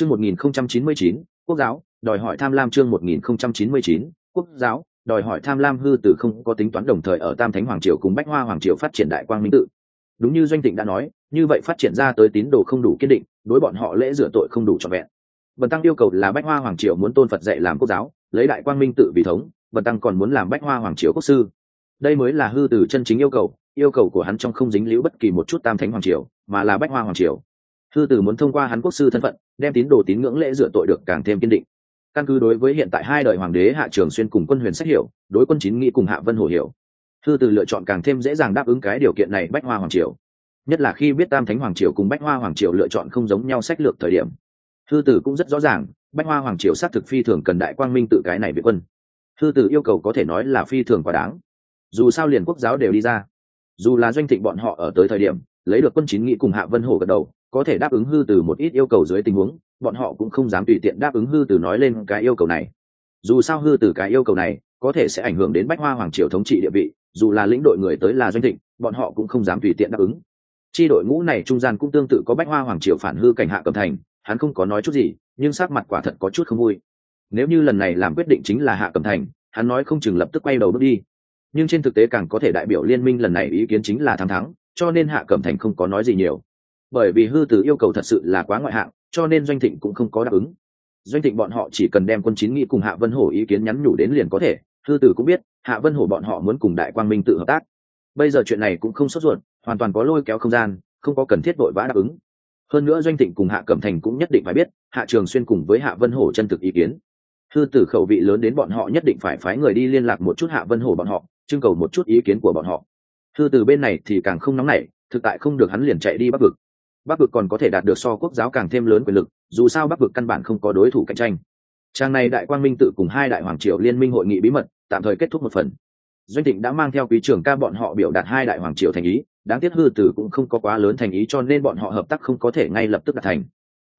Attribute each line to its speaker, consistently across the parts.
Speaker 1: chương 1099, quốc giáo đòi hỏi tham lam chương 1099, quốc giáo đòi hỏi tham lam hư tử không có tính toán đồng thời ở tam thánh hoàng triều cùng bách hoa hoàng triều phát triển đại quang minh tự. Đúng như doanh tịnh đã nói như vậy phát triển ra tới tín đồ không đủ kiên định đối bọn họ lễ rửa tội không đủ trọn vẹn. Bần tăng yêu cầu là bách hoa hoàng triều muốn tôn phật dạy làm quốc giáo lấy đại quang minh tự vì thống bần tăng còn muốn làm bách hoa hoàng triều quốc sư. Đây mới là hư tử chân chính yêu cầu yêu cầu của hắn trong không dính líu bất kỳ một chút tam thánh hoàng triều mà là bách hoa hoàng triều thư tử muốn thông qua hắn quốc sư thân phận, đem tín đồ tín ngưỡng lễ rửa tội được càng thêm kiên định. Căn cứ đối với hiện tại hai đời hoàng đế hạ trường xuyên cùng quân huyền sách hiểu, đối quân chín nghĩ cùng hạ vân hồ hiểu. Thư tử lựa chọn càng thêm dễ dàng đáp ứng cái điều kiện này bách hoa hoàng triều. Nhất là khi biết tam thánh hoàng triều cùng bách hoa hoàng triều lựa chọn không giống nhau sách lược thời điểm. Thư tử cũng rất rõ ràng, bách hoa hoàng triều xác thực phi thường cần đại quang minh tự cái này về quân. Thư tử yêu cầu có thể nói là phi thường quá đáng. Dù sao liền quốc giáo đều đi ra. Dù là doanh thịnh bọn họ ở tới thời điểm lấy được quân chín nghị cùng hạ vân hổ gật đầu, có thể đáp ứng hư từ một ít yêu cầu dưới tình huống, bọn họ cũng không dám tùy tiện đáp ứng hư từ nói lên cái yêu cầu này. Dù sao hư từ cái yêu cầu này có thể sẽ ảnh hưởng đến bách hoa hoàng triều thống trị địa vị, dù là lĩnh đội người tới là doanh thịnh, bọn họ cũng không dám tùy tiện đáp ứng. Chi đội ngũ này trung gian cũng tương tự có bách hoa hoàng triều phản hư cảnh hạ cầm thành, hắn không có nói chút gì, nhưng sắc mặt quả thật có chút không vui. Nếu như lần này làm quyết định chính là hạ cầm thành, hắn nói không chừng lập tức quay đầu bước đi. Nhưng trên thực tế càng có thể đại biểu liên minh lần này ý kiến chính là thắng thắng cho nên hạ cẩm thành không có nói gì nhiều. Bởi vì hư từ yêu cầu thật sự là quá ngoại hạng, cho nên doanh thịnh cũng không có đáp ứng. Doanh thịnh bọn họ chỉ cần đem quân chín nghị cùng hạ vân hổ ý kiến nhắn nhủ đến liền có thể, hư tử cũng biết, hạ vân hổ bọn họ muốn cùng đại quang minh tự hợp tác. Bây giờ chuyện này cũng không sốt ruột, hoàn toàn có lôi kéo không gian, không có cần thiết vội vã đáp ứng. Hơn nữa doanh thịnh cùng hạ cẩm thành cũng nhất định phải biết, hạ trường xuyên cùng với hạ vân hổ chân thực ý kiến. Hư tử khẩu vị lớn đến bọn họ nhất định phải phái người đi liên lạc một chút hạ vân hổ bọn họ, trưng cầu một chút ý kiến của bọn họ hư từ bên này thì càng không nóng nảy, thực tại không được hắn liền chạy đi bắc vực. Bắc vực còn có thể đạt được so quốc giáo càng thêm lớn quyền lực, dù sao bắc vực căn bản không có đối thủ cạnh tranh. Trang này đại quang minh tự cùng hai đại hoàng triều liên minh hội nghị bí mật, tạm thời kết thúc một phần. Doanh thịnh đã mang theo quý trưởng ca bọn họ biểu đạt hai đại hoàng triều thành ý, đáng tiếc hư tử cũng không có quá lớn thành ý cho nên bọn họ hợp tác không có thể ngay lập tức đạt thành.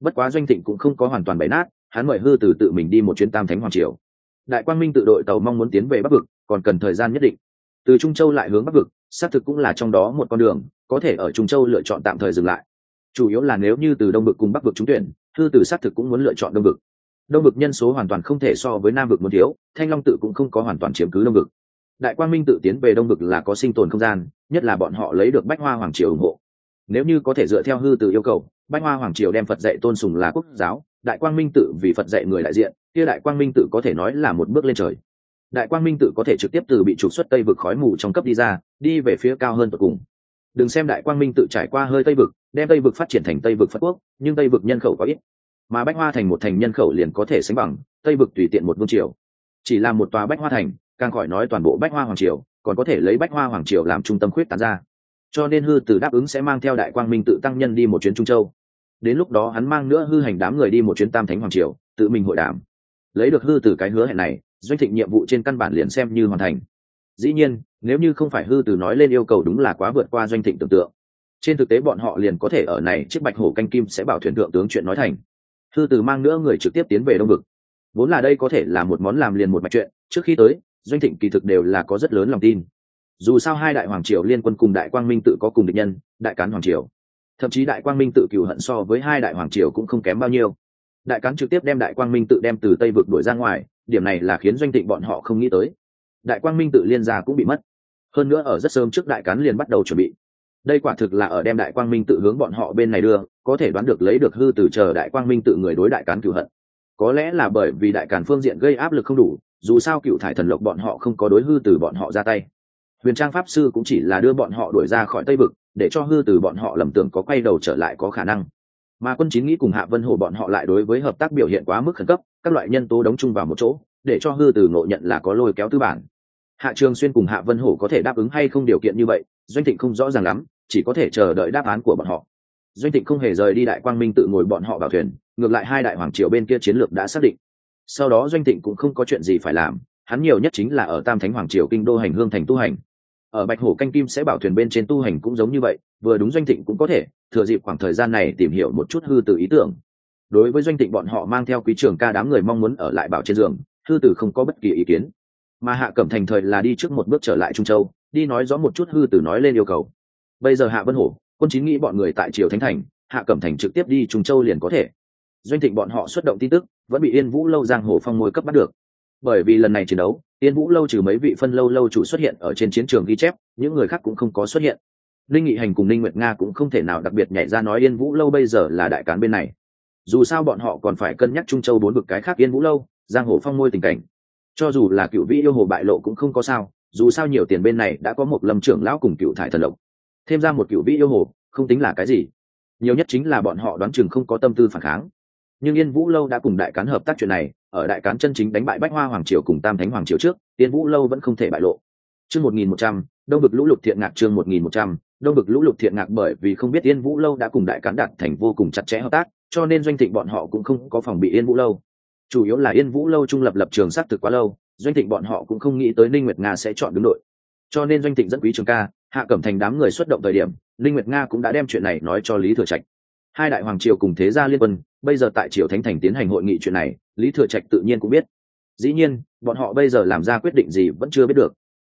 Speaker 1: Bất quá doanh thịnh cũng không có hoàn toàn bày nát, hắn mời hư tử tự mình đi một chuyến tam thánh hoàng triều. Đại quang minh tự đội tàu mong muốn tiến về bắc vực, còn cần thời gian nhất định từ trung châu lại hướng bắc vực, xác thực cũng là trong đó một con đường, có thể ở trung châu lựa chọn tạm thời dừng lại. Chủ yếu là nếu như từ đông vực cùng bắc vực trúng tuyển, thư từ xác thực cũng muốn lựa chọn đông vực. Đông vực nhân số hoàn toàn không thể so với nam vực muốn thiếu, thanh long tự cũng không có hoàn toàn chiếm cứ đông vực. Đại quang minh tự tiến về đông vực là có sinh tồn không gian, nhất là bọn họ lấy được bách hoa hoàng triều ủng hộ. Nếu như có thể dựa theo hư tự yêu cầu, bách hoa hoàng triều đem phật dạy tôn sùng là quốc giáo, đại quang minh tự vì phật dạy người đại diện, kia đại quang minh tự có thể nói là một bước lên trời đại quang minh tự có thể trực tiếp từ bị trục xuất tây vực khói mù trong cấp đi ra, đi về phía cao hơn tột cùng. Đừng xem đại quang minh tự trải qua hơi tây vực, đem tây vực phát triển thành tây vực phật quốc, nhưng tây vực nhân khẩu có ít. Mà bách hoa thành một thành nhân khẩu liền có thể sánh bằng, tây vực tùy tiện một vương triều. Chỉ là một tòa bách hoa thành, càng khỏi nói toàn bộ bách hoa hoàng triều, còn có thể lấy bách hoa hoàng triều làm trung tâm khuyết tán ra. Cho nên hư từ đáp ứng sẽ mang theo đại quang minh tự tăng nhân đi một chuyến trung châu. Đến lúc đó hắn mang nữa hư hành đám người đi một chuyến tam thánh hoàng triều, tự mình hội đàm. Lấy được hư từ cái hứa hẹn này doanh thịnh nhiệm vụ trên căn bản liền xem như hoàn thành. Dĩ nhiên, nếu như không phải hư từ nói lên yêu cầu đúng là quá vượt qua doanh thịnh tưởng tượng. Trên thực tế bọn họ liền có thể ở này chiếc bạch hổ canh kim sẽ bảo thuyền thượng tướng chuyện nói thành. Hư từ mang nữa người trực tiếp tiến về đông vực. Vốn là đây có thể là một món làm liền một mạch chuyện, trước khi tới, doanh thịnh kỳ thực đều là có rất lớn lòng tin. Dù sao hai đại hoàng triều liên quân cùng đại quang minh tự có cùng địch nhân, đại cán hoàng triều. Thậm chí đại quang minh tự cựu hận so với hai đại hoàng triều cũng không kém bao nhiêu. Đại cán trực tiếp đem đại quang minh tự đem từ tây vực đuổi ra ngoài điểm này là khiến doanh thịnh bọn họ không nghĩ tới. Đại quang minh tự liên gia cũng bị mất. Hơn nữa ở rất sớm trước đại cán liền bắt đầu chuẩn bị. Đây quả thực là ở đem đại quang minh tự hướng bọn họ bên này đưa, có thể đoán được lấy được hư từ chờ đại quang minh tự người đối đại cán cựu hận. Có lẽ là bởi vì đại càn phương diện gây áp lực không đủ, dù sao cựu thải thần lộc bọn họ không có đối hư từ bọn họ ra tay. Huyền trang pháp sư cũng chỉ là đưa bọn họ đuổi ra khỏi tây vực, để cho hư từ bọn họ lầm tưởng có quay đầu trở lại có khả năng. Mà quân chín nghĩ cùng hạ vân hồ bọn họ lại đối với hợp tác biểu hiện quá mức khẩn cấp các loại nhân tố đóng chung vào một chỗ, để cho hư từ ngộ nhận là có lôi kéo tư bản. Hạ trường xuyên cùng hạ vân hổ có thể đáp ứng hay không điều kiện như vậy, doanh thịnh không rõ ràng lắm, chỉ có thể chờ đợi đáp án của bọn họ. Doanh thịnh không hề rời đi đại quang minh tự ngồi bọn họ vào thuyền, ngược lại hai đại hoàng triều bên kia chiến lược đã xác định. Sau đó doanh thịnh cũng không có chuyện gì phải làm, hắn nhiều nhất chính là ở tam thánh hoàng triều kinh đô hành hương thành tu hành. Ở bạch hổ canh kim sẽ bảo thuyền bên trên tu hành cũng giống như vậy, vừa đúng doanh thịnh cũng có thể thừa dịp khoảng thời gian này tìm hiểu một chút hư từ ý tưởng đối với doanh Tịnh bọn họ mang theo quý trường ca đám người mong muốn ở lại bảo trên giường hư tử không có bất kỳ ý kiến. Mà hạ cẩm thành thời là đi trước một bước trở lại trung châu, đi nói rõ một chút hư tử nói lên yêu cầu. Bây giờ hạ vân hổ, quân chín nghĩ bọn người tại triều thánh thành, hạ cẩm thành trực tiếp đi trung châu liền có thể. Doanh thịnh bọn họ xuất động tin tức, vẫn bị yên vũ lâu giang hồ phong môi cấp bắt được. Bởi vì lần này chiến đấu, yên vũ lâu trừ mấy vị phân lâu lâu chủ xuất hiện ở trên chiến trường ghi chép, những người khác cũng không có xuất hiện. Linh nghị hành cùng linh nguyệt nga cũng không thể nào đặc biệt nhảy ra nói yên vũ lâu bây giờ là đại cán bên này dù sao bọn họ còn phải cân nhắc trung châu bốn vực cái khác yên vũ lâu, giang hồ phong môi tình cảnh. Cho dù là cựu vĩ yêu hồ bại lộ cũng không có sao, dù sao nhiều tiền bên này đã có một lâm trưởng lão cùng cựu thải thần lộc. Thêm ra một cựu vĩ yêu hồ, không tính là cái gì. Nhiều nhất chính là bọn họ đoán chừng không có tâm tư phản kháng. Nhưng yên vũ lâu đã cùng đại cán hợp tác chuyện này, ở đại cán chân chính đánh bại bách hoa hoàng triều cùng tam thánh hoàng triều trước, yên vũ lâu vẫn không thể bại lộ. Chương một nghìn một trăm, đông vực lũ lụt thiện ngạc chương một nghìn một trăm, đông vực lũ lụt thiện ngạc bởi vì không biết yên vũ lâu đã cùng đại cán đạt thành vô cùng chặt chẽ hợp tác cho nên doanh thịnh bọn họ cũng không có phòng bị yên vũ lâu. Chủ yếu là yên vũ lâu trung lập lập trường xác thực quá lâu, doanh thịnh bọn họ cũng không nghĩ tới ninh nguyệt nga sẽ chọn đứng đội. Cho nên doanh thịnh dẫn quý trường ca, hạ cẩm thành đám người xuất động thời điểm, ninh nguyệt nga cũng đã đem chuyện này nói cho lý thừa trạch. Hai đại hoàng triều cùng thế gia liên quân, bây giờ tại triều thánh thành tiến hành hội nghị chuyện này, lý thừa trạch tự nhiên cũng biết. Dĩ nhiên, bọn họ bây giờ làm ra quyết định gì vẫn chưa biết được.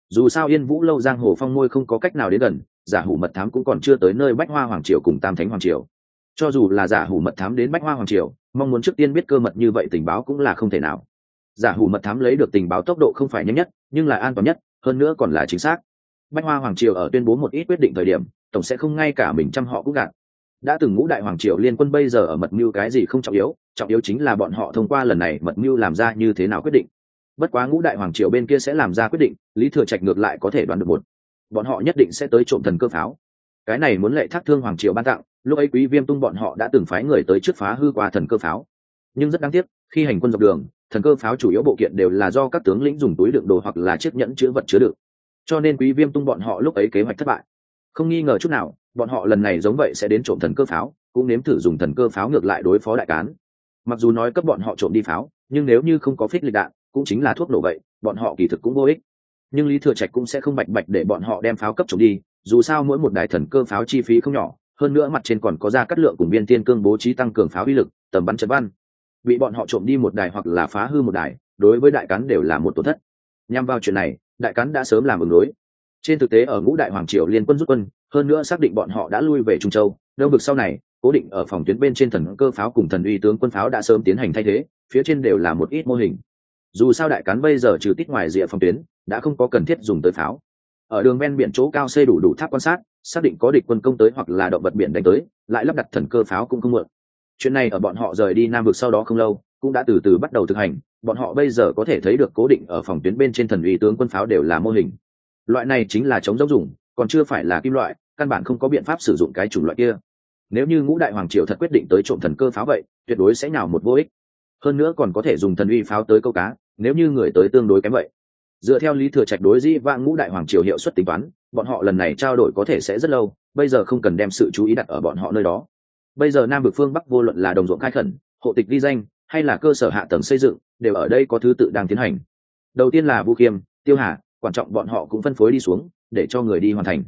Speaker 1: Dù sao yên vũ lâu giang hồ phong môi không có cách nào đến gần, giả hủ mật thám cũng còn chưa tới nơi bách hoa hoàng triều cùng tam thánh hoàng triều cho dù là giả hủ mật thám đến bách hoa hoàng triều, mong muốn trước tiên biết cơ mật như vậy tình báo cũng là không thể nào. Giả hủ mật thám lấy được tình báo tốc độ không phải nhanh nhất, nhưng là an toàn nhất, hơn nữa còn là chính xác. Bách hoa hoàng triều ở tuyên bố một ít quyết định thời điểm, tổng sẽ không ngay cả mình chăm họ cũng gạt. Đã từng ngũ đại hoàng triều liên quân bây giờ ở mật mưu cái gì không trọng yếu trọng yếu chính là bọn họ thông qua lần này mật mưu làm ra như thế nào quyết định. Bất quá ngũ đại hoàng triều bên kia sẽ làm ra quyết định, lý thừa trạch ngược lại có thể đoán được một. Bọn họ nhất định sẽ tới trộm thần cơ pháo. Cái này muốn lệ thác thương hoàng triều ban tặng lúc ấy quý viêm tung bọn họ đã từng phái người tới trước phá hư qua thần cơ pháo. Nhưng rất đáng tiếc, khi hành quân dọc đường, thần cơ pháo chủ yếu bộ kiện đều là do các tướng lĩnh dùng túi đựng đồ hoặc là chiếc nhẫn chứa vật chứa đựng. Cho nên quý viêm tung bọn họ lúc ấy kế hoạch thất bại. Không nghi ngờ chút nào, bọn họ lần này giống vậy sẽ đến trộm thần cơ pháo, cũng nếm thử dùng thần cơ pháo ngược lại đối phó đại cán. Mặc dù nói cấp bọn họ trộm đi pháo, nhưng nếu như không có phích lịch đạn, cũng chính là thuốc nổ vậy, bọn họ kỳ thực cũng vô ích. Nhưng lý thừa trạch cũng sẽ không bạch bạch để bọn họ đem pháo cấp trộm đi, dù sao mỗi một đài thần cơ pháo chi phí không nhỏ hơn nữa mặt trên còn có ra cắt lượng cùng viên tiên cương bố trí tăng cường pháo uy lực, tầm bắn chấn văn. Bị bọn họ trộm đi một đài hoặc là phá hư một đài, đối với đại cán đều là một tổn thất. Nhằm vào chuyện này, đại cán đã sớm làm ứng đối. Trên thực tế ở ngũ đại hoàng triều liên quân rút quân, hơn nữa xác định bọn họ đã lui về trung châu, đâu vực sau này, cố định ở phòng tuyến bên trên thần cơ pháo cùng thần uy tướng quân pháo đã sớm tiến hành thay thế, phía trên đều là một ít mô hình. Dù sao đại cán bây giờ trừ tít ngoài rìa phòng tuyến, đã không có cần thiết dùng tới pháo. Ở đường ven biển chỗ cao xây đủ đủ tháp quan sát xác định có địch quân công tới hoặc là động vật biển đánh tới, lại lắp đặt thần cơ pháo cũng không mượn. Chuyện này ở bọn họ rời đi nam vực sau đó không lâu, cũng đã từ từ bắt đầu thực hành, bọn họ bây giờ có thể thấy được cố định ở phòng tuyến bên trên thần uy tướng quân pháo đều là mô hình. Loại này chính là chống dốc dùng, còn chưa phải là kim loại, căn bản không có biện pháp sử dụng cái chủng loại kia. Nếu như ngũ đại hoàng triều thật quyết định tới trộm thần cơ pháo vậy, tuyệt đối sẽ nhào một vô ích. Hơn nữa còn có thể dùng thần uy pháo tới câu cá, nếu như người tới tương đối kém vậy. Dựa theo lý thừa trạch đối dĩ vạn ngũ đại hoàng triều hiệu suất tính toán bọn họ lần này trao đổi có thể sẽ rất lâu, bây giờ không cần đem sự chú ý đặt ở bọn họ nơi đó. Bây giờ nam vực phương bắc vô luận là đồng ruộng khai khẩn, hộ tịch ghi danh, hay là cơ sở hạ tầng xây dựng, đều ở đây có thứ tự đang tiến hành. Đầu tiên là vũ khiêm, tiêu hà, quan trọng bọn họ cũng phân phối đi xuống, để cho người đi hoàn thành.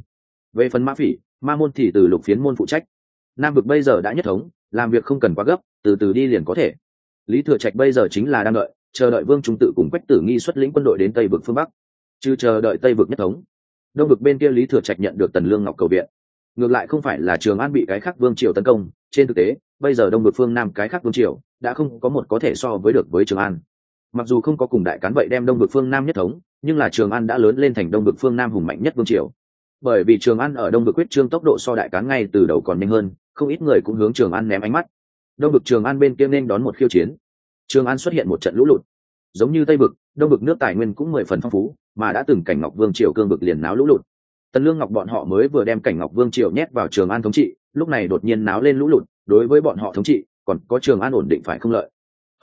Speaker 1: Về phần ma phỉ, ma môn thì từ lục phiến môn phụ trách. Nam vực bây giờ đã nhất thống, làm việc không cần quá gấp, từ từ đi liền có thể. Lý thừa trạch bây giờ chính là đang đợi, chờ đợi vương trung tự cùng quách tử nghi xuất lĩnh quân đội đến tây vực phương bắc. Chứ chờ đợi tây vực nhất thống đông vực bên kia lý thừa trạch nhận được tần lương ngọc cầu viện. Ngược lại không phải là trường an bị cái khác vương triều tấn công, trên thực tế, bây giờ đông vực phương nam cái khác vương triều đã không có một có thể so với được với trường an. Mặc dù không có cùng đại cán vậy đem đông vực phương nam nhất thống, nhưng là trường an đã lớn lên thành đông vực phương nam hùng mạnh nhất vương triều. Bởi vì trường an ở đông vực quyết trương tốc độ so đại cán ngay từ đầu còn nhanh hơn, không ít người cũng hướng trường an ném ánh mắt. Đông vực trường an bên kia nên đón một khiêu chiến. Trường an xuất hiện một trận lũ lụt giống như tây vực, đông vực nước tài nguyên cũng mười phần phong phú, mà đã từng cảnh ngọc vương triều cương vực liền náo lũ lụt. Tần lương ngọc bọn họ mới vừa đem cảnh ngọc vương triều nhét vào trường an thống trị, lúc này đột nhiên náo lên lũ lụt, đối với bọn họ thống trị, còn có trường an ổn định phải không lợi.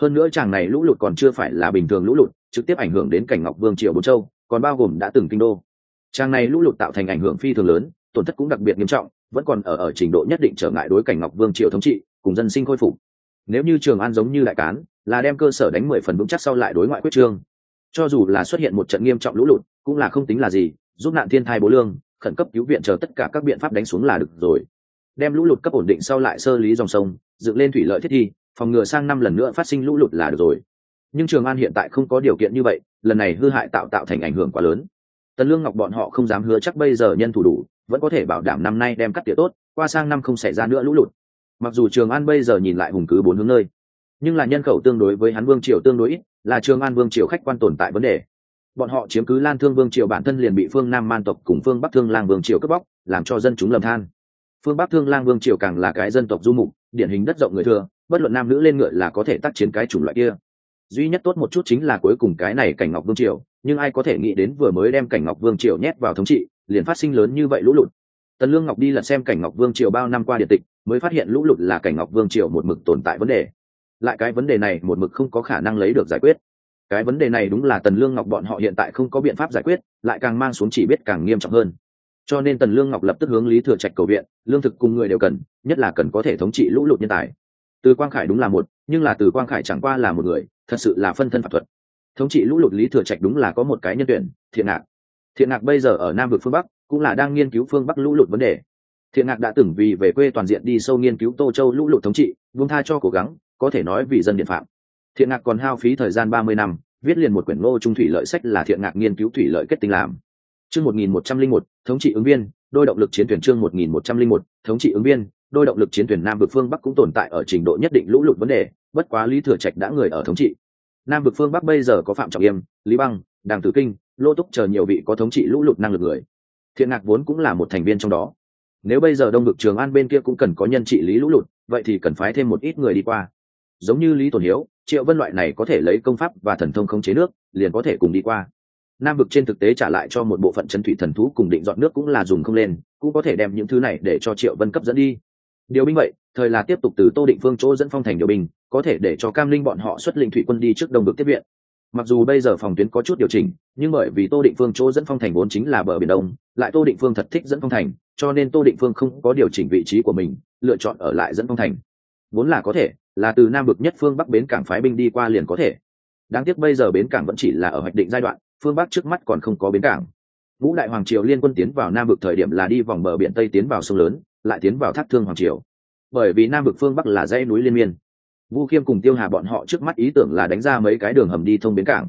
Speaker 1: Hơn nữa chàng này lũ lụt còn chưa phải là bình thường lũ lụt, trực tiếp ảnh hưởng đến cảnh ngọc vương triều bố châu, còn bao gồm đã từng kinh đô. Chàng này lũ lụt tạo thành ảnh hưởng phi thường lớn, tổn thất cũng đặc biệt nghiêm trọng, vẫn còn ở ở trình độ nhất định trở ngại đối cảnh ngọc vương triều thống trị, cùng dân sinh khôi phục. Nếu như trường an giống như đại cán là đem cơ sở đánh mười phần vững chắc sau lại đối ngoại quyết trương. Cho dù là xuất hiện một trận nghiêm trọng lũ lụt, cũng là không tính là gì, giúp nạn thiên thai bố lương, khẩn cấp cứu viện chờ tất cả các biện pháp đánh xuống là được rồi. Đem lũ lụt cấp ổn định sau lại sơ lý dòng sông, dựng lên thủy lợi thiết thi, phòng ngừa sang năm lần nữa phát sinh lũ lụt là được rồi. Nhưng trường an hiện tại không có điều kiện như vậy, lần này hư hại tạo tạo thành ảnh hưởng quá lớn. Tần lương ngọc bọn họ không dám hứa chắc bây giờ nhân thủ đủ, vẫn có thể bảo đảm năm nay đem cắt tỉa tốt, qua sang năm không xảy ra nữa lũ lụt. Mặc dù trường an bây giờ nhìn lại hùng cứ bốn hướng nơi nhưng là nhân khẩu tương đối với hắn vương triều tương đối ít, là trường an vương triều khách quan tồn tại vấn đề. Bọn họ chiếm cứ lan thương vương triều bản thân liền bị phương nam man tộc cùng phương bắc thương lang vương triều cướp bóc, làm cho dân chúng lầm than. Phương bắc thương lang vương triều càng là cái dân tộc du mục, điển hình đất rộng người thừa, bất luận nam nữ lên ngựa là có thể tác chiến cái chủng loại kia. Duy nhất tốt một chút chính là cuối cùng cái này cảnh ngọc vương triều, nhưng ai có thể nghĩ đến vừa mới đem cảnh ngọc vương triều nhét vào thống trị, liền phát sinh lớn như vậy lũ lụt. Tần lương ngọc đi lật xem cảnh ngọc vương triều bao năm qua địa tịch, mới phát hiện lũ lụt là cảnh ngọc vương triều một mực tồn tại vấn đề lại cái vấn đề này một mực không có khả năng lấy được giải quyết. Cái vấn đề này đúng là tần lương ngọc bọn họ hiện tại không có biện pháp giải quyết, lại càng mang xuống chỉ biết càng nghiêm trọng hơn. Cho nên tần lương ngọc lập tức hướng lý thừa trạch cầu viện, lương thực cùng người đều cần, nhất là cần có thể thống trị lũ lụt nhân tài. Từ quang khải đúng là một, nhưng là từ quang khải chẳng qua là một người, thật sự là phân thân pháp thuật. Thống trị lũ lụt lý thừa trạch đúng là có một cái nhân tuyển, thiện ngạc. Thiện ngạc bây giờ ở nam vực phương bắc, cũng là đang nghiên cứu phương bắc lũ lụt vấn đề. Thiện ngạc đã từng vì về quê toàn diện đi sâu nghiên cứu tô châu lũ lụt thống trị vung tha cho cố gắng có thể nói vì dân điện phạm. Thiện ngạc còn hao phí thời gian ba mươi năm, viết liền một quyển ngô trung thủy lợi sách là thiện ngạc nghiên cứu thủy lợi kết tinh làm. Chương một nghìn một trăm linh một, thống trị ứng viên, đôi động lực chiến thuyền chương một nghìn một trăm linh một, thống trị ứng viên, đôi động lực chiến thuyền nam vực phương bắc cũng tồn tại ở trình độ nhất định lũ lụt vấn đề, bất quá lý thừa trạch đã người ở thống trị. Nam vực phương bắc bây giờ có phạm trọng yêm, lý băng, đàng tử kinh, lô túc chờ nhiều vị có thống trị lũ lụt năng lực người. Thiện ngạc vốn cũng là một thành viên trong đó. Nếu bây giờ đông vực trường an bên kia cũng cần có nhân trị lý lũ lụt, vậy thì cần phái thêm một ít người đi qua giống như lý tổn hiếu, triệu vân loại này có thể lấy công pháp và thần thông khống chế nước, liền có thể cùng đi qua. Nam vực trên thực tế trả lại cho một bộ phận chân thủy thần thú cùng định dọn nước cũng là dùng không lên, cũng có thể đem những thứ này để cho triệu vân cấp dẫn đi. Điều binh vậy, thời là tiếp tục từ tô định phương chỗ dẫn phong thành điều binh, có thể để cho cam linh bọn họ xuất lĩnh thủy quân đi trước đông vực tiếp viện. Mặc dù bây giờ phòng tuyến có chút điều chỉnh, nhưng bởi vì tô định phương chỗ dẫn phong thành vốn chính là bờ biển đông, lại tô định phương thật thích dẫn phong thành, cho nên tô định phương không có điều chỉnh vị trí của mình, lựa chọn ở lại dẫn phong thành. Vốn là có thể là từ nam vực nhất phương bắc bến cảng phái binh đi qua liền có thể. Đáng tiếc bây giờ bến cảng vẫn chỉ là ở hoạch định giai đoạn, phương bắc trước mắt còn không có bến cảng. Vũ đại hoàng triều liên quân tiến vào nam vực thời điểm là đi vòng bờ biển tây tiến vào sông lớn, lại tiến vào thác thương hoàng triều. Bởi vì nam vực phương bắc là dãy núi liên miên. Vu khiêm cùng tiêu hà bọn họ trước mắt ý tưởng là đánh ra mấy cái đường hầm đi thông bến cảng.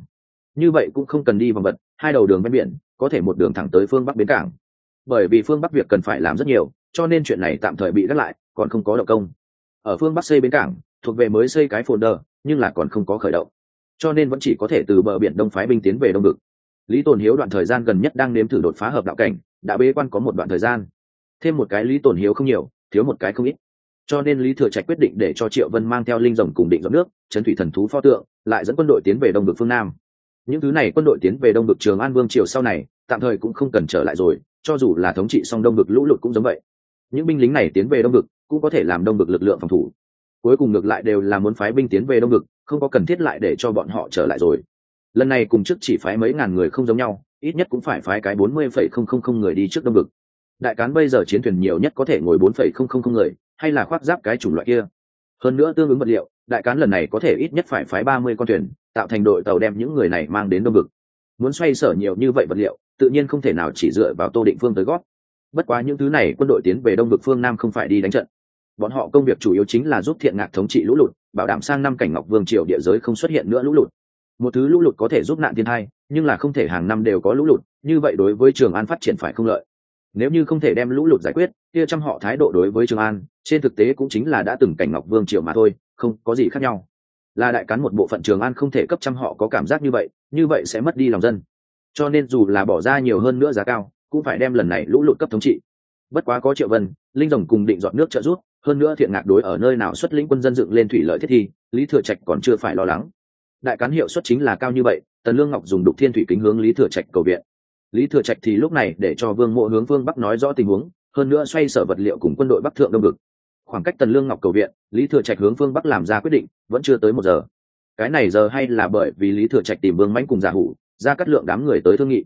Speaker 1: Như vậy cũng không cần đi vòng vật hai đầu đường ven biển, có thể một đường thẳng tới phương bắc bến cảng. Bởi vì phương bắc việc cần phải làm rất nhiều, cho nên chuyện này tạm thời bị gác lại, còn không có động công. Ở phương bắc xây bến cảng thuộc về mới xây cái phồn đờ nhưng là còn không có khởi động. Cho nên vẫn chỉ có thể từ bờ biển đông phái binh tiến về đông vực. Lý tồn hiếu đoạn thời gian gần nhất đang nếm thử đột phá hợp đạo cảnh, đã bế quan có một đoạn thời gian. Thêm một cái lý tồn hiếu không nhiều, thiếu một cái không ít. Cho nên lý thừa trạch quyết định để cho triệu vân mang theo linh rồng cùng định dọn nước trấn thủy thần thú pho tượng, lại dẫn quân đội tiến về đông vực phương nam. Những thứ này quân đội tiến về đông vực trường an vương triều sau này, tạm thời cũng không cần trở lại rồi, cho dù là thống trị song đông vực lũ lụt cũng giống vậy. Những binh lính này tiến về đông vực, cũng có thể làm đông vực lực lượng phòng thủ cuối cùng ngược lại đều là muốn phái binh tiến về đông ngực không có cần thiết lại để cho bọn họ trở lại rồi. Lần này cùng trước chỉ phái mấy ngàn người không giống nhau, ít nhất cũng phải phái cái bốn mươi phẩy không không không người đi trước đông ngực đại cán bây giờ chiến thuyền nhiều nhất có thể ngồi bốn phẩy không không không người, hay là khoác giáp cái chủng loại kia. Hơn nữa tương ứng vật liệu, đại cán lần này có thể ít nhất phải phái ba mươi con thuyền, tạo thành đội tàu đem những người này mang đến đông ngực muốn xoay sở nhiều như vậy vật liệu, tự nhiên không thể nào chỉ dựa vào tô định phương tới gót bất quá những thứ này quân đội tiến về đông vực phương nam không phải đi đánh trận bọn họ công việc chủ yếu chính là giúp thiện ngạc thống trị lũ lụt, bảo đảm sang năm cảnh ngọc vương triều địa giới không xuất hiện nữa lũ lụt. Một thứ lũ lụt có thể giúp nạn thiên hai nhưng là không thể hàng năm đều có lũ lụt, như vậy đối với trường an phát triển phải không lợi. Nếu như không thể đem lũ lụt giải quyết, kia trăm họ thái độ đối với trường an, trên thực tế cũng chính là đã từng cảnh ngọc vương triều mà thôi, không có gì khác nhau. Là đại cán một bộ phận trường an không thể cấp trăm họ có cảm giác như vậy như vậy sẽ mất đi lòng dân. Cho nên dù là bỏ ra nhiều hơn nữa giá cao, cũng phải đem lần này lũ lụt cấp thống trị. Bất quá có triệu vân, linh rồng cùng định dọn nước trợ giúp hơn nữa thiện ngạc đối ở nơi nào xuất lĩnh quân dân dựng lên thủy lợi thiết thi, lý thừa trạch còn chưa phải lo lắng. Đại cán hiệu suất chính là cao như vậy, tần lương ngọc dùng đục thiên thủy kính hướng lý thừa trạch cầu viện. Lý thừa trạch thì lúc này để cho vương mộ hướng vương bắc nói rõ tình huống, hơn nữa xoay sở vật liệu cùng quân đội bắc thượng đông ngực khoảng cách tần lương ngọc cầu viện, lý thừa trạch hướng phương bắc làm ra quyết định, vẫn chưa tới một giờ. Cái này giờ hay là bởi vì lý thừa trạch tìm vương mãnh cùng giả hủ, ra cắt lượng đám người tới thương nghị.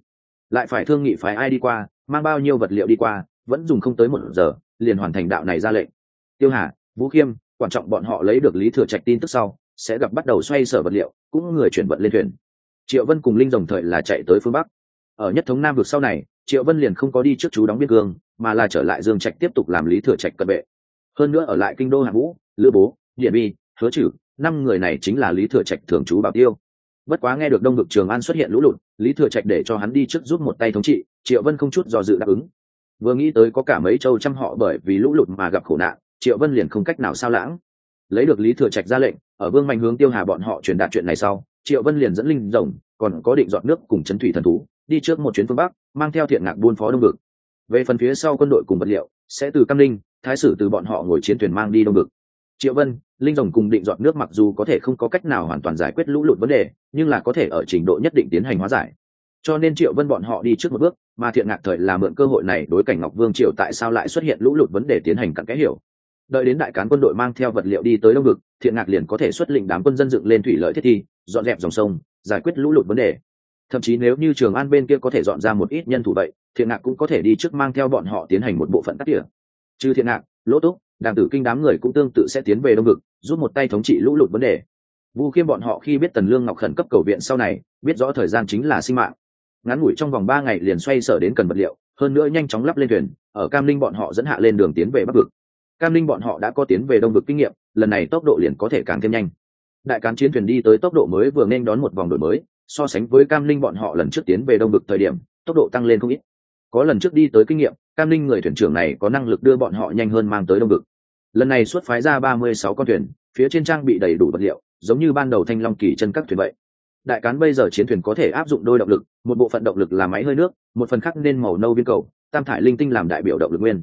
Speaker 1: Lại phải thương nghị phái ai đi qua, mang bao nhiêu vật liệu đi qua, vẫn dùng không tới một giờ, liền hoàn thành đạo này ra lệnh tiêu hà, vũ khiêm, quan trọng bọn họ lấy được lý thừa trạch tin tức sau, sẽ gặp bắt đầu xoay sở vật liệu, cũng người chuyển vận lên thuyền. Triệu vân cùng linh đồng thời là chạy tới phương bắc. Ở nhất thống nam vực sau này, triệu vân liền không có đi trước chú đóng biên cương, mà là trở lại dương trạch tiếp tục làm lý thừa trạch cận vệ. Hơn nữa ở lại kinh đô hạ vũ, lữ bố, điện bi hứa trừ năm người này chính là lý thừa trạch thường trú bảo tiêu. Bất quá nghe được đông vực trường an xuất hiện lũ lụt, lý thừa trạch để cho hắn đi trước giúp một tay thống trị, triệu vân không chút do dự đáp ứng. Vừa nghĩ tới có cả mấy châu trăm họ bởi vì lũ lụt mà gặp khổ nạn triệu vân liền không cách nào sao lãng. Lấy được lý thừa trạch ra lệnh, ở vương mạnh hướng tiêu hà bọn họ truyền đạt chuyện này sau, triệu vân liền dẫn linh rồng, còn có định dọn nước cùng chấn thủy thần thú, đi trước một chuyến phương bắc, mang theo thiện ngạc buôn phó đông vực. Về phần phía sau quân đội cùng vật liệu, sẽ từ cam linh thái sử từ bọn họ ngồi chiến thuyền mang đi đông vực. Triệu vân, linh rồng cùng định dọn nước mặc dù có thể không có cách nào hoàn toàn giải quyết lũ lụt vấn đề, nhưng là có thể ở trình độ nhất định tiến hành hóa giải. Cho nên triệu vân bọn họ đi trước một bước, mà thiện ngạc thời là mượn cơ hội này đối cảnh ngọc vương triều tại sao lại xuất hiện lũ lụt vấn đề tiến hành cặn kẽ hiểu đợi đến đại cán quân đội mang theo vật liệu đi tới đông vực, thiện ngạc liền có thể xuất lệnh đám quân dân dựng lên thủy lợi thiết thi, dọn dẹp dòng sông, giải quyết lũ lụt vấn đề. Thậm chí nếu như trường an bên kia có thể dọn ra một ít nhân thủ vậy, thiện ngạc cũng có thể đi trước mang theo bọn họ tiến hành một bộ phận cắt tỉa. Trừ thiện ngạc, lỗ túc đàng tử kinh đám người cũng tương tự sẽ tiến về đông vực giúp một tay thống trị lũ lụt vấn đề. Vu khiêm bọn họ khi biết tần lương ngọc khẩn cấp cầu viện sau này, biết rõ thời gian chính là sinh mạng. Ngắn ngủi trong vòng ba ngày liền xoay sở đến cần vật liệu, hơn nữa nhanh chóng lắp lên thuyền, ở cam linh bọn họ dẫn hạ lên đường tiến về bắc vực cam linh bọn họ đã có tiến về đông vực kinh nghiệm, lần này tốc độ liền có thể càng thêm nhanh. Đại cán chiến thuyền đi tới tốc độ mới vừa nên đón một vòng đổi mới, so sánh với cam linh bọn họ lần trước tiến về đông vực thời điểm, tốc độ tăng lên không ít. Có lần trước đi tới kinh nghiệm, cam linh người thuyền trưởng này có năng lực đưa bọn họ nhanh hơn mang tới đông vực. Lần này xuất phái ra ba mươi sáu con thuyền, phía trên trang bị đầy đủ vật liệu, giống như ban đầu thanh long kỳ chân các thuyền vậy. Đại cán bây giờ chiến thuyền có thể áp dụng đôi động lực, một bộ phận động lực là máy hơi nước, một phần khác nên màu nâu viên cầu, tam thải linh tinh làm đại biểu động lực nguyên.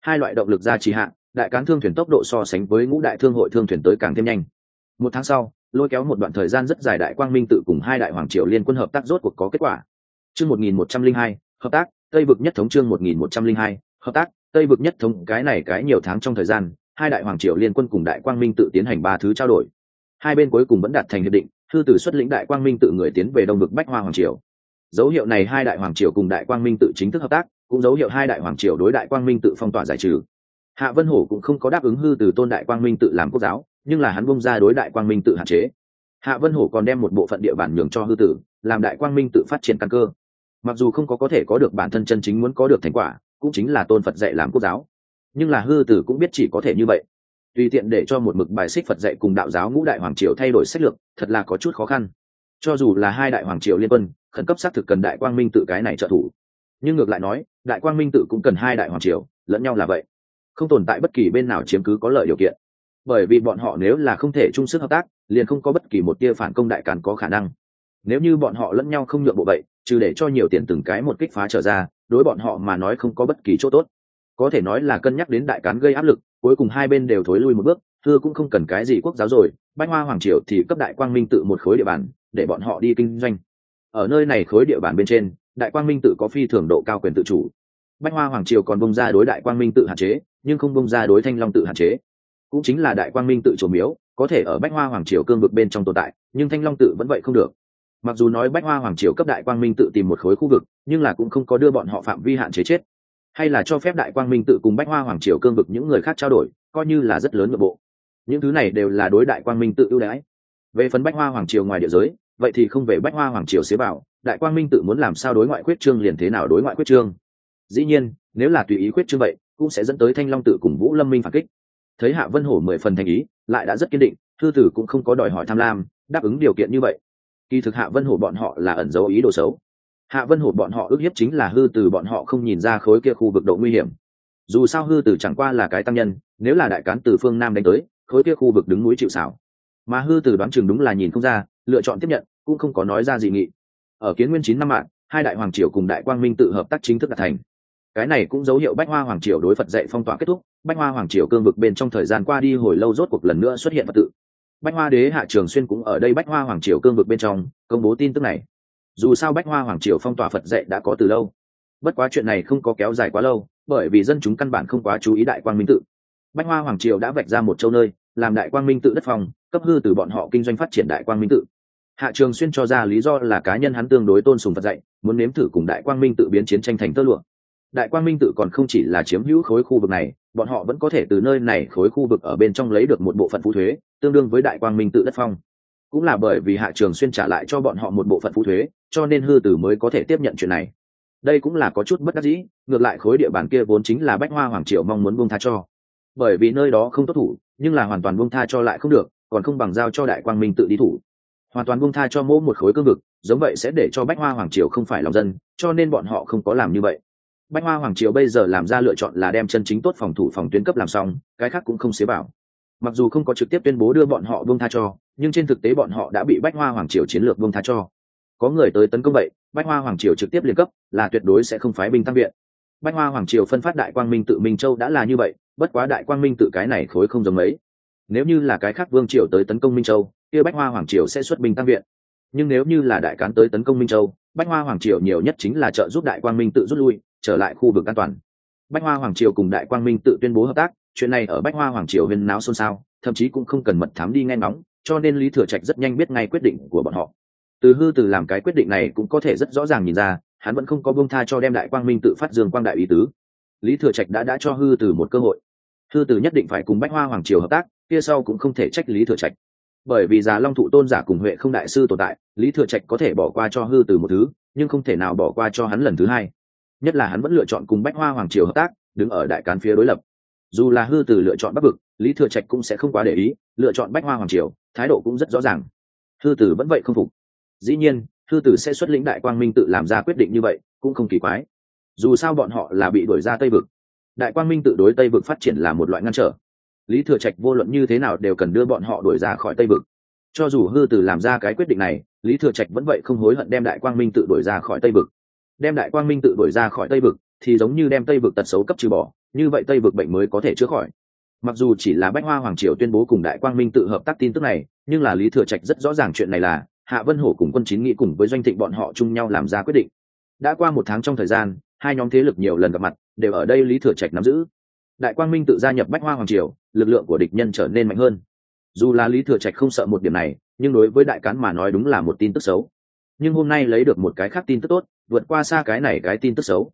Speaker 1: Hai loại động lực ra trì hạn đại cán thương thuyền tốc độ so sánh với ngũ đại thương hội thương thuyền tới càng thêm nhanh. Một tháng sau, lôi kéo một đoạn thời gian rất dài đại quang minh tự cùng hai đại hoàng triều liên quân hợp tác rốt cuộc có kết quả. Chương một nghìn một trăm linh hai, hợp tác, tây vực nhất thống chương một nghìn một trăm linh hai, hợp tác, tây vực nhất thống. Cái này cái nhiều tháng trong thời gian, hai đại hoàng triều liên quân cùng đại quang minh tự tiến hành ba thứ trao đổi. Hai bên cuối cùng vẫn đạt thành hiệp định, thư tử xuất lĩnh đại quang minh tự người tiến về đông vực bách hoa hoàng triều. Dấu hiệu này hai đại hoàng triều cùng đại quang minh tự chính thức hợp tác, cũng dấu hiệu hai đại hoàng triều đối đại quang minh tự phong tỏa giải trừ hạ vân hổ cũng không có đáp ứng hư từ tôn đại quang minh tự làm quốc giáo, nhưng là hắn bông ra đối đại quang minh tự hạn chế. Hạ vân hổ còn đem một bộ phận địa bản nhường cho hư tử, làm đại quang minh tự phát triển căn cơ. Mặc dù không có có thể có được bản thân chân chính muốn có được thành quả, cũng chính là tôn phật dạy làm quốc giáo. Nhưng là hư tử cũng biết chỉ có thể như vậy. Tùy tiện để cho một mực bài xích phật dạy cùng đạo giáo ngũ đại hoàng triều thay đổi sách lược, thật là có chút khó khăn. Cho dù là hai đại hoàng triều liên quân, khẩn cấp xác thực cần đại quang minh tự cái này trợ thủ. Nhưng ngược lại nói, đại quang minh tự cũng cần hai đại hoàng triều, lẫn nhau là vậy không tồn tại bất kỳ bên nào chiếm cứ có lợi điều kiện. Bởi vì bọn họ nếu là không thể chung sức hợp tác, liền không có bất kỳ một tia phản công đại càn có khả năng. Nếu như bọn họ lẫn nhau không nhượng bộ vậy, trừ để cho nhiều tiền từng cái một kích phá trở ra, đối bọn họ mà nói không có bất kỳ chỗ tốt. Có thể nói là cân nhắc đến đại cán gây áp lực, cuối cùng hai bên đều thối lui một bước, thưa cũng không cần cái gì quốc giáo rồi, bách hoa hoàng triều thì cấp đại quang minh tự một khối địa bàn, để bọn họ đi kinh doanh. Ở nơi này khối địa bàn bên trên, đại quang minh tự có phi thường độ cao quyền tự chủ. Bách hoa hoàng triều còn bông ra đối đại quang minh tự hạn chế nhưng không bông ra đối thanh long tự hạn chế. Cũng chính là đại quang minh tự chủ miếu, có thể ở bách hoa hoàng triều cương vực bên trong tồn tại, nhưng thanh long tự vẫn vậy không được. Mặc dù nói bách hoa hoàng triều cấp đại quang minh tự tìm một khối khu vực, nhưng là cũng không có đưa bọn họ phạm vi hạn chế chết. Hay là cho phép đại quang minh tự cùng bách hoa hoàng triều cương vực những người khác trao đổi, coi như là rất lớn nội bộ. Những thứ này đều là đối đại quang minh tự ưu đãi. Về phần bách hoa hoàng triều ngoài địa giới, vậy thì không về bách hoa hoàng triều xế bảo, đại quang minh tự muốn làm sao đối ngoại quyết trương liền thế nào đối ngoại quyết trương? Dĩ nhiên, nếu là tùy ý quyết trương vậy cũng sẽ dẫn tới thanh long tự cùng vũ lâm minh phản kích. Thấy hạ vân hổ mười phần thành ý, lại đã rất kiên định, thư tử cũng không có đòi hỏi tham lam, đáp ứng điều kiện như vậy. Kỳ thực hạ vân hổ bọn họ là ẩn dấu ý đồ xấu. Hạ vân hổ bọn họ ước hiếp chính là hư từ bọn họ không nhìn ra khối kia khu vực độ nguy hiểm. Dù sao hư từ chẳng qua là cái tăng nhân, nếu là đại cán từ phương nam đánh tới, khối kia khu vực đứng núi chịu xảo mà hư từ đoán chừng đúng là nhìn không ra, lựa chọn tiếp nhận, cũng không có nói ra gì nghị. Ở kiến nguyên chín năm mạng, hai đại hoàng triều cùng đại quang minh tự hợp tác chính thức đạt thành cái này cũng dấu hiệu bách hoa hoàng triều đối phật dạy phong tỏa kết thúc. Bách hoa hoàng triều cương vực bên trong thời gian qua đi hồi lâu rốt cuộc lần nữa xuất hiện phật tự. Bách hoa đế hạ trường xuyên cũng ở đây bách hoa hoàng triều cương vực bên trong công bố tin tức này. Dù sao bách hoa hoàng triều phong tỏa phật dạy đã có từ lâu. Bất quá chuyện này không có kéo dài quá lâu, bởi vì dân chúng căn bản không quá chú ý đại quang minh tự. Bách hoa hoàng triều đã vạch ra một châu nơi, làm đại quang minh tự đất phòng cấp hư từ bọn họ kinh doanh phát triển đại quang minh tự. Hạ trường xuyên cho ra lý do là cá nhân hắn tương đối tôn sùng phật dạy, muốn nếm thử cùng đại quang minh tự biến chiến tranh thành tơ lụa đại quang minh tự còn không chỉ là chiếm hữu khối khu vực này, bọn họ vẫn có thể từ nơi này khối khu vực ở bên trong lấy được một bộ phận phú thuế, tương đương với đại quang minh tự đất phong. Cũng là bởi vì hạ trường xuyên trả lại cho bọn họ một bộ phận phú thuế, cho nên hư tử mới có thể tiếp nhận chuyện này. Đây cũng là có chút bất đắc dĩ, ngược lại khối địa bàn kia vốn chính là bách hoa hoàng triều mong muốn buông tha cho. Bởi vì nơi đó không tốt thủ, nhưng là hoàn toàn buông tha cho lại không được, còn không bằng giao cho đại quang minh tự đi thủ. Hoàn toàn buông tha cho mỗi một khối cương vực, giống vậy sẽ để cho bách hoa hoàng triều không phải lòng dân, cho nên bọn họ không có làm như vậy bách hoa hoàng triều bây giờ làm ra lựa chọn là đem chân chính tốt phòng thủ phòng tuyến cấp làm xong, cái khác cũng không xế bảo. Mặc dù không có trực tiếp tuyên bố đưa bọn họ vương tha cho, nhưng trên thực tế bọn họ đã bị bách hoa hoàng triều chiến lược vương tha cho. Có người tới tấn công vậy, bách hoa hoàng triều trực tiếp liên cấp, là tuyệt đối sẽ không phái binh tăng viện. Bách hoa hoàng triều phân phát đại quang minh tự minh châu đã là như vậy, bất quá đại quang minh tự cái này khối không giống mấy. Nếu như là cái khác vương triều tới tấn công minh châu, kia bách hoa hoàng triều sẽ xuất binh tăng viện. Nhưng nếu như là đại cán tới tấn công minh châu, bách hoa hoàng triều nhiều nhất chính là trợ giúp đại quang minh tự rút lui trở lại khu vực an toàn. Bách hoa hoàng triều cùng đại quang minh tự tuyên bố hợp tác, chuyện này ở bách hoa hoàng triều huyên náo xôn xao, thậm chí cũng không cần mật thám đi nghe ngóng, cho nên lý thừa trạch rất nhanh biết ngay quyết định của bọn họ. Từ hư từ làm cái quyết định này cũng có thể rất rõ ràng nhìn ra, hắn vẫn không có bông tha cho đem đại quang minh tự phát dương quang đại ý tứ. Lý thừa trạch đã đã cho hư từ một cơ hội. Hư từ nhất định phải cùng bách hoa hoàng triều hợp tác, kia sau cũng không thể trách lý thừa trạch. Bởi vì già long thụ tôn giả cùng huệ không đại sư tồn tại, lý thừa trạch có thể bỏ qua cho hư từ một thứ, nhưng không thể nào bỏ qua cho hắn lần thứ hai nhất là hắn vẫn lựa chọn cùng bách hoa hoàng triều hợp tác, đứng ở đại cán phía đối lập. Dù là hư từ lựa chọn bắc vực, lý thừa trạch cũng sẽ không quá để ý, lựa chọn bách hoa hoàng triều, thái độ cũng rất rõ ràng. Hư tử vẫn vậy không phục. Dĩ nhiên, hư tử sẽ xuất lĩnh đại quang minh tự làm ra quyết định như vậy, cũng không kỳ quái. Dù sao bọn họ là bị đuổi ra tây vực. Đại quang minh tự đối tây vực phát triển là một loại ngăn trở. Lý thừa trạch vô luận như thế nào đều cần đưa bọn họ đuổi ra khỏi tây vực. Cho dù hư tử làm ra cái quyết định này, lý thừa trạch vẫn vậy không hối hận đem đại quang minh tự đuổi ra khỏi tây vực đem đại quang minh tự đuổi ra khỏi tây vực, thì giống như đem tây vực tật xấu cấp trừ bỏ, như vậy tây vực bệnh mới có thể chữa khỏi. Mặc dù chỉ là bách hoa hoàng triều tuyên bố cùng đại quang minh tự hợp tác tin tức này, nhưng là lý thừa trạch rất rõ ràng chuyện này là, hạ vân hổ cùng quân chín nghĩ cùng với doanh thịnh bọn họ chung nhau làm ra quyết định. Đã qua một tháng trong thời gian, hai nhóm thế lực nhiều lần gặp mặt, đều ở đây lý thừa trạch nắm giữ. Đại quang minh tự gia nhập bách hoa hoàng triều, lực lượng của địch nhân trở nên mạnh hơn. Dù là lý thừa trạch không sợ một điểm này, nhưng đối với đại cán mà nói đúng là một tin tức xấu nhưng hôm nay lấy được một cái khác tin tức tốt, vượt qua xa cái này cái tin tức xấu.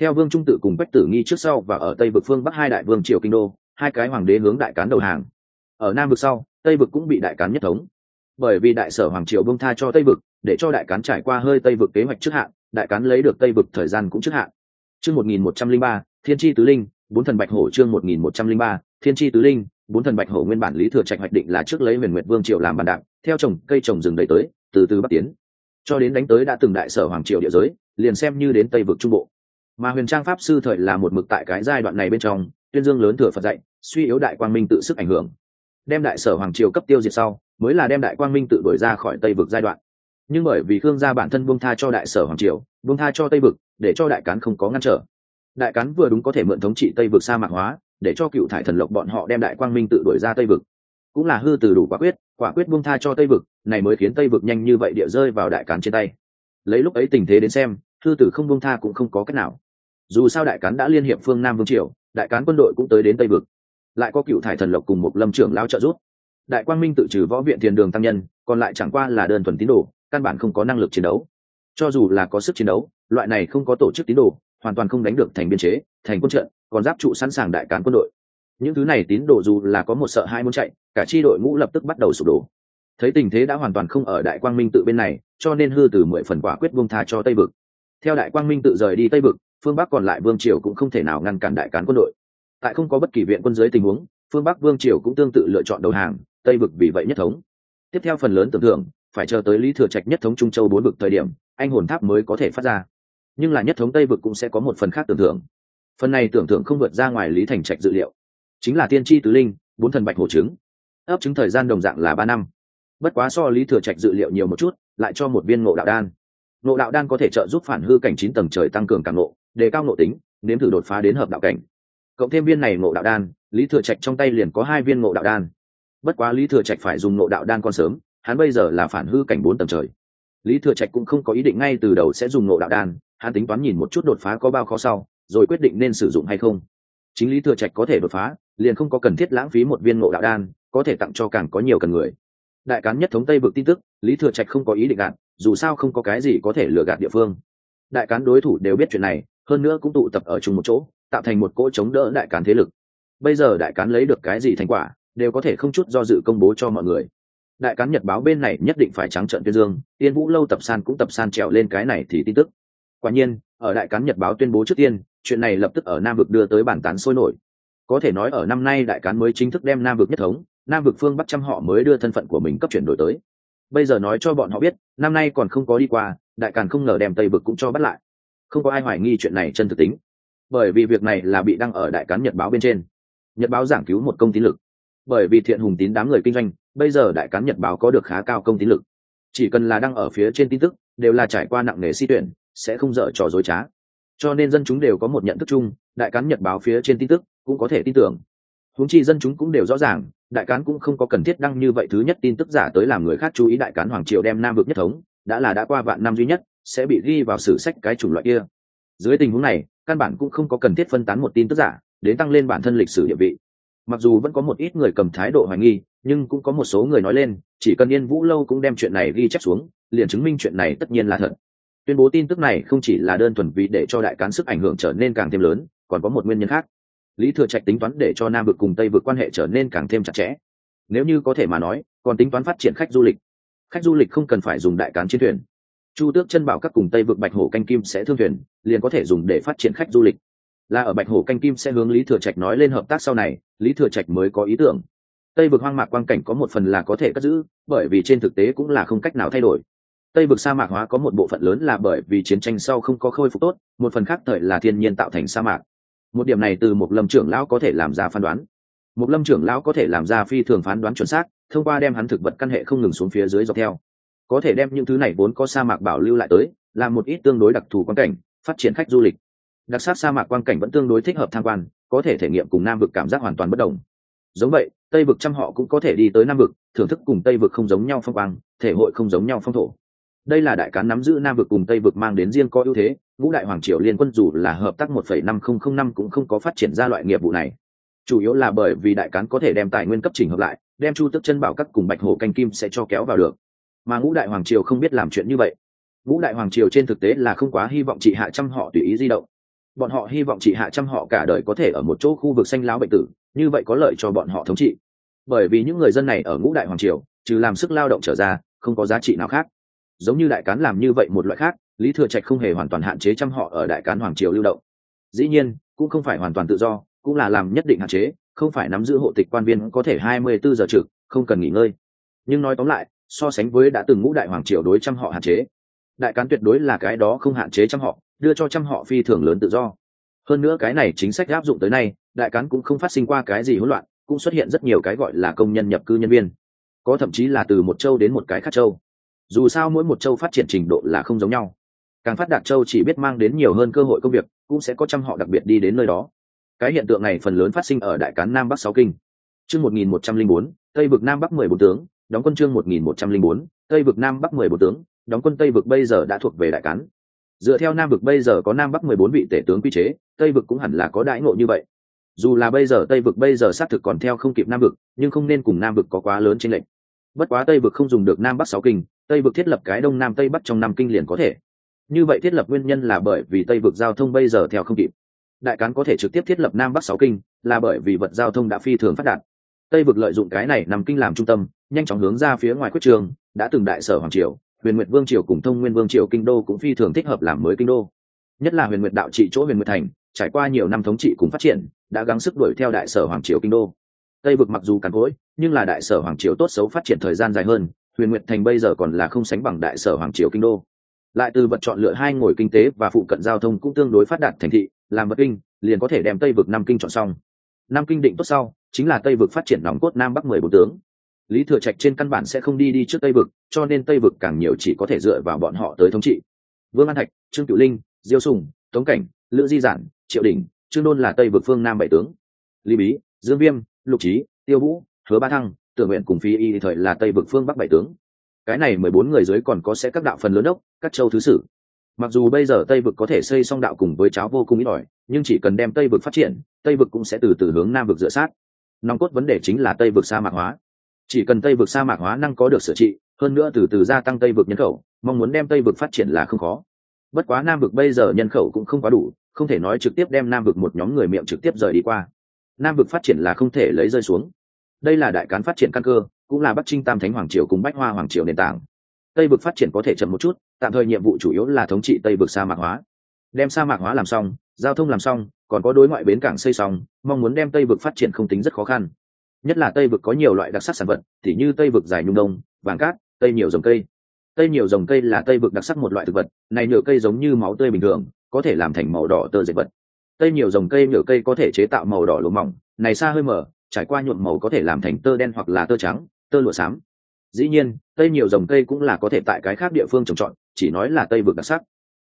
Speaker 1: Theo vương trung tự cùng bách tử nghi trước sau và ở tây vực phương bắc hai đại vương triều kinh đô, hai cái hoàng đế hướng đại cán đầu hàng. Ở nam vực sau, tây vực cũng bị đại cán nhất thống. Bởi vì đại sở hoàng triều bông tha cho tây vực, để cho đại cán trải qua hơi tây vực kế hoạch trước hạn, đại cán lấy được tây vực thời gian cũng trước hạn. Chương một nghìn một trăm linh ba, thiên tri tứ linh, bốn thần bạch hổ chương một nghìn một trăm linh ba, thiên tri tứ linh, bốn thần bạch hổ nguyên bản lý thừa trạch hoạch định là trước lấy huyền nguyệt vương triều làm bàn đạp, theo trồng cây trồng rừng đầy tới, từ từ bắc tiến cho đến đánh tới đã từng đại sở hoàng triều địa giới, liền xem như đến tây vực trung bộ. Mà huyền trang pháp sư thời là một mực tại cái giai đoạn này bên trong, tuyên dương lớn thừa phật dạy, suy yếu đại quang minh tự sức ảnh hưởng. Đem đại sở hoàng triều cấp tiêu diệt sau, mới là đem đại quang minh tự đổi ra khỏi tây vực giai đoạn. Nhưng bởi vì khương gia bản thân buông tha cho đại sở hoàng triều, buông tha cho tây vực, để cho đại cán không có ngăn trở. Đại cán vừa đúng có thể mượn thống trị tây vực sa mạc hóa, để cho cựu thải thần lộc bọn họ đem đại quang minh tự đổi ra tây vực. Cũng là hư từ đủ quả quyết quả quyết buông tha cho tây vực, này mới khiến tây vực nhanh như vậy địa rơi vào đại cán trên tay. Lấy lúc ấy tình thế đến xem, thư tử không buông tha cũng không có cách nào. Dù sao đại cán đã liên hiệp phương nam vương triều, đại cán quân đội cũng tới đến tây vực. Lại có cựu thải thần lộc cùng một lâm trưởng lao trợ giúp. Đại quang minh tự trừ võ viện thiền đường tăng nhân, còn lại chẳng qua là đơn thuần tín đồ, căn bản không có năng lực chiến đấu. Cho dù là có sức chiến đấu, loại này không có tổ chức tín đồ, hoàn toàn không đánh được thành biên chế, thành quân trận, còn giáp trụ sẵn sàng đại cán quân đội những thứ này tín đồ dù là có một sợ hai muốn chạy, cả chi đội ngũ lập tức bắt đầu sụp đổ. Thấy tình thế đã hoàn toàn không ở đại quang minh tự bên này, cho nên hư từ mười phần quả quyết buông tha cho tây vực. Theo đại quang minh tự rời đi tây vực, phương bắc còn lại vương triều cũng không thể nào ngăn cản đại cán quân đội. Tại không có bất kỳ viện quân giới tình huống, phương bắc vương triều cũng tương tự lựa chọn đầu hàng, tây vực vì vậy nhất thống. Tiếp theo phần lớn tưởng tượng, phải chờ tới lý thừa trạch nhất thống trung châu bốn vực thời điểm, anh hồn tháp mới có thể phát ra. Nhưng là nhất thống tây vực cũng sẽ có một phần khác tưởng tượng. Phần này tưởng tượng không vượt ra ngoài lý thành trạch dự liệu chính là tiên tri tứ linh, bốn thần bạch hổ trứng. Ấp trứng thời gian đồng dạng là ba năm. Bất quá so lý thừa trạch dự liệu nhiều một chút, lại cho một viên ngộ đạo đan. Ngộ đạo đan có thể trợ giúp phản hư cảnh chín tầng trời tăng cường càng ngộ, đề cao ngộ tính, nếm thử đột phá đến hợp đạo cảnh. Cộng thêm viên này ngộ đạo đan, lý thừa trạch trong tay liền có hai viên ngộ đạo đan. Bất quá lý thừa trạch phải dùng ngộ đạo đan còn sớm, hắn bây giờ là phản hư cảnh bốn tầng trời. Lý thừa trạch cũng không có ý định ngay từ đầu sẽ dùng ngộ đạo đan, hắn tính toán nhìn một chút đột phá có bao khó sau, rồi quyết định nên sử dụng hay không chính lý thừa trạch có thể đột phá, liền không có cần thiết lãng phí một viên ngộ đạo đan, có thể tặng cho càng có nhiều cần người. Đại cán nhất thống tây vực tin tức, lý thừa trạch không có ý định gạt, dù sao không có cái gì có thể lừa gạt địa phương. Đại cán đối thủ đều biết chuyện này, hơn nữa cũng tụ tập ở chung một chỗ, tạo thành một cỗ chống đỡ đại cán thế lực. Bây giờ đại cán lấy được cái gì thành quả, đều có thể không chút do dự công bố cho mọi người. Đại cán nhật báo bên này nhất định phải trắng trợn tuyên dương tiên vũ lâu tập san cũng tập san trèo lên cái này thì tin tức. Quả nhiên, ở đại cán nhật báo tuyên bố trước tiên chuyện này lập tức ở nam vực đưa tới bản tán sôi nổi. Có thể nói ở năm nay đại cán mới chính thức đem nam vực nhất thống, nam vực phương bắc trăm họ mới đưa thân phận của mình cấp chuyển đổi tới. Bây giờ nói cho bọn họ biết, năm nay còn không có đi qua, đại càn không ngờ đem tây vực cũng cho bắt lại. Không có ai hoài nghi chuyện này chân thực tính. Bởi vì việc này là bị đăng ở đại cán nhật báo bên trên. Nhật báo giảng cứu một công tín lực. Bởi vì thiện hùng tín đám người kinh doanh, bây giờ đại cán nhật báo có được khá cao công tín lực. Chỉ cần là đăng ở phía trên tin tức, đều là trải qua nặng nề si tuyển, sẽ không dở trò dối trá cho nên dân chúng đều có một nhận thức chung, đại cán nhật báo phía trên tin tức cũng có thể tin tưởng. Huống chi dân chúng cũng đều rõ ràng, đại cán cũng không có cần thiết đăng như vậy thứ nhất tin tức giả tới làm người khác chú ý đại cán hoàng triều đem nam vực nhất thống, đã là đã qua vạn năm duy nhất, sẽ bị ghi vào sử sách cái chủng loại kia. Dưới tình huống này, căn bản cũng không có cần thiết phân tán một tin tức giả, đến tăng lên bản thân lịch sử địa vị. Mặc dù vẫn có một ít người cầm thái độ hoài nghi, nhưng cũng có một số người nói lên, chỉ cần yên vũ lâu cũng đem chuyện này ghi chép xuống, liền chứng minh chuyện này tất nhiên là thật tuyên bố tin tức này không chỉ là đơn thuần vì để cho đại cán sức ảnh hưởng trở nên càng thêm lớn, còn có một nguyên nhân khác. Lý thừa trạch tính toán để cho nam vực cùng tây vực quan hệ trở nên càng thêm chặt chẽ. Nếu như có thể mà nói, còn tính toán phát triển khách du lịch. Khách du lịch không cần phải dùng đại cán chiến thuyền. Chu tước chân bảo các cùng tây vực bạch hổ canh kim sẽ thương thuyền, liền có thể dùng để phát triển khách du lịch. Là ở bạch hổ canh kim sẽ hướng lý thừa trạch nói lên hợp tác sau này, lý thừa trạch mới có ý tưởng. Tây vực hoang mạc quang cảnh có một phần là có thể cất giữ, bởi vì trên thực tế cũng là không cách nào thay đổi tây vực sa mạc hóa có một bộ phận lớn là bởi vì chiến tranh sau không có khôi phục tốt, một phần khác thời là thiên nhiên tạo thành sa mạc. Một điểm này từ một lâm trưởng lão có thể làm ra phán đoán. Một lâm trưởng lão có thể làm ra phi thường phán đoán chuẩn xác, thông qua đem hắn thực vật căn hệ không ngừng xuống phía dưới dọc theo. Có thể đem những thứ này vốn có sa mạc bảo lưu lại tới làm một ít tương đối đặc thù quan cảnh, phát triển khách du lịch. Đặc sắc sa mạc quan cảnh vẫn tương đối thích hợp tham quan, có thể thể nghiệm cùng nam vực cảm giác hoàn toàn bất đồng. Giống vậy, tây vực trăm họ cũng có thể đi tới nam vực, thưởng thức cùng tây vực không giống nhau phong quang, thể hội không giống nhau phong thổ đây là đại cán nắm giữ nam vực cùng tây vực mang đến riêng có ưu thế, ngũ đại hoàng triều liên quân dù là hợp tác một phẩy năm không không năm cũng không có phát triển ra loại nghiệp vụ này. Chủ yếu là bởi vì đại cán có thể đem tài nguyên cấp chỉnh hợp lại, đem chu tức chân bảo các cùng bạch hồ canh kim sẽ cho kéo vào được. Mà ngũ đại hoàng triều không biết làm chuyện như vậy. Ngũ đại hoàng triều trên thực tế là không quá hy vọng chị hạ trăm họ tùy ý di động. Bọn họ hy vọng chị hạ trăm họ cả đời có thể ở một chỗ khu vực xanh láo bệnh tử, như vậy có lợi cho bọn họ thống trị. Bởi vì những người dân này ở ngũ đại hoàng triều, trừ làm sức lao động trở ra, không có giá trị nào khác giống như đại cán làm như vậy một loại khác, lý thừa trạch không hề hoàn toàn hạn chế trăm họ ở đại cán hoàng triều lưu động. Dĩ nhiên, cũng không phải hoàn toàn tự do, cũng là làm nhất định hạn chế, không phải nắm giữ hộ tịch quan viên có thể hai mươi bốn giờ trực, không cần nghỉ ngơi. Nhưng nói tóm lại, so sánh với đã từng ngũ đại hoàng triều đối trăm họ hạn chế, đại cán tuyệt đối là cái đó không hạn chế trăm họ, đưa cho trăm họ phi thường lớn tự do. Hơn nữa cái này chính sách áp dụng tới nay, đại cán cũng không phát sinh qua cái gì hỗn loạn, cũng xuất hiện rất nhiều cái gọi là công nhân nhập cư nhân viên. Có thậm chí là từ một châu đến một cái khác châu dù sao mỗi một châu phát triển trình độ là không giống nhau. Càng phát đạt châu chỉ biết mang đến nhiều hơn cơ hội công việc, cũng sẽ có trăm họ đặc biệt đi đến nơi đó. Cái hiện tượng này phần lớn phát sinh ở đại cán nam bắc sáu kinh. Chương một nghìn một trăm linh bốn, tây vực nam bắc mười bốn tướng, đóng quân chương một nghìn một trăm linh bốn, tây vực nam bắc mười bốn tướng, đóng quân tây vực bây giờ đã thuộc về đại cán. Dựa theo nam vực bây giờ có nam bắc mười bốn vị tể tướng quy chế, tây vực cũng hẳn là có đãi ngộ như vậy. Dù là bây giờ tây vực bây giờ xác thực còn theo không kịp nam vực, nhưng không nên cùng nam vực có quá lớn trên lệnh bất quá tây vực không dùng được nam bắc sáu kinh tây vực thiết lập cái đông nam tây bắc trong năm kinh liền có thể. Như vậy thiết lập nguyên nhân là bởi vì tây vực giao thông bây giờ theo không kịp. Đại cán có thể trực tiếp thiết lập nam bắc sáu kinh, là bởi vì vật giao thông đã phi thường phát đạt. Tây vực lợi dụng cái này nằm kinh làm trung tâm, nhanh chóng hướng ra phía ngoài quyết trường, đã từng đại sở hoàng triều, huyền nguyệt vương triều cùng thông nguyên vương triều kinh đô cũng phi thường thích hợp làm mới kinh đô. Nhất là huyền nguyệt đạo trị chỗ huyền nguyệt thành, trải qua nhiều năm thống trị cùng phát triển, đã gắng sức đuổi theo đại sở hoàng triều kinh đô. Tây vực mặc dù càn cỗi, nhưng là đại sở hoàng triều tốt xấu phát triển thời gian dài hơn huyền nguyệt thành bây giờ còn là không sánh bằng đại sở hoàng triều kinh đô. Lại từ vật chọn lựa hai ngồi kinh tế và phụ cận giao thông cũng tương đối phát đạt thành thị, làm vật kinh, liền có thể đem tây vực Nam kinh chọn xong. Nam kinh định tốt sau, chính là tây vực phát triển nòng cốt nam bắc mười bốn tướng. Lý thừa trạch trên căn bản sẽ không đi đi trước tây vực, cho nên tây vực càng nhiều chỉ có thể dựa vào bọn họ tới thống trị. Vương an thạch, trương cựu linh, diêu sùng, tống cảnh, lữ di giản, triệu đình, trương đôn là tây vực phương nam bảy tướng. Lý bí, dương viêm, lục trí tiêu vũ, hứa ba thăng tưởng nguyện cùng phi y thời là tây vực phương bắc bảy tướng. Cái này mười bốn người dưới còn có sẽ các đạo phần lớn đốc, các châu thứ sử. Mặc dù bây giờ tây vực có thể xây xong đạo cùng với cháo vô cùng ít ỏi, nhưng chỉ cần đem tây vực phát triển, tây vực cũng sẽ từ từ hướng nam vực dựa sát. Nòng cốt vấn đề chính là tây vực sa mạc hóa. Chỉ cần tây vực sa mạc hóa năng có được sửa trị, hơn nữa từ từ gia tăng tây vực nhân khẩu, mong muốn đem tây vực phát triển là không khó. Bất quá nam vực bây giờ nhân khẩu cũng không quá đủ, không thể nói trực tiếp đem nam vực một nhóm người miệng trực tiếp rời đi qua. Nam vực phát triển là không thể lấy rơi xuống đây là đại cán phát triển căn cơ, cũng là bắc trinh tam thánh hoàng triều cùng bách hoa hoàng triều nền tảng. Tây vực phát triển có thể chậm một chút, tạm thời nhiệm vụ chủ yếu là thống trị tây vực sa mạc hóa. Đem sa mạc hóa làm xong, giao thông làm xong, còn có đối ngoại bến cảng xây xong, mong muốn đem tây vực phát triển không tính rất khó khăn. Nhất là tây vực có nhiều loại đặc sắc sản vật t h như tây vực dài nhung đông, vàng cát, tây nhiều dòng cây. Tây nhiều dòng cây là tây vực đặc sắc một loại thực vật, này nhựa cây giống như máu tươi bình thường, có thể làm thành màu đỏ tơ dệt vật. Tây nhiều dòng cây nhựa cây có thể chế tạo màu đỏ lỗ mỏng, này xa hơi mở trải qua nhuộm màu có thể làm thành tơ đen hoặc là tơ trắng, tơ lụa xám. Dĩ nhiên, tây nhiều dòng cây cũng là có thể tại cái khác địa phương trồng trọt, chỉ nói là tây vực đặc sắc.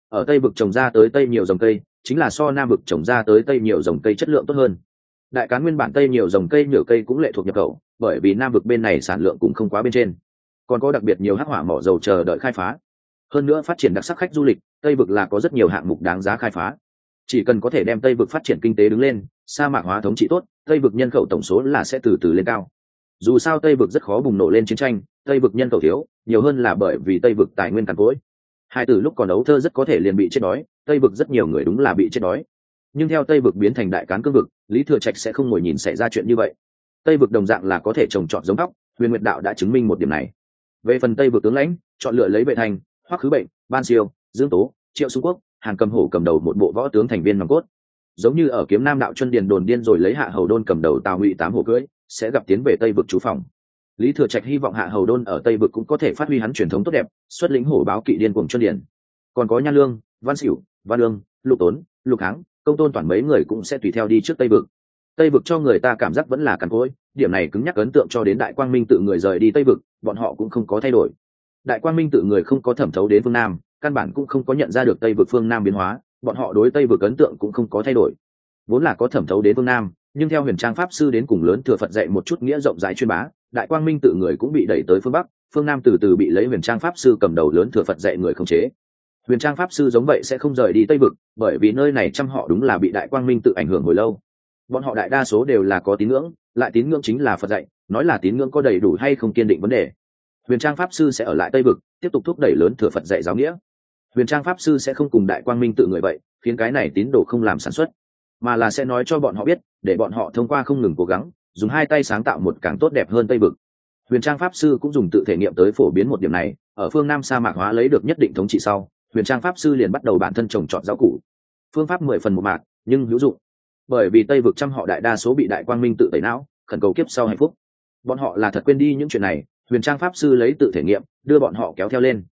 Speaker 1: Ở tây vực trồng ra tới tây nhiều dòng cây, chính là so nam vực trồng ra tới tây nhiều dòng cây chất lượng tốt hơn. Đại cán nguyên bản tây nhiều dòng cây nhựa cây cũng lệ thuộc nhập khẩu, bởi vì nam vực bên này sản lượng cũng không quá bên trên. Còn có đặc biệt nhiều hắc hỏa mỏ dầu chờ đợi khai phá. Hơn nữa phát triển đặc sắc khách du lịch, tây vực là có rất nhiều hạng mục đáng giá khai phá. Chỉ cần có thể đem tây vực phát triển kinh tế đứng lên, sa mạc hóa thống trị tốt tây vực nhân khẩu tổng số là sẽ từ từ lên cao. Dù sao tây vực rất khó bùng nổ lên chiến tranh, tây vực nhân khẩu thiếu, nhiều hơn là bởi vì tây vực tài nguyên càn cỗi. Hai từ lúc còn ấu thơ rất có thể liền bị chết đói, tây vực rất nhiều người đúng là bị chết đói. Nhưng theo tây vực biến thành đại cán cương vực, lý thừa trạch sẽ không ngồi nhìn xảy ra chuyện như vậy. Tây vực đồng dạng là có thể trồng trọt giống tóc huyền nguyệt đạo đã chứng minh một điểm này. Về phần tây vực tướng lãnh, chọn lựa lấy vệ thành, hoắc khứ bệnh, ban siêu, dương tố, triệu xung quốc, hàn cầm hổ cầm đầu một bộ võ tướng thành viên nòng cốt giống như ở kiếm nam đạo chân điền đồn điên rồi lấy hạ hầu đôn cầm đầu tào ngụy tám hổ cưỡi, sẽ gặp tiến về tây vực chú phòng. Lý thừa trạch hy vọng hạ hầu đôn ở tây vực cũng có thể phát huy hắn truyền thống tốt đẹp, xuất lĩnh hổ báo kỵ điên cùng chân điền. Còn có nhan lương, văn xỉu văn lương, lục tốn, lục háng, công tôn toàn mấy người cũng sẽ tùy theo đi trước tây vực. Tây vực cho người ta cảm giác vẫn là cằn cỗi, điểm này cứng nhắc ấn tượng cho đến đại quang minh tự người rời đi tây vực, bọn họ cũng không có thay đổi. Đại quang minh tự người không có thẩm thấu đến phương nam, căn bản cũng không có nhận ra được tây vực phương nam biến hóa bọn họ đối tây vực ấn tượng cũng không có thay đổi. Vốn là có thẩm thấu đến phương nam, nhưng theo huyền trang pháp sư đến cùng lớn thừa phật dạy một chút nghĩa rộng rãi chuyên bá, đại quang minh tự người cũng bị đẩy tới phương bắc, phương nam từ từ bị lấy huyền trang pháp sư cầm đầu lớn thừa phật dạy người khống chế. Huyền trang pháp sư giống vậy sẽ không rời đi tây vực, bởi vì nơi này trăm họ đúng là bị đại quang minh tự ảnh hưởng hồi lâu. Bọn họ đại đa số đều là có tín ngưỡng, lại tín ngưỡng chính là phật dạy, nói là tín ngưỡng có đầy đủ hay không kiên định vấn đề. Huyền trang pháp sư sẽ ở lại tây vực, tiếp tục thúc đẩy lớn thừa phật dạy giáo nghĩa huyền trang pháp sư sẽ không cùng đại quang minh tự người vậy, khiến cái này tín đồ không làm sản xuất. Mà là sẽ nói cho bọn họ biết, để bọn họ thông qua không ngừng cố gắng, dùng hai tay sáng tạo một càng tốt đẹp hơn tây vực. Huyền trang pháp sư cũng dùng tự thể nghiệm tới phổ biến một điểm này, ở phương nam sa mạc hóa lấy được nhất định thống trị sau, huyền trang pháp sư liền bắt đầu bản thân trồng trọt rau củ. Phương pháp mười phần một mạc, nhưng hữu dụng. Bởi vì tây vực trăm họ đại đa số bị đại quang minh tự tẩy não, khẩn cầu kiếp sau hạnh phúc. Bọn họ là thật quên đi những chuyện này, huyền trang pháp sư lấy tự thể nghiệm, đưa bọn họ kéo theo lên.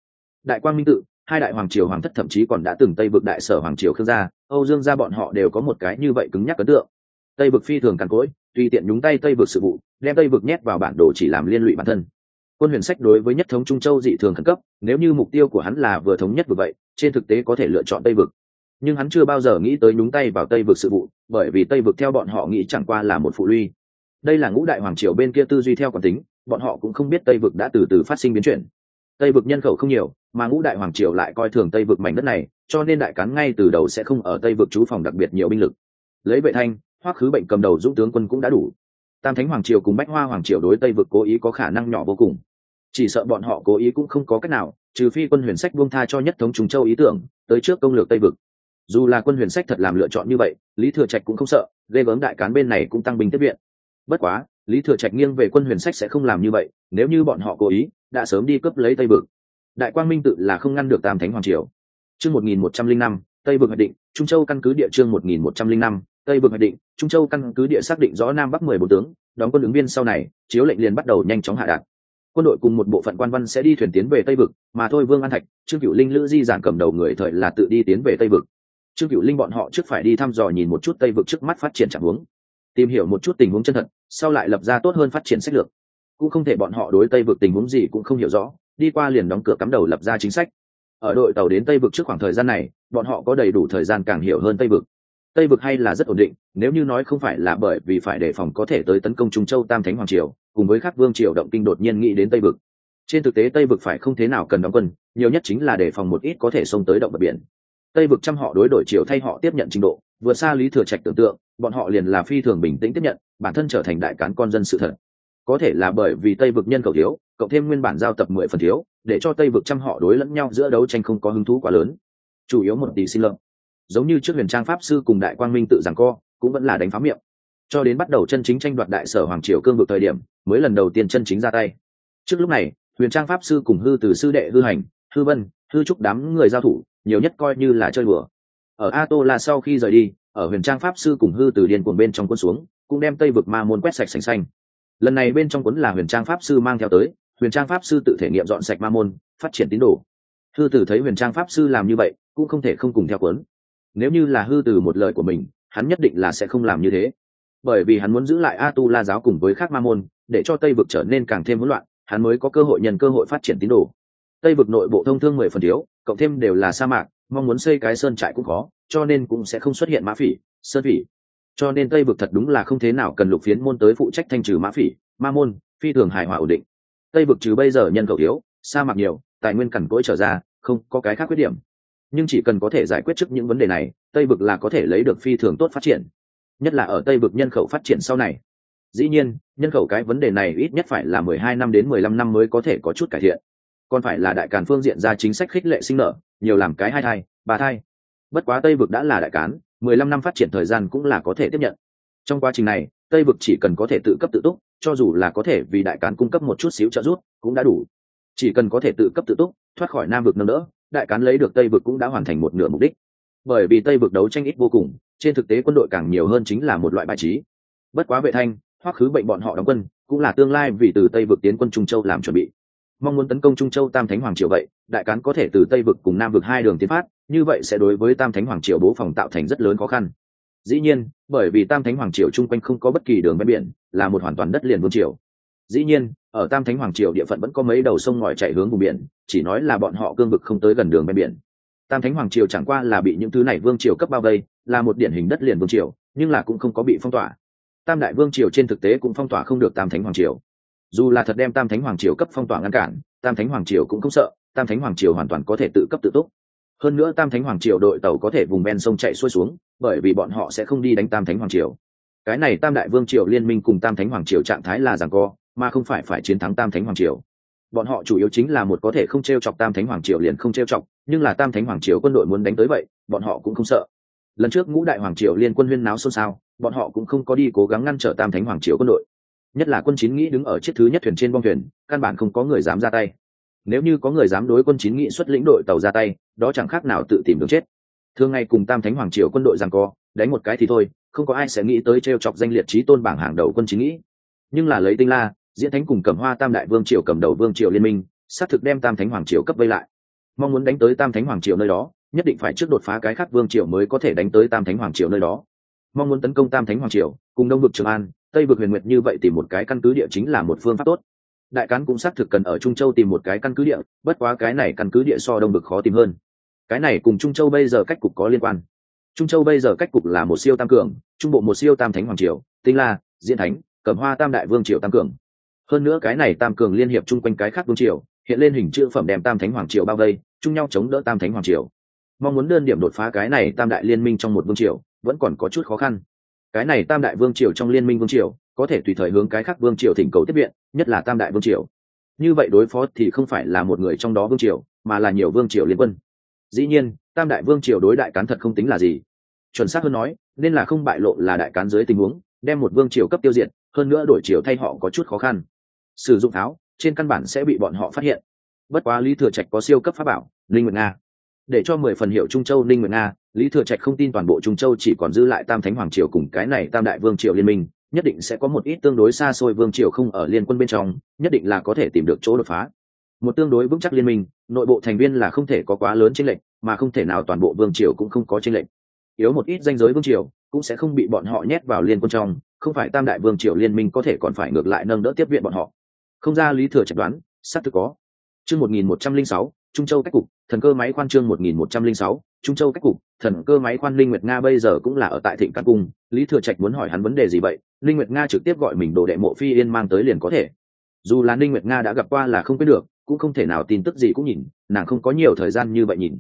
Speaker 1: Đại quang minh tự hai đại hoàng triều hoàng thất thậm chí còn đã từng tây vực đại sở hoàng triều khương gia, âu dương gia bọn họ đều có một cái như vậy cứng nhắc ấn tượng. Tây vực phi thường càn cỗi, tùy tiện nhúng tay tây vực sự vụ, đem tây vực nhét vào bản đồ chỉ làm liên lụy bản thân. Quân huyền sách đối với nhất thống trung châu dị thường khẩn cấp, nếu như mục tiêu của hắn là vừa thống nhất vừa vậy, trên thực tế có thể lựa chọn tây vực. Nhưng hắn chưa bao giờ nghĩ tới nhúng tay vào tây vực sự vụ, bởi vì tây vực theo bọn họ nghĩ chẳng qua là một phụ luy đây là ngũ đại hoàng triều bên kia tư duy theo quản tính, bọn họ cũng không biết tây vực đã từ từ phát sinh biến chuyển. Tây vực nhân khẩu không nhiều mà ngũ đại hoàng triều lại coi thường tây vực mảnh đất này, cho nên đại cán ngay từ đầu sẽ không ở tây vực chú phòng đặc biệt nhiều binh lực. Lấy vệ thanh, hoắc khứ bệnh cầm đầu dũng tướng quân cũng đã đủ. Tam thánh hoàng triều cùng bách hoa hoàng triều đối tây vực cố ý có khả năng nhỏ vô cùng. Chỉ sợ bọn họ cố ý cũng không có cách nào, trừ phi quân huyền sách buông tha cho nhất thống trung châu ý tưởng, tới trước công lược tây vực. Dù là quân huyền sách thật làm lựa chọn như vậy, lý thừa trạch cũng không sợ, ghê gớm đại cán bên này cũng tăng binh tiếp viện. Bất quá, lý thừa trạch nghiêng về quân huyền sách sẽ không làm như vậy, nếu như bọn họ cố ý, đã sớm đi cướp lấy tây vực đại quang minh tự là không ngăn được tam thánh hoàng triều. Chương một nghìn một trăm linh năm, tây vực hoạch định, trung châu căn cứ địa chương một nghìn một trăm linh năm, tây vực hoạch định, trung châu căn cứ địa xác định rõ nam bắc mười bốn tướng, đóng quân ứng viên sau này, chiếu lệnh liền bắt đầu nhanh chóng hạ đạt. Quân đội cùng một bộ phận quan văn sẽ đi thuyền tiến về tây vực, mà thôi vương an thạch, trương cựu linh, lữ di giản cầm đầu người thời là tự đi tiến về tây vực. Trương cựu linh bọn họ trước phải đi thăm dò nhìn một chút tây vực trước mắt phát triển trạng huống, tìm hiểu một chút tình huống chân thật, sau lại lập ra tốt hơn phát triển sách lược. Cũng không thể bọn họ đối tây vực tình huống gì cũng không hiểu rõ đi qua liền đóng cửa cắm đầu lập ra chính sách. Ở đội tàu đến tây vực trước khoảng thời gian này, bọn họ có đầy đủ thời gian càng hiểu hơn tây vực. Tây vực hay là rất ổn định, nếu như nói không phải là bởi vì phải đề phòng có thể tới tấn công trung châu tam thánh hoàng triều, cùng với các vương triều động kinh đột nhiên nghĩ đến tây vực. Trên thực tế tây vực phải không thế nào cần đóng quân, nhiều nhất chính là đề phòng một ít có thể xông tới động bờ biển. Tây vực trăm họ đối đổi triều thay họ tiếp nhận trình độ, vượt xa lý thừa trạch tưởng tượng, bọn họ liền là phi thường bình tĩnh tiếp nhận, bản thân trở thành đại cán con dân sự thật có thể là bởi vì tây vực nhân khẩu thiếu, cộng thêm nguyên bản giao tập mười phần thiếu, để cho tây vực trăm họ đối lẫn nhau giữa đấu tranh không có hứng thú quá lớn. Chủ yếu một tỷ xin lợn giống như trước huyền trang pháp sư cùng đại quang minh tự giảng co, cũng vẫn là đánh phá miệng. Cho đến bắt đầu chân chính tranh đoạt đại sở hoàng triều cương vực thời điểm, mới lần đầu tiên chân chính ra tay. Trước lúc này, huyền trang pháp sư cùng hư từ sư đệ hư hành, hư vân, hư trúc đám người giao thủ, nhiều nhất coi như là chơi bừa ở a tô là sau khi rời đi, ở huyền trang pháp sư cùng hư từ điên cuồng bên trong quân xuống, cũng đem tây vực ma môn quét sạch sành xanh lần này bên trong cuốn là huyền trang pháp sư mang theo tới, huyền trang pháp sư tự thể nghiệm dọn sạch ma môn, phát triển tín đồ. Hư tử thấy huyền trang pháp sư làm như vậy, cũng không thể không cùng theo cuốn. Nếu như là hư tử một lời của mình, hắn nhất định là sẽ không làm như thế. Bởi vì hắn muốn giữ lại a tu la giáo cùng với khác ma môn, để cho tây vực trở nên càng thêm hỗn loạn, hắn mới có cơ hội nhận cơ hội phát triển tín đồ. Tây vực nội bộ thông thương mười phần thiếu, cộng thêm đều là sa mạc, mong muốn xây cái sơn trại cũng khó, cho nên cũng sẽ không xuất hiện mã phỉ, sơn phỉ cho nên tây vực thật đúng là không thế nào cần lục phiến môn tới phụ trách thanh trừ mã phỉ, ma môn, phi thường hài hòa ổn định. Tây vực trừ bây giờ nhân khẩu thiếu sa mạc nhiều, tài nguyên cằn cỗi trở ra, không có cái khác khuyết điểm. Nhưng chỉ cần có thể giải quyết trước những vấn đề này, tây vực là có thể lấy được phi thường tốt phát triển. Nhất là ở tây vực nhân khẩu phát triển sau này. Dĩ nhiên, nhân khẩu cái vấn đề này ít nhất phải là mười hai năm đến mười lăm năm mới có thể có chút cải thiện. Còn phải là đại càn phương diện ra chính sách khích lệ sinh nở nhiều làm cái hai thai, ba thai. Bất quá tây vực đã là đại cán mười lăm năm phát triển thời gian cũng là có thể tiếp nhận. Trong quá trình này, tây vực chỉ cần có thể tự cấp tự túc, cho dù là có thể vì đại cán cung cấp một chút xíu trợ giúp, cũng đã đủ. Chỉ cần có thể tự cấp tự túc, thoát khỏi nam vực nâng đỡ, đại cán lấy được tây vực cũng đã hoàn thành một nửa mục đích. Bởi vì tây vực đấu tranh ít vô cùng, trên thực tế quân đội càng nhiều hơn chính là một loại bài trí. Bất quá vệ thanh, hoắc khứ bệnh bọn họ đóng quân, cũng là tương lai vì từ tây vực tiến quân trung châu làm chuẩn bị. Mong muốn tấn công trung châu tam thánh hoàng triều vậy, đại cán có thể từ tây vực cùng nam vực hai đường tiến phát như vậy sẽ đối với tam thánh hoàng triều bố phòng tạo thành rất lớn khó khăn. Dĩ nhiên, bởi vì tam thánh hoàng triều chung quanh không có bất kỳ đường ven biển, là một hoàn toàn đất liền vương triều. Dĩ nhiên, ở tam thánh hoàng triều địa phận vẫn có mấy đầu sông ngòi chạy hướng vùng biển, chỉ nói là bọn họ cương vực không tới gần đường ven biển. Tam thánh hoàng triều chẳng qua là bị những thứ này vương triều cấp bao vây, là một điển hình đất liền vương triều, nhưng là cũng không có bị phong tỏa. Tam đại vương triều trên thực tế cũng phong tỏa không được tam thánh hoàng triều. Dù là thật đem tam thánh hoàng triều cấp phong tỏa ngăn cản, tam thánh hoàng triều cũng không sợ, tam thánh hoàng triều hoàn toàn có thể tự cấp tự túc hơn nữa tam thánh hoàng triều đội tàu có thể vùng ven sông chạy xuôi xuống, bởi vì bọn họ sẽ không đi đánh tam thánh hoàng triều. Cái này tam đại vương triều liên minh cùng tam thánh hoàng triều trạng thái là rằng co, mà không phải phải chiến thắng tam thánh hoàng triều. Bọn họ chủ yếu chính là một có thể không t r e o chọc tam thánh hoàng triều liền không t r e o chọc, nhưng là tam thánh hoàng triều quân đội muốn đánh tới vậy, bọn họ cũng không sợ. Lần trước ngũ đại hoàng triều liên quân huyên náo xôn xao, bọn họ cũng không có đi cố gắng ngăn trở tam thánh hoàng triều quân đội. Nhất là quân chín nghĩ đứng ở chiếc thứ nhất thuyền trên bong thuyền, căn bản không có người dám ra tay nếu như có người dám đối quân chín nghị xuất lĩnh đội tàu ra tay, đó chẳng khác nào tự tìm đường chết. Thường ngày cùng tam thánh hoàng triều quân đội rằng co, đánh một cái thì thôi, không có ai sẽ nghĩ tới t r e o chọc danh liệt trí tôn bảng hàng đầu quân chính nghĩ nhưng là lấy tinh la, diễn thánh cùng cầm hoa tam đại vương triều cầm đầu vương triều liên minh, xác thực đem tam thánh hoàng triều cấp vây lại. Mong muốn đánh tới tam thánh hoàng triều nơi đó, nhất định phải trước đột phá cái khác vương triều mới có thể đánh tới tam thánh hoàng triều nơi đó. Mong muốn tấn công tam thánh hoàng triều, cùng đông vực trường an, tây vực huyền nguyệt như vậy tìm một cái căn cứ địa chính là một phương pháp tốt đại cán cũng xác thực cần ở trung châu tìm một cái căn cứ địa, bất quá cái này căn cứ địa so đông bực khó tìm hơn. Cái này cùng trung châu bây giờ cách cục có liên quan. Trung châu bây giờ cách cục là một siêu tam cường, trung bộ một siêu tam thánh hoàng triều, tinh la, diễn thánh cầm hoa tam đại vương triều tam cường. Hơn nữa cái này tam cường liên hiệp chung quanh cái khác vương triều, hiện lên hình chữ phẩm đem tam thánh hoàng triều bao vây, chung nhau chống đỡ tam thánh hoàng triều. Mong muốn đơn điểm đột phá cái này tam đại liên minh trong một vương triều, vẫn còn có chút khó khăn. Cái này tam đại vương triều trong liên minh vương triều có thể tùy thời hướng cái khác vương triều thỉnh cầu tiếp viện, nhất là tam đại vương triều. Như vậy đối phó thì không phải là một người trong đó vương triều, mà là nhiều vương triều liên quân. Dĩ nhiên, tam đại vương triều đối đại cán thật không tính là gì. Chuẩn xác hơn nói, nên là không bại lộ là đại cán dưới tình huống, đem một vương triều cấp tiêu diệt, hơn nữa đổi triều thay họ có chút khó khăn. Sử dụng tháo, trên căn bản sẽ bị bọn họ phát hiện. Bất quá lý thừa trạch có siêu cấp pháp bảo linh nguyệt nga. Để cho mười phần hiệu trung châu linh nguyệt nga, lý thừa trạch không tin toàn bộ trung châu chỉ còn giữ lại tam thánh hoàng triều cùng cái này tam đại vương triều liên minh nhất định sẽ có một ít tương đối xa xôi vương triều không ở liên quân bên trong, nhất định là có thể tìm được chỗ đột phá. Một tương đối vững chắc liên minh, nội bộ thành viên là không thể có quá lớn tranh lệch, mà không thể nào toàn bộ vương triều cũng không có tranh lệch. Yếu một ít danh giới vương triều cũng sẽ không bị bọn họ nhét vào liên quân trong, không phải tam đại vương triều liên minh có thể còn phải ngược lại nâng đỡ tiếp viện bọn họ. Không ra lý thừa chẩn đoán, xác thực có. Chương một nghìn một trăm linh sáu, trung châu cách cục, thần cơ máy khoan chương một nghìn một trăm linh sáu, trung châu cách cục, thần cơ máy khoan linh nguyệt nga bây giờ cũng là ở tại thịnh căn cung. Lý thừa trạch muốn hỏi hắn vấn đề gì vậy? Linh nguyệt nga trực tiếp gọi mình đồ đệ mộ phi yên mang tới liền có thể. Dù là linh nguyệt nga đã gặp qua là không biết được, cũng không thể nào tin tức gì cũng nhìn, nàng không có nhiều thời gian như vậy nhìn.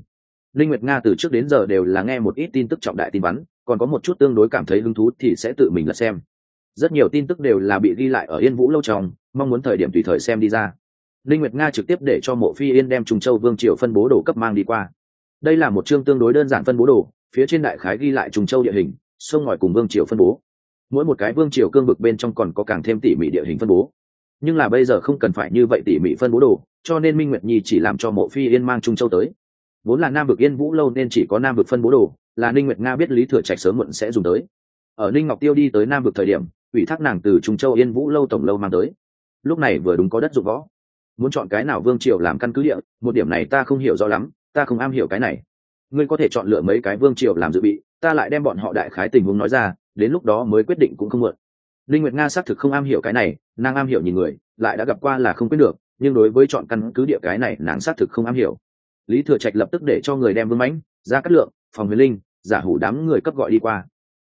Speaker 1: Linh nguyệt nga từ trước đến giờ đều là nghe một ít tin tức trọng đại tin vắn, còn có một chút tương đối cảm thấy hứng thú thì sẽ tự mình là xem. Rất nhiều tin tức đều là bị ghi lại ở yên vũ lâu trong, mong muốn thời điểm tùy thời xem đi ra. Linh nguyệt nga trực tiếp để cho mộ phi yên đem trung châu vương triều phân bố đồ cấp mang đi qua. Đây là một chương tương đối đơn giản phân bố đồ, phía trên đại khái ghi lại trung châu địa hình, sông ngòi cùng vương triều phân bố mỗi một cái vương triều cương vực bên trong còn có càng thêm tỉ mỉ địa hình phân bố. Nhưng là bây giờ không cần phải như vậy tỉ mỉ phân bố đồ, cho nên minh nguyệt nhi chỉ làm cho mộ phi yên mang trung châu tới. Vốn là nam vực yên vũ lâu nên chỉ có nam vực phân bố đồ, là ninh nguyệt nga biết lý thừa trạch sớm muộn sẽ dùng tới. Ở ninh ngọc tiêu đi tới nam vực thời điểm, ủy thác nàng từ trung châu yên vũ lâu tổng lâu mang tới. Lúc này vừa đúng có đất dụng võ. Muốn chọn cái nào vương triều làm căn cứ địa, một điểm này ta không hiểu rõ lắm, ta không am hiểu cái này. Ngươi có thể chọn lựa mấy cái vương triều làm dự bị, ta lại đem bọn họ đại khái tình huống nói ra đến lúc đó mới quyết định cũng không muộn. Linh nguyệt nga xác thực không am hiểu cái này, nàng am hiểu nhìn người, lại đã gặp qua là không quyết được, nhưng đối với chọn căn cứ địa cái này, nàng xác thực không am hiểu. Lý thừa trạch lập tức để cho người đem vương mãnh, ra cắt lượng, phòng huyền linh, giả hủ đám người cấp gọi đi qua.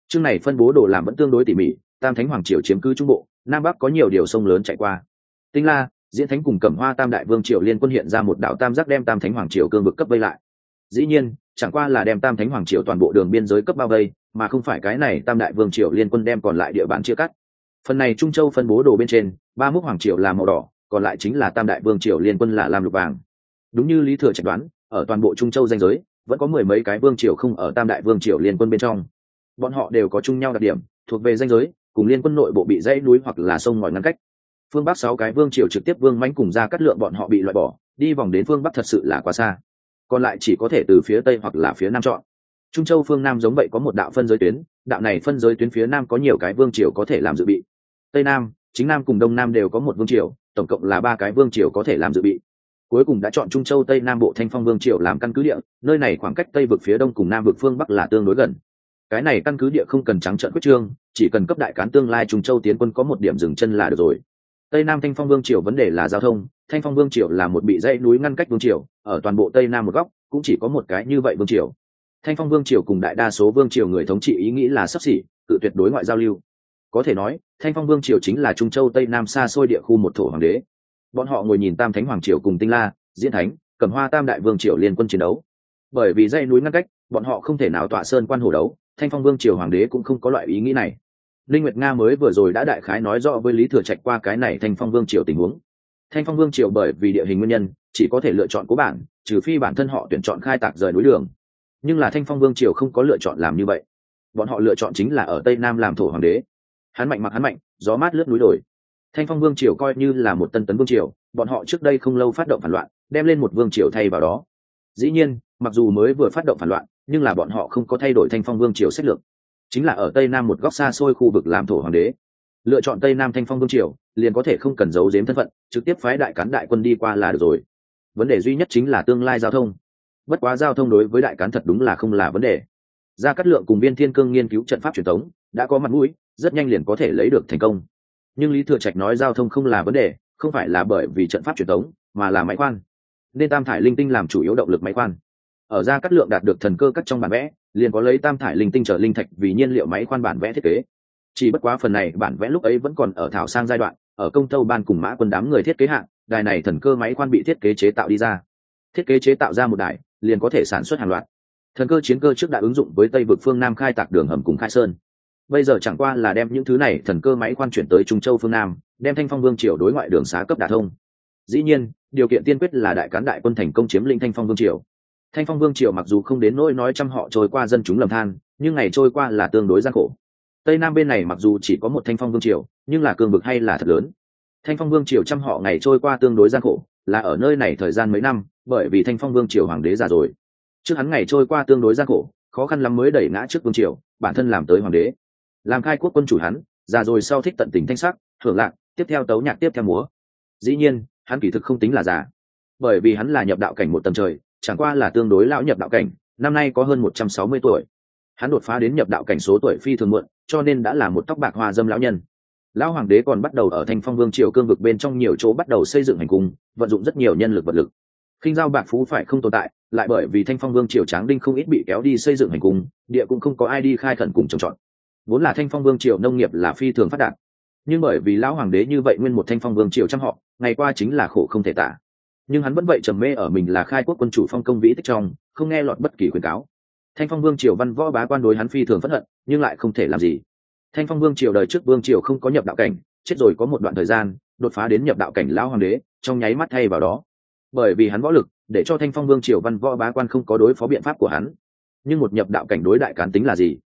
Speaker 1: Chương này phân bố đồ làm vẫn tương đối tỉ mỉ, tam thánh hoàng triều chiếm cứ trung bộ, nam bắc có nhiều điều sông lớn chạy qua. Tinh la, diễn thánh cùng cẩm hoa tam đại vương triều liên quân hiện ra một đạo tam giác đem tam thánh hoàng triều cương vực cấp vây lại. Dĩ nhiên, chẳng qua là đem tam thánh hoàng triều toàn bộ đường biên giới cấp bao vây mà không phải cái này tam đại vương triều liên quân đem còn lại địa bàn chia cắt. Phần này trung châu phân bố đồ bên trên, ba mức hoàng triều là màu đỏ, còn lại chính là tam đại vương triều liên quân là làm lục vàng. Đúng như lý thừa chẩn đoán, ở toàn bộ trung châu danh giới, vẫn có mười mấy cái vương triều không ở tam đại vương triều liên quân bên trong. Bọn họ đều có chung nhau đặc điểm, thuộc về danh giới, cùng liên quân nội bộ bị dãy núi hoặc là sông ngòi ngăn cách. Phương bắc sáu cái vương triều trực tiếp vương mánh cùng ra cắt lượng bọn họ bị loại bỏ, đi vòng đến phương bắc thật sự là quá xa. Còn lại chỉ có thể từ phía tây hoặc là phía nam chọn trung châu phương nam giống vậy có một đạo phân giới tuyến, đạo này phân giới tuyến phía nam có nhiều cái vương triều có thể làm dự bị. Tây nam, chính nam cùng đông nam đều có một vương triều, tổng cộng là ba cái vương triều có thể làm dự bị. Cuối cùng đã chọn trung châu tây nam bộ thanh phong vương triều làm căn cứ địa, nơi này khoảng cách tây vực phía đông cùng nam vực phương bắc là tương đối gần. Cái này căn cứ địa không cần trắng trợn quyết trương, chỉ cần cấp đại cán tương lai trung châu tiến quân có một điểm dừng chân là được rồi. Tây nam thanh phong vương triều vấn đề là giao thông, thanh phong vương triều là một bị dãy núi ngăn cách vương triều, ở toàn bộ tây nam một góc, cũng chỉ có một cái như vậy vương triều thanh phong vương triều cùng đại đa số vương triều người thống trị ý nghĩ là sắp xỉ, tự tuyệt đối ngoại giao lưu. Có thể nói, thanh phong vương triều chính là trung châu tây nam xa xôi địa khu một thổ hoàng đế. Bọn họ ngồi nhìn tam thánh hoàng triều cùng tinh la, diễn thánh cầm hoa tam đại vương triều liên quân chiến đấu. Bởi vì dây núi ngăn cách, bọn họ không thể nào tọa sơn quan hồ đấu, thanh phong vương triều hoàng đế cũng không có loại ý nghĩ này. Linh nguyệt nga mới vừa rồi đã đại khái nói rõ với lý thừa trạch qua cái này thanh phong vương triều tình huống. Thanh phong vương triều bởi vì địa hình nguyên nhân, chỉ có thể lựa chọn cố bản, trừ phi bản thân họ tuyển chọn khai tạc rời núi đường nhưng là thanh phong vương triều không có lựa chọn làm như vậy. Bọn họ lựa chọn chính là ở tây nam làm thổ hoàng đế. Hắn mạnh mặc hắn mạnh, gió mát lướt núi đồi. Thanh phong vương triều coi như là một tân tấn vương triều, bọn họ trước đây không lâu phát động phản loạn, đem lên một vương triều thay vào đó. Dĩ nhiên, mặc dù mới vừa phát động phản loạn, nhưng là bọn họ không có thay đổi thanh phong vương triều sách lược. Chính là ở tây nam một góc xa xôi khu vực làm thổ hoàng đế. Lựa chọn tây nam thanh phong vương triều, liền có thể không cần giấu giếm thân phận, trực tiếp phái đại cán đại quân đi qua là được rồi. Vấn đề duy nhất chính là tương lai giao thông bất quá giao thông đối với đại cán thật đúng là không là vấn đề. Gia cát lượng cùng viên thiên cương nghiên cứu trận pháp truyền thống, đã có mặt mũi, rất nhanh liền có thể lấy được thành công. Nhưng lý thừa trạch nói giao thông không là vấn đề, không phải là bởi vì trận pháp truyền thống, mà là máy khoan. Nên tam thải linh tinh làm chủ yếu động lực máy khoan. Ở gia cát lượng đạt được thần cơ cắt trong bản vẽ, liền có lấy tam thải linh tinh trở linh thạch vì nhiên liệu máy khoan bản vẽ thiết kế. Chỉ bất quá phần này bản vẽ lúc ấy vẫn còn ở thảo sang giai đoạn, ở công tâu ban cùng mã quân đám người thiết kế hạng đài này thần cơ máy khoan bị thiết kế chế tạo đi ra. Thiết kế chế tạo ra một đài liền có thể sản xuất hàng loạt. Thần cơ chiến cơ trước đã ứng dụng với tây vực phương nam khai tạc đường hầm cùng khai sơn. Bây giờ chẳng qua là đem những thứ này thần cơ máy khoan chuyển tới trung châu phương nam, đem thanh phong vương triều đối ngoại đường xá cấp đả thông. Dĩ nhiên, điều kiện tiên quyết là đại cán đại quân thành công chiếm lĩnh thanh phong vương triều. Thanh phong vương triều mặc dù không đến nỗi nói trăm họ trôi qua dân chúng lầm than, nhưng ngày trôi qua là tương đối gian khổ. Tây nam bên này mặc dù chỉ có một thanh phong vương triều, nhưng là cường bực hay là thật lớn. Thanh phong vương triều trăm họ ngày trôi qua tương đối gian khổ là ở nơi này thời gian mấy năm, bởi vì thanh phong vương triều hoàng đế già rồi. Trước hắn ngày trôi qua tương đối gian khổ, khó khăn lắm mới đẩy ngã trước vương triều, bản thân làm tới hoàng đế. Làm khai quốc quân chủ hắn, già rồi sau thích tận tình thanh sắc hưởng lạc, tiếp theo tấu nhạc tiếp theo múa. Dĩ nhiên, hắn kỳ thực không tính là già. Bởi vì hắn là nhập đạo cảnh một tầng trời, chẳng qua là tương đối lão nhập đạo cảnh, năm nay có hơn một trăm sáu mươi tuổi. Hắn đột phá đến nhập đạo cảnh số tuổi phi thường muộn, cho nên đã là một tóc bạc hoa dâm lão nhân lão hoàng đế còn bắt đầu ở thanh phong vương triều cương vực bên trong nhiều chỗ bắt đầu xây dựng hành cung, vận dụng rất nhiều nhân lực vật lực. Khinh giao bạc phú phải không tồn tại, lại bởi vì thanh phong vương triều tráng đinh không ít bị kéo đi xây dựng hành cung, địa cũng không có ai đi khai khẩn cùng trồng trọt. Vốn là thanh phong vương triều nông nghiệp là phi thường phát đạt, nhưng bởi vì lão hoàng đế như vậy nguyên một thanh phong vương triều trăm họ, ngày qua chính là khổ không thể tả. Nhưng hắn vẫn vậy trầm mê ở mình là khai quốc quân chủ phong công vĩ tích trong, không nghe lọt bất kỳ khuyến cáo. Thanh phong vương triều văn võ bá quan đối hắn phi thường phất hận, nhưng lại không thể làm gì thanh phong vương triều đời trước vương triều không có nhập đạo cảnh, chết rồi có một đoạn thời gian, đột phá đến nhập đạo cảnh lão hoàng đế, trong nháy mắt thay vào đó. Bởi vì hắn võ lực, để cho thanh phong vương triều văn võ bá quan không có đối phó biện pháp của hắn. Nhưng một nhập đạo cảnh đối đại cán tính là gì?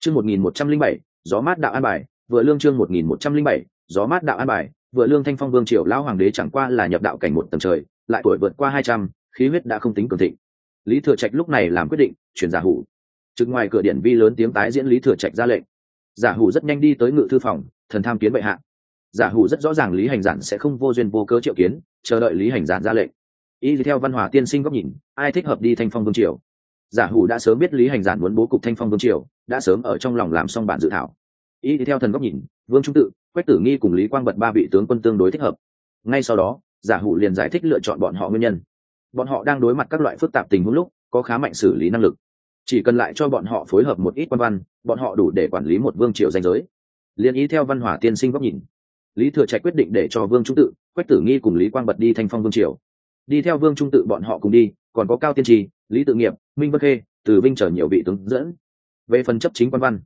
Speaker 1: Chương một nghìn một trăm linh bảy, gió mát đạo an bài, vừa lương chương một nghìn một trăm linh bảy, gió mát đạo an bài, vừa lương thanh phong vương triều lão hoàng đế chẳng qua là nhập đạo cảnh một tầng trời, lại tuổi vượt qua hai trăm, khí huyết đã không tính cường thịnh. Lý thừa trạch lúc này làm quyết định, chuyển giả hủ. Trực ngoài cửa điện vi lớn tiếng tái diễn lý thừa trạch ra lệnh giả hủ rất nhanh đi tới ngự thư phòng, thần tham kiến bệ hạ. Giả hủ rất rõ ràng lý hành giản sẽ không vô duyên vô cớ triệu kiến, chờ đợi lý hành giản ra lệnh. Y theo văn hòa tiên sinh góc nhìn, ai thích hợp đi thanh phong vương triều? Giả hủ đã sớm biết lý hành giản muốn bố cục thanh phong vương triều, đã sớm ở trong lòng làm xong bản dự thảo. Y theo thần góc nhìn, vương trung tự, quách tử nghi cùng lý quang bật ba vị tướng quân tương đối thích hợp. Ngay sau đó, giả hủ liền giải thích lựa chọn bọn họ nguyên nhân. Bọn họ đang đối mặt các loại phức tạp tình huống lúc, có khá mạnh xử lý năng lực chỉ cần lại cho bọn họ phối hợp một ít quan văn, bọn họ đủ để quản lý một vương triều danh giới. Liên ý theo văn hỏa tiên sinh góc nhìn. Lý thừa trạch quyết định để cho vương trung tự, quách tử nghi cùng lý quang bật đi thanh phong vương triều. Đi theo vương trung tự bọn họ cùng đi, còn có cao tiên tri lý tự nghiệp, minh vân khê, từ vinh trở nhiều vị tướng dẫn. Về phần chấp chính quan văn,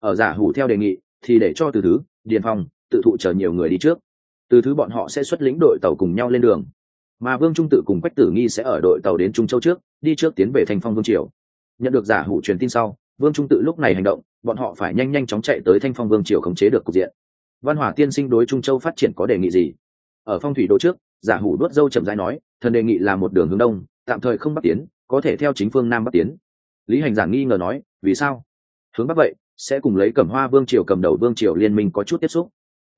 Speaker 1: ở giả hủ theo đề nghị, thì để cho từ thứ, điền phong, tự thụ chờ nhiều người đi trước. Từ thứ bọn họ sẽ xuất lĩnh đội tàu cùng nhau lên đường. Mà vương trung tự cùng quách tử nghi sẽ ở đội tàu đến trung châu trước, đi trước tiến về thanh phong vương triều nhận được giả hủ truyền tin sau, vương trung tự lúc này hành động, bọn họ phải nhanh nhanh chóng chạy tới thanh phong vương triều khống chế được cục diện. Văn hỏa tiên sinh đối trung châu phát triển có đề nghị gì? Ở phong thủy đồ trước, giả hủ đốt dâu chậm rãi nói, thần đề nghị là một đường hướng đông, tạm thời không bắc tiến, có thể theo chính phương nam bắc tiến. Lý hành giảng nghi ngờ nói, vì sao? Hướng bắc vậy, sẽ cùng lấy cẩm hoa vương triều cầm đầu vương triều liên minh có chút tiếp xúc.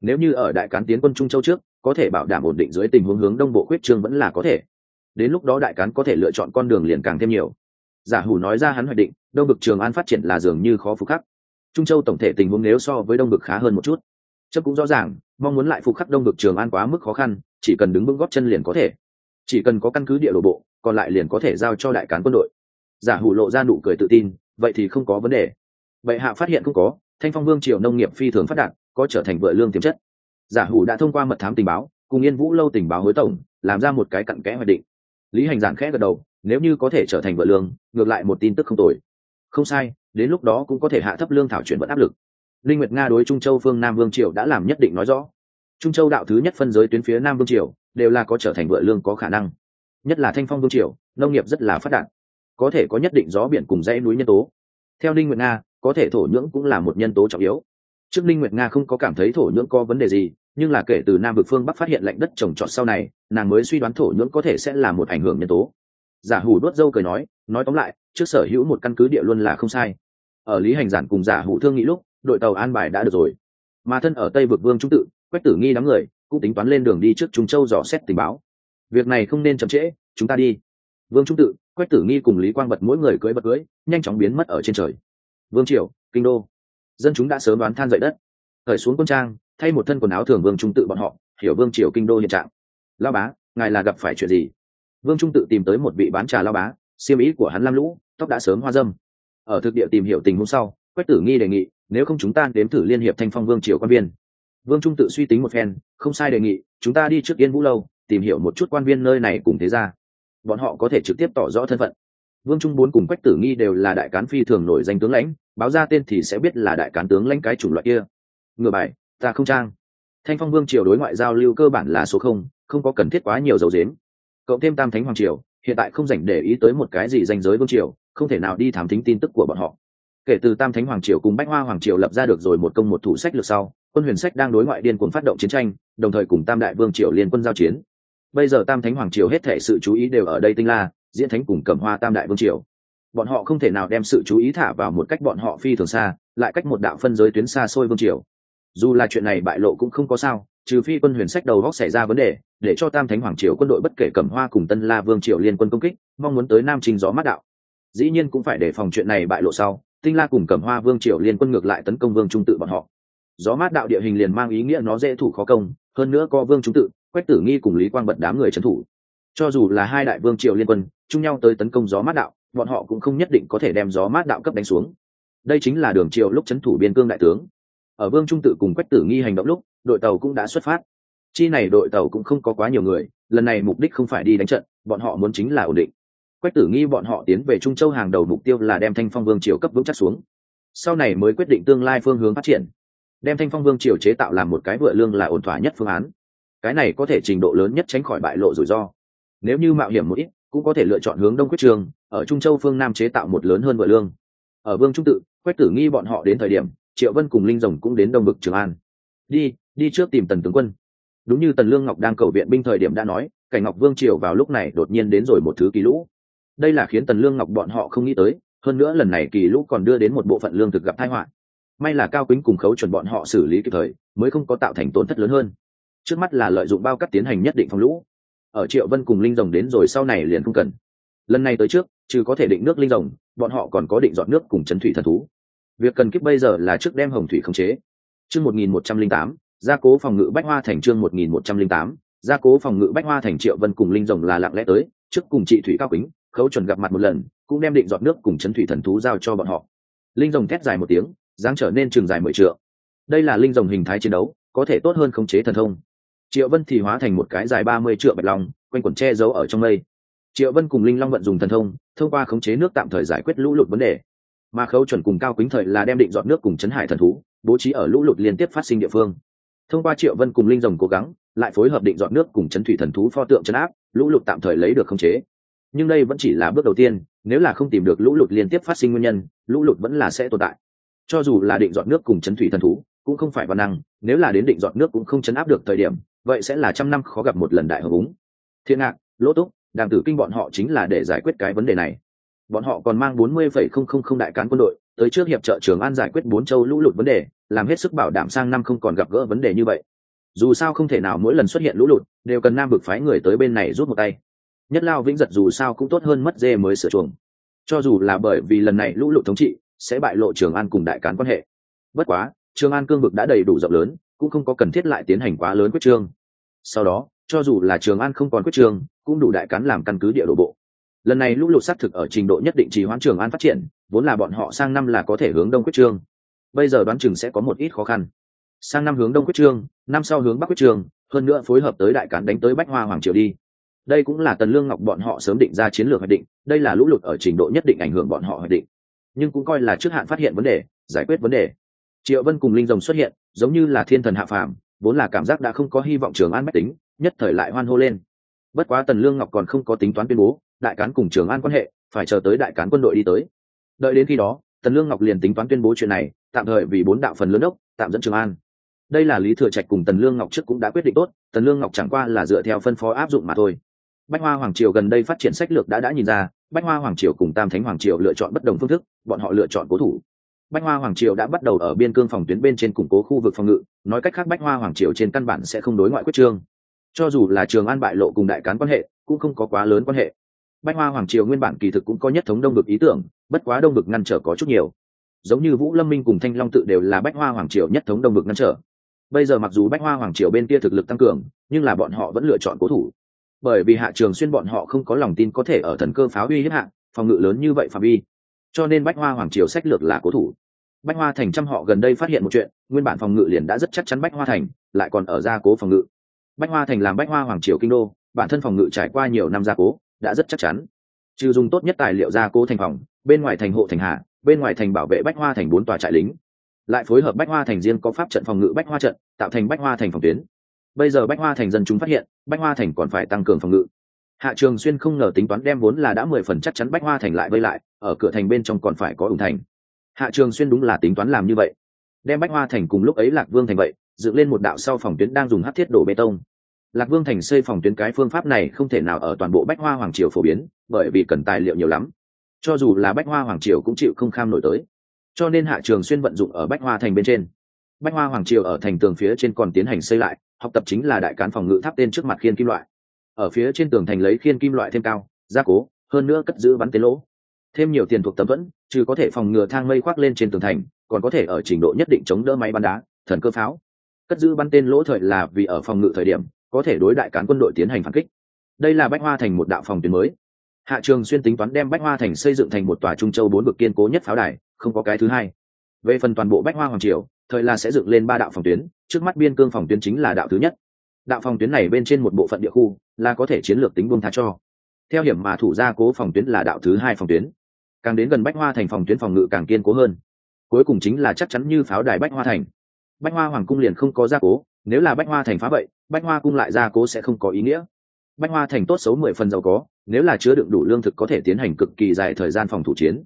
Speaker 1: Nếu như ở đại cán tiến quân trung châu trước, có thể bảo đảm ổn định dưới tình huống hướng đông bộ quyết trương vẫn là có thể. Đến lúc đó đại cán có thể lựa chọn con đường liền càng thêm nhiều giả hủ nói ra hắn hoạch định, đông bực trường an phát triển là dường như khó phục khắc. Trung châu tổng thể tình huống nếu so với đông bực khá hơn một chút chấp cũng rõ ràng, mong muốn lại phục khắc đông bực trường an quá mức khó khăn, chỉ cần đứng vững góp chân liền có thể. Chỉ cần có căn cứ địa đồ bộ, còn lại liền có thể giao cho đại cán quân đội. Giả hủ lộ ra nụ cười tự tin, vậy thì không có vấn đề. Bệ hạ phát hiện không có, thanh phong vương triều nông nghiệp phi thường phát đạt, có trở thành vợ lương tiềm chất. Giả hủ đã thông qua mật thám tình báo, cùng yên vũ lâu tình báo hối tổng, làm ra một cái cặn kẽ hoạch định. Lý hành giản khẽ gật đầu nếu như có thể trở thành vợ lương, ngược lại một tin tức không tồi. Không sai, đến lúc đó cũng có thể hạ thấp lương thảo chuyển vận áp lực. Linh nguyệt nga đối trung châu phương nam vương triều đã làm nhất định nói rõ. Trung châu đạo thứ nhất phân giới tuyến phía nam vương triều đều là có trở thành vợ lương có khả năng. Nhất là thanh phong vương triều, nông nghiệp rất là phát đạt. Có thể có nhất định gió biển cùng dãy núi nhân tố. Theo linh nguyệt nga, có thể thổ nhưỡng cũng là một nhân tố trọng yếu. Trước linh nguyệt nga không có cảm thấy thổ nhưỡng có vấn đề gì, nhưng là kể từ nam vực phương bắc phát hiện lạnh đất trồng trọt sau này, nàng mới suy đoán thổ nhưỡng có thể sẽ là một ảnh hưởng nhân tố giả hủ đốt dâu cười nói nói tóm lại, trước sở hữu một căn cứ địa luôn là không sai. Ở lý hành giản cùng giả hủ thương nghĩ lúc, đội tàu an bài đã được rồi. Mà thân ở tây vực vương trung tự, quách tử nghi đám người, cũng tính toán lên đường đi trước trung châu dò xét tình báo. Việc này không nên chậm trễ, chúng ta đi. Vương trung tự, quách tử nghi cùng lý quang bật mỗi người cưới bật cưới nhanh chóng biến mất ở trên trời. Vương triều, kinh đô. Dân chúng đã sớm đoán than dậy đất. Khởi xuống quân trang, thay một thân quần áo thường vương trung tự bọn họ, hiểu vương triều kinh đô hiện trạng. Lao bá, ngài là gặp phải chuyện gì? Vương trung tự tìm tới một vị bán trà lao bá siêm ý của hắn lam lũ, tóc đã sớm hoa dâm. Ở thực địa tìm hiểu tình hôm sau, quách tử nghi đề nghị, nếu không chúng ta đếm thử liên hiệp thanh phong vương triều quan viên. Vương trung tự suy tính một phen, không sai đề nghị, chúng ta đi trước yên vũ lâu, tìm hiểu một chút quan viên nơi này cùng thế ra bọn họ có thể trực tiếp tỏ rõ thân phận. Vương trung bốn cùng quách tử nghi đều là đại cán phi thường nổi danh tướng lãnh, báo ra tên thì sẽ biết là đại cán tướng lãnh cái chủng loại kia. Ngừa bài, ta không trang. Thanh phong vương triều đối ngoại giao lưu cơ bản là số không không có cần thiết quá nhiều dấu dếm cộng thêm tam thánh hoàng triều, hiện tại không dành để ý tới một cái gì danh giới vương triều, không thể nào đi thám thính tin tức của bọn họ. Kể từ tam thánh hoàng triều cùng bách hoa hoàng triều lập ra được rồi một công một thủ sách lược sau, quân huyền sách đang đối ngoại điên cuồng phát động chiến tranh, đồng thời cùng tam đại vương triều liên quân giao chiến. Bây giờ tam thánh hoàng triều hết thể sự chú ý đều ở đây tinh la, diễn thánh cùng cẩm hoa tam đại vương triều. Bọn họ không thể nào đem sự chú ý thả vào một cách bọn họ phi thường xa, lại cách một đạo phân giới tuyến xa xôi vương triều dù là chuyện này bại lộ cũng không có sao, trừ phi quân huyền sách đầu góc xảy ra vấn đề, để cho tam thánh hoàng triều quân đội bất kể cẩm hoa cùng tân la vương triều liên quân công kích, mong muốn tới nam trình gió mát đạo. Dĩ nhiên cũng phải đề phòng chuyện này bại lộ sau, tinh la cùng cẩm hoa vương triều liên quân ngược lại tấn công vương trung tự bọn họ. Gió mát đạo địa hình liền mang ý nghĩa nó dễ thủ khó công, hơn nữa có vương trung tự, quách tử nghi cùng lý quang bật đám người trấn thủ. Cho dù là hai đại vương triều liên quân, chung nhau tới tấn công gió mát đạo, bọn họ cũng không nhất định có thể đem gió mát đạo cấp đánh xuống. Đây chính là đường triều lúc trấn thủ biên cương đại tướng ở vương trung tự cùng quách tử nghi hành động lúc, đội tàu cũng đã xuất phát. Chi này đội tàu cũng không có quá nhiều người, lần này mục đích không phải đi đánh trận, bọn họ muốn chính là ổn định. Quách tử nghi bọn họ tiến về trung châu hàng đầu mục tiêu là đem thanh phong vương triều cấp vững chắc xuống. Sau này mới quyết định tương lai phương hướng phát triển. Đem thanh phong vương triều chế tạo làm một cái vựa lương là ổn thỏa nhất phương án. Cái này có thể trình độ lớn nhất tránh khỏi bại lộ rủi ro. Nếu như mạo hiểm một ít, cũng có thể lựa chọn hướng đông quyết trường, ở trung châu phương nam chế tạo một lớn hơn vựa lương. Ở vương trung tự, quách tử nghi bọn họ đến thời điểm triệu vân cùng linh rồng cũng đến đông bực trường an. Đi đi trước tìm tần tướng quân. Đúng như tần lương ngọc đang cầu viện binh thời điểm đã nói, cảnh ngọc vương triều vào lúc này đột nhiên đến rồi một thứ kỳ lũ. Đây là khiến tần lương ngọc bọn họ không nghĩ tới, hơn nữa lần này kỳ lũ còn đưa đến một bộ phận lương thực gặp tai họa. May là cao kính cùng khấu chuẩn bọn họ xử lý kịp thời, mới không có tạo thành tổn thất lớn hơn. Trước mắt là lợi dụng bao cắt tiến hành nhất định phòng lũ. Ở triệu vân cùng linh rồng đến rồi sau này liền không cần. Lần này tới trước, trừ có thể định nước linh rồng, bọn họ còn có định dọn nước cùng chấn thủy thần thú việc cần kiếp bây giờ là trước đem hồng thủy khống chế. Chương một nghìn một trăm linh tám, gia cố phòng ngự bách hoa thành chương một nghìn một trăm linh tám, gia cố phòng ngự bách hoa thành triệu vân cùng linh rồng là lặng lẽ tới, trước cùng chị thủy cao kính, khấu chuẩn gặp mặt một lần, cũng đem định dọn nước cùng chấn thủy thần thú giao cho bọn họ. Linh rồng thét dài một tiếng, dáng trở nên trường dài mười trượng. Đây là linh rồng hình thái chiến đấu, có thể tốt hơn khống chế thần thông. Triệu vân thì hóa thành một cái dài ba mươi trượng bạch long, quanh quẩn che giấu ở trong mây. Triệu vân cùng linh long vận dùng thần thông thông qua khống chế nước tạm thời giải quyết lũ lụt vấn đề mà khấu chuẩn cùng cao kính thời là đem định dọn nước cùng chấn hải thần thú, bố trí ở lũ lụt liên tiếp phát sinh địa phương. Thông qua triệu vân cùng linh rồng cố gắng, lại phối hợp định dọn nước cùng chấn thủy thần thú pho tượng chấn áp, lũ lụt tạm thời lấy được khống chế. Nhưng đây vẫn chỉ là bước đầu tiên, nếu là không tìm được lũ lụt liên tiếp phát sinh nguyên nhân, lũ lụt vẫn là sẽ tồn tại. Cho dù là định dọn nước cùng chấn thủy thần thú, cũng không phải văn năng, nếu là đến định dọn nước cũng không chấn áp được thời điểm, vậy sẽ là trăm năm khó gặp một lần đại hợp úng thiên ngạc, lỗ túc đàng tử kinh bọn họ chính là để giải quyết cái vấn đề này bọn họ còn mang bốn mươi phẩy không không không đại cán quân đội, tới trước hiệp trợ trường an giải quyết bốn châu lũ lụt vấn đề, làm hết sức bảo đảm sang năm không còn gặp gỡ vấn đề như vậy. Dù sao không thể nào mỗi lần xuất hiện lũ lụt, đều cần nam vực phái người tới bên này rút một tay. Nhất lao vĩnh giật dù sao cũng tốt hơn mất dê mới sửa chuồng. Cho dù là bởi vì lần này lũ lụt thống trị, sẽ bại lộ trường an cùng đại cán quan hệ. Bất quá, trường an cương vực đã đầy đủ rộng lớn, cũng không có cần thiết lại tiến hành quá lớn quyết trương. Sau đó, cho dù là trường an không còn quyết trương, cũng đủ đại cán làm căn cứ địa đổ bộ lần này lũ lụt xác thực ở trình độ nhất định trì hoãn trường an phát triển, vốn là bọn họ sang năm là có thể hướng đông quyết trương. Bây giờ đoán chừng sẽ có một ít khó khăn. Sang năm hướng đông quyết trương, năm sau hướng bắc quyết trương, hơn nữa phối hợp tới đại cán đánh tới bách hoa hoàng triều đi. Đây cũng là tần lương ngọc bọn họ sớm định ra chiến lược hoạch định, đây là lũ lụt ở trình độ nhất định ảnh hưởng bọn họ hoạch định. Nhưng cũng coi là trước hạn phát hiện vấn đề, giải quyết vấn đề. Triệu vân cùng linh rồng xuất hiện, giống như là thiên thần hạ phàm, vốn là cảm giác đã không có hy vọng trường an mách tính, nhất thời lại hoan hô lên. Bất quá tần lương ngọc còn không có tính toán tuyên bố đại cán cùng trường an quan hệ, phải chờ tới đại cán quân đội đi tới. Đợi đến khi đó, tần lương ngọc liền tính toán tuyên bố chuyện này, tạm thời vì bốn đạo phần lớn đốc, tạm dẫn trường an. Đây là lý thừa trạch cùng tần lương ngọc trước cũng đã quyết định tốt, tần lương ngọc chẳng qua là dựa theo phân phó áp dụng mà thôi. Bách hoa hoàng triều gần đây phát triển sách lược đã đã nhìn ra, bách hoa hoàng triều cùng tam thánh hoàng triều lựa chọn bất đồng phương thức, bọn họ lựa chọn cố thủ. Bách hoa hoàng triều đã bắt đầu ở biên cương phòng tuyến bên trên củng cố khu vực phòng ngự, nói cách khác bách hoa hoàng triều trên căn bản sẽ không đối ngoại quyết trương. Cho dù là trường an bại lộ cùng đại cán quan hệ, cũng không có quá lớn quan hệ bách hoa hoàng triều nguyên bản kỳ thực cũng có nhất thống đông vực ý tưởng, bất quá đông vực ngăn trở có chút nhiều. Giống như vũ lâm minh cùng thanh long tự đều là bách hoa hoàng triều nhất thống đông vực ngăn trở. Bây giờ mặc dù bách hoa hoàng triều bên kia thực lực tăng cường, nhưng là bọn họ vẫn lựa chọn cố thủ. Bởi vì hạ trường xuyên bọn họ không có lòng tin có thể ở thần cơ pháo uy hiếp hạ, phòng ngự lớn như vậy phạm vi. Cho nên bách hoa hoàng triều sách lược là cố thủ. Bách hoa thành trăm họ gần đây phát hiện một chuyện, nguyên bản phòng ngự liền đã rất chắc chắn bách hoa thành, lại còn ở gia cố phòng ngự. Bách hoa thành làm bách hoa hoàng triều kinh đô, bản thân phòng ngự trải qua nhiều năm gia cố đã rất chắc chắn. Trừ dùng tốt nhất tài liệu gia cố thành phòng, bên ngoài thành hộ thành hạ, bên ngoài thành bảo vệ bách hoa thành bốn tòa trại lính. Lại phối hợp bách hoa thành riêng có pháp trận phòng ngự bách hoa trận, tạo thành bách hoa thành phòng tuyến. Bây giờ bách hoa thành dân chúng phát hiện, bách hoa thành còn phải tăng cường phòng ngự. Hạ trường xuyên không ngờ tính toán đem vốn là đã mười phần chắc chắn bách hoa thành lại vây lại, ở cửa thành bên trong còn phải có ủng thành. Hạ trường xuyên đúng là tính toán làm như vậy. Đem bách hoa thành cùng lúc ấy lạc vương thành vậy, dựng lên một đạo sau phòng tuyến đang dùng hát thiết đổ bê tông lạc vương thành xây phòng tuyến cái phương pháp này không thể nào ở toàn bộ bách hoa hoàng triều phổ biến, bởi vì cần tài liệu nhiều lắm. Cho dù là bách hoa hoàng triều cũng chịu không kham nổi tới. Cho nên hạ trường xuyên vận dụng ở bách hoa thành bên trên. Bách hoa hoàng triều ở thành tường phía trên còn tiến hành xây lại, học tập chính là đại cán phòng ngự tháp tên trước mặt khiên kim loại. Ở phía trên tường thành lấy khiên kim loại thêm cao, gia cố, hơn nữa cất giữ bắn tên lỗ. Thêm nhiều tiền thuộc tấm vẫn, trừ có thể phòng ngừa thang mây khoác lên trên tường thành, còn có thể ở trình độ nhất định chống đỡ máy bắn đá, thần cơ pháo. Cất giữ bắn tên lỗ thời là vì ở phòng ngự thời điểm có thể đối đại cán quân đội tiến hành phản kích. Đây là bách hoa thành một đạo phòng tuyến mới. Hạ trường xuyên tính toán đem bách hoa thành xây dựng thành một tòa trung châu bốn vực kiên cố nhất pháo đài, không có cái thứ hai. Về phần toàn bộ bách hoa hoàng triều, thời là sẽ dựng lên ba đạo phòng tuyến, trước mắt biên cương phòng tuyến chính là đạo thứ nhất. Đạo phòng tuyến này bên trên một bộ phận địa khu là có thể chiến lược tính buông tha cho. Theo hiểm mà thủ gia cố phòng tuyến là đạo thứ hai phòng tuyến. Càng đến gần bách hoa thành phòng tuyến phòng ngự càng kiên cố hơn. Cuối cùng chính là chắc chắn như pháo đài bách hoa thành. Bách hoa hoàng cung liền không có gia cố nếu là bách hoa thành phá vậy, bách hoa cung lại gia cố sẽ không có ý nghĩa. Bách hoa thành tốt xấu mười phần giàu có, nếu là chứa đựng đủ lương thực có thể tiến hành cực kỳ dài thời gian phòng thủ chiến.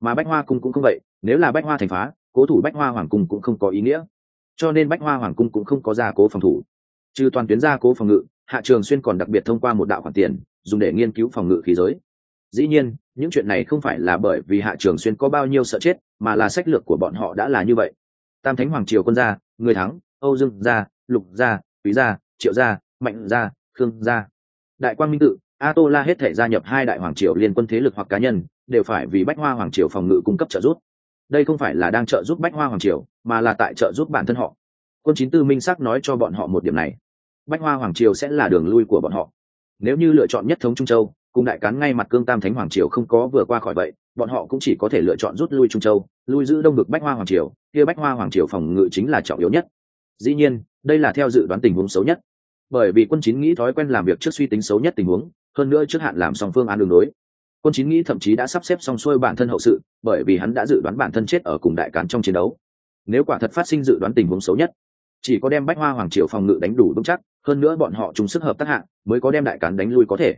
Speaker 1: Mà bách hoa cung cũng không vậy, nếu là bách hoa thành phá, cố thủ bách hoa hoàng cung cũng không có ý nghĩa. Cho nên bách hoa hoàng cung cũng không có gia cố phòng thủ. Trừ toàn tuyến gia cố phòng ngự, hạ trường xuyên còn đặc biệt thông qua một đạo khoản tiền, dùng để nghiên cứu phòng ngự khí giới. Dĩ nhiên, những chuyện này không phải là bởi vì hạ trường xuyên có bao nhiêu sợ chết, mà là sách lược của bọn họ đã là như vậy. Tam thánh hoàng triều quân gia, người thắng, âu dương gia lục gia, quý gia, triệu gia, mạnh gia, khương gia. Đại quang minh tự a tô la hết thể gia nhập hai đại hoàng triều liên quân thế lực hoặc cá nhân, đều phải vì bách hoa hoàng triều phòng ngự cung cấp trợ giúp. Đây không phải là đang trợ giúp bách hoa hoàng triều, mà là tại trợ giúp bản thân họ. Quân chín tư minh sắc nói cho bọn họ một điểm này. Bách hoa hoàng triều sẽ là đường lui của bọn họ. Nếu như lựa chọn nhất thống trung châu, cùng đại cán ngay mặt cương tam thánh hoàng triều không có vừa qua khỏi vậy, bọn họ cũng chỉ có thể lựa chọn rút lui trung châu, lui giữ đông được bách hoa hoàng triều. Kia bách hoa hoàng triều phòng ngự chính là trọng yếu nhất. Dĩ nhiên đây là theo dự đoán tình huống xấu nhất. Bởi vì quân chín nghĩ thói quen làm việc trước suy tính xấu nhất tình huống, hơn nữa trước hạn làm xong phương án đường đối quân chín nghĩ thậm chí đã sắp xếp xong xuôi bản thân hậu sự, bởi vì hắn đã dự đoán bản thân chết ở cùng đại cán trong chiến đấu. Nếu quả thật phát sinh dự đoán tình huống xấu nhất, chỉ có đem bách hoa hoàng triều phòng ngự đánh đủ vững chắc, hơn nữa bọn họ chung sức hợp tác hạng mới có đem đại cán đánh lui có thể.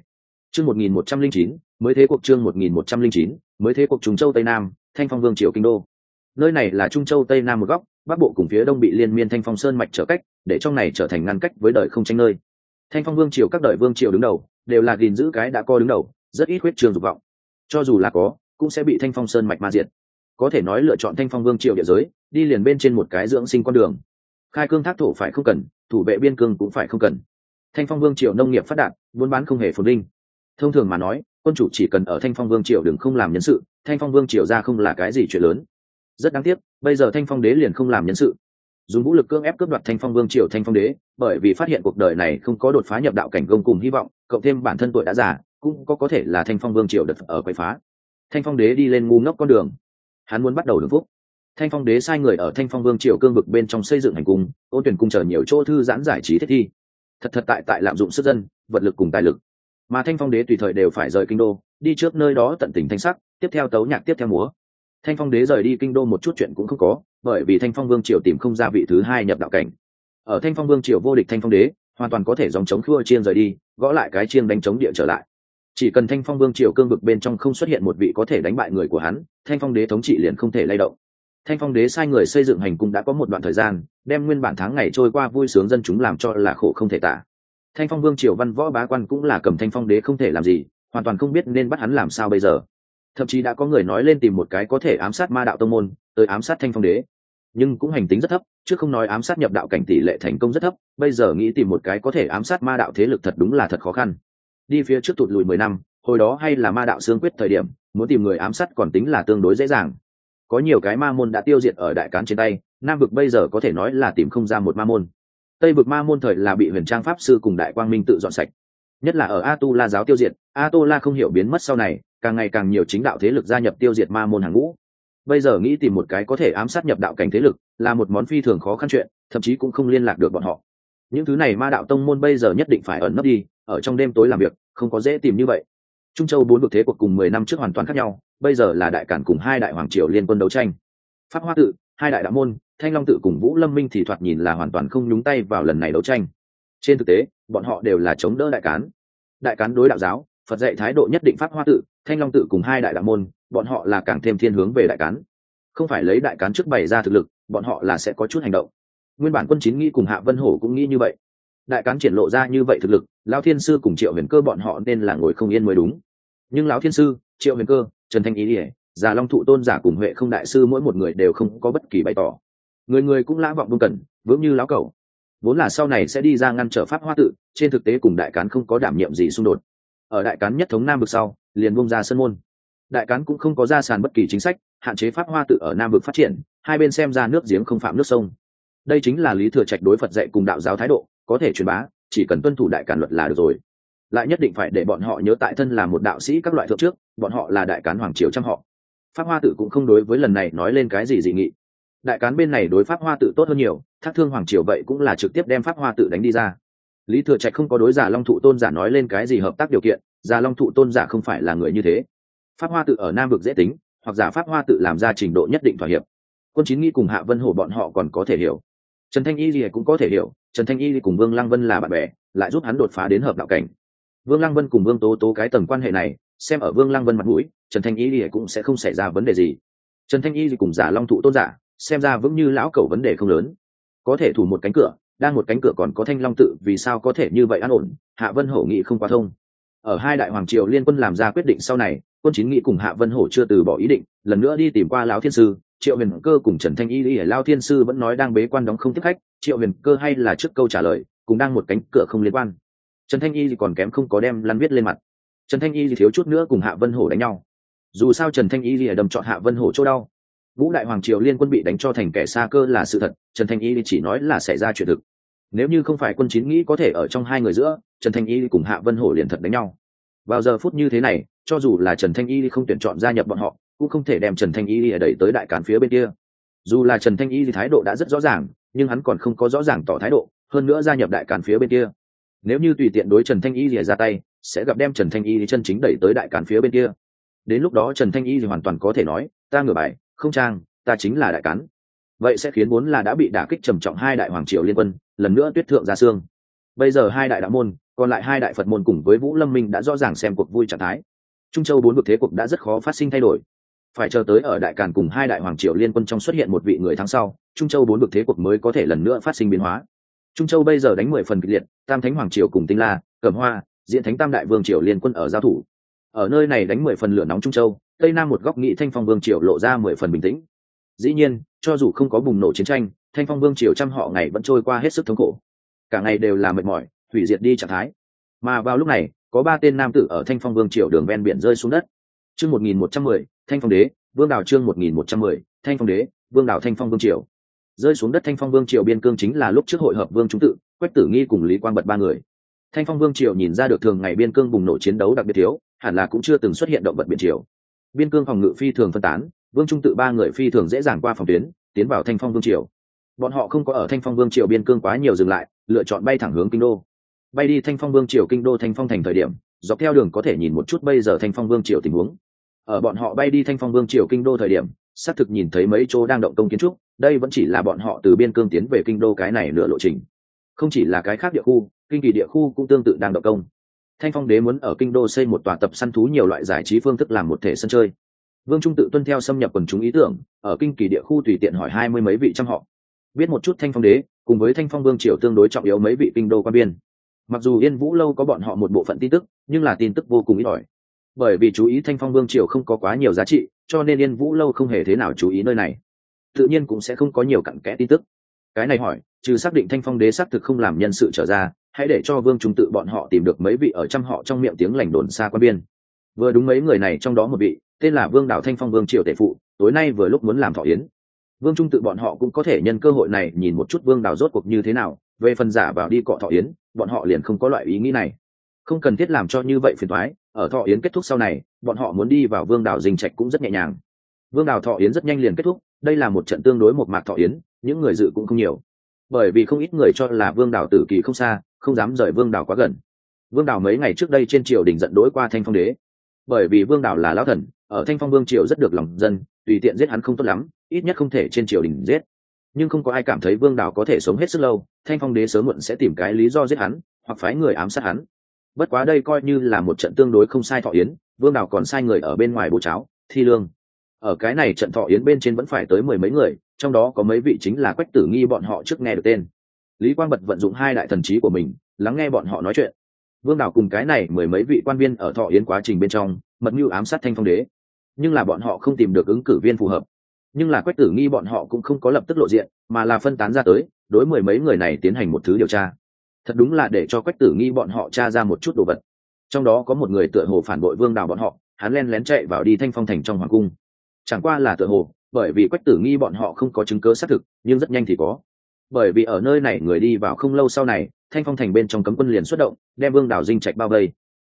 Speaker 1: Chương một nghìn một trăm linh chín, mới thế cuộc chương một nghìn một trăm linh chín, mới thế cuộc trung châu tây nam, thanh phong vương triều kinh đô. Nơi này là trung châu tây nam một góc bắc bộ cùng phía đông bị liên miên thanh phong sơn mạch trở cách, để trong này trở thành ngăn cách với đời không tranh nơi. Thanh phong vương triều các đời vương triều đứng đầu, đều là gìn giữ cái đã co đứng đầu, rất ít huyết trường dục vọng. Cho dù là có, cũng sẽ bị thanh phong sơn mạch ma diệt. Có thể nói lựa chọn thanh phong vương triều địa giới, đi liền bên trên một cái dưỡng sinh con đường. Khai cương thác thổ phải không cần, thủ vệ biên cương cũng phải không cần. Thanh phong vương triều nông nghiệp phát đạt, buôn bán không hề phồn vinh. Thông thường mà nói, quân chủ chỉ cần ở thanh phong vương triều đừng không làm nhân sự, thanh phong vương triều ra không là cái gì chuyện lớn rất đáng tiếc, bây giờ thanh phong đế liền không làm nhân sự. Dùng vũ lực cưỡng ép cướp đoạt thanh phong vương triều thanh phong đế, bởi vì phát hiện cuộc đời này không có đột phá nhập đạo cảnh gông cùng hy vọng, cộng thêm bản thân tuổi đã già, cũng có có thể là thanh phong vương triều đật ở quậy phá. Thanh phong đế đi lên ngu ngốc con đường. Hắn muốn bắt đầu đường phúc. Thanh phong đế sai người ở thanh phong vương triều cương vực bên trong xây dựng hành cung, ôn tuyển cung chờ nhiều chỗ thư giãn giải trí thiết thi. Thật thật tại tại lạm dụng sức dân, vật lực cùng tài lực. Mà thanh phong đế tùy thời đều phải rời kinh đô, đi trước nơi đó tận tình thanh sắc, tiếp theo tấu nhạc, tiếp theo múa thanh phong đế rời đi kinh đô một chút chuyện cũng không có, bởi vì thanh phong vương triều tìm không ra vị thứ hai nhập đạo cảnh. Ở thanh phong vương triều vô địch thanh phong đế, hoàn toàn có thể dòng chống khua chiên rời đi, gõ lại cái chiên đánh chống địa trở lại. Chỉ cần thanh phong vương triều cương vực bên trong không xuất hiện một vị có thể đánh bại người của hắn, thanh phong đế thống trị liền không thể lay động. Thanh phong đế sai người xây dựng hành cung đã có một đoạn thời gian, đem nguyên bản tháng ngày trôi qua vui sướng dân chúng làm cho là khổ không thể tả. Thanh phong vương triều văn võ bá quan cũng là cầm thanh phong đế không thể làm gì, hoàn toàn không biết nên bắt hắn làm sao bây giờ thậm chí đã có người nói lên tìm một cái có thể ám sát ma đạo tông môn, tới ám sát thanh phong đế. Nhưng cũng hành tính rất thấp, chứ không nói ám sát nhập đạo cảnh tỷ lệ thành công rất thấp, bây giờ nghĩ tìm một cái có thể ám sát ma đạo thế lực thật đúng là thật khó khăn. Đi phía trước tụt lùi mười năm, hồi đó hay là ma đạo xương quyết thời điểm, muốn tìm người ám sát còn tính là tương đối dễ dàng. Có nhiều cái ma môn đã tiêu diệt ở đại cán trên tay, nam vực bây giờ có thể nói là tìm không ra một ma môn. Tây vực ma môn thời là bị huyền trang pháp sư cùng đại quang minh tự dọn sạch. Nhất là ở a tu la giáo tiêu diệt a tu la không hiểu biến mất sau này càng ngày càng nhiều chính đạo thế lực gia nhập tiêu diệt ma môn hàng ngũ. Bây giờ nghĩ tìm một cái có thể ám sát nhập đạo cảnh thế lực, là một món phi thường khó khăn chuyện, thậm chí cũng không liên lạc được bọn họ. Những thứ này ma đạo tông môn bây giờ nhất định phải ẩn nấp đi, ở trong đêm tối làm việc, không có dễ tìm như vậy. Trung châu bốn vực thế cuộc cùng mười năm trước hoàn toàn khác nhau, bây giờ là đại cản cùng hai đại hoàng triều liên quân đấu tranh. Pháp hoa tự, hai đại đạo môn, thanh long tự cùng vũ lâm minh thì thoạt nhìn là hoàn toàn không nhúng tay vào lần này đấu tranh. Trên thực tế, bọn họ đều là chống đỡ đại cán. Đại cán đối đạo giáo, phật dạy thái độ nhất định pháp hoa tự thanh long tự cùng hai đại đạo môn, bọn họ là càng thêm thiên hướng về đại cán. Không phải lấy đại cán trước bày ra thực lực, bọn họ là sẽ có chút hành động. Nguyên bản quân chín nghĩ cùng hạ vân hổ cũng nghĩ như vậy. Đại cán triển lộ ra như vậy thực lực, lão thiên sư cùng triệu huyền cơ bọn họ nên là ngồi không yên mới đúng. Nhưng lão thiên sư, triệu huyền cơ, trần thanh ý ỉa già long thụ tôn giả cùng huệ không đại sư mỗi một người đều không có bất kỳ bày tỏ. Người người cũng lã vọng đông cần vững như lão cầu vốn là sau này sẽ đi ra ngăn trở pháp hoa tự, trên thực tế cùng đại cán không có đảm nhiệm gì xung đột. Ở đại cán nhất thống nam vực sau liền bung ra sân môn. Đại cán cũng không có ra sàn bất kỳ chính sách, hạn chế pháp hoa tự ở nam vực phát triển, hai bên xem ra nước giếng không phạm nước sông. Đây chính là lý thừa trạch đối phật dạy cùng đạo giáo thái độ, có thể truyền bá, chỉ cần tuân thủ đại cản luật là được rồi. Lại nhất định phải để bọn họ nhớ tại thân là một đạo sĩ các loại thượng trước, bọn họ là đại cán hoàng triều trăm họ. Pháp hoa tự cũng không đối với lần này nói lên cái gì dị nghị. Đại cán bên này đối pháp hoa tự tốt hơn nhiều, thác thương hoàng triều vậy cũng là trực tiếp đem pháp hoa tự đánh đi ra. Lý thừa trạch không có đối giả long thụ tôn giả nói lên cái gì hợp tác điều kiện già long thụ tôn giả không phải là người như thế. Pháp hoa tự ở nam vực dễ tính, hoặc giả pháp hoa tự làm ra trình độ nhất định thỏa hiệp. Quân chín nghĩ cùng hạ vân hổ bọn họ còn có thể hiểu. Trần thanh y thì cũng có thể hiểu, trần thanh y cùng vương lăng vân là bạn bè, lại giúp hắn đột phá đến hợp đạo cảnh. Vương lăng vân cùng vương tố tố cái tầng quan hệ này, xem ở vương lăng vân mặt mũi, trần thanh y thì cũng sẽ không xảy ra vấn đề gì. Trần thanh y thì cùng giả long thụ tôn giả, xem ra vững như lão cầu vấn đề không lớn. Có thể thủ một cánh cửa, đang một cánh cửa còn có thanh long tự, vì sao có thể như vậy an ổn? Hạ vân hổ nghị không quá thông ở hai đại hoàng triều liên quân làm ra quyết định sau này, quân chính nghị cùng hạ vân hổ chưa từ bỏ ý định, lần nữa đi tìm qua lão thiên sư, triệu huyền cơ cùng trần thanh y y lao thiên sư vẫn nói đang bế quan đóng không tiếp khách, triệu huyền cơ hay là trước câu trả lời, cùng đang một cánh cửa không liên quan. Trần thanh y thì còn kém không có đem lăn viết lên mặt. Trần thanh y thì thiếu chút nữa cùng hạ vân hổ đánh nhau. Dù sao trần thanh y thì đầm chọn hạ vân hổ chỗ đau. Vũ đại hoàng triều liên quân bị đánh cho thành kẻ xa cơ là sự thật, trần thanh y chỉ nói là xảy ra chuyện thực nếu như không phải quân chín nghĩ có thể ở trong hai người giữa, trần thanh y cùng hạ vân hổ liền thật đánh nhau. Vào giờ phút như thế này, cho dù là trần thanh y không tuyển chọn gia nhập bọn họ, cũng không thể đem trần thanh y đẩy tới đại cán phía bên kia. Dù là trần thanh y thì thái độ đã rất rõ ràng, nhưng hắn còn không có rõ ràng tỏ thái độ, hơn nữa gia nhập đại cán phía bên kia. Nếu như tùy tiện đối trần thanh y thì ra tay, sẽ gặp đem trần thanh y thì chân chính đẩy tới đại cán phía bên kia. Đến lúc đó trần thanh y thì hoàn toàn có thể nói, ta ngửa bài, không trang, ta chính là đại cán. Vậy sẽ khiến vốn là đã bị đả kích trầm trọng hai đại hoàng triều liên quân lần nữa tuyết thượng ra xương. Bây giờ hai đại đạo môn, còn lại hai đại phật môn cùng với vũ lâm minh đã rõ ràng xem cuộc vui trạng thái. Trung châu bốn vực thế cuộc đã rất khó phát sinh thay đổi. Phải chờ tới ở đại càn cùng hai đại hoàng triều liên quân trong xuất hiện một vị người thắng sau, trung châu bốn vực thế cuộc mới có thể lần nữa phát sinh biến hóa. Trung châu bây giờ đánh mười phần kịch liệt, tam thánh hoàng triều cùng tinh la, cẩm hoa diện thánh tam đại vương triều liên quân ở giao thủ. Ở nơi này đánh mười phần lửa nóng trung châu, tây nam một góc nghị thanh phong vương triều lộ ra mười phần bình tĩnh. Dĩ nhiên, cho dù không có bùng nổ chiến tranh thanh phong vương triều trăm họ ngày vẫn trôi qua hết sức thống khổ. Cả ngày đều là mệt mỏi, hủy diệt đi trạng thái. Mà vào lúc này, có ba tên nam tử ở thanh phong vương triều đường ven biển rơi xuống đất. Chương một nghìn một trăm mười, thanh phong đế, vương đảo chương một nghìn một trăm mười, thanh phong đế, vương đảo thanh phong vương triều. Rơi xuống đất thanh phong vương triều biên cương chính là lúc trước hội hợp vương trung tự, quách tử nghi cùng lý quang bật ba người. Thanh phong vương triều nhìn ra được thường ngày biên cương bùng nổ chiến đấu đặc biệt thiếu, hẳn là cũng chưa từng xuất hiện động vật biển triều. Biên cương phòng ngự phi thường phân tán, vương trung tự ba người phi thường dễ dàng qua phòng tuyến, tiến vào thanh phong vương triều bọn họ không có ở thanh phong vương triều biên cương quá nhiều dừng lại, lựa chọn bay thẳng hướng kinh đô. Bay đi thanh phong vương triều kinh đô thanh phong thành thời điểm, dọc theo đường có thể nhìn một chút bây giờ thanh phong vương triều tình huống. Ở bọn họ bay đi thanh phong vương triều kinh đô thời điểm, xác thực nhìn thấy mấy chỗ đang động công kiến trúc, đây vẫn chỉ là bọn họ từ biên cương tiến về kinh đô cái này nửa lộ trình. Không chỉ là cái khác địa khu, kinh kỳ địa khu cũng tương tự đang động công. Thanh phong đế muốn ở kinh đô xây một tòa tập săn thú nhiều loại giải trí phương thức làm một thể sân chơi. Vương trung tự tuân theo xâm nhập quần chúng ý tưởng, ở kinh kỳ địa khu tùy tiện hỏi hai mươi mấy vị trăm họ biết một chút thanh phong đế, cùng với thanh phong vương triều tương đối trọng yếu mấy vị kinh đô quan biên. Mặc dù yên vũ lâu có bọn họ một bộ phận tin tức, nhưng là tin tức vô cùng ít ỏi. Bởi vì chú ý thanh phong vương triều không có quá nhiều giá trị, cho nên yên vũ lâu không hề thế nào chú ý nơi này. Tự nhiên cũng sẽ không có nhiều cặn kẽ tin tức. Cái này hỏi, trừ xác định thanh phong đế xác thực không làm nhân sự trở ra, hãy để cho vương trung tự bọn họ tìm được mấy vị ở trăm họ trong miệng tiếng lành đồn xa quan biên. Vừa đúng mấy người này trong đó một vị, tên là vương đảo thanh phong vương triều tể phụ, tối nay vừa lúc muốn làm thọ yến vương trung tự bọn họ cũng có thể nhân cơ hội này nhìn một chút vương Đào rốt cuộc như thế nào, về phần giả vào đi cọ thọ yến, bọn họ liền không có loại ý nghĩ này. Không cần thiết làm cho như vậy phiền thoái ở thọ yến kết thúc sau này, bọn họ muốn đi vào vương đảo dình trạch cũng rất nhẹ nhàng. Vương đảo thọ yến rất nhanh liền kết thúc, đây là một trận tương đối một mạc thọ yến, những người dự cũng không nhiều. Bởi vì không ít người cho là vương đảo tử kỳ không xa, không dám rời vương đảo quá gần. Vương đảo mấy ngày trước đây trên triều đình giận đỗi qua thanh phong đế bởi vì vương đảo là lão thần, ở thanh phong vương triều rất được lòng dân, tùy tiện giết hắn không tốt lắm, ít nhất không thể trên triều đình giết. Nhưng không có ai cảm thấy vương đảo có thể sống hết sức lâu, thanh phong đế sớm muộn sẽ tìm cái lý do giết hắn, hoặc phái người ám sát hắn. Bất quá đây coi như là một trận tương đối không sai thọ yến, vương đảo còn sai người ở bên ngoài bộ cháo thi lương. Ở cái này trận thọ yến bên trên vẫn phải tới mười mấy người, trong đó có mấy vị chính là quách tử nghi bọn họ trước nghe được tên. Lý quang bật vận dụng hai đại thần trí của mình, lắng nghe bọn họ nói chuyện vương đảo cùng cái này mười mấy vị quan viên ở thọ yến quá trình bên trong, mật mưu ám sát thanh phong đế. Nhưng là bọn họ không tìm được ứng cử viên phù hợp. Nhưng là quách tử nghi bọn họ cũng không có lập tức lộ diện, mà là phân tán ra tới, đối mười mấy người này tiến hành một thứ điều tra. Thật đúng là để cho quách tử nghi bọn họ tra ra một chút đồ vật. Trong đó có một người tựa hồ phản bội vương đào bọn họ, hắn len lén chạy vào đi thanh phong thành trong hoàng cung. Chẳng qua là tựa hồ, bởi vì quách tử nghi bọn họ không có chứng cớ xác thực, nhưng rất nhanh thì có. Bởi vì ở nơi này người đi vào không lâu sau này thanh phong thành bên trong cấm quân liền xuất động, đem vương đào dinh trạch bao vây.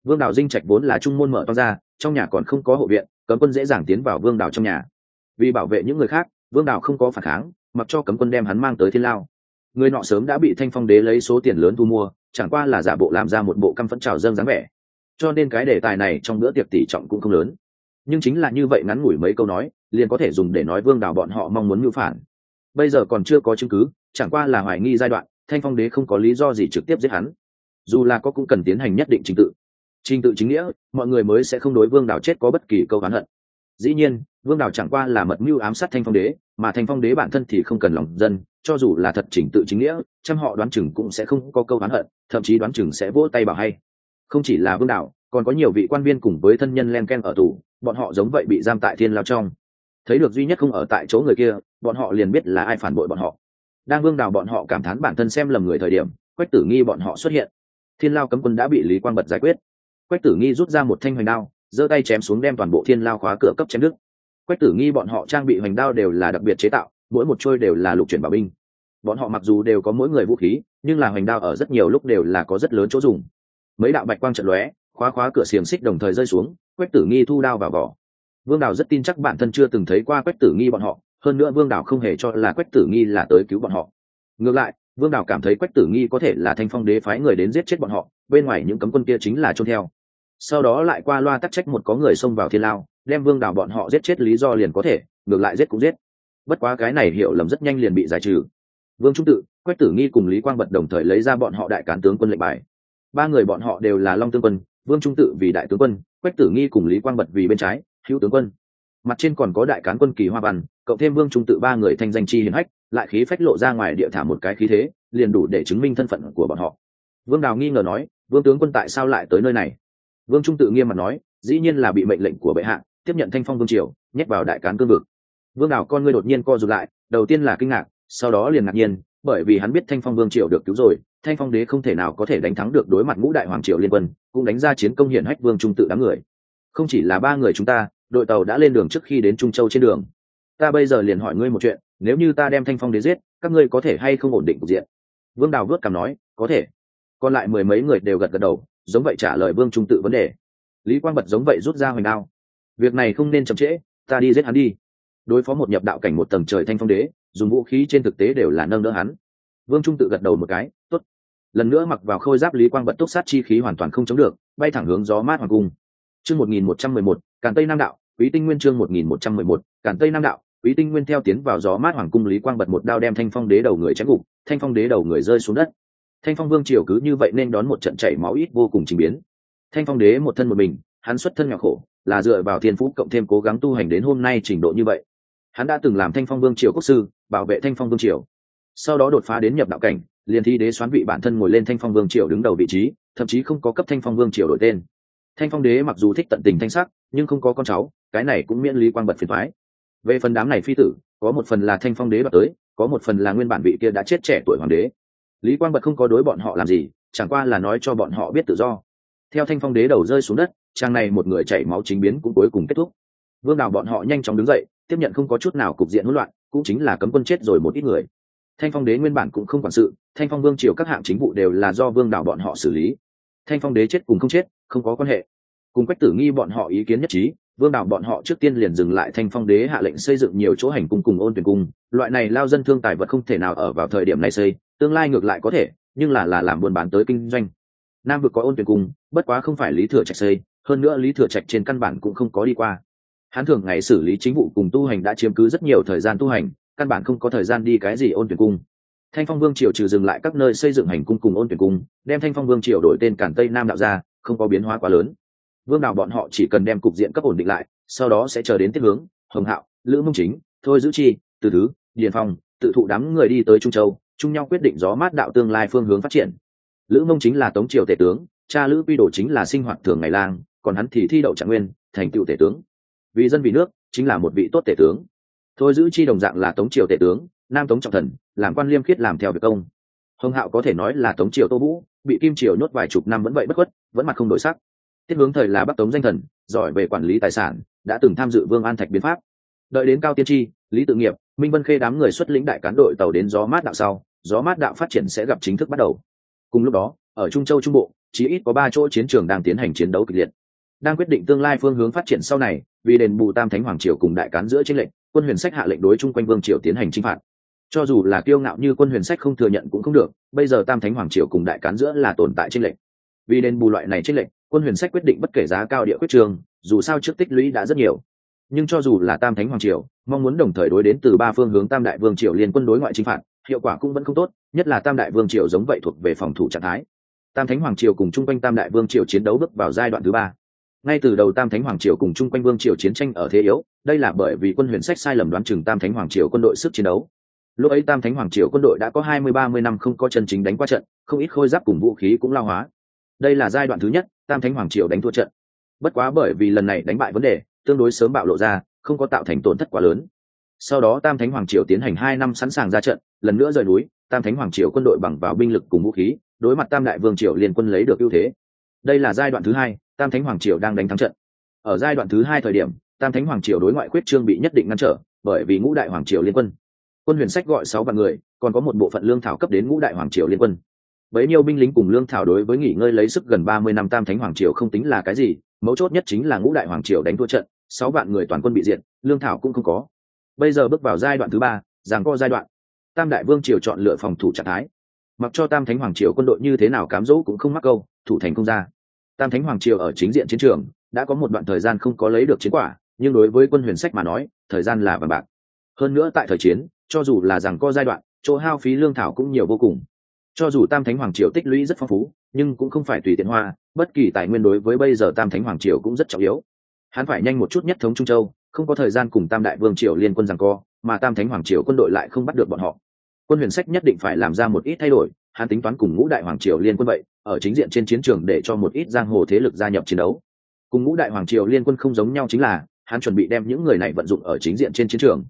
Speaker 1: Vương đào dinh trạch vốn là trung môn mở to ra, trong nhà còn không có hộ viện, cấm quân dễ dàng tiến vào vương đào trong nhà. Vì bảo vệ những người khác, vương đào không có phản kháng, mặc cho cấm quân đem hắn mang tới thiên lao. Người nọ sớm đã bị thanh phong đế lấy số tiền lớn thu mua, chẳng qua là giả bộ làm ra một bộ căm phẫn trào dâng dáng vẻ. Cho nên cái đề tài này trong bữa tiệc tỷ trọng cũng không lớn. Nhưng chính là như vậy ngắn ngủi mấy câu nói, liền có thể dùng để nói vương đào bọn họ mong muốn mưu phản. Bây giờ còn chưa có chứng cứ, chẳng qua là hoài nghi giai đoạn thanh phong đế không có lý do gì trực tiếp giết hắn. Dù là có cũng cần tiến hành nhất định trình tự. Trình tự chính nghĩa mọi người mới sẽ không đối vương đảo chết có bất kỳ câu oán hận. Dĩ nhiên vương đảo chẳng qua là mật mưu ám sát thanh phong đế mà thanh phong đế bản thân thì không cần lòng dân cho dù là thật trình tự chính nghĩa chăm họ đoán chừng cũng sẽ không có câu oán hận thậm chí đoán chừng sẽ vỗ tay bảo hay. Không chỉ là vương đảo, còn có nhiều vị quan viên cùng với thân nhân len ken ở tù bọn họ giống vậy bị giam tại thiên lao trong. Thấy được duy nhất không ở tại chỗ người kia bọn họ liền biết là ai phản bội bọn họ đang vương đào bọn họ cảm thán bản thân xem lầm người thời điểm, quách tử nghi bọn họ xuất hiện. Thiên lao cấm quân đã bị lý quang bật giải quyết. Quách tử nghi rút ra một thanh hoành đao, giơ tay chém xuống đem toàn bộ thiên lao khóa cửa cấp chém đức quách tử nghi bọn họ trang bị hoành đao đều là đặc biệt chế tạo, mỗi một trôi đều là lục chuyển bảo binh. Bọn họ mặc dù đều có mỗi người vũ khí, nhưng là hoành đao ở rất nhiều lúc đều là có rất lớn chỗ dùng. Mấy đạo bạch quang trận lóe, khóa khóa cửa xiềng xích đồng thời rơi xuống, quách tử nghi thu đao vào vỏ. Vương đào rất tin chắc bản thân chưa từng thấy qua quách tử nghi bọn họ hơn nữa vương đảo không hề cho là quách tử nghi là tới cứu bọn họ. Ngược lại, vương đảo cảm thấy quách tử nghi có thể là thanh phong đế phái người đến giết chết bọn họ, bên ngoài những cấm quân kia chính là trôn theo. Sau đó lại qua loa tắc trách một có người xông vào thiên lao, đem vương đảo bọn họ giết chết lý do liền có thể, ngược lại giết cũng giết. Bất quá cái này hiểu lầm rất nhanh liền bị giải trừ. Vương trung tự, quách tử nghi cùng lý quang bật đồng thời lấy ra bọn họ đại cán tướng quân lệnh bài. Ba người bọn họ đều là long tương quân, vương trung tự vì đại tướng quân, quách tử nghi cùng lý quang bật vì bên trái, hữu tướng quân mặt trên còn có đại cán quân kỳ hoa văn, cộng thêm vương trung tự ba người thanh danh chi hiền hách, lại khí phách lộ ra ngoài địa thả một cái khí thế, liền đủ để chứng minh thân phận của bọn họ. Vương đào nghi ngờ nói, vương tướng quân tại sao lại tới nơi này? Vương trung tự nghiêm mặt nói, dĩ nhiên là bị mệnh lệnh của bệ hạ, tiếp nhận thanh phong vương triều, nhét vào đại cán cương vực. Vương đào con ngươi đột nhiên co rụt lại, đầu tiên là kinh ngạc, sau đó liền ngạc nhiên, bởi vì hắn biết thanh phong vương triều được cứu rồi, thanh phong đế không thể nào có thể đánh thắng được đối mặt ngũ đại hoàng triều liên quân, cũng đánh ra chiến công hiển hách vương trung tự đám người. Không chỉ là ba người chúng ta đội tàu đã lên đường trước khi đến trung châu trên đường. Ta bây giờ liền hỏi ngươi một chuyện, nếu như ta đem thanh phong đế giết, các ngươi có thể hay không ổn định cục diện? Vương đào vớt cảm nói, có thể. Còn lại mười mấy người đều gật gật đầu, giống vậy trả lời vương trung tự vấn đề. Lý quang bật giống vậy rút ra hoành đao. Việc này không nên chậm trễ, ta đi giết hắn đi. Đối phó một nhập đạo cảnh một tầng trời thanh phong đế, dùng vũ khí trên thực tế đều là nâng đỡ hắn. Vương trung tự gật đầu một cái t ố t lần nữa mặc vào khôi giáp lý quang bật túc sát chi khí hoàn toàn không chống được, bay thẳng hướng gió mát hoàng cung. Chương một nghìn một trăm mười một càn tây nam đạo, quý tinh nguyên chương một nghìn một trăm mười một càn tây nam đạo, quý tinh nguyên theo tiến vào gió mát hoàng cung lý quang bật một đao đem thanh phong đế đầu người chém gục, thanh phong đế đầu người rơi xuống đất. Thanh phong vương triều cứ như vậy nên đón một trận chảy máu ít vô cùng trình biến. Thanh phong đế một thân một mình, hắn xuất thân nhỏ khổ, là dựa vào thiên phú cộng thêm cố gắng tu hành đến hôm nay trình độ như vậy. Hắn đã từng làm thanh phong vương triều quốc sư, bảo vệ thanh phong vương triều. Sau đó đột phá đến nhập đạo cảnh, liền thi đế xoán vị bản thân ngồi lên thanh phong vương triều đứng đầu vị trí, thậm chí không có cấp thanh phong vương triều đổi tên thanh phong đế mặc dù thích tận tình thanh sắc, nhưng không có con cháu, cái này cũng miễn lý Quang bật phiền thoái. Về phần đám này phi tử, có một phần là thanh phong đế đoạt tới, có một phần là nguyên bản vị kia đã chết trẻ tuổi hoàng đế. Lý quang bật không có đối bọn họ làm gì, chẳng qua là nói cho bọn họ biết tự do. Theo thanh phong đế đầu rơi xuống đất, trang này một người chảy máu chính biến cũng cuối cùng kết thúc. Vương đào bọn họ nhanh chóng đứng dậy, tiếp nhận không có chút nào cục diện hỗn loạn, cũng chính là cấm quân chết rồi một ít người. Thanh phong đế nguyên bản cũng không quản sự, thanh phong vương triều các hạng chính vụ đều là do vương đào bọn họ xử lý. Thanh phong đế chết cùng không chết không có quan hệ. Cùng quách tử nghi bọn họ ý kiến nhất trí, vương đạo bọn họ trước tiên liền dừng lại thanh phong đế hạ lệnh xây dựng nhiều chỗ hành cung cùng ôn tuyển cung, loại này lao dân thương tài vật không thể nào ở vào thời điểm này xây, tương lai ngược lại có thể, nhưng là là làm buôn bán tới kinh doanh. Nam vực có ôn tuyển cung, bất quá không phải lý thừa trạch xây, hơn nữa lý thừa trạch trên căn bản cũng không có đi qua. Hắn thường ngày xử lý chính vụ cùng tu hành đã chiếm cứ rất nhiều thời gian tu hành, căn bản không có thời gian đi cái gì ôn tuyển cung. Thanh phong vương triều trừ dừng lại các nơi xây dựng hành cung cùng ôn tuyển cung, đem thanh phong vương triều đổi tên cản tây nam đạo ra không có biến hóa quá lớn. Vương đào bọn họ chỉ cần đem cục diện cấp ổn định lại, sau đó sẽ chờ đến tiếp hướng, hồng hạo, lữ mông chính, thôi giữ chi, từ thứ, điền phong, tự thụ đám người đi tới trung châu, chung nhau quyết định gió mát đạo tương lai phương hướng phát triển. Lữ mông chính là tống triều tể tướng, cha lữ quy đồ chính là sinh hoạt thường ngày lang, còn hắn thì thi đậu trạng nguyên, thành tựu tể tướng. Vì dân vì nước, chính là một vị tốt tể tướng. Thôi giữ chi đồng dạng là tống triều tể tướng, nam tống trọng thần, làm quan liêm khiết làm theo việc công hồng hạo có thể nói là tống triều tô vũ, bị kim triều nhốt vài chục năm vẫn vậy bất khuất, vẫn mặt không đổi sắc. Tiết hướng thời là bắc tống danh thần, giỏi về quản lý tài sản, đã từng tham dự vương an thạch biến pháp. Đợi đến cao tiên tri, lý tự nghiệp, minh vân khê đám người xuất lĩnh đại cán đội tàu đến gió mát đạo sau, gió mát đạo phát triển sẽ gặp chính thức bắt đầu. Cùng lúc đó, ở trung châu trung bộ chỉ ít có ba chỗ chiến trường đang tiến hành chiến đấu kịch liệt. Đang quyết định tương lai phương hướng phát triển sau này, vì đền bù tam thánh hoàng triều cùng đại cán giữa tranh lệnh quân huyền sách hạ lệnh đối chung quanh vương triều tiến hành chinh phạt cho dù là kiêu ngạo như quân huyền sách không thừa nhận cũng không được, bây giờ tam thánh hoàng triều cùng đại cán giữa là tồn tại tranh lệnh vì đền bù loại này tranh lệnh quân huyền sách quyết định bất kể giá cao địa quyết trường, dù sao trước tích lũy đã rất nhiều. Nhưng cho dù là tam thánh hoàng triều, mong muốn đồng thời đối đến từ ba phương hướng tam đại vương triều liên quân đối ngoại chính phạt, hiệu quả cũng vẫn không tốt, nhất là tam đại vương triều giống vậy thuộc về phòng thủ trạng thái. Tam thánh hoàng triều cùng chung quanh tam đại vương triều chiến đấu bước vào giai đoạn thứ ba. Ngay từ đầu tam thánh hoàng triều cùng chung quanh vương triều chiến tranh ở thế yếu, đây là bởi vì quân huyền sách sai lầm đoán chừng tam thánh hoàng triều quân đội sức chiến đấu lúc ấy tam thánh hoàng triều quân đội đã có hai mươi, ba mươi năm không có chân chính đánh qua trận, không ít khôi giáp cùng vũ khí cũng lao hóa. Đây là giai đoạn thứ nhất, tam thánh hoàng triều đánh thua trận. Bất quá bởi vì lần này đánh bại vấn đề, tương đối sớm bạo lộ ra, không có tạo thành tổn thất quá lớn. Sau đó tam thánh hoàng triều tiến hành hai năm sẵn sàng ra trận, lần nữa rời núi, tam thánh hoàng triều quân đội bằng vào binh lực cùng vũ khí, đối mặt tam đại vương triều liên quân lấy được ưu thế. Đây là giai đoạn thứ hai, tam thánh hoàng triều đang đánh thắng trận. Ở giai đoạn thứ hai thời điểm, tam thánh hoàng triều đối ngoại quyết trương bị nhất định ngăn trở, bởi vì ngũ đại hoàng triều liên quân quân huyền sách gọi sáu vạn người còn có một bộ phận lương thảo cấp đến ngũ đại hoàng triều liên quân. Bấy nhiêu binh lính cùng lương thảo đối với nghỉ ngơi lấy sức gần ba mươi năm tam thánh hoàng triều không tính là cái gì mấu chốt nhất chính là ngũ đại hoàng triều đánh thua trận sáu vạn người toàn quân bị diện, lương thảo cũng không có. Bây giờ bước vào giai đoạn thứ ba giảng co giai đoạn. Tam đại vương triều chọn lựa phòng thủ trạng thái. Mặc cho tam thánh hoàng triều quân đội như thế nào cám dỗ cũng không mắc câu thủ thành không ra. Tam thánh hoàng triều ở chính diện chiến trường đã có một đoạn thời gian không có lấy được chiến quả nhưng đối với quân huyền sách mà nói thời gian là vàng bạc. Hơn nữa tại thời chiến cho dù là rằng co giai đoạn, chỗ hao phí lương thảo cũng nhiều vô cùng. Cho dù tam thánh hoàng triều tích lũy rất phong phú, nhưng cũng không phải tùy tiện hoa, bất kỳ tài nguyên đối với bây giờ tam thánh hoàng triều cũng rất trọng yếu. Hắn phải nhanh một chút nhất thống trung châu, không có thời gian cùng tam đại vương triều liên quân rằng co, mà tam thánh hoàng triều quân đội lại không bắt được bọn họ. Quân huyền sách nhất định phải làm ra một ít thay đổi, hắn tính toán cùng ngũ đại hoàng triều liên quân vậy, ở chính diện trên chiến trường để cho một ít giang hồ thế lực gia nhập chiến đấu. Cùng ngũ đại hoàng triều liên quân không giống nhau chính là, hắn chuẩn bị đem những người này vận dụng ở chính diện trên chiến trường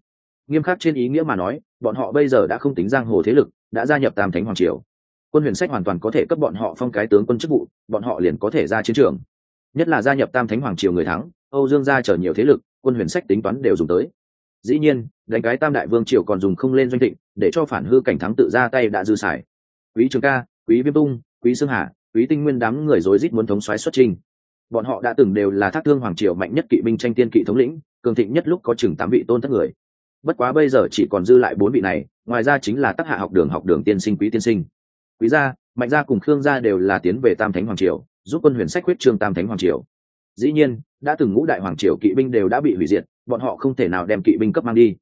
Speaker 1: nghiêm khắc trên ý nghĩa mà nói, bọn họ bây giờ đã không tính giang hồ thế lực, đã gia nhập tam thánh hoàng triều. Quân huyền sách hoàn toàn có thể cấp bọn họ phong cái tướng quân chức vụ, bọn họ liền có thể ra chiến trường. Nhất là gia nhập tam thánh hoàng triều người thắng, âu dương gia chở nhiều thế lực, quân huyền sách tính toán đều dùng tới. Dĩ nhiên, đánh cái tam đại vương triều còn dùng không lên doanh thịnh, để cho phản hư cảnh thắng tự ra tay đã dư xài. Quý trường ca, quý viêm tung, quý sương hà, quý tinh nguyên đám người rối rít muốn thống xoáy xuất trình bọn họ đã từng đều là thác thương hoàng triều mạnh nhất kỵ binh tranh tiên kỵ thống lĩnh, cường thịnh nhất lúc có chừng tám vị tôn thất người bất quá bây giờ chỉ còn dư lại bốn vị này, ngoài ra chính là tác hạ học đường học đường tiên sinh, quý tiên sinh. Quý gia, mạnh gia cùng khương gia đều là tiến về tam thánh hoàng triều, giúp quân huyền sách huyết trương tam thánh hoàng triều. Dĩ nhiên, đã từng ngũ đại hoàng triều kỵ binh đều đã bị hủy diệt, bọn họ không thể nào đem kỵ binh cấp mang đi.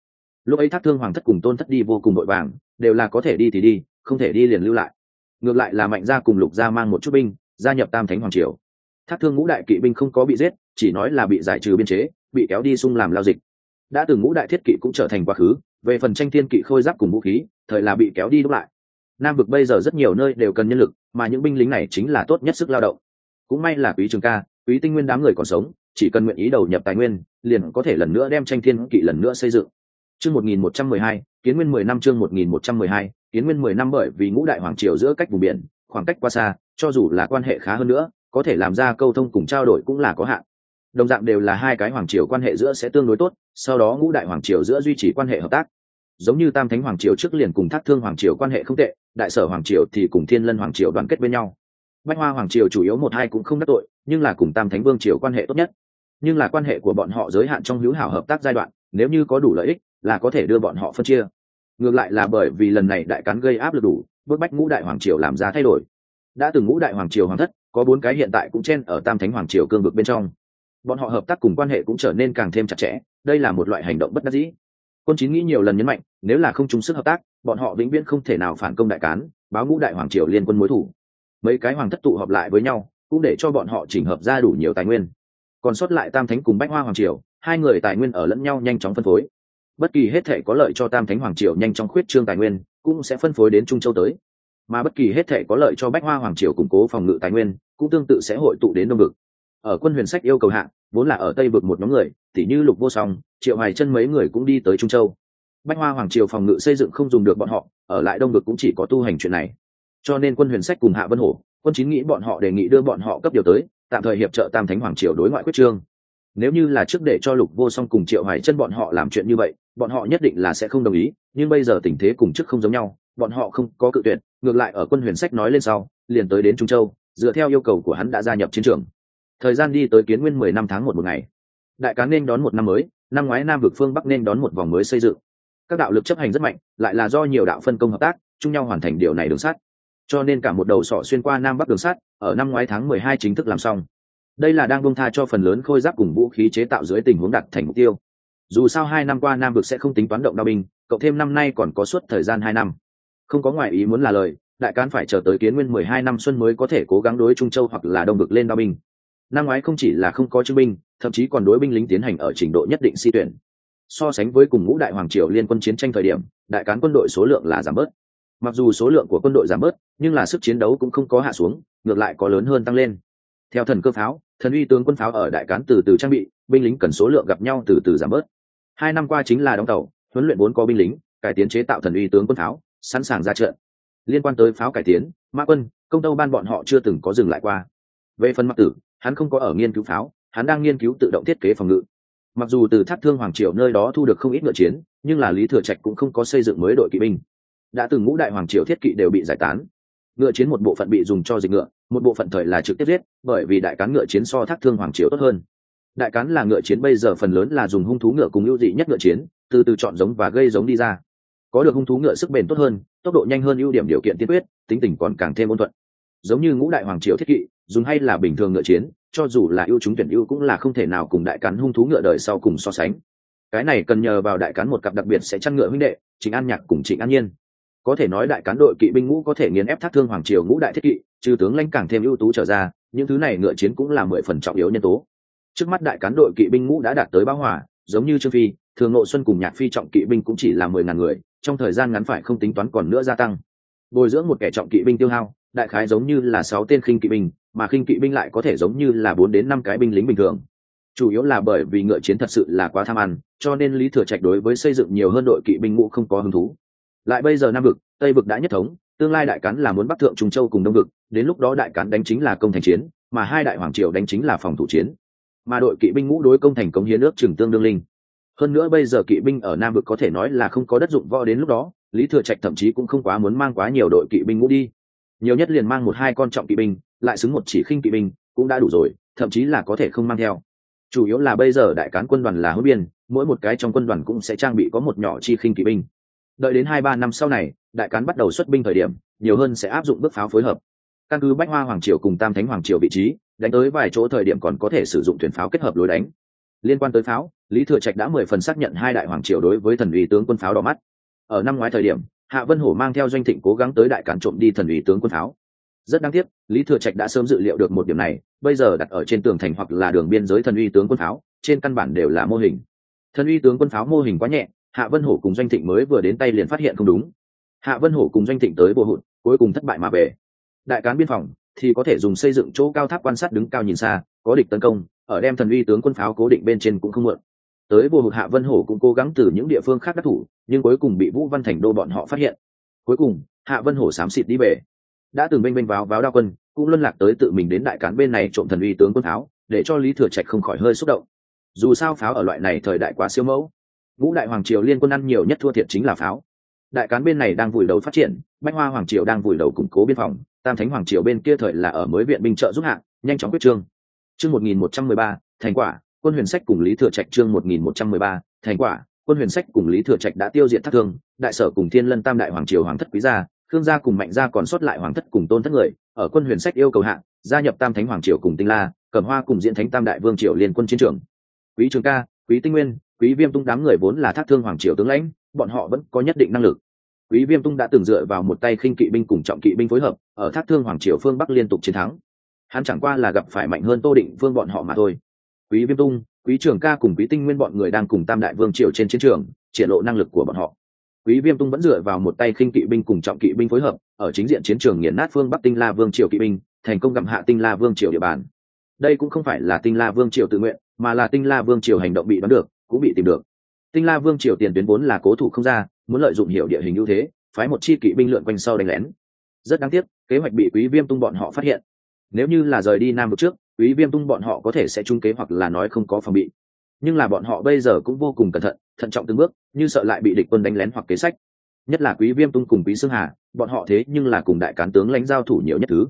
Speaker 1: Lúc ấy thác thương hoàng thất cùng tôn thất đi vô cùng vội vàng, đều là có thể đi thì đi, không thể đi liền lưu lại. Ngược lại là mạnh gia cùng lục gia mang một chút binh, gia nhập tam thánh hoàng triều. Thác thương ngũ đại kỵ binh không có bị giết, chỉ nói là bị giải trừ biên chế, bị kéo đi sung làm lao dịch đã từng ngũ đại thiết kỵ cũng trở thành quá khứ, về phần tranh thiên kỵ khôi giáp cùng vũ khí, thời là bị kéo đi đúc lại. Nam vực bây giờ rất nhiều nơi đều cần nhân lực, mà những binh lính này chính là tốt nhất sức lao động. Cũng may là quý trường ca, quý tinh nguyên đám người còn sống, chỉ cần nguyện ý đầu nhập tài nguyên, liền có thể lần nữa đem tranh thiên kỵ lần nữa xây dựng. Chương một nghìn một trăm mười hai, kiến nguyên mười năm chương một nghìn một trăm mười hai, kiến nguyên mười năm bởi vì ngũ đại hoàng triều giữa cách vùng biển, khoảng cách qua xa, cho dù là quan hệ khá hơn nữa, có thể làm ra câu thông cùng trao đổi cũng là có hạn đồng dạng đều là hai cái hoàng triều quan hệ giữa sẽ tương đối tốt sau đó ngũ đại hoàng triều giữa duy trì quan hệ hợp tác giống như tam thánh hoàng triều trước liền cùng thác thương hoàng triều quan hệ không tệ đại sở hoàng triều thì cùng thiên lân hoàng triều đoàn kết bên nhau bách hoa hoàng triều chủ yếu một hai cũng không đắc tội nhưng là cùng tam thánh vương triều quan hệ tốt nhất nhưng là quan hệ của bọn họ giới hạn trong hữu hảo hợp tác giai đoạn nếu như có đủ lợi ích là có thể đưa bọn họ phân chia ngược lại là bởi vì lần này đại cán gây áp lực đủ bức bách ngũ đại hoàng triều làm ra thay đổi đã từng ngũ đại hoàng triều hoàng thất có bốn cái hiện tại cũng chen ở tam thánh hoàng triều cương vực bên trong bọn họ hợp tác cùng quan hệ cũng trở nên càng thêm chặt chẽ, đây là một loại hành động bất đắc dĩ. Quân chín nghĩ nhiều lần nhấn mạnh, nếu là không chung sức hợp tác, bọn họ vĩnh viễn không thể nào phản công đại cán, báo ngũ đại hoàng triều liên quân mối thủ. Mấy cái hoàng thất tụ họp lại với nhau, cũng để cho bọn họ chỉnh hợp ra đủ nhiều tài nguyên. Còn sót lại tam thánh cùng bách hoa hoàng triều, hai người tài nguyên ở lẫn nhau nhanh chóng phân phối. Bất kỳ hết thể có lợi cho tam thánh hoàng triều nhanh chóng khuyết trương tài nguyên, cũng sẽ phân phối đến trung châu tới. Mà bất kỳ hết thể có lợi cho bách hoa hoàng triều củng cố phòng ngự tài nguyên, cũng tương tự sẽ hội tụ đến đông vực ở quân huyền sách yêu cầu hạng, vốn là ở tây vực một nhóm người, tỉ như lục vô song, triệu hoài chân mấy người cũng đi tới trung châu. Bách hoa hoàng triều phòng ngự xây dựng không dùng được bọn họ, ở lại đông vực cũng chỉ có tu hành chuyện này. Cho nên quân huyền sách cùng hạ vân hổ, quân chín nghĩ bọn họ đề nghị đưa bọn họ cấp điều tới, tạm thời hiệp trợ tam thánh hoàng triều đối ngoại quyết trương. Nếu như là trước để cho lục vô song cùng triệu hoài chân bọn họ làm chuyện như vậy, bọn họ nhất định là sẽ không đồng ý, nhưng bây giờ tình thế cùng trước không giống nhau, bọn họ không có cự tuyệt, ngược lại ở quân huyền sách nói lên sau, liền tới đến trung châu, dựa theo yêu cầu của hắn đã gia nhập chiến trường thời gian đi tới kiến nguyên mười năm tháng một một ngày. Đại cá nên đón một năm mới, năm ngoái nam vực phương bắc nên đón một vòng mới xây dựng. Các đạo lực chấp hành rất mạnh, lại là do nhiều đạo phân công hợp tác, chung nhau hoàn thành điều này đường sắt. Cho nên cả một đầu sọ xuyên qua nam bắc đường sắt, ở năm ngoái tháng mười hai chính thức làm xong. Đây là đang bông tha cho phần lớn khôi giáp cùng vũ khí chế tạo dưới tình huống đặt thành mục tiêu. Dù sao hai năm qua nam vực sẽ không tính toán động đao binh cậu thêm năm nay còn có suốt thời gian hai năm. Không có ngoại ý muốn là lời, đại cán phải chờ tới kiến nguyên mười hai năm xuân mới có thể cố gắng đối trung châu hoặc là đông vực lên đao binh năm ngoái không chỉ là không có chứng binh, thậm chí còn đối binh lính tiến hành ở trình độ nhất định si tuyển. So sánh với cùng ngũ đại hoàng triều liên quân chiến tranh thời điểm, đại cán quân đội số lượng là giảm bớt. Mặc dù số lượng của quân đội giảm bớt, nhưng là sức chiến đấu cũng không có hạ xuống, ngược lại có lớn hơn tăng lên. Theo thần cơ pháo, thần uy tướng quân pháo ở đại cán từ từ trang bị, binh lính cần số lượng gặp nhau từ từ giảm bớt. Hai năm qua chính là đóng tàu, huấn luyện vốn có binh lính, cải tiến chế tạo thần uy tướng quân pháo, sẵn sàng ra trận. Liên quan tới pháo cải tiến, mã quân, công tâu ban bọn họ chưa từng có dừng lại qua. Về phần mặc tử hắn không có ở nghiên cứu pháo, hắn đang nghiên cứu tự động thiết kế phòng ngự. Mặc dù từ thác thương hoàng triều nơi đó thu được không ít ngựa chiến, nhưng là lý thừa trạch cũng không có xây dựng mới đội kỵ binh. Đã từng ngũ đại hoàng triều thiết kỵ đều bị giải tán. Ngựa chiến một bộ phận bị dùng cho dịch ngựa, một bộ phận thời là trực tiếp giết, bởi vì đại cán ngựa chiến so thác thương hoàng triều tốt hơn. Đại cán là ngựa chiến bây giờ phần lớn là dùng hung thú ngựa cùng ưu dị nhất ngựa chiến, từ từ chọn giống và gây giống đi ra. Có được hung thú ngựa sức bền tốt hơn, tốc độ nhanh hơn ưu điểm điều kiện tiên quyết, tính tình còn càng thêm ôn thuận. Giống như ngũ đại hoàng triều thiết kỵ dùng hay là bình thường ngựa chiến cho dù là ưu chúng tuyển ưu cũng là không thể nào cùng đại cán hung thú ngựa đời sau cùng so sánh. Cái này cần nhờ vào đại cán một cặp đặc biệt sẽ chăn ngựa huynh đệ trịnh an nhạc cùng trịnh an nhiên. Có thể nói đại cán đội kỵ binh ngũ có thể nghiền ép thác thương hoàng triều ngũ đại thiết kỵ trừ tướng lãnh càng thêm ưu tú trở ra những thứ này ngựa chiến cũng là mười phần trọng yếu nhân tố. Trước mắt đại cán đội kỵ binh ngũ đã đạt tới báo hòa, giống như trương phi thường nội xuân cùng nhạc phi trọng kỵ binh cũng chỉ là mười ngàn người trong thời gian ngắn phải không tính toán còn nữa gia tăng. Bồi dưỡng một kẻ trọng kỵ binh tiêu hao đại khái giống như là sáu tên khinh kỵ binh, mà khinh kỵ binh lại có thể giống như là bốn đến năm cái binh lính bình thường. Chủ yếu là bởi vì ngựa chiến thật sự là quá tham ăn, cho nên lý thừa trạch đối với xây dựng nhiều hơn đội kỵ binh ngũ không có hứng thú. Lại bây giờ nam vực, tây vực đã nhất thống, tương lai đại cán là muốn bắc thượng trung châu cùng đông vực, đến lúc đó đại cán đánh chính là công thành chiến, mà hai đại hoàng triều đánh chính là phòng thủ chiến. Mà đội kỵ binh ngũ đối công thành cống hiến nước chừng tương đương linh. Hơn nữa bây giờ kỵ binh ở nam vực có thể nói là không có đất dụng võ đến lúc đó, lý thừa trạch thậm chí cũng không quá muốn mang quá nhiều đội kỵ binh ngũ đi nhiều nhất liền mang một hai con trọng kỵ binh, lại xứng một chỉ khinh kỵ binh, cũng đã đủ rồi, thậm chí là có thể không mang theo. Chủ yếu là bây giờ đại cán quân đoàn là hối biên, mỗi một cái trong quân đoàn cũng sẽ trang bị có một nhỏ chi khinh kỵ binh. Đợi đến hai ba năm sau này, đại cán bắt đầu xuất binh thời điểm, nhiều hơn sẽ áp dụng bước pháo phối hợp. Căn cứ bách hoa hoàng triều cùng tam thánh hoàng triều vị trí, đánh tới vài chỗ thời điểm còn có thể sử dụng thuyền pháo kết hợp lối đánh. Liên quan tới pháo, lý thừa trạch đã mười phần xác nhận hai đại hoàng triều đối với thần ủy tướng quân pháo đỏ mắt. Ở năm ngoái thời điểm hạ vân hổ mang theo doanh thịnh cố gắng tới đại cản trộm đi thần ủy tướng quân pháo. Rất đáng tiếc, lý thừa trạch đã sớm dự liệu được một điểm này, bây giờ đặt ở trên tường thành hoặc là đường biên giới thần uy tướng quân pháo, trên căn bản đều là mô hình. Thần uy tướng quân pháo mô hình quá nhẹ, hạ vân hổ cùng doanh thịnh mới vừa đến tay liền phát hiện không đúng. Hạ vân hổ cùng doanh thịnh tới vô hụt, cuối cùng thất bại mà về. Đại cán biên phòng thì có thể dùng xây dựng chỗ cao tháp quan sát đứng cao nhìn xa, có địch tấn công, ở đem thần uy tướng quân pháo cố định bên trên cũng không mượn tới bùa hụt hạ vân hổ cũng cố gắng từ những địa phương khác đắc thủ, nhưng cuối cùng bị vũ văn thành đô bọn họ phát hiện. Cuối cùng, hạ vân hổ xám xịt đi về. Đã từng bênh bênh vào báo đao quân, cũng luân lạc tới tự mình đến đại cán bên này trộm thần uy tướng quân pháo, để cho lý thừa trạch không khỏi hơi xúc động. Dù sao pháo ở loại này thời đại quá siêu mẫu. Ngũ đại hoàng triều liên quân ăn nhiều nhất thua thiệt chính là pháo. Đại cán bên này đang vùi đầu phát triển, bách hoa hoàng triều đang vùi đầu củng cố biên phòng, tam thánh hoàng triều bên kia thời là ở mới viện binh trợ giúp hạng nhanh chóng quyết trương. Chương một nghìn một trăm mười ba, thành quả quân huyền sách cùng lý thừa trạch chương một nghìn một trăm mười ba, thành quả. Quân huyền sách cùng lý thừa trạch đã tiêu diệt thác thương, đại sở cùng thiên lân tam đại hoàng triều hoàng thất quý gia, khương gia cùng mạnh gia còn sót lại hoàng thất cùng tôn thất người, ở quân huyền sách yêu cầu hạng gia nhập tam thánh hoàng triều cùng tinh la, cẩm hoa cùng diễn thánh tam đại vương triều liên quân chiến trường. Quý trường ca, quý tinh nguyên, quý viêm tung đám người vốn là thác thương hoàng triều tướng lãnh, bọn họ vẫn có nhất định năng lực. Quý viêm tung đã từng dựa vào một tay khinh kỵ binh cùng trọng kỵ binh phối hợp, ở thác thương hoàng triều phương bắc liên tục chiến thắng. Hắn chẳng qua là gặp phải mạnh hơn tô định vương bọn họ mà thôi quý viêm tung, quý trường ca cùng quý tinh nguyên bọn người đang cùng tam đại vương triều trên chiến trường, triển lộ năng lực của bọn họ. Quý viêm tung vẫn dựa vào một tay khinh kỵ binh cùng trọng kỵ binh phối hợp, ở chính diện chiến trường nghiền nát phương bắc tinh la vương triều kỵ binh, thành công gặm hạ tinh la vương triều địa bàn. Đây cũng không phải là tinh la vương triều tự nguyện, mà là tinh la vương triều hành động bị đoán được, cũng bị tìm được. Tinh la vương triều tiền tuyến vốn là cố thủ không ra, muốn lợi dụng hiểu địa hình ưu thế, phái một chi kỵ binh lượn quanh sau đánh lén. Rất đáng tiếc, kế hoạch bị quý viêm tung bọn họ phát hiện. Nếu như là rời đi nam vực trước quý viêm tung bọn họ có thể sẽ trung kế hoặc là nói không có phòng bị. Nhưng là bọn họ bây giờ cũng vô cùng cẩn thận thận trọng từng bước, như sợ lại bị địch quân đánh lén hoặc kế sách. Nhất là quý viêm tung cùng quý xương hà, bọn họ thế nhưng là cùng đại cán tướng lãnh giao thủ nhiều nhất thứ.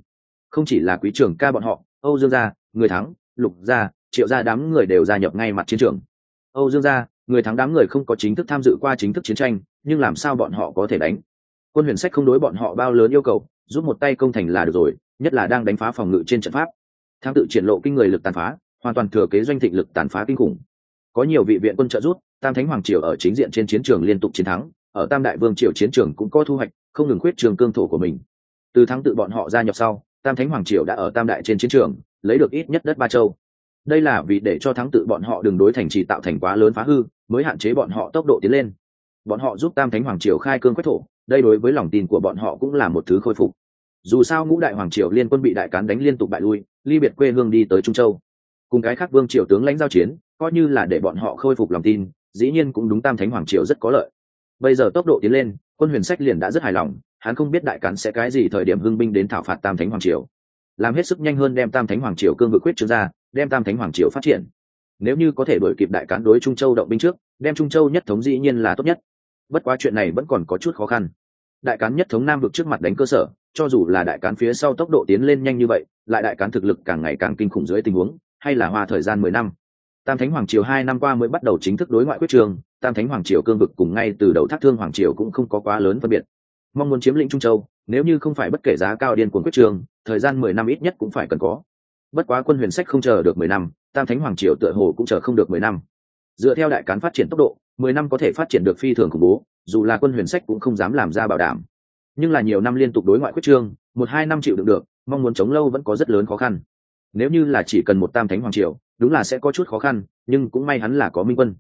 Speaker 1: Không chỉ là quý trưởng ca bọn họ, âu dương gia, người thắng, lục gia, triệu gia đám người đều gia nhập ngay mặt chiến trường. Âu dương gia, người thắng đám người không có chính thức tham dự qua chính thức chiến tranh, nhưng làm sao bọn họ có thể đánh? Quân huyền sách không đối bọn họ bao lớn yêu cầu, giúp một tay công thành là được rồi, nhất là đang đánh phá phòng ngự trên trận pháp tham tự triển lộ kinh người lực tàn phá, hoàn toàn thừa kế doanh thịnh lực tàn phá kinh khủng. Có nhiều vị viện quân trợ giúp, tam thánh hoàng triều ở chính diện trên chiến trường liên tục chiến thắng, ở tam đại vương triều chiến trường cũng có thu hoạch, không ngừng khuyết trường cương thổ của mình. Từ thắng tự bọn họ gia nhập sau, tam thánh hoàng triều đã ở tam đại trên chiến trường, lấy được ít nhất đất ba châu. Đây là vì để cho thắng tự bọn họ đường đối thành trì tạo thành quá lớn phá hư, mới hạn chế bọn họ tốc độ tiến lên. Bọn họ giúp tam thánh hoàng triều khai cương quách thổ, đây đối với lòng tin của bọn họ cũng là một thứ khôi phục dù sao ngũ đại hoàng triều liên quân bị đại cán đánh liên tục bại lui, ly biệt quê hương đi tới trung châu. Cùng cái khác vương triều tướng lãnh giao chiến, coi như là để bọn họ khôi phục lòng tin, dĩ nhiên cũng đúng tam thánh hoàng triều rất có lợi. Bây giờ tốc độ tiến lên, quân huyền sách liền đã rất hài lòng, hắn không biết đại cán sẽ cái gì thời điểm hưng binh đến thảo phạt tam thánh hoàng triều. Làm hết sức nhanh hơn đem tam thánh hoàng triều cương vực quyết trương ra, đem tam thánh hoàng triều phát triển. Nếu như có thể đổi kịp đại cán đối trung châu động binh trước, đem trung châu nhất thống dĩ nhiên là tốt nhất. Bất quá chuyện này vẫn còn có chút khó khăn. Đại cán nhất thống nam vực trước mặt đánh cơ sở cho dù là đại cán phía sau tốc độ tiến lên nhanh như vậy, lại đại cán thực lực càng ngày càng kinh khủng dưới tình huống, hay là hoa thời gian mười năm. Tam thánh hoàng triều hai năm qua mới bắt đầu chính thức đối ngoại quyết trường, tam thánh hoàng triều cương vực cùng ngay từ đầu thác thương hoàng triều cũng không có quá lớn phân biệt. Mong muốn chiếm lĩnh trung châu, nếu như không phải bất kể giá cao điên cuồng quyết trường, thời gian mười năm ít nhất cũng phải cần có. Bất quá quân huyền sách không chờ được mười năm, tam thánh hoàng triều tựa hồ cũng chờ không được mười năm. Dựa theo đại cán phát triển tốc độ, mười năm có thể phát triển được phi thường khủng bố, dù là quân huyền sách cũng không dám làm ra bảo đảm nhưng là nhiều năm liên tục đối ngoại quyết trương, một hai năm chịu đựng được, mong muốn chống lâu vẫn có rất lớn khó khăn. Nếu như là chỉ cần một tam thánh hoàng triều, đúng là sẽ có chút khó khăn, nhưng cũng may hắn là có minh quân.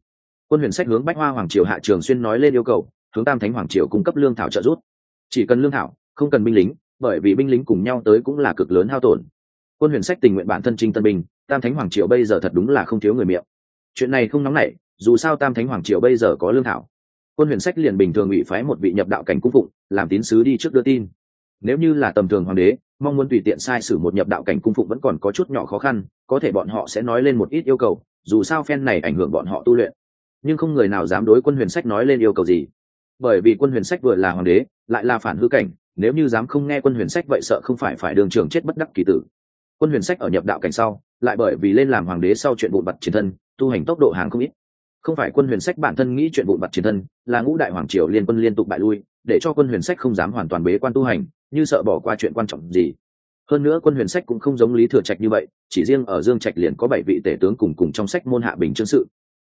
Speaker 1: Quân huyền sách hướng bách hoa hoàng triều hạ trường xuyên nói lên yêu cầu, hướng tam thánh hoàng triều cung cấp lương thảo trợ giúp. Chỉ cần lương thảo, không cần binh lính, bởi vì binh lính cùng nhau tới cũng là cực lớn hao tổn. Quân huyền sách tình nguyện bản thân trinh tân binh tam thánh hoàng triều bây giờ thật đúng là không thiếu người miệng. Chuyện này không nóng nảy, dù sao tam thánh hoàng triều bây giờ có lương thảo. Quân huyền sách liền bình thường ủy phái một vị nhập đạo cảnh cung phụng làm tín sứ đi trước đưa tin. Nếu như là tầm thường hoàng đế, mong muốn tùy tiện sai sử một nhập đạo cảnh cung phụng vẫn còn có chút nhỏ khó khăn, có thể bọn họ sẽ nói lên một ít yêu cầu, dù sao phen này ảnh hưởng bọn họ tu luyện. Nhưng không người nào dám đối quân huyền sách nói lên yêu cầu gì. Bởi vì quân huyền sách vừa là hoàng đế, lại là phản hư cảnh, nếu như dám không nghe quân huyền sách vậy sợ không phải phải đường trường chết bất đắc kỳ tử. Quân huyền sách ở nhập đạo cảnh sau, lại bởi vì lên làm hoàng đế sau chuyện bụng vặt chiến thân, tu hành tốc độ hàng không ít. Không phải quân huyền sách bản thân nghĩ chuyện bụng vặt chiến thân, là ngũ đại hoàng triều liên quân liên tục bại lui để cho quân huyền sách không dám hoàn toàn bế quan tu hành, như sợ bỏ qua chuyện quan trọng gì. Hơn nữa quân huyền sách cũng không giống lý thừa trạch như vậy, chỉ riêng ở dương trạch liền có bảy vị tể tướng cùng cùng trong sách môn hạ bình chương sự.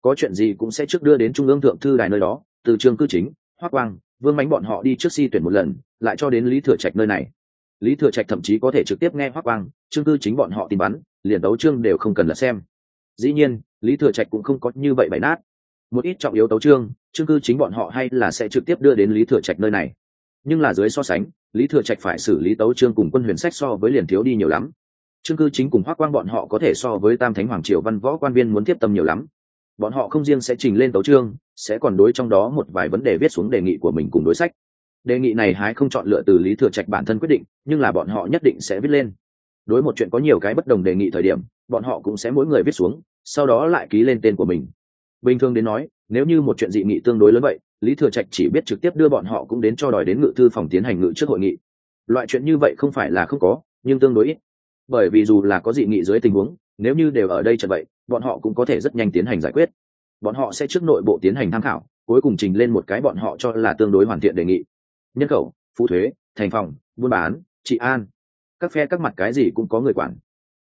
Speaker 1: Có chuyện gì cũng sẽ trước đưa đến trung ương thượng thư đài nơi đó, từ trường cư chính, hoác quang, vương mánh bọn họ đi trước si tuyển một lần, lại cho đến lý thừa trạch nơi này. Lý thừa trạch thậm chí có thể trực tiếp nghe hoác quang chương cư chính bọn họ tìm bắn, liền đấu chương đều không cần là xem. Dĩ nhiên, lý thừa trạch cũng không có như vậy bày nát một ít trọng yếu tấu chương chương cư chính bọn họ hay là sẽ trực tiếp đưa đến lý thừa trạch nơi này. Nhưng là dưới so sánh, lý thừa trạch phải xử lý tấu chương cùng quân huyền sách so với liền thiếu đi nhiều lắm. Chương cư chính cùng hoác quang bọn họ có thể so với tam thánh hoàng triều văn võ quan viên muốn tiếp tâm nhiều lắm. Bọn họ không riêng sẽ trình lên tấu chương, sẽ còn đối trong đó một vài vấn đề viết xuống đề nghị của mình cùng đối sách. Đề nghị này hái không chọn lựa từ lý thừa trạch bản thân quyết định, nhưng là bọn họ nhất định sẽ viết lên. Đối một chuyện có nhiều cái bất đồng đề nghị thời điểm, bọn họ cũng sẽ mỗi người viết xuống, sau đó lại ký lên tên của mình bình thường đến nói, nếu như một chuyện dị nghị tương đối lớn vậy, lý thừa trạch chỉ biết trực tiếp đưa bọn họ cũng đến cho đòi đến ngự thư phòng tiến hành ngự trước hội nghị. Loại chuyện như vậy không phải là không có, nhưng tương đối ít. Bởi vì dù là có dị nghị dưới tình huống, nếu như đều ở đây trận vậy, bọn họ cũng có thể rất nhanh tiến hành giải quyết. Bọn họ sẽ trước nội bộ tiến hành tham khảo, cuối cùng trình lên một cái bọn họ cho là tương đối hoàn thiện đề nghị. Nhân khẩu, phụ thuế, thành phòng, buôn bán, trị an. Các phe các mặt cái gì cũng có người quản.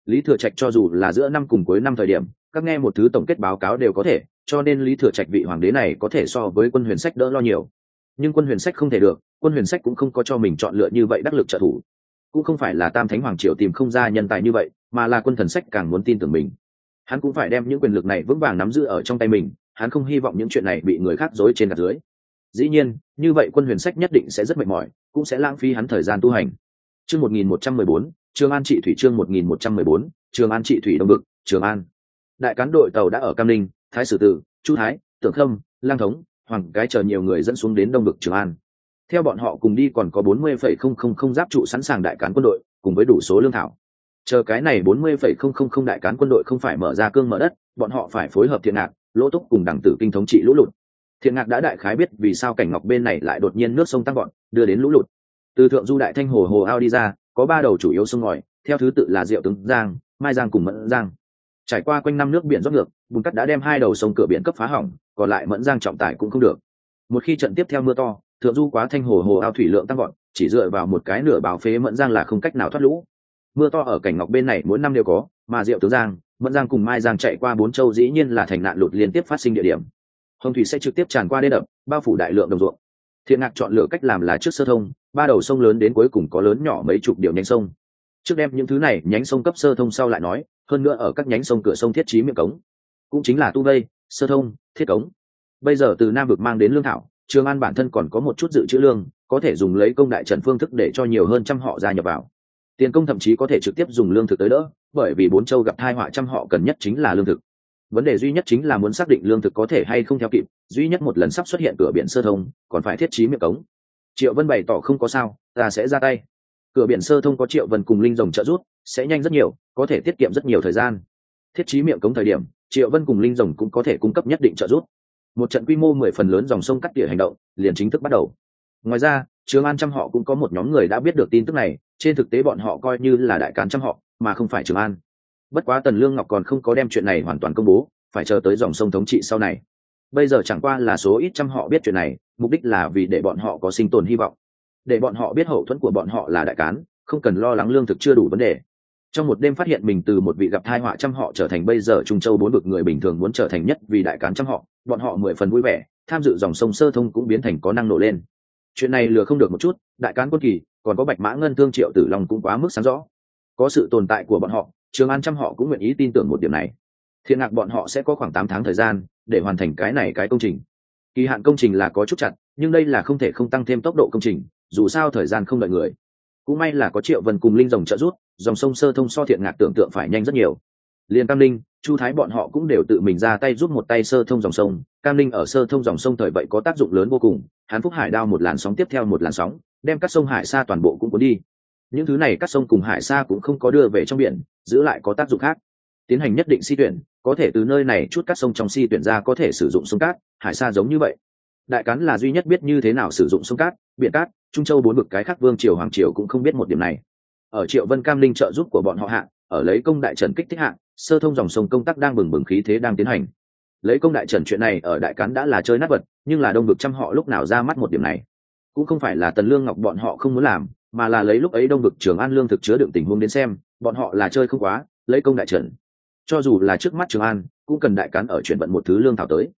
Speaker 1: Lý thừa trạch cho dù là giữa năm cùng cuối năm thời điểm, các nghe một thứ tổng kết báo cáo đều có thể cho nên lý thừa trạch vị hoàng đế này có thể so với quân huyền sách đỡ lo nhiều. Nhưng quân huyền sách không thể được, quân huyền sách cũng không có cho mình chọn lựa như vậy đắc lực trợ thủ. Cũng không phải là tam thánh hoàng triều tìm không ra nhân tài như vậy, mà là quân thần sách càng muốn tin tưởng mình. Hắn cũng phải đem những quyền lực này vững vàng nắm giữ ở trong tay mình, hắn không hy vọng những chuyện này bị người khác dối trên gạt dưới. Dĩ nhiên, như vậy quân huyền sách nhất định sẽ rất mệt mỏi, cũng sẽ lãng phí hắn thời gian tu hành. Chương một nghìn một trăm mười bốn, trường an trị thủy chương một nghìn một trăm mười bốn, trường an trị thủy đông vực, trường an. Đại cán đội tàu đã ở cam ninh thái sử tử chu thái, tưởng khâm, lang thống, hoàng gái chờ nhiều người dẫn xuống đến đông vực trường an. Theo bọn họ cùng đi còn có bốn mươi phẩy không không không giáp trụ sẵn sàng đại cán quân đội, cùng với đủ số lương thảo. Chờ cái này bốn mươi phẩy không không không đại cán quân đội không phải mở ra cương mở đất, bọn họ phải phối hợp thiện ngạc, lỗ túc cùng đảng tử kinh thống trị lũ lụt. Thiện ngạc đã đại khái biết vì sao cảnh ngọc bên này lại đột nhiên nước sông tăng gọn đưa đến lũ lụt. Từ thượng du đại thanh hồ hồ ao đi ra, có ba đầu chủ yếu sông ngòi, theo thứ tự là diệu tướng giang, mai giang cùng mẫn giang trải qua quanh năm nước biển rót ngược, bùn cắt đã đem hai đầu sông cửa biển cấp phá hỏng, còn lại mẫn giang trọng tải cũng không được. Một khi trận tiếp theo mưa to, thượng du quá thanh hồ hồ ao thủy lượng tăng gọn chỉ dựa vào một cái nửa bào phế mẫn giang là không cách nào thoát lũ. Mưa to ở cảnh ngọc bên này mỗi năm đều có, mà diệu tướng giang, mẫn giang cùng mai giang chạy qua bốn châu dĩ nhiên là thành nạn lụt liên tiếp phát sinh địa điểm. Hồng thủy sẽ trực tiếp tràn qua đê đập, bao phủ đại lượng đồng ruộng. Thiện ngạc chọn lựa cách làm là trước sơ thông, ba đầu sông lớn đến cuối cùng có lớn nhỏ mấy chục điều nhánh sông. Trước đem những thứ này nhánh sông cấp sơ thông sau lại nói hơn nữa ở các nhánh sông cửa sông thiết trí miệng cống, cũng chính là tu vây, sơ thông, thiết cống. Bây giờ từ nam vực mang đến lương thảo, trường an bản thân còn có một chút dự trữ lương, có thể dùng lấy công đại trần phương thức để cho nhiều hơn trăm họ gia nhập vào. Tiền công thậm chí có thể trực tiếp dùng lương thực tới đỡ, bởi vì bốn châu gặp thai họa trăm họ cần nhất chính là lương thực. Vấn đề duy nhất chính là muốn xác định lương thực có thể hay không theo kịp, duy nhất một lần sắp xuất hiện cửa biển sơ thông, còn phải thiết trí miệng cống. Triệu vân bày tỏ không có sao, ta sẽ ra tay. Cửa biển sơ thông có triệu vân cùng linh rồng trợ rút sẽ nhanh rất nhiều có thể tiết kiệm rất nhiều thời gian. Thiết trí miệng cống thời điểm, triệu vân cùng linh rồng cũng có thể cung cấp nhất định trợ giúp. Một trận quy mô mười phần lớn dòng sông cắt tỉa hành động, liền chính thức bắt đầu. Ngoài ra, trường an trăm họ cũng có một nhóm người đã biết được tin tức này, trên thực tế bọn họ coi như là đại cán trăm họ, mà không phải trường an. Bất quá tần lương ngọc còn không có đem chuyện này hoàn toàn công bố, phải chờ tới dòng sông thống trị sau này. Bây giờ chẳng qua là số ít trăm họ biết chuyện này, mục đích là vì để bọn họ có sinh tồn hy vọng. Để bọn họ biết hậu thuẫn của bọn họ là đại cán, không cần lo lắng lương thực chưa đủ vấn đề trong một đêm phát hiện mình từ một vị gặp thai họa trăm họ trở thành bây giờ trung châu bốn bực người bình thường muốn trở thành nhất vì đại cán trăm họ, bọn họ mười phần vui vẻ, tham dự dòng sông sơ thông cũng biến thành có năng nổ lên. Chuyện này lừa không được một chút, đại cán quân kỳ, còn có bạch mã ngân thương triệu tử long cũng quá mức sáng rõ. Có sự tồn tại của bọn họ, trường an trăm họ cũng nguyện ý tin tưởng một điểm này. Thiện ngạc bọn họ sẽ có khoảng tám tháng thời gian để hoàn thành cái này cái công trình. Kỳ hạn công trình là có chút chặt, nhưng đây là không thể không tăng thêm tốc độ công trình, dù sao thời gian không đợi người cũng may là có triệu vân cùng linh rồng trợ giúp, dòng sông sơ thông so thiện ngạc tưởng tượng phải nhanh rất nhiều. Liền cam linh chu thái bọn họ cũng đều tự mình ra tay giúp một tay sơ thông dòng sông. Cam linh ở sơ thông dòng sông thời vậy có tác dụng lớn vô cùng hán phúc hải đao một làn sóng tiếp theo một làn sóng đem các sông hải xa toàn bộ cũng cuốn đi. Những thứ này các sông cùng hải xa cũng không có đưa về trong biển giữ lại có tác dụng khác. Tiến hành nhất định si tuyển có thể từ nơi này chút các sông trong si tuyển ra có thể sử dụng sông cát hải xa giống như vậy đại cán là duy nhất biết như thế nào sử dụng sông cát biển cát trung châu bốn bực cái khác vương triều hoàng triều cũng không biết một điểm này. Ở triệu vân cam linh trợ giúp của bọn họ hạ ở lấy công đại trần kích thích hạ, sơ thông dòng sông công tác đang bừng bừng khí thế đang tiến hành. Lấy công đại trần chuyện này ở đại cán đã là chơi nát vật nhưng là đông vực trăm họ lúc nào ra mắt một điểm này. Cũng không phải là tần lương ngọc bọn họ không muốn làm mà là lấy lúc ấy đông vực trường an lương thực chứa đựng tình huống đến xem bọn họ là chơi không quá lấy công đại trần. Cho dù là trước mắt trường an cũng cần đại cán ở chuyển vận một thứ lương thảo tới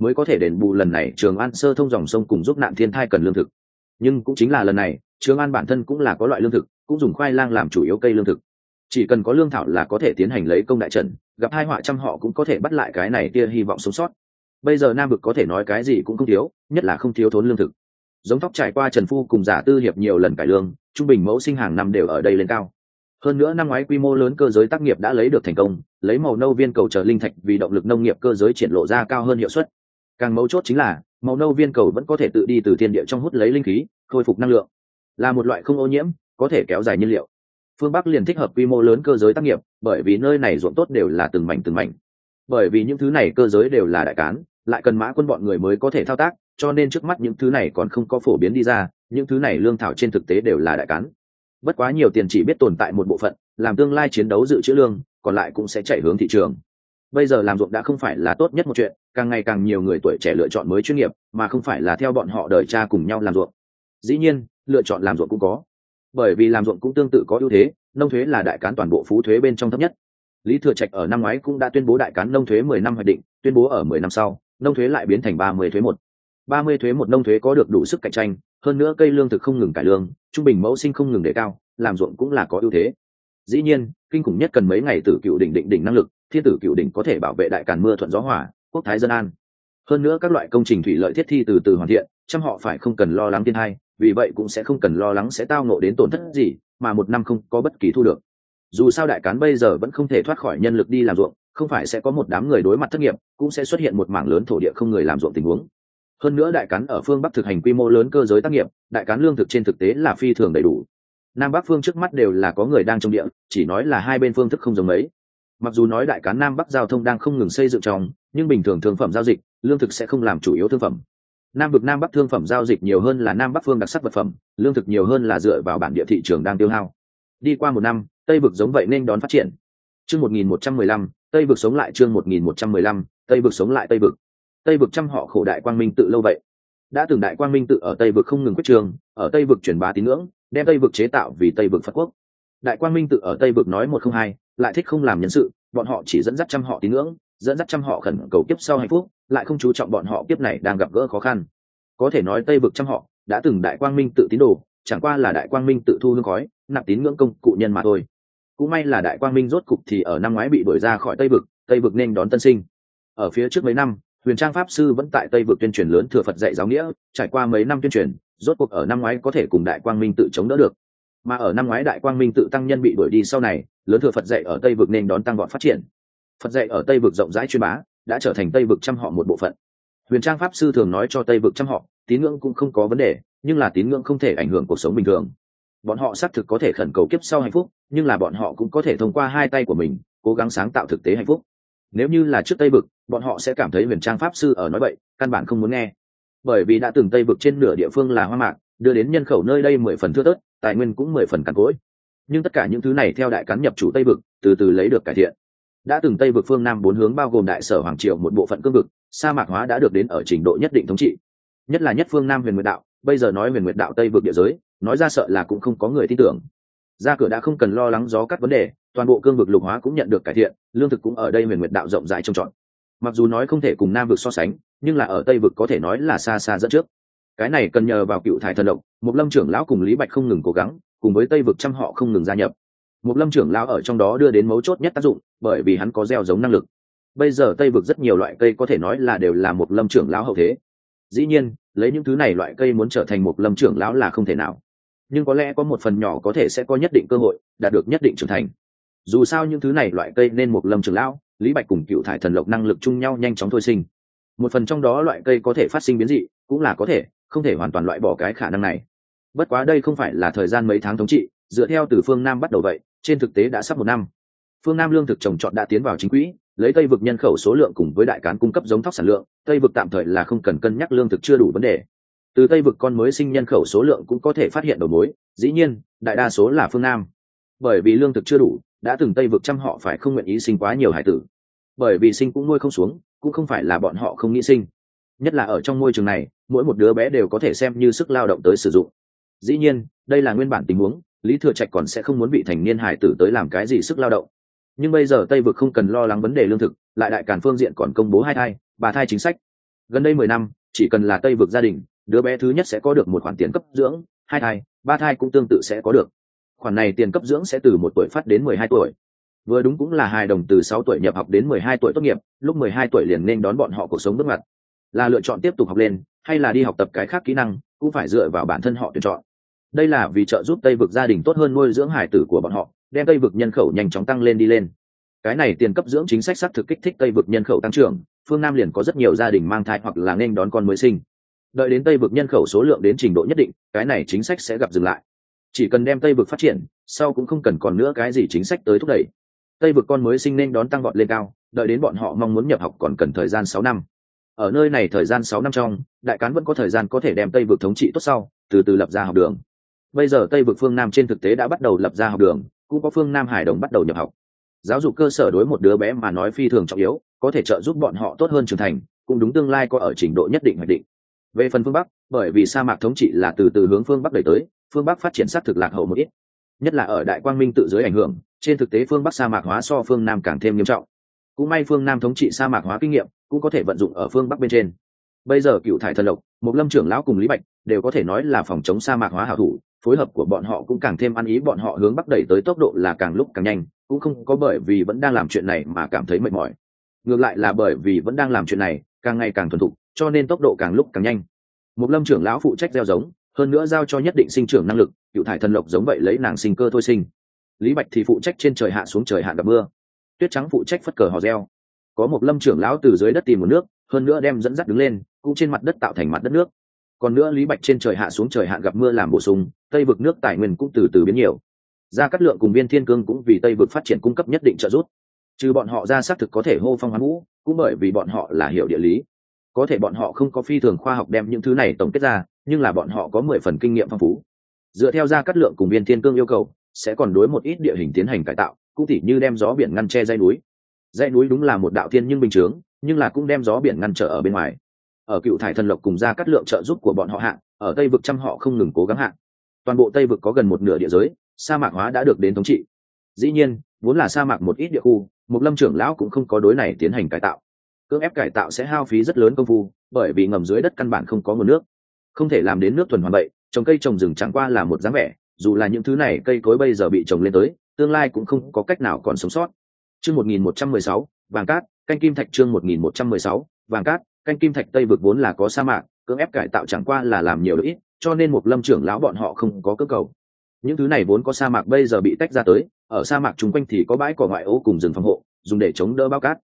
Speaker 1: mới có thể đền bù lần này trường an sơ thông dòng sông cùng giúp nạn thiên thai cần lương thực. Nhưng cũng chính là lần này, trường an bản thân cũng là có loại lương thực, cũng dùng khoai lang làm chủ yếu cây lương thực. Chỉ cần có lương thảo là có thể tiến hành lấy công đại trận, gặp hai họa trăm họ cũng có thể bắt lại cái này tia hy vọng sống sót. Bây giờ nam vực có thể nói cái gì cũng không thiếu, nhất là không thiếu thốn lương thực. Giống tóc trải qua trần phu cùng giả tư hiệp nhiều lần cải lương, trung bình mẫu sinh hàng năm đều ở đây lên cao. Hơn nữa năm ngoái quy mô lớn cơ giới tác nghiệp đã lấy được thành công, lấy màu nâu viên cầu chờ linh thạch vì động lực nông nghiệp cơ giới triển lộ ra cao hơn hiệu suất càng mấu chốt chính là, màu nâu viên cầu vẫn có thể tự đi từ thiên địa trong hút lấy linh khí, khôi phục năng lượng. Là một loại không ô nhiễm, có thể kéo dài nhiên liệu. Phương bắc liền thích hợp quy mô lớn cơ giới tác nghiệp, bởi vì nơi này ruộng tốt đều là từng mảnh từng mảnh. Bởi vì những thứ này cơ giới đều là đại cán, lại cần mã quân bọn người mới có thể thao tác, cho nên trước mắt những thứ này còn không có phổ biến đi ra, những thứ này lương thảo trên thực tế đều là đại cán. Bất quá nhiều tiền chỉ biết tồn tại một bộ phận, làm tương lai chiến đấu dự trữ lương, còn lại cũng sẽ chạy hướng thị trường. Bây giờ làm ruộng đã không phải là tốt nhất một chuyện càng ngày càng nhiều người tuổi trẻ lựa chọn mới chuyên nghiệp, mà không phải là theo bọn họ đời cha cùng nhau làm ruộng. Dĩ nhiên, lựa chọn làm ruộng cũng có. Bởi vì làm ruộng cũng tương tự có ưu thế, nông thuế là đại cán toàn bộ phú thuế bên trong thấp nhất. Lý thừa trạch ở năm ngoái cũng đã tuyên bố đại cán nông thuế mười năm hoạch định, tuyên bố ở mười năm sau, nông thuế lại biến thành ba mươi thuế một. Ba mươi thuế một nông thuế có được đủ sức cạnh tranh, hơn nữa cây lương thực không ngừng cải lương, trung bình mẫu sinh không ngừng đề cao, làm ruộng cũng là có ưu thế. Dĩ nhiên, kinh khủng nhất cần mấy ngày tử cựu đỉnh định đỉnh năng lực, thiên tử cựu đỉnh có thể bảo vệ đại càn mưa thuận gió hỏa quốc thái dân an. Hơn nữa các loại công trình thủy lợi thiết thi từ từ hoàn thiện trăm họ phải không cần lo lắng thiên hai vì vậy cũng sẽ không cần lo lắng sẽ tao nộ đến tổn thất gì mà một năm không có bất kỳ thu được. Dù sao đại cán bây giờ vẫn không thể thoát khỏi nhân lực đi làm ruộng, không phải sẽ có một đám người đối mặt thất nghiệp, cũng sẽ xuất hiện một mảng lớn thổ địa không người làm ruộng tình huống. Hơn nữa đại cán ở phương bắc thực hành quy mô lớn cơ giới tác nghiệp, đại cán lương thực trên thực tế là phi thường đầy đủ. Nam bắc phương trước mắt đều là có người đang trong địa, chỉ nói là hai bên phương thức không giống mấy mặc dù nói đại cán nam bắc giao thông đang không ngừng xây dựng trong, nhưng bình thường thương phẩm giao dịch, lương thực sẽ không làm chủ yếu thương phẩm. Nam vực nam bắc thương phẩm giao dịch nhiều hơn là nam bắc phương đặc sắc vật phẩm, lương thực nhiều hơn là dựa vào bản địa thị trường đang tiêu hao. Đi qua một năm, tây vực giống vậy nên đón phát triển. Chương một nghìn một trăm mười lăm, tây vực sống lại chương một nghìn một trăm mười lăm, tây vực sống lại tây vực. Tây vực trăm họ khổ đại quang minh tự lâu vậy. Đã từng đại quang minh tự ở tây vực không ngừng quyết trường, ở tây vực truyền bá tín ngưỡng, đem tây vực chế tạo vì tây vực phật quốc đại quang minh tự ở tây vực nói một không hai, lại thích không làm nhân sự, bọn họ chỉ dẫn dắt trăm họ tín ngưỡng, dẫn dắt trăm họ khẩn cầu kiếp sau hạnh phúc, lại không chú trọng bọn họ kiếp này đang gặp gỡ khó khăn. Có thể nói tây vực trăm họ đã từng đại quang minh tự tín đồ, chẳng qua là đại quang minh tự thu hương khói, nạp tín ngưỡng công cụ nhân mà thôi. Cũng may là đại quang minh rốt cục thì ở năm ngoái bị đuổi ra khỏi tây vực tây vực nên đón tân sinh. Ở phía trước mấy năm, huyền trang pháp sư vẫn tại tây vực tuyên truyền lớn thừa phật dạy giáo nghĩa, trải qua mấy năm tuyên truyền, rốt cuộc ở năm ngoái có thể cùng đại quang minh tự chống đỡ được mà ở năm ngoái đại quang minh tự tăng nhân bị đuổi đi sau này, lớn thừa phật dạy ở tây vực nên đón tăng bọn phát triển. Phật dạy ở tây vực rộng rãi chuyên bá, đã trở thành tây vực trăm họ một bộ phận. Huyền trang pháp sư thường nói cho tây vực trăm họ, tín ngưỡng cũng không có vấn đề, nhưng là tín ngưỡng không thể ảnh hưởng cuộc sống bình thường. Bọn họ xác thực có thể khẩn cầu kiếp sau hạnh phúc, nhưng là bọn họ cũng có thể thông qua hai tay của mình, cố gắng sáng tạo thực tế hạnh phúc. Nếu như là trước tây vực, bọn họ sẽ cảm thấy huyền trang pháp sư ở nói vậy, căn bản không muốn nghe. Bởi vì đã từng tây vực trên nửa địa phương là hoa mạc, đưa đến nhân khẩu nơi đây mười phần thưa tớt tài nguyên cũng mười phần cằn cỗi. Nhưng tất cả những thứ này theo đại cán nhập chủ tây vực, từ từ lấy được cải thiện. Đã từng tây vực phương nam bốn hướng bao gồm đại sở hoàng triều một bộ phận cương vực, sa mạc hóa đã được đến ở trình độ nhất định thống trị. Nhất là nhất phương nam huyền nguyệt đạo, bây giờ nói huyền nguyệt đạo tây vực địa giới, nói ra sợ là cũng không có người tin tưởng. Ra cửa đã không cần lo lắng gió cắt vấn đề, toàn bộ cương vực lục hóa cũng nhận được cải thiện, lương thực cũng ở đây huyền nguyệt đạo rộng rãi trông trọt. Mặc dù nói không thể cùng nam vực so sánh, nhưng là ở tây vực có thể nói là xa xa dẫn trước cái này cần nhờ vào cựu thải thần độc một lâm trưởng lão cùng lý bạch không ngừng cố gắng, cùng với tây vực trăm họ không ngừng gia nhập. Một lâm trưởng lão ở trong đó đưa đến mấu chốt nhất tác dụng, bởi vì hắn có gieo giống năng lực. Bây giờ tây vực rất nhiều loại cây có thể nói là đều là một lâm trưởng lão hậu thế. Dĩ nhiên, lấy những thứ này loại cây muốn trở thành một lâm trưởng lão là không thể nào. Nhưng có lẽ có một phần nhỏ có thể sẽ có nhất định cơ hội, đạt được nhất định trưởng thành. Dù sao những thứ này loại cây nên một lâm trưởng lão, lý bạch cùng cựu thải thần lộc năng lực chung nhau nhanh chóng thôi sinh. Một phần trong đó loại cây có thể phát sinh biến dị cũng là có thể, không thể hoàn toàn loại bỏ cái khả năng này. Bất quá đây không phải là thời gian mấy tháng thống trị, dựa theo từ phương nam bắt đầu vậy, trên thực tế đã sắp một năm. Phương nam lương thực trồng trọt đã tiến vào chính quỹ, lấy tây vực nhân khẩu số lượng cùng với đại cán cung cấp giống thóc sản lượng, tây vực tạm thời là không cần cân nhắc lương thực chưa đủ vấn đề. Từ tây vực con mới sinh nhân khẩu số lượng cũng có thể phát hiện đầu mối, dĩ nhiên, đại đa số là phương nam. Bởi vì lương thực chưa đủ, đã từng tây vực trăm họ phải không nguyện ý sinh quá nhiều hải tử. Bởi vì sinh cũng nuôi không xuống, cũng không phải là bọn họ không nghĩ sinh nhất là ở trong môi trường này, mỗi một đứa bé đều có thể xem như sức lao động tới sử dụng. Dĩ nhiên, đây là nguyên bản tình huống, lý thừa trạch còn sẽ không muốn bị thành niên hải tử tới làm cái gì sức lao động. Nhưng bây giờ tây vực không cần lo lắng vấn đề lương thực, lại đại càn phương diện còn công bố hai thai bà thai chính sách. Gần đây mười năm, chỉ cần là tây vực gia đình, đứa bé thứ nhất sẽ có được một khoản tiền cấp dưỡng, hai thai, ba thai cũng tương tự sẽ có được. Khoản này tiền cấp dưỡng sẽ từ một tuổi phát đến mười hai tuổi. Vừa đúng cũng là hai đồng từ sáu tuổi nhập học đến mười hai tuổi tốt nghiệp, lúc mười hai tuổi liền nên đón bọn họ cuộc sống bước ngoặt là lựa chọn tiếp tục học lên, hay là đi học tập cái khác kỹ năng, cũng phải dựa vào bản thân họ tuyển chọn. Đây là vì trợ giúp tây vực gia đình tốt hơn nuôi dưỡng hải tử của bọn họ, đem tây vực nhân khẩu nhanh chóng tăng lên đi lên. Cái này tiền cấp dưỡng chính sách xác thực kích thích tây vực nhân khẩu tăng trưởng, phương nam liền có rất nhiều gia đình mang thai hoặc là nên đón con mới sinh. Đợi đến tây vực nhân khẩu số lượng đến trình độ nhất định, cái này chính sách sẽ gặp dừng lại. Chỉ cần đem tây vực phát triển, sau cũng không cần còn nữa cái gì chính sách tới thúc đẩy. Tây vực con mới sinh nên đón tăng gọn lên cao, đợi đến bọn họ mong muốn nhập học còn cần thời gian sáu năm ở nơi này thời gian sáu năm trong, đại cán vẫn có thời gian có thể đem tây vực thống trị tốt sau, từ từ lập ra học đường. Bây giờ tây vực phương nam trên thực tế đã bắt đầu lập ra học đường, cũng có phương nam hải đồng bắt đầu nhập học. Giáo dục cơ sở đối một đứa bé mà nói phi thường trọng yếu, có thể trợ giúp bọn họ tốt hơn trưởng thành, cũng đúng tương lai có ở trình độ nhất định hoạch định. Về phần phương bắc, bởi vì sa mạc thống trị là từ từ hướng phương bắc đẩy tới, phương bắc phát triển s á t thực lạc hậu một ít. Nhất là ở đại quang minh tự dưới ảnh hưởng, trên thực tế phương bắc sa mạc hóa so phương nam càng thêm nghiêm trọng cũng may phương nam thống trị sa mạc hóa kinh nghiệm, cũng có thể vận dụng ở phương bắc bên trên. Bây giờ cựu thải thần lộc một lâm trưởng lão cùng lý bạch đều có thể nói là phòng chống sa mạc hóa hảo thủ, phối hợp của bọn họ cũng càng thêm ăn ý bọn họ hướng bắc đẩy tới tốc độ là càng lúc càng nhanh, cũng không có bởi vì vẫn đang làm chuyện này mà cảm thấy mệt mỏi. Ngược lại là bởi vì vẫn đang làm chuyện này, càng ngày càng thuần thục, cho nên tốc độ càng lúc càng nhanh. Một lâm trưởng lão phụ trách gieo giống, hơn nữa giao cho nhất định sinh trưởng năng lực, cựu thải thần lộc giống vậy lấy nàng sinh cơ thôi sinh. Lý bạch thì phụ trách trên trời hạ xuống trời hạ gặp mưa tuyết trắng phụ trách phất cờ hò reo. Có một lâm trưởng lão từ dưới đất tìm một nước, hơn nữa đem dẫn dắt đứng lên, cũng trên mặt đất tạo thành mặt đất nước. Còn nữa lý bạch trên trời hạ xuống trời hạn gặp mưa làm bổ sung, tây vực nước tài nguyên cũng từ từ biến nhiều. Gia cát lượng cùng viên thiên cương cũng vì tây vực phát triển cung cấp nhất định trợ giúp. Trừ bọn họ ra xác thực có thể hô phong hoán vũ, cũng bởi vì bọn họ là hiểu địa lý. Có thể bọn họ không có phi thường khoa học đem những thứ này tổng kết ra, nhưng là bọn họ có mười phần kinh nghiệm phong phú. Dựa theo gia cát lượng cùng viên thiên cương yêu cầu, sẽ còn đối một ít địa hình tiến hành cải tạo cũng tỉ như đem gió biển ngăn che dây núi. Dãy núi đúng là một đạo thiên nhưng bình chướng, nhưng là cũng đem gió biển ngăn trở ở bên ngoài. Ở cựu thải thần lộc cùng ra cắt lượng trợ giúp của bọn họ hạng ở tây vực trăm họ không ngừng cố gắng hạng toàn bộ tây vực có gần một nửa địa giới, sa mạc hóa đã được đến thống trị. Dĩ nhiên, vốn là sa mạc một ít địa khu một lâm trưởng lão cũng không có đối này tiến hành cải tạo. Cưỡng ép cải tạo sẽ hao phí rất lớn công phu, bởi vì ngầm dưới đất căn bản không có nguồn nước. Không thể làm đến nước thuần hoàn vậy, trồng cây trồng rừng chẳng qua là một dáng vẻ, dù là những thứ này cây cối bây giờ bị trồng lên tới tương lai cũng không có cách nào còn sống sót. Chương một nghìn một trăm mười sáu, vàng cát, canh kim thạch chương một nghìn một trăm mười sáu, vàng cát, canh kim thạch tây vực vốn là có sa mạc, cưỡng ép cải tạo chẳng qua là làm nhiều lợi ít cho nên một lâm trưởng lão bọn họ không có cơ cầu. Những thứ này vốn có sa mạc bây giờ bị tách ra tới, ở sa mạc chung quanh thì có bãi cỏ ngoại ô cùng rừng phòng hộ, dùng để chống đỡ bao cát.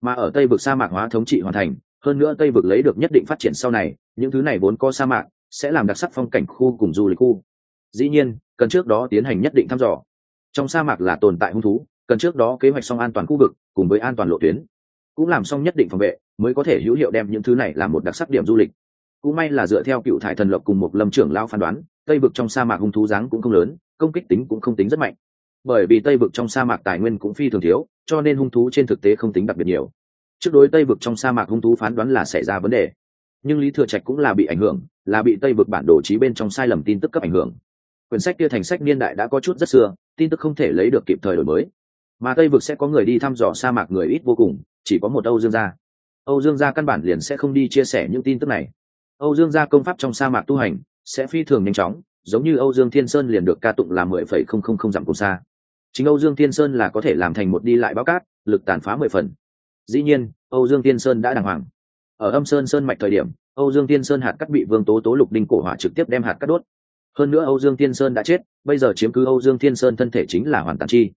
Speaker 1: Mà ở tây vực sa mạc hóa thống trị hoàn thành, hơn nữa tây vực lấy được nhất định phát triển sau này, những thứ này vốn có sa mạc sẽ làm đặc sắc phong cảnh khu cùng du lịch khu. Dĩ nhiên, cần trước đó tiến hành nhất định thăm dò trong sa mạc là tồn tại hung thú, cần trước đó kế hoạch xong an toàn khu vực, cùng với an toàn lộ tuyến. Cũng làm xong nhất định phòng vệ, mới có thể hữu hiệu đem những thứ này làm một đặc sắc điểm du lịch. Cũng may là dựa theo cựu thải thần lộc cùng một lâm trưởng lao phán đoán, tây vực trong sa mạc hung thú dáng cũng không lớn, công kích tính cũng không tính rất mạnh. Bởi vì tây vực trong sa mạc tài nguyên cũng phi thường thiếu, cho nên hung thú trên thực tế không tính đặc biệt nhiều. Trước đối tây vực trong sa mạc hung thú phán đoán là xảy ra vấn đề. Nhưng lý thừa trạch cũng là bị ảnh hưởng, là bị tây vực bản đồ trí bên trong sai lầm tin tức cấp ảnh hưởng. Quyển sách kia thành sách niên đại đã có chút rất xưa tin tức không thể lấy được kịp thời đổi mới. Mà tây vực sẽ có người đi thăm dò sa mạc người ít vô cùng, chỉ có một âu dương gia. Âu dương gia căn bản liền sẽ không đi chia sẻ những tin tức này. Âu dương gia công pháp trong sa mạc tu hành sẽ phi thường nhanh chóng, giống như âu dương thiên sơn liền được ca tụng là mười phẩy không không không dặm cùng xa. Chính âu dương thiên sơn là có thể làm thành một đi lại báo cát, lực tàn phá mười phần. Dĩ nhiên, âu dương thiên sơn đã đàng hoàng. Ở âm sơn sơn mạch thời điểm, âu dương thiên sơn hạt cắt bị vương tố tố lục đinh cổ hỏa trực tiếp đem hạt cắt đốt hơn nữa âu dương thiên sơn đã chết, bây giờ chiếm cứ âu dương thiên sơn thân thể chính là hoàn tàn chi.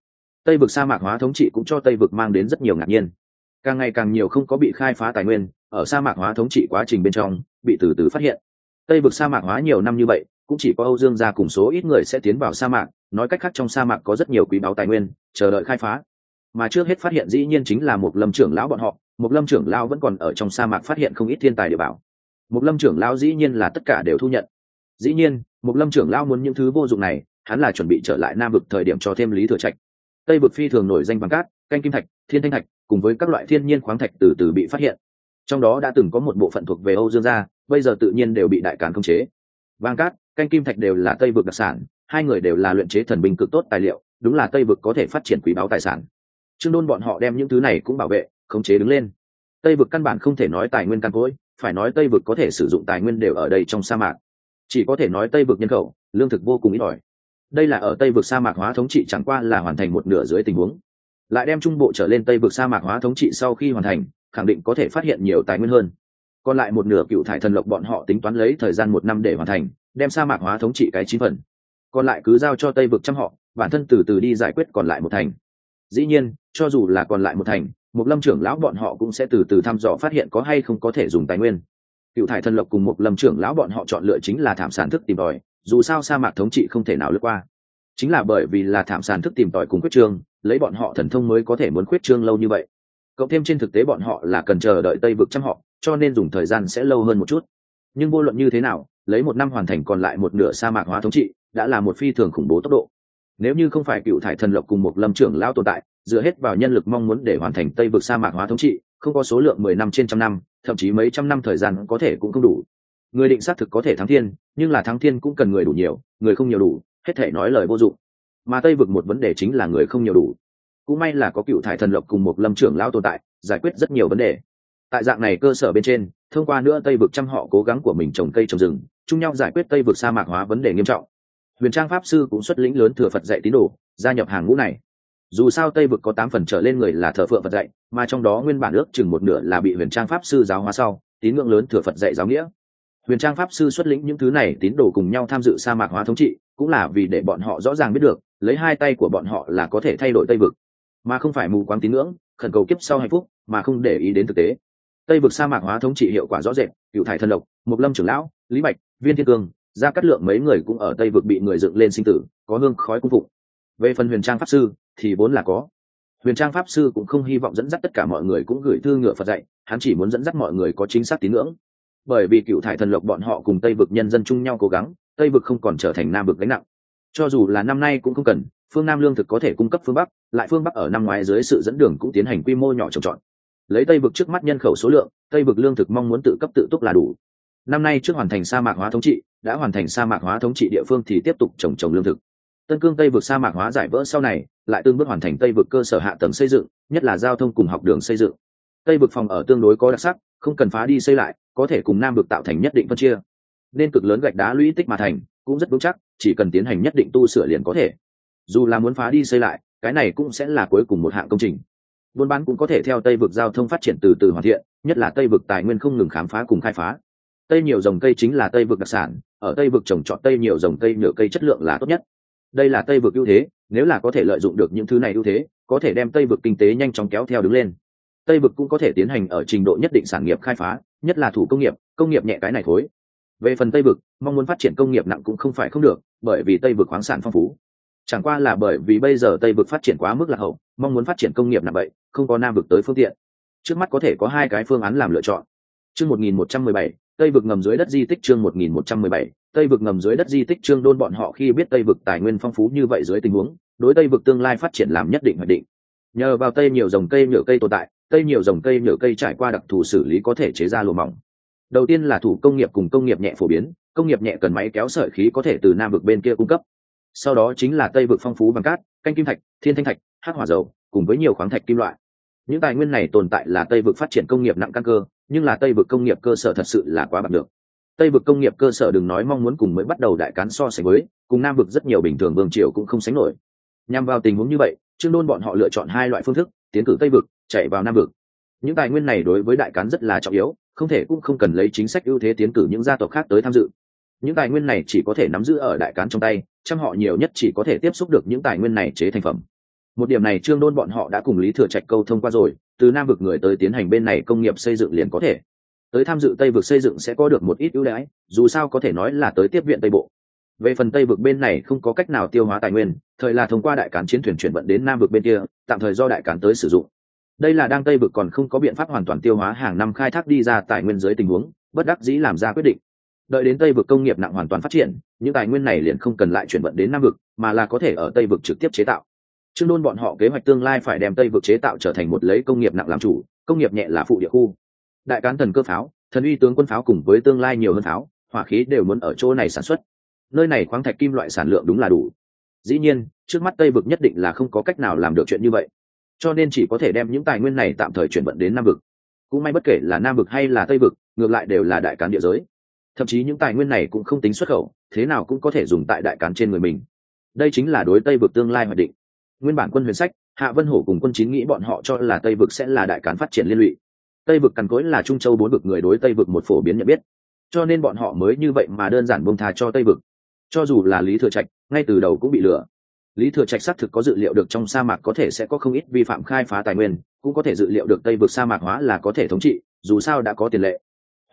Speaker 1: Tây vực sa mạc hóa thống trị cũng cho tây vực mang đến rất nhiều ngạc nhiên. Càng ngày càng nhiều không có bị khai phá tài nguyên, ở sa mạc hóa thống trị quá trình bên trong, bị từ từ phát hiện. Tây vực sa mạc hóa nhiều năm như vậy, cũng chỉ có âu dương gia cùng số ít người sẽ tiến vào sa mạc, nói cách khác trong sa mạc có rất nhiều quý báu tài nguyên, chờ đợi khai phá. Mà trước hết phát hiện dĩ nhiên chính là một lâm trưởng lão bọn họ một lâm trưởng lão vẫn còn ở trong sa mạc phát hiện không ít thiên tài địa bảo. Một lâm trưởng lão dĩ nhiên là tất cả đều thu nhận. Dĩ nhiên một lâm trưởng lão muốn những thứ vô dụng này, hắn là chuẩn bị trở lại nam vực thời điểm cho thêm lý thừa trạch. Tây vực phi thường nổi danh bằng cát, canh kim thạch, thiên thanh thạch, cùng với các loại thiên nhiên khoáng thạch từ từ bị phát hiện. Trong đó đã từng có một bộ phận thuộc về âu dương gia, bây giờ tự nhiên đều bị đại càn khống chế. Vàng cát, canh kim thạch đều là tây vực đặc sản, hai người đều là luyện chế thần binh cực tốt tài liệu, đúng là tây vực có thể phát triển quý báu tài sản. Trương đôn bọn họ đem những thứ này cũng bảo vệ, khống chế đứng lên. Tây vực căn bản không thể nói tài nguyên căn cỗi, phải nói tây vực có thể sử dụng tài nguyên đều ở đây trong sa mạc chỉ có thể nói tây vực nhân khẩu, lương thực vô cùng ít ỏi. Đây là ở tây vực sa mạc hóa thống trị chẳng qua là hoàn thành một nửa dưới tình huống. Lại đem trung bộ trở lên tây vực sa mạc hóa thống trị sau khi hoàn thành, khẳng định có thể phát hiện nhiều tài nguyên hơn. Còn lại một nửa cựu thải thần lộc bọn họ tính toán lấy thời gian một năm để hoàn thành, đem sa mạc hóa thống trị cái chín phần. Còn lại cứ giao cho tây vực trăm họ, bản thân từ từ đi giải quyết còn lại một thành. Dĩ nhiên, cho dù là còn lại một thành một lâm trưởng lão bọn họ cũng sẽ từ từ thăm dò phát hiện có hay không có thể dùng tài nguyên cựu thải thần lộc cùng một lâm trưởng lão bọn họ chọn lựa chính là thảm sản thức tìm tòi, dù sao sa mạc thống trị không thể nào lướt qua. Chính là bởi vì là thảm sản thức tìm tòi cùng quyết trương, lấy bọn họ thần thông mới có thể muốn quyết trương lâu như vậy. Cộng thêm trên thực tế bọn họ là cần chờ đợi tây vực trăm họ, cho nên dùng thời gian sẽ lâu hơn một chút. Nhưng vô luận như thế nào, lấy một năm hoàn thành còn lại một nửa sa mạc hóa thống trị, đã là một phi thường khủng bố tốc độ. Nếu như không phải cựu thải thần lộc cùng một lâm trưởng lão tồn tại, dựa hết vào nhân lực mong muốn để hoàn thành tây vực sa mạc hóa thống trị, không có số lượng mười năm trên trăm năm thậm chí mấy trăm năm thời gian có thể cũng không đủ. Người định xác thực có thể thắng thiên, nhưng là thắng thiên cũng cần người đủ nhiều, người không nhiều đủ, hết thể nói lời vô dụng. Mà tây vực một vấn đề chính là người không nhiều đủ. Cũng may là có cựu thải thần lộc cùng một lâm trưởng lão tồn tại, giải quyết rất nhiều vấn đề. Tại dạng này cơ sở bên trên, thông qua nữa tây vực trăm họ cố gắng của mình trồng cây trồng rừng, chung nhau giải quyết tây vực sa mạc hóa vấn đề nghiêm trọng. Huyền trang pháp sư cũng xuất lĩnh lớn thừa phật dạy tín đồ, gia nhập hàng ngũ này dù sao tây vực có tám phần trở lên người là thờ phượng phật dạy, mà trong đó nguyên bản ước chừng một nửa là bị huyền trang pháp sư giáo hóa sau, tín ngưỡng lớn thừa phật dạy giáo nghĩa. Huyền trang pháp sư xuất lĩnh những thứ này tín đồ cùng nhau tham dự sa mạc hóa thống trị, cũng là vì để bọn họ rõ ràng biết được, lấy hai tay của bọn họ là có thể thay đổi tây vực, mà không phải mù quáng tín ngưỡng, khẩn cầu kiếp sau hạnh phúc, mà không để ý đến thực tế. Tây vực sa mạc hóa thống trị hiệu quả rõ rệt cựu thải thần lộc mục lâm trưởng lão, lý bạch, viên thiên cương ra cắt lượng mấy người cũng ở tây vực bị người dựng lên sinh tử, có hương khói cung phụng về phần huyền trang pháp sư, thì vốn là có. Huyền trang pháp sư cũng không hy vọng dẫn dắt tất cả mọi người cũng gửi thư ngựa phật dạy, hắn chỉ muốn dẫn dắt mọi người có chính xác tín ngưỡng. Bởi vì cựu thải thần lộc bọn họ cùng tây vực nhân dân chung nhau cố gắng, tây vực không còn trở thành nam vực gánh nặng. Cho dù là năm nay cũng không cần, phương nam lương thực có thể cung cấp phương bắc, lại phương bắc ở năm ngoái dưới sự dẫn đường cũng tiến hành quy mô nhỏ trồng trọt. Lấy tây vực trước mắt nhân khẩu số lượng, tây vực lương thực mong muốn tự cấp tự túc là đủ. Năm nay trước hoàn thành sa mạc hóa thống trị, đã hoàn thành sa mạc hóa thống trị địa phương thì tiếp tục trồng trồng lương thực tân cương tây vực sa mạc hóa giải vỡ sau này, lại tương bước hoàn thành tây vực cơ sở hạ tầng xây dựng, nhất là giao thông cùng học đường xây dựng. Tây vực phòng ở tương đối có đặc sắc, không cần phá đi xây lại, có thể cùng nam vực tạo thành nhất định phân chia. Nên cực lớn gạch đá lũy tích mà thành, cũng rất vững chắc, chỉ cần tiến hành nhất định tu sửa liền có thể. Dù là muốn phá đi xây lại, cái này cũng sẽ là cuối cùng một hạng công trình. Buôn bán cũng có thể theo tây vực giao thông phát triển từ từ hoàn thiện, nhất là tây vực tài nguyên không ngừng khám phá cùng khai phá. Tây nhiều dòng cây chính là tây vực đặc sản, ở tây vực trồng trọt tây nhiều dòng cây nhựa cây chất lượng là tốt nhất đây là tây vực ưu thế nếu là có thể lợi dụng được những thứ này ưu thế có thể đem tây vực kinh tế nhanh chóng kéo theo đứng lên. Tây vực cũng có thể tiến hành ở trình độ nhất định sản nghiệp khai phá nhất là thủ công nghiệp công nghiệp nhẹ cái này thối về phần tây vực mong muốn phát triển công nghiệp nặng cũng không phải không được bởi vì tây vực khoáng sản phong phú. Chẳng qua là bởi vì bây giờ tây vực phát triển quá mức lạc hậu mong muốn phát triển công nghiệp nặng vậy không có nam vực tới phương tiện. Trước mắt có thể có hai cái phương án làm lựa chọn. Chương 1117, tây vực ngầm dưới đất di tích chương 1117, tây vực ngầm dưới đất di tích trương đôn bọn họ khi biết tây vực tài nguyên phong phú như vậy dưới tình huống đối tây vực tương lai phát triển làm nhất định hoạch định. Nhờ vào tây nhiều dòng cây nhựa cây tồn tại tây nhiều dòng cây nhựa cây trải qua đặc thù xử lý có thể chế ra lụa mỏng. Đầu tiên là thủ công nghiệp cùng công nghiệp nhẹ phổ biến công nghiệp nhẹ cần máy kéo sợi khí có thể từ nam vực bên kia cung cấp. Sau đó chính là tây vực phong phú bằng cát canh kim thạch thiên thanh thạch hắc hỏa dầu cùng với nhiều khoáng thạch kim loại. Những tài nguyên này tồn tại là tây vực phát triển công nghiệp nặng căn cơ nhưng là tây vực công nghiệp cơ sở thật sự là quá bạc được. Tây vực công nghiệp cơ sở đừng nói mong muốn cùng mới bắt đầu đại cán so sánh với, cùng nam vực rất nhiều bình thường vương triều cũng không sánh nổi. Nhằm vào tình huống như vậy, trương đôn bọn họ lựa chọn hai loại phương thức, tiến cử tây vực, chạy vào nam vực. Những tài nguyên này đối với đại cán rất là trọng yếu, không thể cũng không cần lấy chính sách ưu thế tiến cử những gia tộc khác tới tham dự. Những tài nguyên này chỉ có thể nắm giữ ở đại cán trong tay, chăm họ nhiều nhất chỉ có thể tiếp xúc được những tài nguyên này chế thành phẩm. Một điểm này trương đôn bọn họ đã cùng lý thừa trạch câu thông qua rồi từ nam vực người tới tiến hành bên này công nghiệp xây dựng liền có thể. Tới tham dự tây vực xây dựng sẽ có được một ít ưu đãi, dù sao có thể nói là tới tiếp viện tây bộ. Về phần tây vực bên này không có cách nào tiêu hóa tài nguyên, thời là thông qua đại cán chiến thuyền chuyển vận đến nam vực bên kia, tạm thời do đại cán tới sử dụng. Đây là đang tây vực còn không có biện pháp hoàn toàn tiêu hóa hàng năm khai thác đi ra tài nguyên dưới tình huống, bất đắc dĩ làm ra quyết định. Đợi đến tây vực công nghiệp nặng hoàn toàn phát triển, những tài nguyên này liền không cần lại chuyển vận đến nam vực, mà là có thể ở tây vực trực tiếp chế tạo trương đôn bọn họ kế hoạch tương lai phải đem tây vực chế tạo trở thành một lấy công nghiệp nặng làm chủ, công nghiệp nhẹ là phụ địa khu. Đại cán thần cơ pháo, thần uy tướng quân pháo cùng với tương lai nhiều hơn pháo, hỏa khí đều muốn ở chỗ này sản xuất. Nơi này khoáng thạch kim loại sản lượng đúng là đủ. Dĩ nhiên, trước mắt tây vực nhất định là không có cách nào làm được chuyện như vậy. Cho nên chỉ có thể đem những tài nguyên này tạm thời chuyển vận đến nam vực. Cũng may bất kể là nam vực hay là tây vực, ngược lại đều là đại cán địa giới. Thậm chí những tài nguyên này cũng không tính xuất khẩu, thế nào cũng có thể dùng tại đại cán trên người mình. Đây chính là đối tây vực tương lai hoạch định nguyên bản quân huyền sách, hạ vân hổ cùng quân chín nghĩ bọn họ cho là tây vực sẽ là đại cán phát triển liên lụy. Tây vực cằn cối là trung châu bốn vực người đối tây vực một phổ biến nhận biết. Cho nên bọn họ mới như vậy mà đơn giản bông thà cho tây vực. Cho dù là lý thừa trạch, ngay từ đầu cũng bị lừa. Lý thừa trạch xác thực có dự liệu được trong sa mạc có thể sẽ có không ít vi phạm khai phá tài nguyên, cũng có thể dự liệu được tây vực sa mạc hóa là có thể thống trị, dù sao đã có tiền lệ.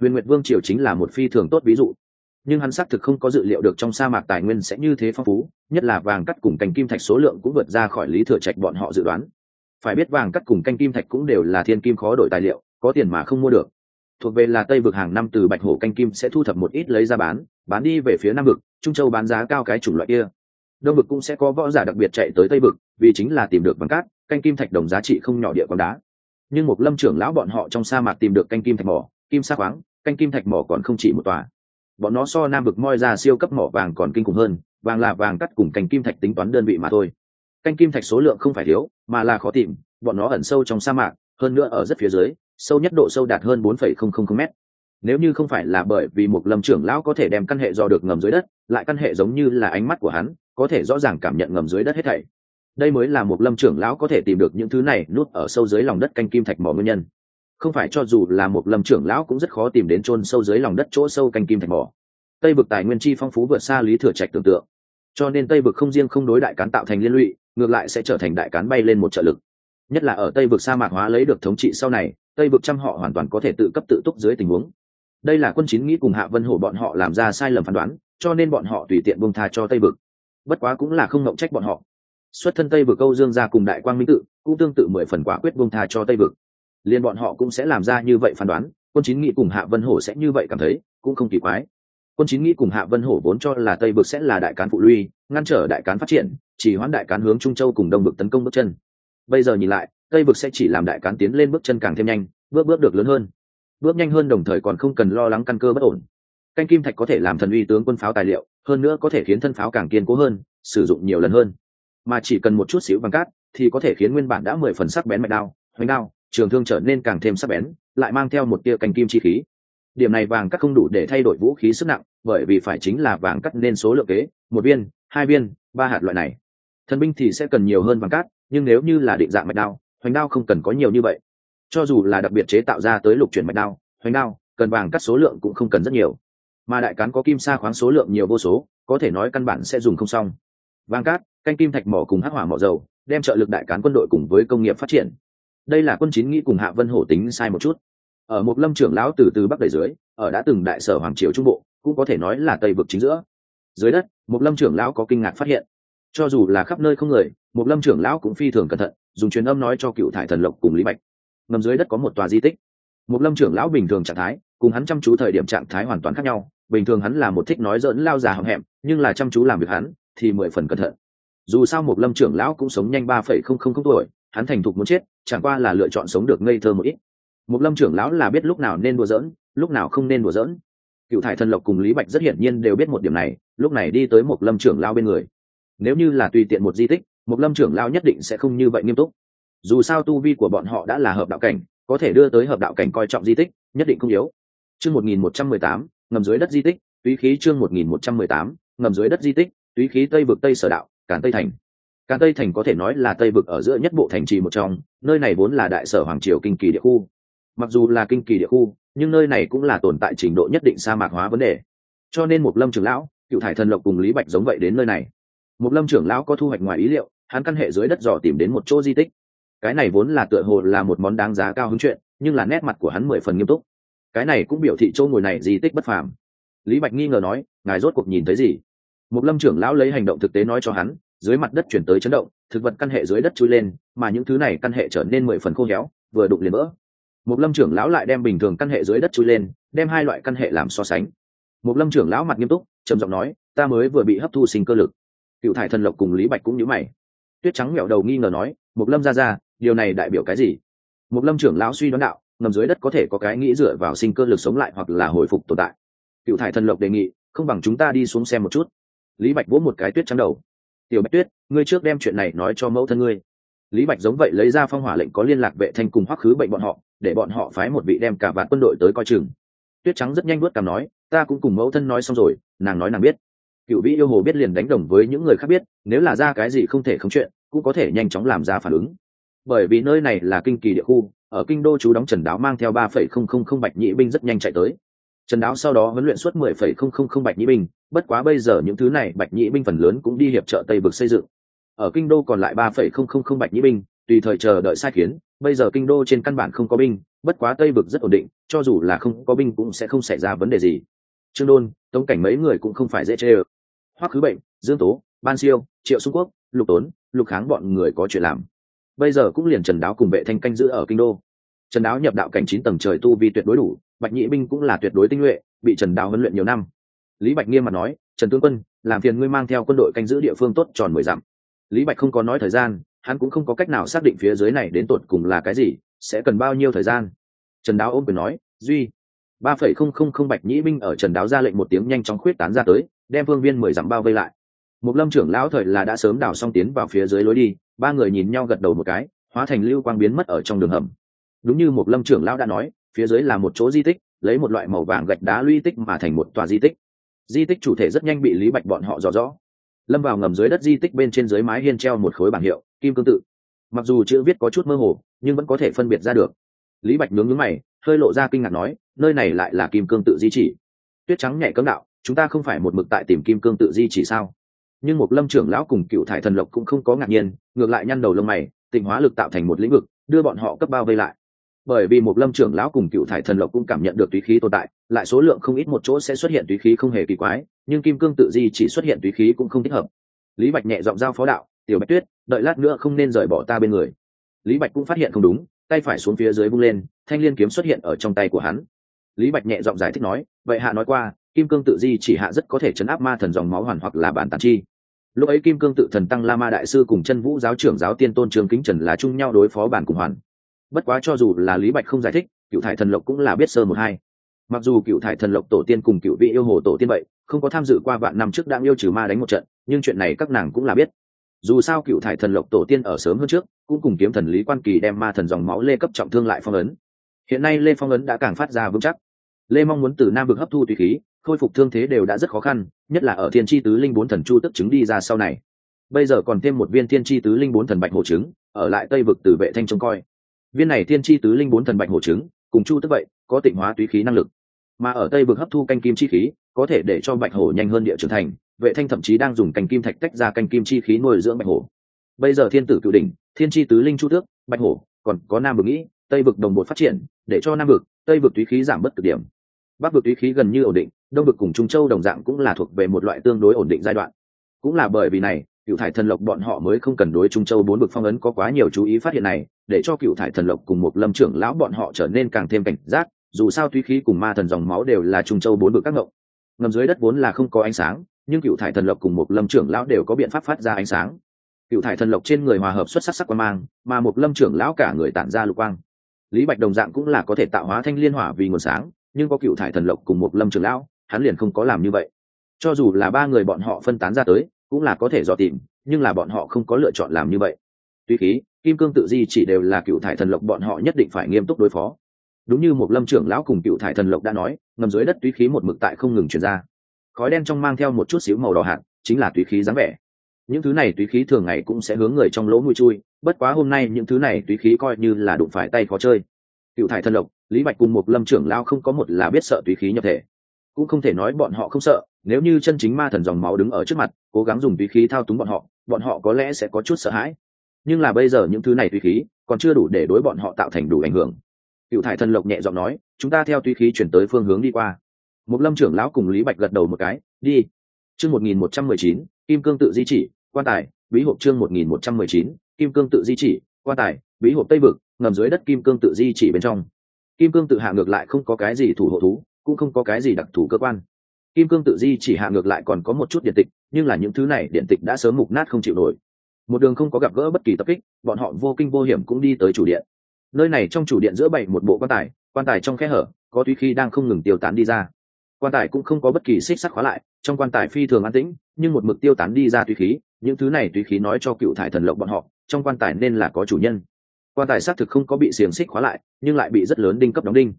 Speaker 1: Huyền nguyệt vương triều chính là một phi thường tốt ví dụ nhưng hắn xác thực không có dự liệu được trong sa mạc tài nguyên sẽ như thế phong phú, nhất là vàng cắt cùng cành kim thạch số lượng cũng vượt ra khỏi lý thừa trạch bọn họ dự đoán. Phải biết vàng cắt cùng canh kim thạch cũng đều là thiên kim khó đổi tài liệu, có tiền mà không mua được. Thuộc về là tây vực hàng năm từ bạch hổ canh kim sẽ thu thập một ít lấy ra bán bán đi về phía nam vực, trung châu bán giá cao cái chủng loại kia. Đông vực cũng sẽ có võ giả đặc biệt chạy tới tây vực, vì chính là tìm được bằng cát canh kim thạch đồng giá trị không nhỏ địa quán đá. Nhưng một lâm trưởng lão bọn họ trong sa mạc tìm được canh kim thạch mỏ, kim sa khoáng, canh kim thạch mỏ còn không chỉ một tòa bọn nó so nam vực moi ra siêu cấp mỏ vàng còn kinh khủng hơn vàng là vàng cắt cùng canh kim thạch tính toán đơn vị mà thôi. Canh kim thạch số lượng không phải thiếu mà là khó tìm bọn nó ẩn sâu trong sa mạc hơn nữa ở rất phía dưới sâu nhất độ sâu đạt hơn 4,000 m nếu như không phải là bởi vì một lâm trưởng lão có thể đem căn hệ do được ngầm dưới đất lại căn hệ giống như là ánh mắt của hắn có thể rõ ràng cảm nhận ngầm dưới đất hết thảy. Đây mới là một lâm trưởng lão có thể tìm được những thứ này nút ở sâu dưới lòng đất canh kim thạch mỏ nguyên nhân không phải cho dù là một lâm trưởng lão cũng rất khó tìm đến chôn sâu dưới lòng đất chỗ sâu canh kim thạch mỏ. Tây vực tài nguyên chi phong phú vượt xa lý thừa trạch tưởng tượng. Cho nên tây vực không riêng không đối đại cán tạo thành liên lụy, ngược lại sẽ trở thành đại cán bay lên một trợ lực. Nhất là ở tây vực sa mạc hóa lấy được thống trị sau này, tây vực trăm họ hoàn toàn có thể tự cấp tự túc dưới tình huống. Đây là quân chính nghĩ cùng hạ vân hổ bọn họ làm ra sai lầm phán đoán, cho nên bọn họ tùy tiện bông tha cho tây vực. Bất quá cũng là không ngộng trách bọn họ. Xuất thân tây vực câu dương ra cùng đại quang minh tự, cũng tương tự mười phần quả quyết bông tha cho tây vực liền bọn họ cũng sẽ làm ra như vậy phán đoán, quân chín nghĩ cùng hạ vân hổ sẽ như vậy cảm thấy, cũng không kỳ quái. Quân chín nghĩ cùng hạ vân hổ vốn cho là tây vực sẽ là đại cán phụ luy ngăn trở đại cán phát triển, chỉ hoãn đại cán hướng trung châu cùng đông vực tấn công bước chân. Bây giờ nhìn lại, tây vực sẽ chỉ làm đại cán tiến lên bước chân càng thêm nhanh, bước bước được lớn hơn. Bước nhanh hơn đồng thời còn không cần lo lắng căn cơ bất ổn. Canh kim thạch có thể làm thần uy tướng quân pháo tài liệu, hơn nữa có thể khiến thân pháo càng kiên cố hơn, sử dụng nhiều lần hơn. Mà chỉ cần một chút xíu bằng cát, thì có thể khiến nguyên bản đã mười phần sắc bén mạch đao, hoành đao trường thương trở nên càng thêm sắc bén, lại mang theo một tia canh kim chi khí. Điểm này vàng cắt không đủ để thay đổi vũ khí sức nặng, bởi vì phải chính là vàng cắt nên số lượng kế, một viên, hai viên, ba hạt loại này. Thần binh thì sẽ cần nhiều hơn vàng cát nhưng nếu như là định dạng mạch đao, hoành đao không cần có nhiều như vậy. Cho dù là đặc biệt chế tạo ra tới lục chuyển mạch đao, hoành đao, cần vàng cắt số lượng cũng không cần rất nhiều. Mà đại cán có kim sa khoáng số lượng nhiều vô số, có thể nói căn bản sẽ dùng không xong. Vàng cát canh kim thạch mỏ cùng hắc hỏa mỏ dầu, đem trợ lực đại cán quân đội cùng với công nghiệp phát triển đây là quân chín nghĩ cùng hạ vân hổ tính sai một chút. Ở một lâm trưởng lão từ từ bắc đầy dưới, ở đã từng đại sở hoàng triều trung bộ, cũng có thể nói là tây vực chính giữa. Dưới đất một lâm trưởng lão có kinh ngạc phát hiện. Cho dù là khắp nơi không người một lâm trưởng lão cũng phi thường cẩn thận, dùng truyền âm nói cho cựu thải thần lộc cùng lý bạch. Ngầm dưới đất có một tòa di tích. Một lâm trưởng lão bình thường trạng thái, cùng hắn chăm chú thời điểm trạng thái hoàn toàn khác nhau. Bình thường hắn là một thích nói dỡn lao già hậm hẹm, nhưng là chăm chú làm việc hắn thì mười phần cẩn thận. Dù sao một lâm trưởng lão cũng sống nhanh ba phẩy không không không tuổi hắn thành thục muốn chết, chẳng qua là lựa chọn sống được ngây thơ một ít. Một lâm trưởng lão là biết lúc nào nên đùa dỡn lúc nào không nên đùa dỡn cựu thải thần lộc cùng lý bạch rất hiển nhiên đều biết một điểm này, lúc này đi tới một lâm trưởng lão bên người. Nếu như là tùy tiện một di tích một lâm trưởng lão nhất định sẽ không như vậy nghiêm túc. Dù sao tu vi của bọn họ đã là hợp đạo cảnh, có thể đưa tới hợp đạo cảnh coi trọng di tích, nhất định không yếu. Chương một nghìn một trăm mười tám, ngầm dưới đất di tích, túy khí chương một nghìn một trăm mười tám, ngầm dưới đất di tích, túy khí tây vực tây sở đạo cản tây thành. Càn tây thành có thể nói là tây vực ở giữa nhất bộ thành trì một trong, nơi này vốn là đại sở hoàng triều kinh kỳ địa khu. Mặc dù là kinh kỳ địa khu, nhưng nơi này cũng là tồn tại trình độ nhất định sa mạc hóa vấn đề. Cho nên một lâm trưởng lão cửu thải thần lộc cùng lý bạch giống vậy đến nơi này. Một lâm trưởng lão có thu hoạch ngoài ý liệu, hắn căn hệ dưới đất dò tìm đến một chỗ di tích. Cái này vốn là tựa hồ là một món đáng giá cao hứng chuyện, nhưng là nét mặt của hắn mười phần nghiêm túc. Cái này cũng biểu thị chỗ ngồi này di tích bất phàm. Lý bạch nghi ngờ nói, ngài rốt cuộc nhìn thấy gì? Một lâm trưởng lão lấy hành động thực tế nói cho hắn dưới mặt đất chuyển tới chấn động, thực vật căn hệ dưới đất chui lên, mà những thứ này căn hệ trở nên mười phần khô héo, vừa đụng liền vỡ. Một lâm trưởng lão lại đem bình thường căn hệ dưới đất chui lên, đem hai loại căn hệ làm so sánh. Một lâm trưởng lão mặt nghiêm túc, trầm giọng nói, ta mới vừa bị hấp thu sinh cơ lực. Cựu thải thần lộc cùng lý bạch cũng nhớ mày. Tuyết trắng mẹo đầu nghi ngờ nói một lâm ra ra, điều này đại biểu cái gì? Một lâm trưởng lão suy đoán đạo, ngầm dưới đất có thể có cái nghĩ dựa vào sinh cơ lực sống lại hoặc là hồi phục tồn tại. Cựu thải thần lộc đề nghị, không bằng chúng ta đi xuống xem một chút. Lý bạch vỗ một cái tuyết trắng đầu tiểu bạch tuyết, ngươi trước đem chuyện này nói cho mẫu thân ngươi. Lý bạch giống vậy lấy ra phong hỏa lệnh có liên lạc vệ thanh cùng hoắc khứ bệnh bọn họ, để bọn họ phái một vị đem cả vạn quân đội tới coi chừng. Tuyết trắng rất nhanh vuốt cảm nói, ta cũng cùng mẫu thân nói xong rồi, nàng nói nàng biết. Cựu vĩ yêu hồ biết liền đánh đồng với những người khác biết, nếu là ra cái gì không thể không chuyện, cũng có thể nhanh chóng làm ra phản ứng. Bởi vì nơi này là kinh kỳ địa khu, ở kinh đô chú đóng trần đáo mang theo ba phẩy không không không bạch nhị binh rất nhanh chạy tới. Trần đáo sau đó huấn luyện suốt mười phẩy không không không bạch nhị binh bất quá bây giờ những thứ này, bạch nhị binh phần lớn cũng đi hiệp trợ tây vực xây dựng. Ở kinh đô còn lại ba phẩy không không không bạch nhị binh, tùy thời chờ đợi sai khiến, bây giờ kinh đô trên căn bản không có binh, bất quá tây vực rất ổn định, cho dù là không có binh cũng sẽ không xảy ra vấn đề gì. Trương đôn, tống cảnh mấy người cũng không phải dễ chê ơ. Hoắc khứ bệnh, dương tố, ban siêu, triệu xung quốc, lục tốn, lục kháng bọn người có chuyện làm. Bây giờ cũng liền trần đáo cùng vệ thanh canh giữ ở kinh đô. Trần đáo nhập đạo cảnh chín tầng trời tu vi tuyệt đối đủ, bạch nhị binh cũng là tuyệt đối tinh nhuệ, bị trần đáo huấn luyện nhiều năm lý bạch nghiêm mặt nói, trần tướng quân, làm phiền ngươi mang theo quân đội canh giữ địa phương tốt tròn mười dặm. Lý bạch không có nói thời gian, hắn cũng không có cách nào xác định phía dưới này đến tột cùng là cái gì, sẽ cần bao nhiêu thời gian. Trần đáo ôm quyền nói, duy, ba phẩy không không không bạch nhĩ binh ở trần đáo ra lệnh một tiếng nhanh chóng khuyết tán ra tới, đem phương viên mười dặm bao vây lại. Một lâm trưởng lão thời là đã sớm đào xong tiến vào phía dưới lối đi, ba người nhìn nhau gật đầu một cái, hóa thành lưu quang biến mất ở trong đường hầm. Đúng như một lâm trưởng lão đã nói, phía dưới là một chỗ di tích, lấy một loại màu vàng gạch đá luy tích mà thành một tòa di tích di tích chủ thể rất nhanh bị lý bạch bọn họ dò rõ. Lâm vào ngầm dưới đất di tích bên trên dưới mái hiên treo một khối bảng hiệu, kim cương tự. Mặc dù chữ viết có chút mơ hồ, nhưng vẫn có thể phân biệt ra được. Lý bạch nướng nhướng mày, hơi lộ ra kinh ngạc nói, nơi này lại là kim cương tự di chỉ. Tuyết trắng nhẹ cấm đạo, chúng ta không phải một mực tại tìm kim cương tự di chỉ sao? Nhưng một lâm trưởng lão cùng cựu thải thần lộc cũng không có ngạc nhiên, ngược lại nhăn đầu lông mày, tịnh hóa lực tạo thành một lĩnh vực, đưa bọn họ cấp bao vây lại. Bởi vì một lâm trưởng lão cùng cựu thải thần lộc cũng cảm nhận được tùy khí tồn tại lại số lượng không ít một chỗ sẽ xuất hiện túy khí không hề kỳ quái, nhưng kim cương tự di chỉ xuất hiện túy khí cũng không thích hợp. Lý bạch nhẹ giọng giao phó đạo, tiểu bạch tuyết, đợi lát nữa không nên rời bỏ ta bên người. Lý bạch cũng phát hiện không đúng, tay phải xuống phía dưới vung lên, thanh l i ê n kiếm xuất hiện ở trong tay của hắn. Lý bạch nhẹ giọng giải thích nói, vậy hạ nói qua, kim cương tự di chỉ hạ rất có thể chấn áp ma thần dòng máu hoàn hoặc là bản tàn chi. Lúc ấy kim cương tự thần tăng la ma đại sư cùng chân vũ giáo trưởng giáo tiên tôn trường kính trần là chung nhau đối phó bản cùng hoàn. Bất quá cho dù là lý bạch không giải thích, cựu thải thần lộc cũng là biết sơ một hai mặc dù cựu thải thần lộc tổ tiên cùng cựu vị yêu hồ tổ tiên vậy, không có tham dự qua vạn năm trước đang yêu trừ ma đánh một trận, nhưng chuyện này các nàng cũng là biết. Dù sao cựu thải thần lộc tổ tiên ở sớm hơn trước, cũng cùng kiếm thần lý quan kỳ đem ma thần dòng máu lê cấp trọng thương lại phong ấn. Hiện nay lê phong ấn đã càng phát ra vững chắc. Lê mong muốn từ nam vực hấp thu tùy khí, khôi phục thương thế đều đã rất khó khăn, nhất là ở thiên tri tứ linh bốn thần chu tức chứng đi ra sau này. Bây giờ còn thêm một viên thiên tri tứ linh bốn thần bạch hổ trứng, ở lại tây vực từ vệ thanh trông coi. Viên này thiên tri tứ linh bốn thần bạch hổ trứng, cùng chu tức vậy, có tịnh hóa tùy khí năng lực mà ở tây vực hấp thu canh kim chi khí, có thể để cho bạch hổ nhanh hơn địa trưởng thành, vệ thanh thậm chí đang dùng canh kim thạch tách ra canh kim chi khí nuôi dưỡng bạch hổ. Bây giờ thiên tử cựu đỉnh, thiên tri tứ linh chu tước, bạch hổ, còn có nam vực nghĩ, tây vực đồng bộ phát triển, để cho nam vực, tây vực túy khí giảm bất cực điểm. Bắc vực túy khí gần như ổn định, đông vực cùng trung châu đồng dạng cũng là thuộc về một loại tương đối ổn định giai đoạn. Cũng là bởi vì này, cựu thải thần lộc bọn họ mới không cần đối trung châu bốn bực phong ấn có quá nhiều chú ý phát hiện này, để cho cựu thải thần lộc cùng một lâm trưởng lão bọn họ trở nên càng thêm cảnh giác dù sao tuy khí cùng ma thần dòng máu đều là trung châu bốn bực các ngộng ngầm dưới đất vốn là không có ánh sáng, nhưng cựu thải thần lộc cùng một lâm trưởng lão đều có biện pháp phát ra ánh sáng. Cựu thải thần lộc trên người hòa hợp xuất sắc sắc quan mang, mà một lâm trưởng lão cả người tản ra lục quang. Lý bạch đồng dạng cũng là có thể tạo hóa thanh liên hỏa vì nguồn sáng, nhưng có cựu thải thần lộc cùng một lâm trưởng lão, hắn liền không có làm như vậy. Cho dù là ba người bọn họ phân tán ra tới, cũng là có thể dò tìm, nhưng là bọn họ không có lựa chọn làm như vậy. Tuy khí, kim cương tự di chỉ đều là cựu thải thần lộc bọn họ nhất định phải nghiêm túc đối phó đúng như một lâm trưởng lão cùng cựu thải thần lộc đã nói, ngầm dưới đất túy khí một mực tại không ngừng chuyển ra. Khói đen trong mang theo một chút xíu màu đỏ hạt, chính là túy khí dáng vẻ. Những thứ này túy khí thường ngày cũng sẽ hướng người trong lỗ mũi chui, bất quá hôm nay những thứ này túy khí coi như là đụng phải tay khó chơi. Cựu thải thần lộc, lý bạch cùng một lâm trưởng lao không có một là biết sợ túy khí nhập thể. Cũng không thể nói bọn họ không sợ, nếu như chân chính ma thần dòng máu đứng ở trước mặt, cố gắng dùng túy khí thao túng bọn họ bọn họ có lẽ sẽ có chút sợ hãi. Nhưng là bây giờ những thứ này túy khí, còn chưa đủ để đối bọn họ tạo thành đủ ảnh hưởng cựu thải thần lộc nhẹ giọng nói, chúng ta theo tuy khí chuyển tới phương hướng đi qua. Một lâm trưởng lão cùng lý bạch gật đầu một cái, đi. Chương một nghìn một trăm mười chín, kim cương tự di chỉ, quan tài, bí hộp chương một nghìn một trăm mười chín, kim cương tự di chỉ, quan tài, bí hộp tây vực, ngầm dưới đất kim cương tự di chỉ bên trong. Kim cương tự hạ ngược lại không có cái gì thủ hộ thú, cũng không có cái gì đặc thù cơ quan. Kim cương tự di chỉ hạ ngược lại còn có một chút điện tịch, nhưng là những thứ này điện tịch đã sớm mục nát không chịu nổi. Một đường không có gặp gỡ bất kỳ tập kích, bọn họ vô kinh vô hiểm cũng đi tới chủ điện nơi này trong chủ điện giữa bảy một bộ quan tài quan tài trong khe hở, có túy khí đang không ngừng tiêu tán đi ra. Quan tài cũng không có bất kỳ xích sắt khóa lại, trong quan tài phi thường an tĩnh, nhưng một mực tiêu tán đi ra tùy khí, những thứ này tùy khí nói cho cựu thải thần lộc bọn họ, trong quan tài nên là có chủ nhân. Quan tài xác thực không có bị xiềng xích khóa lại, nhưng lại bị rất lớn đinh cấp đóng đinh.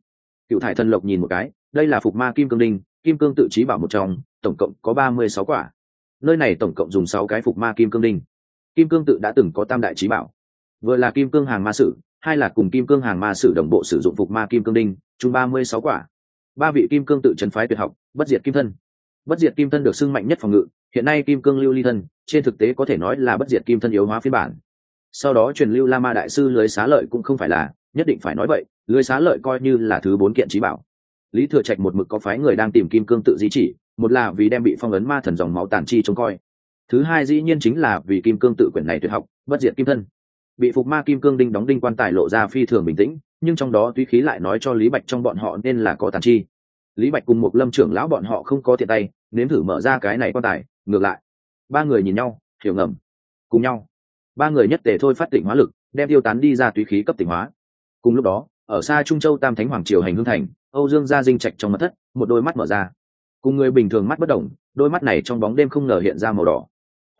Speaker 1: Cựu thải thần lộc nhìn một cái, đây là phục ma kim cương đinh, kim cương tự trí bảo một trong, tổng cộng có ba mươi sáu quả. Nơi này tổng cộng dùng sáu cái phục ma kim cương đinh. Kim cương tự đã từng có tam đại trí bảo. Vừa là kim cương hàng ma sử hai là cùng kim cương hàng ma sử đồng bộ sử dụng phục ma kim cương đinh, chung ba mươi sáu quả. Ba vị kim cương tự trấn phái tuyệt học, bất diệt kim thân. Bất diệt kim thân được sưng mạnh nhất phòng ngự, hiện nay kim cương lưu ly thân, trên thực tế có thể nói là bất diệt kim thân yếu hóa phiên bản. Sau đó truyền lưu la ma đại sư lưới xá lợi cũng không phải là, nhất định phải nói vậy, lưới xá lợi coi như là thứ bốn kiện trí bảo. Lý thừa trạch một mực có phái người đang tìm kim cương tự di chỉ, một là vì đem bị phong ấn ma thần dòng máu tàn chi trông coi. Thứ hai dĩ nhiên chính là vì kim cương tự quyển này tuyệt học, bất diệt kim thân bị phục ma kim cương đinh đóng đinh quan tài lộ ra phi thường bình tĩnh, nhưng trong đó túy khí lại nói cho lý bạch trong bọn họ nên là có tàn chi. Lý bạch cùng một lâm trưởng lão bọn họ không có thiện tay, nếm thử mở ra cái này quan tài, ngược lại. Ba người nhìn nhau, hiểu ngầm. Cùng nhau. Ba người nhất tề thôi phát tỉnh hóa lực, đem tiêu tán đi ra túy khí cấp tỉnh hóa. Cùng lúc đó, ở xa trung châu tam thánh hoàng triều hành hương thành, âu dương gia dinh trạch trong mặt thất, một đôi mắt mở ra. Cùng người bình thường mắt bất động, đôi mắt này trong bóng đêm không ngờ hiện ra màu đỏ.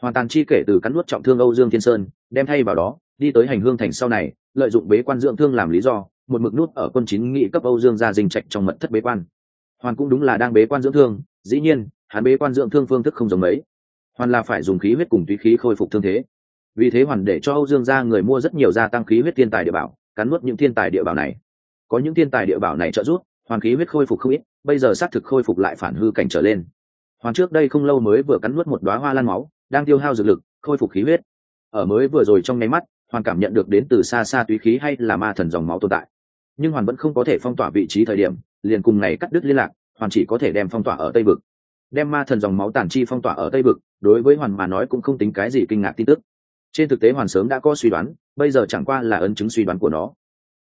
Speaker 1: Hoàn toàn chi kể từ cắn nuốt trọng thương âu dương thiên sơn, đem thay vào đó đi tới hành hương thành sau này, lợi dụng bế quan dưỡng thương làm lý do, một mực nút ở quân chín nghị cấp âu dương gia dinh trạch trong mật thất bế quan. Hoàn cũng đúng là đang bế quan dưỡng thương, dĩ nhiên, hắn bế quan dưỡng thương phương thức không giống mấy. Hoàn là phải dùng khí huyết cùng túy khí khôi phục thương thế. Vì thế hoàn để cho âu dương gia người mua rất nhiều gia tăng khí huyết thiên tài địa bảo, cắn nuốt những thiên tài địa bảo này. Có những thiên tài địa bảo này trợ giúp, hoàn khí huyết khôi phục không ít, bây giờ xác thực khôi phục lại phản hư cảnh trở lên. Hoàn trước đây không lâu mới vừa cắn nuốt một đoá hoa lan máu, đang tiêu hao dược lực, khôi phục khí huyết. Ở mới vừa rồi trong nháy mắt hoàn cảm nhận được đến từ xa xa túy khí hay là ma thần dòng máu tồn tại. Nhưng hoàn vẫn không có thể phong tỏa vị trí thời điểm, liền cùng này cắt đứt liên lạc, hoàn chỉ có thể đem phong tỏa ở tây vực. Đem ma thần dòng máu tàn chi phong tỏa ở tây vực, đối với hoàn mà nói cũng không tính cái gì kinh ngạc tin tức. Trên thực tế hoàn sớm đã có suy đoán, bây giờ chẳng qua là ấn chứng suy đoán của nó.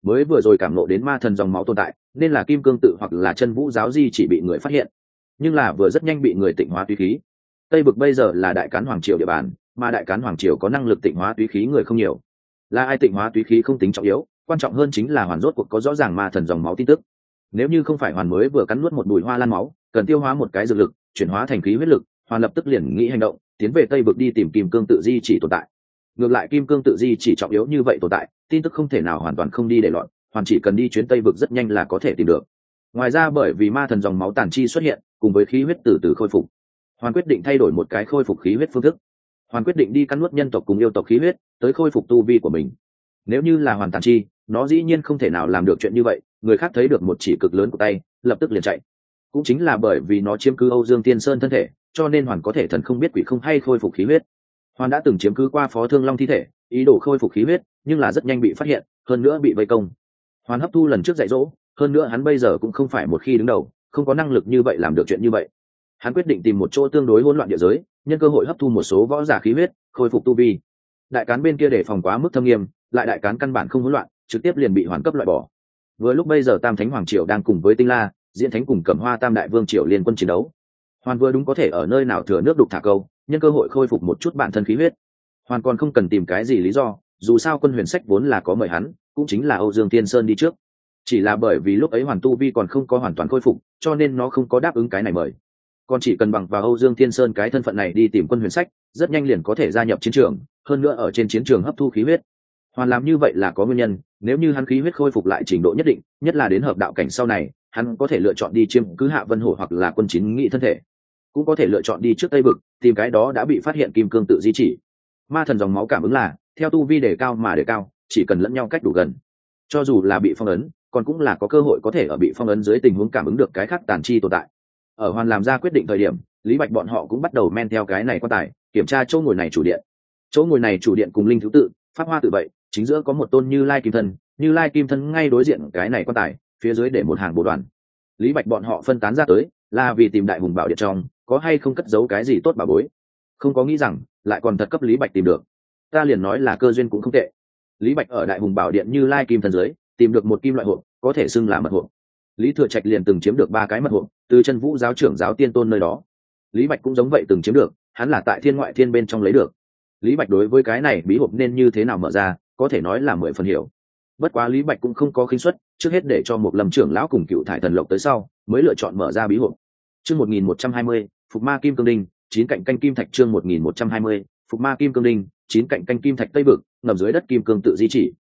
Speaker 1: Mới vừa rồi cảm nộ đến ma thần dòng máu tồn tại, nên là kim cương tự hoặc là chân vũ giáo di chỉ bị người phát hiện. Nhưng là vừa rất nhanh bị người tịnh hóa túy khí. Tây vực bây giờ là đại cán hoàng triều địa bàn, mà đại cán hoàng triều có năng lực tịnh hóa túy khí người không nhiều là ai tịnh hóa túy khí không tính trọng yếu, quan trọng hơn chính là hoàn rốt cuộc có rõ ràng ma thần dòng máu tin tức. Nếu như không phải hoàn mới vừa cắn nuốt một bụi hoa lan máu, cần tiêu hóa một cái dược lực, chuyển hóa thành khí huyết lực, hoàn lập tức liền nghĩ hành động, tiến về tây vực đi tìm kim cương tự di chỉ tồn tại. Ngược lại kim cương tự di chỉ trọng yếu như vậy tồn tại, tin tức không thể nào hoàn toàn không đi để loạn, hoàn chỉ cần đi chuyến tây vực rất nhanh là có thể tìm được. Ngoài ra bởi vì ma thần dòng máu tàn chi xuất hiện, cùng với khí huyết từ từ khôi phục, hoàn quyết định thay đổi một cái khôi phục khí huyết phương thức hoàn quyết định đi cắn nuốt nhân tộc cùng yêu tộc khí huyết, tới khôi phục tu vi của mình. Nếu như là hoàn tàn chi, nó dĩ nhiên không thể nào làm được chuyện như vậy, người khác thấy được một chỉ cực lớn của tay, lập tức liền chạy. Cũng chính là bởi vì nó chiếm cứ âu dương tiên sơn thân thể, cho nên hoàn có thể thần không biết quỷ không hay khôi phục khí huyết. Hoàn đã từng chiếm cứ qua phó thương long thi thể, ý đồ khôi phục khí huyết, nhưng là rất nhanh bị phát hiện, hơn nữa bị vây công. Hoàn hấp thu lần trước dạy dỗ, hơn nữa hắn bây giờ cũng không phải một khi đứng đầu, không có năng lực như vậy làm được chuyện như vậy. Hắn quyết định tìm một chỗ tương đối hỗn loạn địa giới nhân cơ hội hấp thu một số võ giả khí huyết, khôi phục tu vi. Đại cán bên kia để phòng quá mức thâm nghiêm, lại đại cán căn bản không hỗn loạn, trực tiếp liền bị hoàn cấp loại bỏ. Vừa lúc bây giờ tam thánh hoàng triều đang cùng với tinh la, diễn thánh cùng cẩm hoa tam đại vương triều liên quân chiến đấu. Hoàn vừa đúng có thể ở nơi nào thừa nước đục thả câu, nhân cơ hội khôi phục một chút bản thân khí huyết. Hoàn còn không cần tìm cái gì lý do, dù sao quân huyền sách vốn là có mời hắn, cũng chính là âu dương tiên sơn đi trước. Chỉ là bởi vì lúc ấy hoàn tu vi còn không có hoàn toàn khôi phục, cho nên nó không có đáp ứng cái này mời còn chỉ cần bằng vào âu dương Thiên sơn cái thân phận này đi tìm quân huyền sách, rất nhanh liền có thể gia nhập chiến trường, hơn nữa ở trên chiến trường hấp thu khí huyết. Hoàn làm như vậy là có nguyên nhân, nếu như hắn khí huyết khôi phục lại trình độ nhất định, nhất là đến hợp đạo cảnh sau này, hắn có thể lựa chọn đi chiêm cứ hạ vân hổ hoặc là quân chín nghị thân thể. Cũng có thể lựa chọn đi trước tây vực, tìm cái đó đã bị phát hiện kim cương tự di chỉ. Ma thần dòng máu cảm ứng là, theo tu vi đề cao mà đề cao, chỉ cần lẫn nhau cách đủ gần. Cho dù là bị phong ấn, còn cũng là có cơ hội có thể ở bị phong ấn dưới tình huống cảm ứng được cái khác tàn chi tồn tại ở hoàn làm ra quyết định thời điểm, lý bạch bọn họ cũng bắt đầu men theo cái này quan tài, kiểm tra chỗ ngồi này chủ điện. Chỗ ngồi này chủ điện cùng linh thứ tự, pháp hoa tự vậy, chính giữa có một tôn như lai kim thân, như lai kim thân ngay đối diện cái này quan tài, phía dưới để một hàng bộ đoàn. Lý bạch bọn họ phân tán ra tới, là vì tìm đại hùng bảo điện trong, có hay không cất giấu cái gì tốt bà bối? Không có nghĩ rằng, lại còn thật cấp lý bạch tìm được. Ta liền nói là cơ duyên cũng không tệ. Lý bạch ở đại hùng bảo điện như lai kim thân dưới, tìm được một kim loại hộp, có thể xưng là mật hộp lý thừa trạch liền từng chiếm được ba cái mật hộp từ chân vũ giáo trưởng giáo tiên tôn nơi đó. Lý bạch cũng giống vậy từng chiếm được, hắn là tại thiên ngoại thiên bên trong lấy được. Lý bạch đối với cái này bí hộp nên như thế nào mở ra, có thể nói là mười phần hiểu. Bất quá lý bạch cũng không có khinh suất, trước hết để cho một lâm trưởng lão cùng cựu thải thần lộc tới sau, mới lựa chọn mở ra bí hộp. Chương một nghìn một trăm hai mươi, phục ma kim cương đinh, chín cạnh canh kim thạch chương một nghìn một trăm hai mươi, phục ma kim cương đinh, chín cạnh canh kim thạch tây vực, ngầm dưới đất kim cương tự di chỉ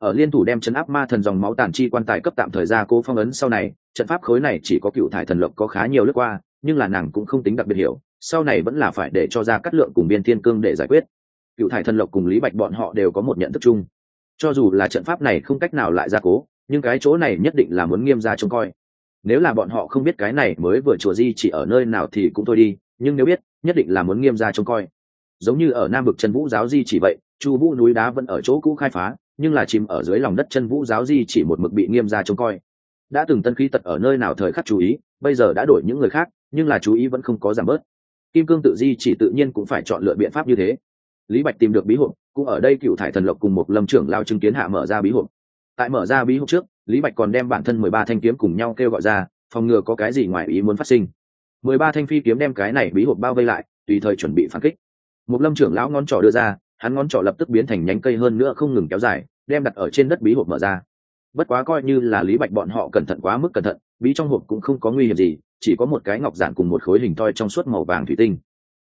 Speaker 1: ở liên thủ đem chấn áp ma thần dòng máu tàn chi quan tài cấp tạm thời ra cố phong ấn sau này, trận pháp khối này chỉ có cựu thải thần lộc có khá nhiều lướt qua, nhưng là nàng cũng không tính đặc biệt hiểu, sau này vẫn là phải để cho ra cắt lượng cùng biên thiên cương để giải quyết. Cựu thải thần lộc cùng lý bạch bọn họ đều có một nhận thức chung. Cho dù là trận pháp này không cách nào lại ra cố, nhưng cái chỗ này nhất định là muốn nghiêm ra trông coi. Nếu là bọn họ không biết cái này mới vừa chùa di chỉ ở nơi nào thì cũng thôi đi, nhưng nếu biết, nhất định là muốn nghiêm ra trông coi. Giống như ở nam vực trần vũ giáo di chỉ vậy, chu vũ núi đá vẫn ở chỗ cũ khai phá nhưng là chìm ở dưới lòng đất chân vũ giáo di chỉ một mực bị nghiêm ra trông coi. Đã từng tân khí tật ở nơi nào thời khắc chú ý, bây giờ đã đổi những người khác, nhưng là chú ý vẫn không có giảm bớt. Kim cương tự di chỉ tự nhiên cũng phải chọn lựa biện pháp như thế. Lý bạch tìm được bí hộp, cũng ở đây cựu thải thần lộc cùng một lâm trưởng lao chứng kiến hạ mở ra bí hộp. Tại mở ra bí hộp trước, lý bạch còn đem bản thân mười ba thanh kiếm cùng nhau kêu gọi ra, phòng ngừa có cái gì ngoài ý muốn phát sinh. mười ba thanh phi kiếm đem cái này bí hộp bao vây lại, tùy thời chuẩn bị phản kích. Một lâm trưởng lão ngón trỏ đưa ra hắn ngón trỏ lập tức biến thành nhánh cây hơn nữa không ngừng kéo dài, đem đặt ở trên đất bí hộp mở ra. Bất quá coi như là lý bạch bọn họ cẩn thận quá mức cẩn thận, bí trong hộp cũng không có nguy hiểm gì, chỉ có một cái ngọc giản cùng một khối hình thoi trong suốt màu vàng thủy tinh.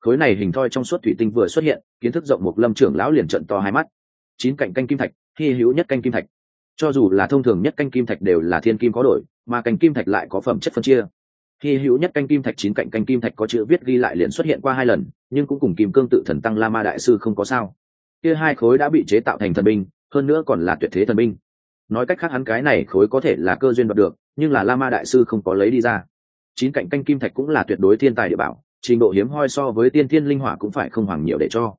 Speaker 1: Khối này hình thoi trong suốt thủy tinh vừa xuất hiện, kiến thức rộng một lâm trưởng lão liền trận to hai mắt. Chín cạnh canh kim thạch, hy hữu nhất canh kim thạch. Cho dù là thông thường nhất canh kim thạch đều là thiên kim có đổi, mà canh kim thạch lại có phẩm chất phân chia. Hy hữu nhất canh kim thạch chín cạnh canh kim thạch có chữ viết ghi lại liền xuất hiện qua hai lần, nhưng cũng cùng kim cương tự thần tăng la ma đại sư không có sao kia hai khối đã bị chế tạo thành thần binh, hơn nữa còn là tuyệt thế thần binh. Nói cách khác hắn cái này khối có thể là cơ duyên đoạt được, nhưng là la ma đại sư không có lấy đi ra. Chín cạnh canh kim thạch cũng là tuyệt đối thiên tài địa bảo, trình độ hiếm hoi so với tiên thiên linh hỏa cũng phải không hoàng nhiều để cho.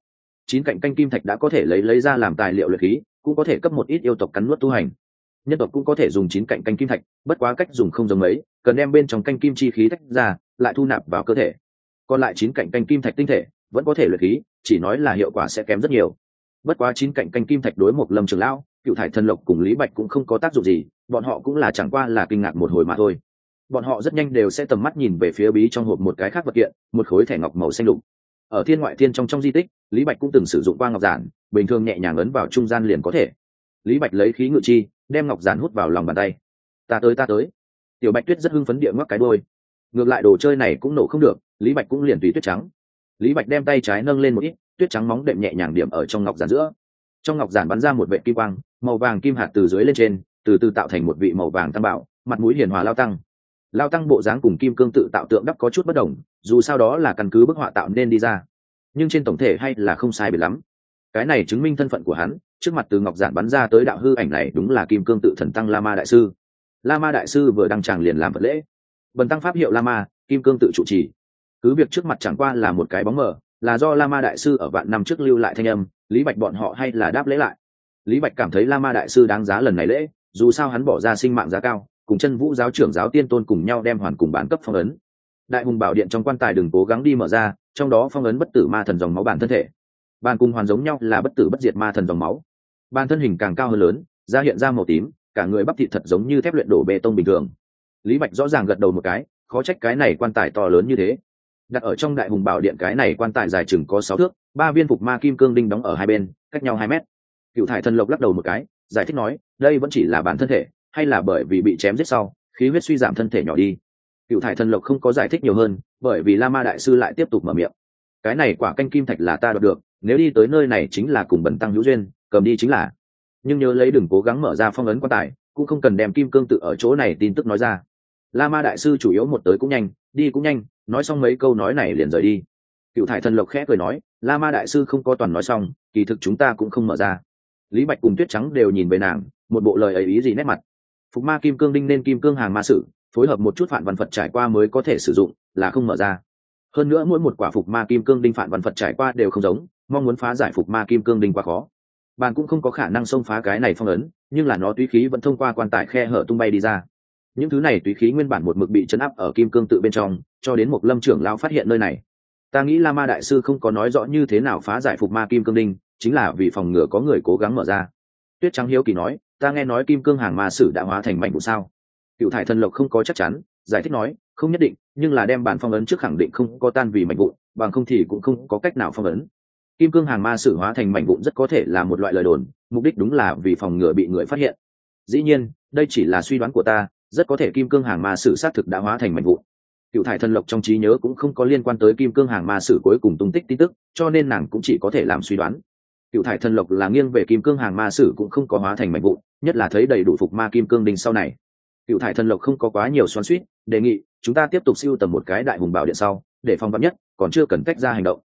Speaker 1: Chín cạnh canh kim thạch đã có thể lấy lấy ra làm tài liệu luyện khí, cũng có thể cấp một ít yêu tộc cắn nuốt tu hành. Nhân tộc cũng có thể dùng chín cạnh canh kim thạch, bất quá cách dùng không giống mấy, cần đem bên trong canh kim chi khí tách ra, lại thu nạp vào cơ thể. Còn lại chín cạnh canh kim thạch tinh thể, vẫn có thể luyện khí, chỉ nói là hiệu quả sẽ kém rất nhiều bất quá chín cạnh canh kim thạch đối một lâm trường lão, cựu thải thần lộc cùng lý bạch cũng không có tác dụng gì, bọn họ cũng là chẳng qua là kinh ngạc một hồi mà thôi. Bọn họ rất nhanh đều sẽ tầm mắt nhìn về phía bí trong hộp một cái khác vật kiện, một khối thẻ ngọc màu xanh lục. Ở thiên ngoại thiên trong trong di tích, lý bạch cũng từng sử dụng qua ngọc giản, bình thường nhẹ nhàng ấn vào trung gian liền có thể. Lý bạch lấy khí ngự chi, đem ngọc giản hút vào lòng bàn tay. Ta tới ta tới. Tiểu bạch tuyết rất hưng phấn địa ngoắc cái đôi ngược lại đồ chơi này cũng nổ không được, lý bạch cũng liền tùy tuyết trắng. Lý bạch đem tay trái nâng lên một ít tuyết trắng móng đệm nhẹ nhàng điểm ở trong ngọc giản giữa. Trong ngọc giản bắn ra một vệ kim quang, màu vàng kim hạt từ dưới lên trên, từ từ tạo thành một vị màu vàng tăng bảo, mặt mũi hiền hòa lao tăng. Lao tăng bộ dáng cùng kim cương tự tạo tượng đắp có chút bất đồng, dù sao đó là căn cứ bức họa tạo nên đi ra. Nhưng trên tổng thể hay là không sai biệt lắm. Cái này chứng minh thân phận của hắn, trước mặt từ ngọc giản bắn ra tới đạo hư ảnh này đúng là kim cương tự thần tăng la ma đại sư. La ma đại sư vừa đăng tràng liền làm vật lễ. Bần tăng pháp hiệu la ma kim cương tự trụ trì. Cứ việc trước mặt chẳng qua là một cái bóng mờ là do la ma đại sư ở vạn năm trước lưu lại thanh âm, lý bạch bọn họ hay là đáp lễ lại? Lý bạch cảm thấy la ma đại sư đáng giá lần này lễ, dù sao hắn bỏ ra sinh mạng giá cao, cùng chân vũ giáo trưởng giáo tiên tôn cùng nhau đem hoàn cùng bán cấp phong ấn. Đại hùng bảo điện trong quan tài đừng cố gắng đi mở ra, trong đó phong ấn bất tử ma thần dòng máu bản thân thể. Bàn cùng hoàn giống nhau là bất tử bất diệt ma thần dòng máu. Bàn thân hình càng cao hơn lớn, da hiện ra màu tím, cả người bắp thịt thật giống như thép luyện đổ bê tông bình thường. Lý bạch rõ ràng gật đầu một cái, khó trách cái này quan tài to lớn như thế đặt ở trong đại hùng bảo điện cái này quan tài dài chừng có sáu thước, ba viên phục ma kim cương đinh đóng ở hai bên, cách nhau hai mét. Cựu thải thần lộc lắc đầu một cái, giải thích nói, đây vẫn chỉ là bản thân thể, hay là bởi vì bị chém giết sau, khí huyết suy giảm thân thể nhỏ đi. Cựu thải thần lộc không có giải thích nhiều hơn, bởi vì la ma đại sư lại tiếp tục mở miệng. Cái này quả canh kim thạch là ta đoạt được, nếu đi tới nơi này chính là cùng bẩn tăng hữu duyên, cầm đi chính là. Nhưng nhớ lấy đừng cố gắng mở ra phong ấn quan tài, cũng không cần đem kim cương tự ở chỗ này tin tức nói ra. La ma đại sư chủ yếu một tới cũng nhanh, đi cũng nhanh nói xong mấy câu nói này liền rời đi. Cựu thải thần lộc khẽ cười nói, la ma đại sư không có toàn nói xong, kỳ thực chúng ta cũng không mở ra. Lý bạch cùng tuyết trắng đều nhìn về nàng, một bộ lời ấy ý gì nét mặt. Phục ma kim cương đinh nên kim cương hàng ma sử, phối hợp một chút phản văn phật trải qua mới có thể sử dụng, là không mở ra. Hơn nữa mỗi một quả phục ma kim cương đinh phản văn phật trải qua đều không giống, mong muốn phá giải phục ma kim cương đinh quá khó. Bạn cũng không có khả năng xông phá cái này phong ấn, nhưng là nó tuy khí vẫn thông qua quan tài khe hở tung bay đi ra những thứ này tùy khí nguyên bản một mực bị chấn áp ở kim cương tự bên trong, cho đến một lâm trưởng lao phát hiện nơi này. Ta nghĩ la ma đại sư không có nói rõ như thế nào phá giải phục ma kim cương đinh, chính là vì phòng ngừa có người cố gắng mở ra. Tuyết trắng hiếu kỳ nói, ta nghe nói kim cương hàng ma sử đã hóa thành mảnh vụ sao? Cựu thải thần lộc không có chắc chắn, giải thích nói, không nhất định, nhưng là đem bản phong ấn trước khẳng định không có tan vì mảnh vụn, bằng không thì cũng không có cách nào phong ấn. Kim cương hàng ma sử hóa thành mảnh vụn rất có thể là một loại lời đồn, mục đích đúng là vì phòng ngừa bị người phát hiện. Dĩ nhiên, đây chỉ là suy đoán của ta rất có thể kim cương hàng ma sử xác thực đã hóa thành mảnh vụn. Cựu thải thần lộc trong trí nhớ cũng không có liên quan tới kim cương hàng ma sử cuối cùng tung tích tin tức, cho nên nàng cũng chỉ có thể làm suy đoán. Cựu thải thần lộc là nghiêng về kim cương hàng ma sử cũng không có hóa thành mảnh vụn, nhất là thấy đầy đủ phục ma kim cương đình sau này. Cựu thải thần lộc không có quá nhiều xoắn suýt đề nghị, chúng ta tiếp tục siêu tầm một cái đại hùng bảo điện sau, để phong vắn nhất, còn chưa cần cách ra hành động.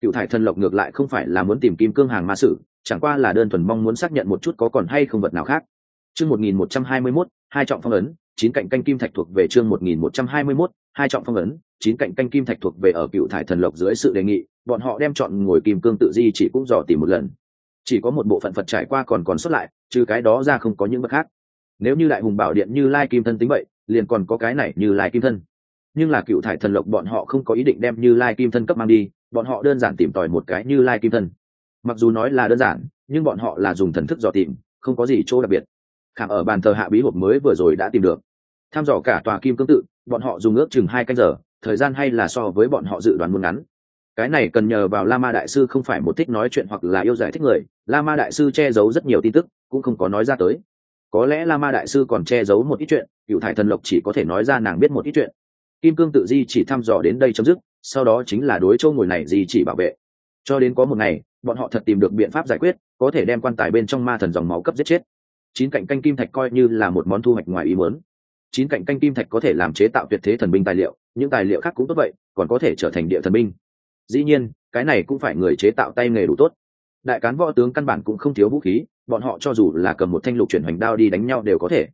Speaker 1: Cựu thải thần lộc ngược lại không phải là muốn tìm kim cương hàng ma sử, chẳng qua là đơn thuần mong muốn xác nhận một chút có còn hay không vật nào khác. Chương một nghìn một trăm hai mươi mốt hai trọng phong ấn, chín cạnh canh kim thạch thuộc về chương một nghìn một trăm hai mươi mốt, hai trọng phong ấn, chín cạnh canh kim thạch thuộc về ở cựu thải thần lộc dưới sự đề nghị, bọn họ đem chọn ngồi kim cương tự di chỉ cũng dò tìm một lần. Chỉ có một bộ phận phật trải qua còn còn xuất lại, trừ cái đó ra không có những vật khác. Nếu như đại hùng bảo điện như lai kim thân tính vậy, liền còn có cái này như lai kim thân. Nhưng là cựu thải thần lộc bọn họ không có ý định đem như lai kim thân cấp mang đi, bọn họ đơn giản tìm tòi một cái như lai kim thân. Mặc dù nói là đơn giản, nhưng bọn họ là dùng thần thức dò tìm, không có gì chỗ đặc biệt khảm ở bàn thờ hạ bí hộp mới vừa rồi đã tìm được. Tham dò cả tòa kim cương tự, bọn họ dùng ước chừng hai canh giờ, thời gian hay là so với bọn họ dự đoán muốn ngắn. Cái này cần nhờ vào la ma đại sư không phải một thích nói chuyện hoặc là yêu giải thích người la ma đại sư che giấu rất nhiều tin tức, cũng không có nói ra tới. Có lẽ la ma đại sư còn che giấu một ít chuyện, cựu thải thần lộc chỉ có thể nói ra nàng biết một ít chuyện. Kim cương tự di chỉ thăm dò đến đây chấm dứt, sau đó chính là đối châu ngồi này di chỉ bảo vệ. Cho đến có một ngày, bọn họ thật tìm được biện pháp giải quyết, có thể đem quan tài bên trong ma thần dòng máu cấp giết chết chín cạnh canh kim thạch coi như là một món thu hoạch ngoài ý muốn. Chín cạnh canh kim thạch có thể làm chế tạo tuyệt thế thần binh tài liệu, những tài liệu khác cũng tốt vậy, còn có thể trở thành địa thần binh. Dĩ nhiên, cái này cũng phải người chế tạo tay nghề đủ tốt. Đại cán võ tướng căn bản cũng không thiếu vũ khí, bọn họ cho dù là cầm một thanh lục chuyển hoành đao đi đánh nhau đều có thể.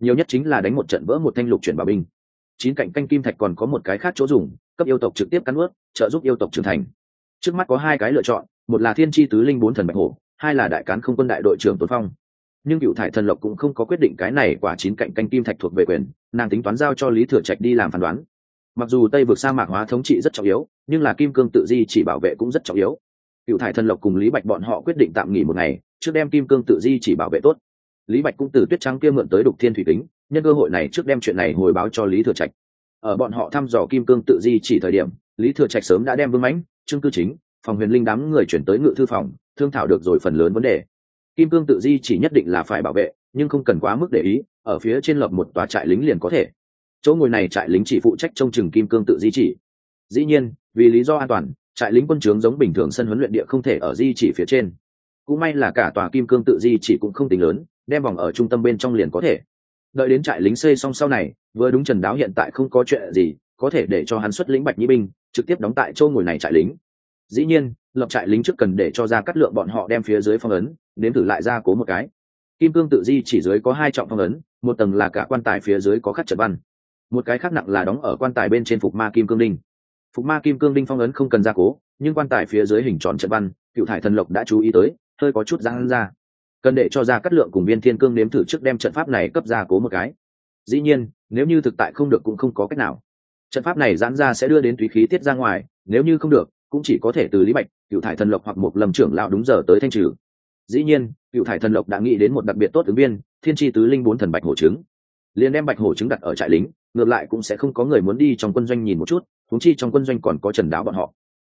Speaker 1: Nhiều nhất chính là đánh một trận vỡ một thanh lục chuyển bảo binh. Chín cạnh canh kim thạch còn có một cái khác chỗ dùng, cấp yêu tộc trực tiếp cắn ướt, trợ giúp yêu tộc trưởng thành. Trước mắt có hai cái lựa chọn, một là thiên tri tứ linh bốn thần bạch hổ, hai là đại cán không quân đại đội trưởng tuấn phong nhưng cựu thải thần lộc cũng không có quyết định cái này quả chín cạnh canh kim thạch thuộc về quyền, nàng tính toán giao cho lý thừa trạch đi làm phán đoán. Mặc dù tây vực sa mạc hóa thống trị rất trọng yếu, nhưng là kim cương tự di chỉ bảo vệ cũng rất trọng yếu. Cựu thải thần lộc cùng lý bạch bọn họ quyết định tạm nghỉ một ngày, trước đem kim cương tự di chỉ bảo vệ tốt. Lý bạch cũng từ tuyết trắng kia mượn tới đục thiên thủy tính nhân cơ hội này trước đem chuyện này hồi báo cho lý thừa trạch. Ở bọn họ thăm dò kim cương tự di chỉ thời điểm, lý thừa trạch sớm đã đem vương mãnh, trương cư chính, phòng huyền linh đám người chuyển tới ngự thư phòng, thương thảo được rồi phần lớn vấn đề kim cương tự di chỉ nhất định là phải bảo vệ, nhưng không cần quá mức để ý, ở phía trên lập một tòa trại lính liền có thể. Chỗ ngồi này trại lính chỉ phụ trách trông chừng kim cương tự di chỉ. Dĩ nhiên, vì lý do an toàn, trại lính quân trướng giống bình thường sân huấn luyện địa không thể ở di chỉ phía trên. Cũng may là cả tòa kim cương tự di chỉ cũng không tính lớn, đem vòng ở trung tâm bên trong liền có thể. Đợi đến trại lính xây xong sau này, vừa đúng trần đáo hiện tại không có chuyện gì, có thể để cho hắn xuất lĩnh bạch nhĩ binh, trực tiếp đóng tại châu ngồi này trại lính. Dĩ nhiên lập trại lính trước cần để cho ra cắt lượng bọn họ đem phía dưới phong ấn đến thử lại ra cố một cái. Kim cương tự di chỉ dưới có hai trọng phong ấn, một tầng là cả quan tài phía dưới có khắc trật văn. Một cái khác nặng là đóng ở quan tài bên trên phục ma kim cương đinh. Phục ma kim cương đinh phong ấn không cần gia cố, nhưng quan tài phía dưới hình tròn trật văn, cựu thải thần lộc đã chú ý tới, hơi có chút răng ra. Cần để cho ra cắt lượng cùng viên thiên cương nếm thử trước đem trận pháp này cấp gia cố một cái. Dĩ nhiên, nếu như thực tại không được cũng không có cách nào. Trận pháp này giãn ra sẽ đưa đến túy khí tiết ra ngoài, nếu như không được, cũng chỉ có thể từ lý bạch cựu thải thần lộc hoặc một lầm trưởng lão đúng giờ tới thanh trừ. Dĩ nhiên, cựu thải thần lộc đã nghĩ đến một đặc biệt tốt ứng viên, thiên tri tứ linh bốn thần bạch hổ trứng. Liền đem bạch hổ trứng đặt ở trại lính, ngược lại cũng sẽ không có người muốn đi trong quân doanh nhìn một chút thúng chi trong quân doanh còn có trần đáo bọn họ.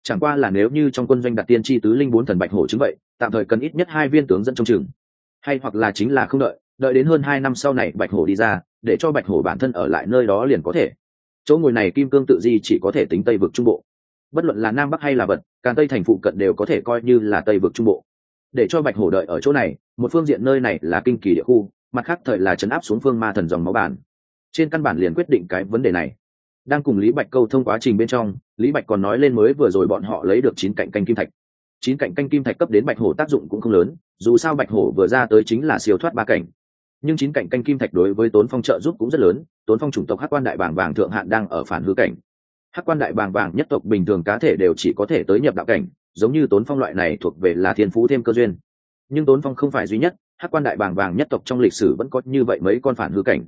Speaker 1: Chẳng qua là nếu như trong quân doanh đặt tiên tri tứ linh bốn thần bạch hổ trứng vậy, tạm thời cần ít nhất hai viên tướng dẫn trong trường hay hoặc là chính là không đợi đợi đến hơn hai năm sau này bạch hổ đi ra, để cho bạch hổ bản thân ở lại nơi đó liền có thể. Chỗ ngồi này kim cương tự di chỉ có thể tính tây vực trung bộ bất luận là nam bắc hay là vật càn tây thành phụ cận đều có thể coi như là tây vực trung bộ. Để cho bạch hổ đợi ở chỗ này, một phương diện nơi này là kinh kỳ địa khu, mặt khác thời là chấn áp xuống phương ma thần dòng máu bản. Trên căn bản liền quyết định cái vấn đề này. Đang cùng lý bạch câu thông quá trình bên trong, lý bạch còn nói lên mới vừa rồi bọn họ lấy được chín cạnh canh kim thạch. Chín cạnh canh kim thạch cấp đến bạch hổ tác dụng cũng không lớn, dù sao bạch hổ vừa ra tới chính là siêu thoát ba cảnh. Nhưng chín cạnh canh kim thạch đối với tốn phong trợ giúp cũng rất lớn, tốn phong chủng tộc hắc quan đại bảng vàng thượng hạn đang ở phản hư cảnh hắc quan đại bàng vàng nhất tộc bình thường cá thể đều chỉ có thể tới nhập đạo cảnh, giống như tốn phong loại này thuộc về là thiên phú thêm cơ duyên. Nhưng tốn phong không phải duy nhất, hắc quan đại bàng vàng nhất tộc trong lịch sử vẫn có như vậy mấy con phản hư cảnh.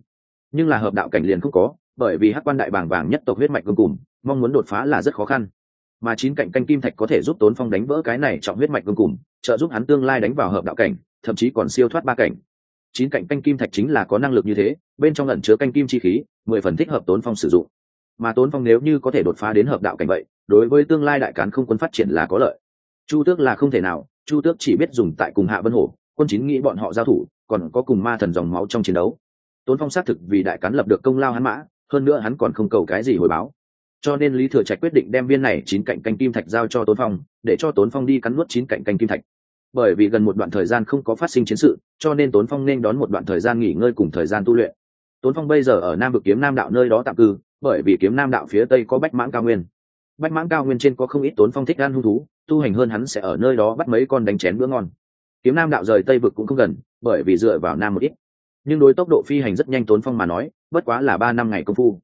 Speaker 1: Nhưng là hợp đạo cảnh liền không có, bởi vì hắc quan đại bàng vàng nhất tộc huyết mạch cương cùng, mong muốn đột phá là rất khó khăn. Mà chín cạnh canh kim thạch có thể giúp tốn phong đánh vỡ cái này trọng huyết mạch cương cùng, trợ giúp hắn tương lai đánh vào hợp đạo cảnh, thậm chí còn siêu thoát ba cảnh. Chín cạnh canh kim thạch chính là có năng lực như thế, bên trong lẩn chứa canh kim chi khí, mười phần thích hợp tốn phong sử dụng mà tốn phong nếu như có thể đột phá đến hợp đạo cảnh vậy, đối với tương lai đại cán không quân phát triển là có lợi. Chu tước là không thể nào, chu tước chỉ biết dùng tại cùng hạ vân hổ, quân chín nghĩ bọn họ giao thủ, còn có cùng ma thần dòng máu trong chiến đấu. Tốn phong xác thực vì đại cán lập được công lao hắn mã, hơn nữa hắn còn không cầu cái gì hồi báo. Cho nên lý thừa trạch quyết định đem viên này chín cạnh canh kim thạch giao cho tốn phong, để cho tốn phong đi cắn nuốt chín cạnh canh kim thạch. Bởi vì gần một đoạn thời gian không có phát sinh chiến sự, cho nên tốn phong nên đón một đoạn thời gian nghỉ ngơi cùng thời gian tu luyện. Tốn phong bây giờ ở nam vực kiếm nam đạo nơi đó tạm cư bởi vì kiếm nam đạo phía tây có bách mãng cao nguyên. Bách mãng cao nguyên trên có không ít tốn phong thích ăn hung thú, tu hành hơn hắn sẽ ở nơi đó bắt mấy con đánh chén bữa ngon. Kiếm nam đạo rời tây vực cũng không gần, bởi vì dựa vào nam một ít. Nhưng đối tốc độ phi hành rất nhanh tốn phong mà nói, bất quá là ba năm ngày công phu.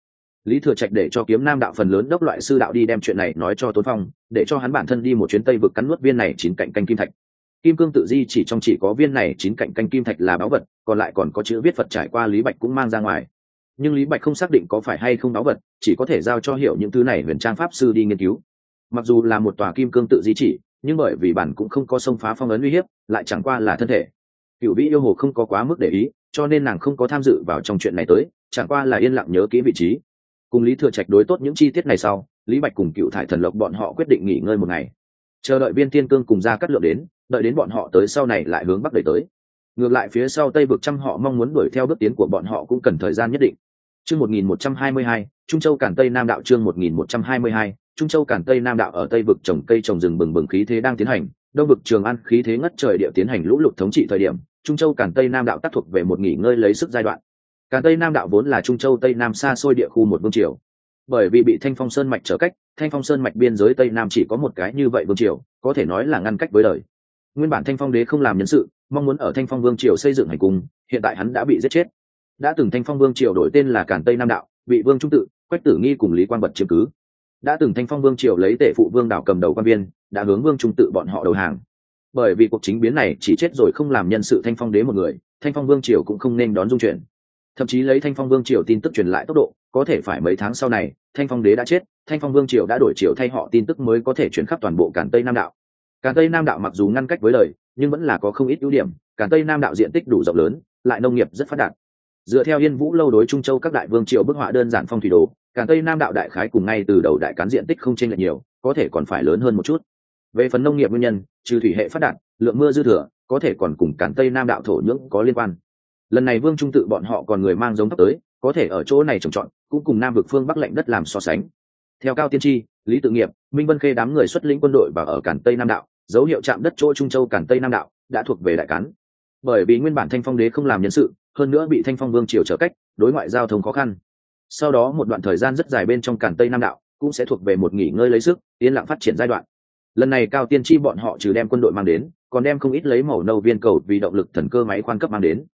Speaker 1: Lý thừa trạch để cho kiếm nam đạo phần lớn đốc loại sư đạo đi đem chuyện này nói cho tốn phong, để cho hắn bản thân đi một chuyến tây vực cắn nuốt viên này chín cạnh canh kim thạch. Kim cương tự di chỉ trong chỉ có viên này chín cạnh canh kim thạch là báu vật, còn lại còn có chữ viết phật trải qua lý bạch cũng mang ra ngoài nhưng lý bạch không xác định có phải hay không báu vật, chỉ có thể giao cho hiểu những thứ này huyền trang pháp sư đi nghiên cứu. Mặc dù là một tòa kim cương tự di chỉ, nhưng bởi vì bản cũng không có xông phá phong ấn uy hiếp, lại chẳng qua là thân thể. Cựu vĩ yêu hồ không có quá mức để ý, cho nên nàng không có tham dự vào trong chuyện này tới, chẳng qua là yên lặng nhớ kỹ vị trí. Cùng lý thừa trạch đối tốt những chi tiết này sau, lý bạch cùng cựu thải thần lộc bọn họ quyết định nghỉ ngơi một ngày. Chờ đợi viên tiên cương cùng ra cắt lượng đến, đợi đến bọn họ tới sau này lại hướng bắc đẩy tới ngược lại phía sau tây vực trăm họ mong muốn đuổi theo bước tiến của bọn họ cũng cần thời gian nhất định. Chương một nghìn một trăm hai mươi hai, trung châu cản tây nam đạo chương một nghìn một trăm hai mươi hai, trung châu cản tây nam đạo ở tây vực trồng cây trồng rừng bừng bừng khí thế đang tiến hành, đông vực trường an khí thế ngất trời địa tiến hành lũ lụt thống trị thời điểm, trung châu cản tây nam đạo tác thuộc về một nghỉ ngơi lấy sức giai đoạn. Cản tây nam đạo vốn là trung châu tây nam xa xôi địa khu một vương triều. Bởi vì bị thanh phong sơn mạch trở cách, thanh phong sơn mạch biên giới tây nam chỉ có một cái như vậy vương triều, có thể nói là ngăn cách với đời. Nguyên bản thanh phong đế không làm nhân sự mong muốn ở thanh phong vương triều xây dựng hành cung hiện tại hắn đã bị giết chết. Đã từng thanh phong vương triều đổi tên là cản tây nam đạo, bị vương trung tự, quách tử nghi cùng lý quang bật chiếm cứ. Đã từng thanh phong vương triều lấy tể phụ vương đảo cầm đầu quan viên, đã hướng vương trung tự bọn họ đầu hàng. Bởi vì cuộc chính biến này chỉ chết rồi không làm nhân sự thanh phong đế một người, thanh phong vương triều cũng không nên đón dung chuyển. Thậm chí lấy thanh phong vương triều tin tức truyền lại tốc độ, có thể phải mấy tháng sau này, thanh phong đế đã chết, thanh phong vương triều đã đổi triều thay họ tin tức mới có thể chuyển khắp toàn bộ cản tây nam đạo. Cản tây nam đạo mặc dù ngăn cách với lời nhưng vẫn là có không ít ưu điểm cản tây nam đạo diện tích đủ rộng lớn, lại nông nghiệp rất phát đạt. Dựa theo yên vũ lâu đối trung châu các đại vương triều bức họa đơn giản phong thủy đồ cản tây nam đạo đại khái cùng ngay từ đầu đại cán diện tích không chênh lệch nhiều, có thể còn phải lớn hơn một chút. Về phần nông nghiệp nguyên nhân, trừ thủy hệ phát đạt, lượng mưa dư thừa, có thể còn cùng cản tây nam đạo thổ nhưỡng có liên quan. Lần này vương trung tự bọn họ còn người mang giống tóc tới, có thể ở chỗ này trồng trọt, cũng cùng nam vực phương bắc lạnh đất làm so sánh. Theo cao tiên tri, lý tự nghiệp, minh vân khê đám người xuất lĩnh quân đội và ở cản tây nam đạo dấu hiệu chạm đất chỗ trung châu cản tây nam đạo, đã thuộc về đại cán. Bởi vì nguyên bản thanh phong đế không làm nhân sự, hơn nữa bị thanh phong vương triều trở cách, đối ngoại giao thông khó khăn. Sau đó một đoạn thời gian rất dài bên trong cản tây nam đạo, cũng sẽ thuộc về một nghỉ ngơi lấy sức, yên lặng phát triển giai đoạn. Lần này cao tiên tri bọn họ trừ đem quân đội mang đến, còn đem không ít lấy màu nâu viên cầu vì động lực thần cơ máy khoan cấp mang đến.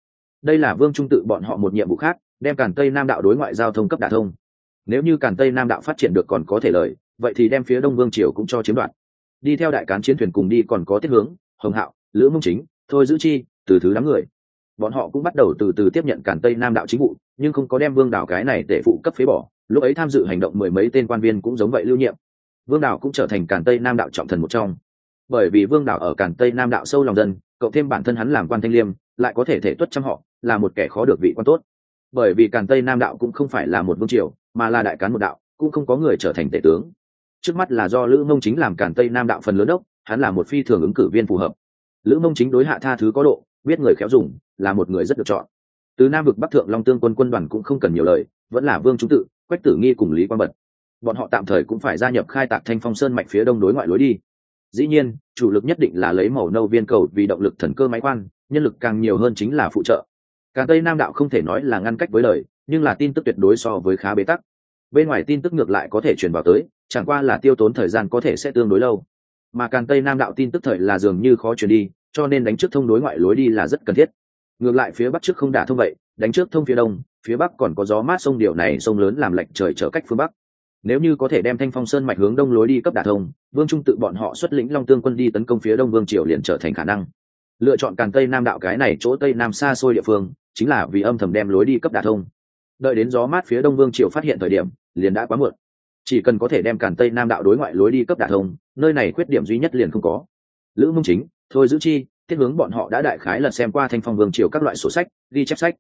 Speaker 1: Đây là vương trung tự bọn họ một nhiệm vụ khác, đem cản tây nam đạo đối ngoại giao thông cấp đả thông. Nếu như cản tây nam đạo phát triển được còn có thể lời vậy thì đem phía đông vương triều cũng cho chiếm đoạt đi theo đại cán chiến thuyền cùng đi còn có tiết hướng, hồng hạo, lữ mông chính, thôi giữ chi, từ thứ đám người. Bọn họ cũng bắt đầu từ từ tiếp nhận cản tây nam đạo chính vụ, nhưng không có đem vương đảo cái này để phụ cấp phế bỏ, lúc ấy tham dự hành động mười mấy tên quan viên cũng giống vậy lưu nhiệm. Vương đảo cũng trở thành càn tây nam đạo trọng thần một trong. Bởi vì vương đảo ở càn tây nam đạo sâu lòng dân cậu thêm bản thân hắn làm quan thanh liêm, lại có thể thể tuất trăm họ, là một kẻ khó được vị quan tốt. Bởi vì càn tây nam đạo cũng không phải là một vương triều, mà là đại cán một đạo, cũng không có người trở thành tể tướng trước mắt là do lữ mông chính làm càn tây nam đạo phần lớn đốc, hắn là một phi thường ứng cử viên phù hợp. Lữ mông chính đối hạ tha thứ có độ, biết người khéo dùng, là một người rất được chọn. Từ nam vực bắc thượng long tương quân quân đoàn cũng không cần nhiều lời, vẫn là vương trung tự, quách tử nghi cùng lý quang bật. Bọn họ tạm thời cũng phải gia nhập khai tạc thanh phong sơn mạch phía đông đối ngoại lối đi. Dĩ nhiên, chủ lực nhất định là lấy màu nâu viên cầu vì động lực thần cơ máy quan nhân lực càng nhiều hơn chính là phụ trợ. Càng tây nam đạo không thể nói là ngăn cách với lời, nhưng là tin tức tuyệt đối so với khá bế tắc bên ngoài tin tức ngược lại có thể truyền vào tới, chẳng qua là tiêu tốn thời gian có thể sẽ tương đối lâu. Mà càng tây nam đạo tin tức thời là dường như khó truyền đi, cho nên đánh trước thông đối ngoại lối đi là rất cần thiết. Ngược lại phía bắc trước không đả thông vậy, đánh trước thông phía đông, phía bắc còn có gió mát sông điệu này sông lớn làm lạnh trời trở cách phương bắc. Nếu như có thể đem thanh phong sơn mạch hướng đông lối đi cấp đả thông, vương trung tự bọn họ xuất lĩnh long tương quân đi tấn công phía đông vương triều liền trở thành khả năng. Lựa chọn càn tây nam đạo cái này chỗ tây nam xa xôi địa phương, chính là vì âm thầm đem lối đi cấp đả thông đợi đến gió mát phía đông vương triều phát hiện thời điểm, liền đã quá muộn. Chỉ cần có thể đem càn tây nam đạo đối ngoại lối đi cấp đả thông, nơi này khuyết điểm duy nhất liền không có. Lữ mông chính, thôi giữ chi thiết hướng bọn họ đã đại khái lật xem qua thanh phong vương triều các loại sổ sách, ghi chép sách.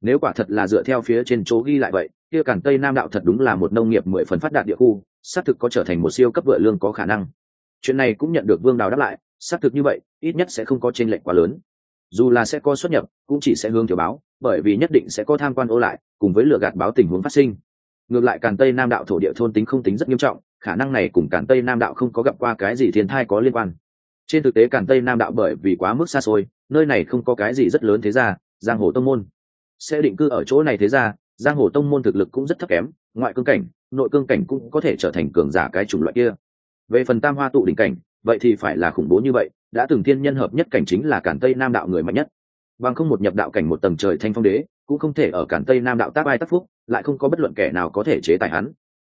Speaker 1: Nếu quả thật là dựa theo phía trên chỗ ghi lại vậy, kia càn tây nam đạo thật đúng là một nông nghiệp mười phần phát đạt địa khu, xác thực có trở thành một siêu cấp vựa lương có khả năng. Chuyện này cũng nhận được vương đào đáp lại, xác thực như vậy, ít nhất sẽ không có tranh lệch quá lớn dù là sẽ có xuất nhập, cũng chỉ sẽ hướng tiểu báo, bởi vì nhất định sẽ có tham quan ô lại, cùng với lựa gạt báo tình huống phát sinh. Ngược lại càn tây nam đạo thổ địa thôn tính không tính rất nghiêm trọng, khả năng này cùng càn tây nam đạo không có gặp qua cái gì thiên thai có liên quan. Trên thực tế càn tây nam đạo bởi vì quá mức xa xôi, nơi này không có cái gì rất lớn thế ra giang hồ tông môn. Sẽ định cư ở chỗ này thế ra giang hồ tông môn thực lực cũng rất thấp kém, ngoại cương cảnh, nội cương cảnh cũng có thể trở thành cường giả cái chủng loại kia. Về phần tam hoa tụ đỉnh cảnh, vậy thì phải là khủng bố như vậy đã từng thiên nhân hợp nhất cảnh chính là cản tây nam đạo người mạnh nhất. Bằng không một nhập đạo cảnh một tầng trời thanh phong đế, cũng không thể ở cản tây nam đạo tác ai tác phúc, lại không có bất luận kẻ nào có thể chế tài hắn.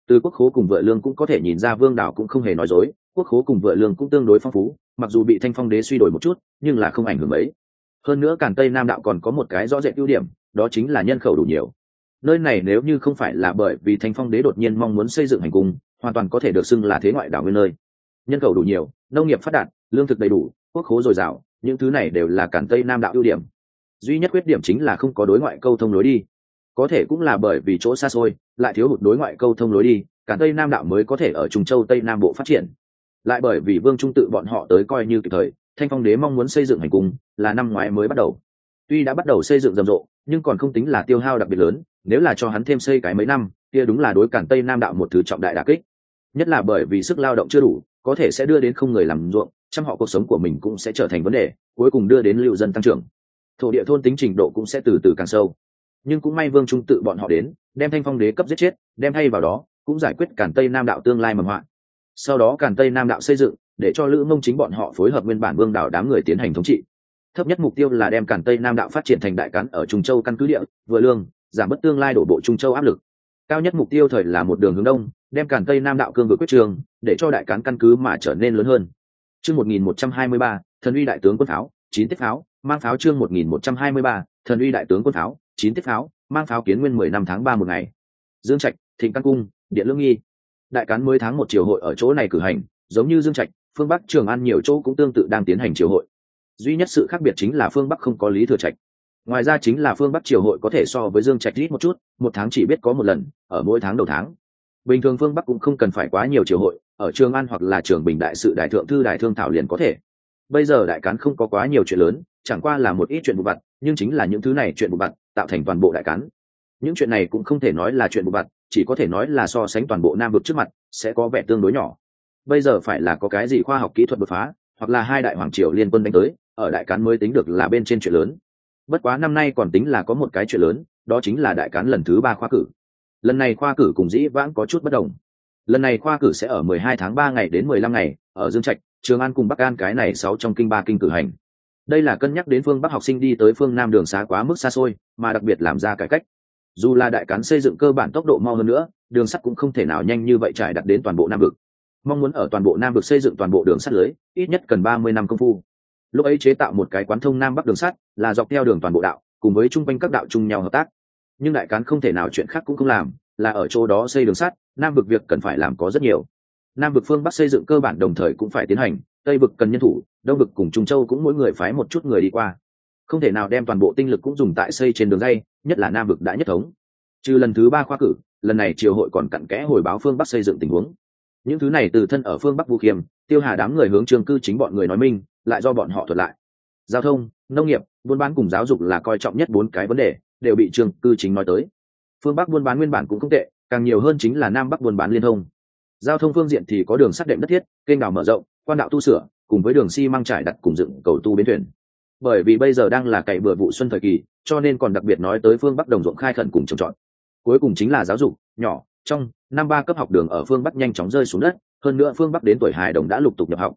Speaker 1: Từ quốc khố cùng vợ lương cũng có thể nhìn ra vương đạo cũng không hề nói dối, quốc khố cùng vợ lương cũng tương đối phong phú, mặc dù bị thanh phong đế suy đổi một chút, nhưng là không ảnh hưởng mấy. Hơn nữa cản tây nam đạo còn có một cái rõ rệt ưu điểm, đó chính là nhân khẩu đủ nhiều. Nơi này nếu như không phải là bởi vì thanh phong đế đột nhiên mong muốn xây dựng hành cung, hoàn toàn có thể được xưng là thế ngoại đảo nguyên nơi nhân khẩu đủ nhiều, nông nghiệp phát đạt, lương thực đầy đủ, quốc khố dồi dào, những thứ này đều là cản tây nam đạo ưu điểm. Duy nhất khuyết điểm chính là không có đối ngoại câu thông lối đi. Có thể cũng là bởi vì chỗ xa xôi, lại thiếu hụt đối ngoại câu thông lối đi, cản tây nam đạo mới có thể ở trung châu tây nam bộ phát triển. Lại bởi vì vương trung tự bọn họ tới coi như kịp thời, thanh phong đế mong muốn xây dựng hành cung, là năm ngoái mới bắt đầu. Tuy đã bắt đầu xây dựng rầm rộ, nhưng còn không tính là tiêu hao đặc biệt lớn, nếu là cho hắn thêm xây cái mấy năm, kia đúng là đối cản tây nam đạo một thứ trọng đại đà kích nhất là bởi vì sức lao động chưa đủ, có thể sẽ đưa đến không người làm ruộng chăm họ cuộc sống của mình cũng sẽ trở thành vấn đề, cuối cùng đưa đến lưu dân tăng trưởng. Thổ địa thôn tính trình độ cũng sẽ từ từ càng sâu. Nhưng cũng may vương trung tự bọn họ đến, đem thanh phong đế cấp giết chết, đem thay vào đó, cũng giải quyết cản tây nam đạo tương lai mầm hoạn. Sau đó cản tây nam đạo xây dựng, để cho lữ mông chính bọn họ phối hợp nguyên bản vương đảo đám người tiến hành thống trị. Thấp nhất mục tiêu là đem cản tây nam đạo phát triển thành đại cán ở trung châu căn cứ địa, vừa lương, giảm bớt tương lai đổ bộ trung châu áp lực. Cao nhất mục tiêu thời là một đường hướng đông đem cản tây nam đạo cương vừa quyết trường, để cho đại cán căn cứ mà trở nên lớn hơn. Chương một nghìn một trăm hai mươi ba, thần uy đại tướng quân pháo, chín tiết pháo, mang pháo chương một nghìn một trăm hai mươi ba, thần uy đại tướng quân pháo, chín tiết pháo, mang pháo kiến nguyên mười năm tháng ba một ngày. Dương trạch, thịnh căn cung, điện lương nghi. Đại cán mới tháng một triều hội ở chỗ này cử hành, giống như dương trạch, phương bắc, trường an nhiều chỗ cũng tương tự đang tiến hành triều hội. Duy nhất sự khác biệt chính là phương bắc không có lý thừa trạch. Ngoài ra chính là phương bắc triều hội có thể so với dương trạch ít một chút, một tháng chỉ biết có một lần, ở mỗi tháng đầu tháng bình thường phương bắc cũng không cần phải quá nhiều triều hội, ở trường an hoặc là trường bình đại sự, đại thượng thư, đại thương thảo liền có thể. Bây giờ đại cán không có quá nhiều chuyện lớn, chẳng qua là một ít chuyện vụ vặt nhưng chính là những thứ này chuyện vụ vặt tạo thành toàn bộ đại cán. Những chuyện này cũng không thể nói là chuyện vụ vặt chỉ có thể nói là so sánh toàn bộ nam vực trước mặt, sẽ có vẻ tương đối nhỏ. Bây giờ phải là có cái gì khoa học kỹ thuật đột phá, hoặc là hai đại hoàng triều liên quân đánh tới, ở đại cán mới tính được là bên trên chuyện lớn. Bất quá năm nay còn tính là có một cái chuyện lớn, đó chính là đại cán lần thứ ba khoa cử lần này khoa cử cùng dĩ vãng có chút bất đồng. Lần này khoa cử sẽ ở 12 tháng 3 ngày đến 15 ngày, ở dương trạch, trường an cùng bắc an, cái này sáu trong kinh ba kinh cử hành. Đây là cân nhắc đến phương bắc học sinh đi tới phương nam đường xá quá mức xa xôi, mà đặc biệt làm ra cải cách. Dù là đại cán xây dựng cơ bản tốc độ mau hơn nữa, đường sắt cũng không thể nào nhanh như vậy trải đặt đến toàn bộ nam vực. Mong muốn ở toàn bộ nam vực xây dựng toàn bộ đường sắt lưới, ít nhất cần ba mươi năm công phu. Lúc ấy chế tạo một cái quán thông nam bắc đường sắt, là dọc theo đường toàn bộ đạo, cùng với chung quanh các đạo chung nhau hợp tác nhưng đại cán không thể nào chuyện khác cũng không làm, là ở chỗ đó xây đường sắt, nam vực việc cần phải làm có rất nhiều. Nam vực phương bắc xây dựng cơ bản đồng thời cũng phải tiến hành, tây vực cần nhân thủ, đông vực cùng trung châu cũng mỗi người phái một chút người đi qua. Không thể nào đem toàn bộ tinh lực cũng dùng tại xây trên đường dây, nhất là nam vực đã nhất thống. Trừ lần thứ ba khoa cử, lần này triều hội còn cặn kẽ hồi báo phương bắc xây dựng tình huống. Những thứ này từ thân ở phương bắc vũ khiêm, tiêu hà đám người hướng trường cư chính bọn người nói minh, lại do bọn họ thuật lại. Giao thông, nông nghiệp, buôn bán cùng giáo dục là coi trọng nhất bốn cái vấn đề đều bị trường cư chính nói tới. Phương bắc buôn bán nguyên bản cũng không tệ, càng nhiều hơn chính là nam bắc buôn bán liên thông. Giao thông phương diện thì có đường sắt đệm đất thiết, kênh đào mở rộng, quan đạo tu sửa, cùng với đường xi măng trải đặt cùng dựng cầu tu bến thuyền. Bởi vì bây giờ đang là cày bừa vụ xuân thời kỳ, cho nên còn đặc biệt nói tới phương bắc đồng ruộng khai khẩn cùng trồng trọt. Cuối cùng chính là giáo dục, nhỏ, trong, năm ba cấp học đường ở phương bắc nhanh chóng rơi xuống đất, hơn nữa phương bắc đến tuổi hài đồng đã lục tục nhập học.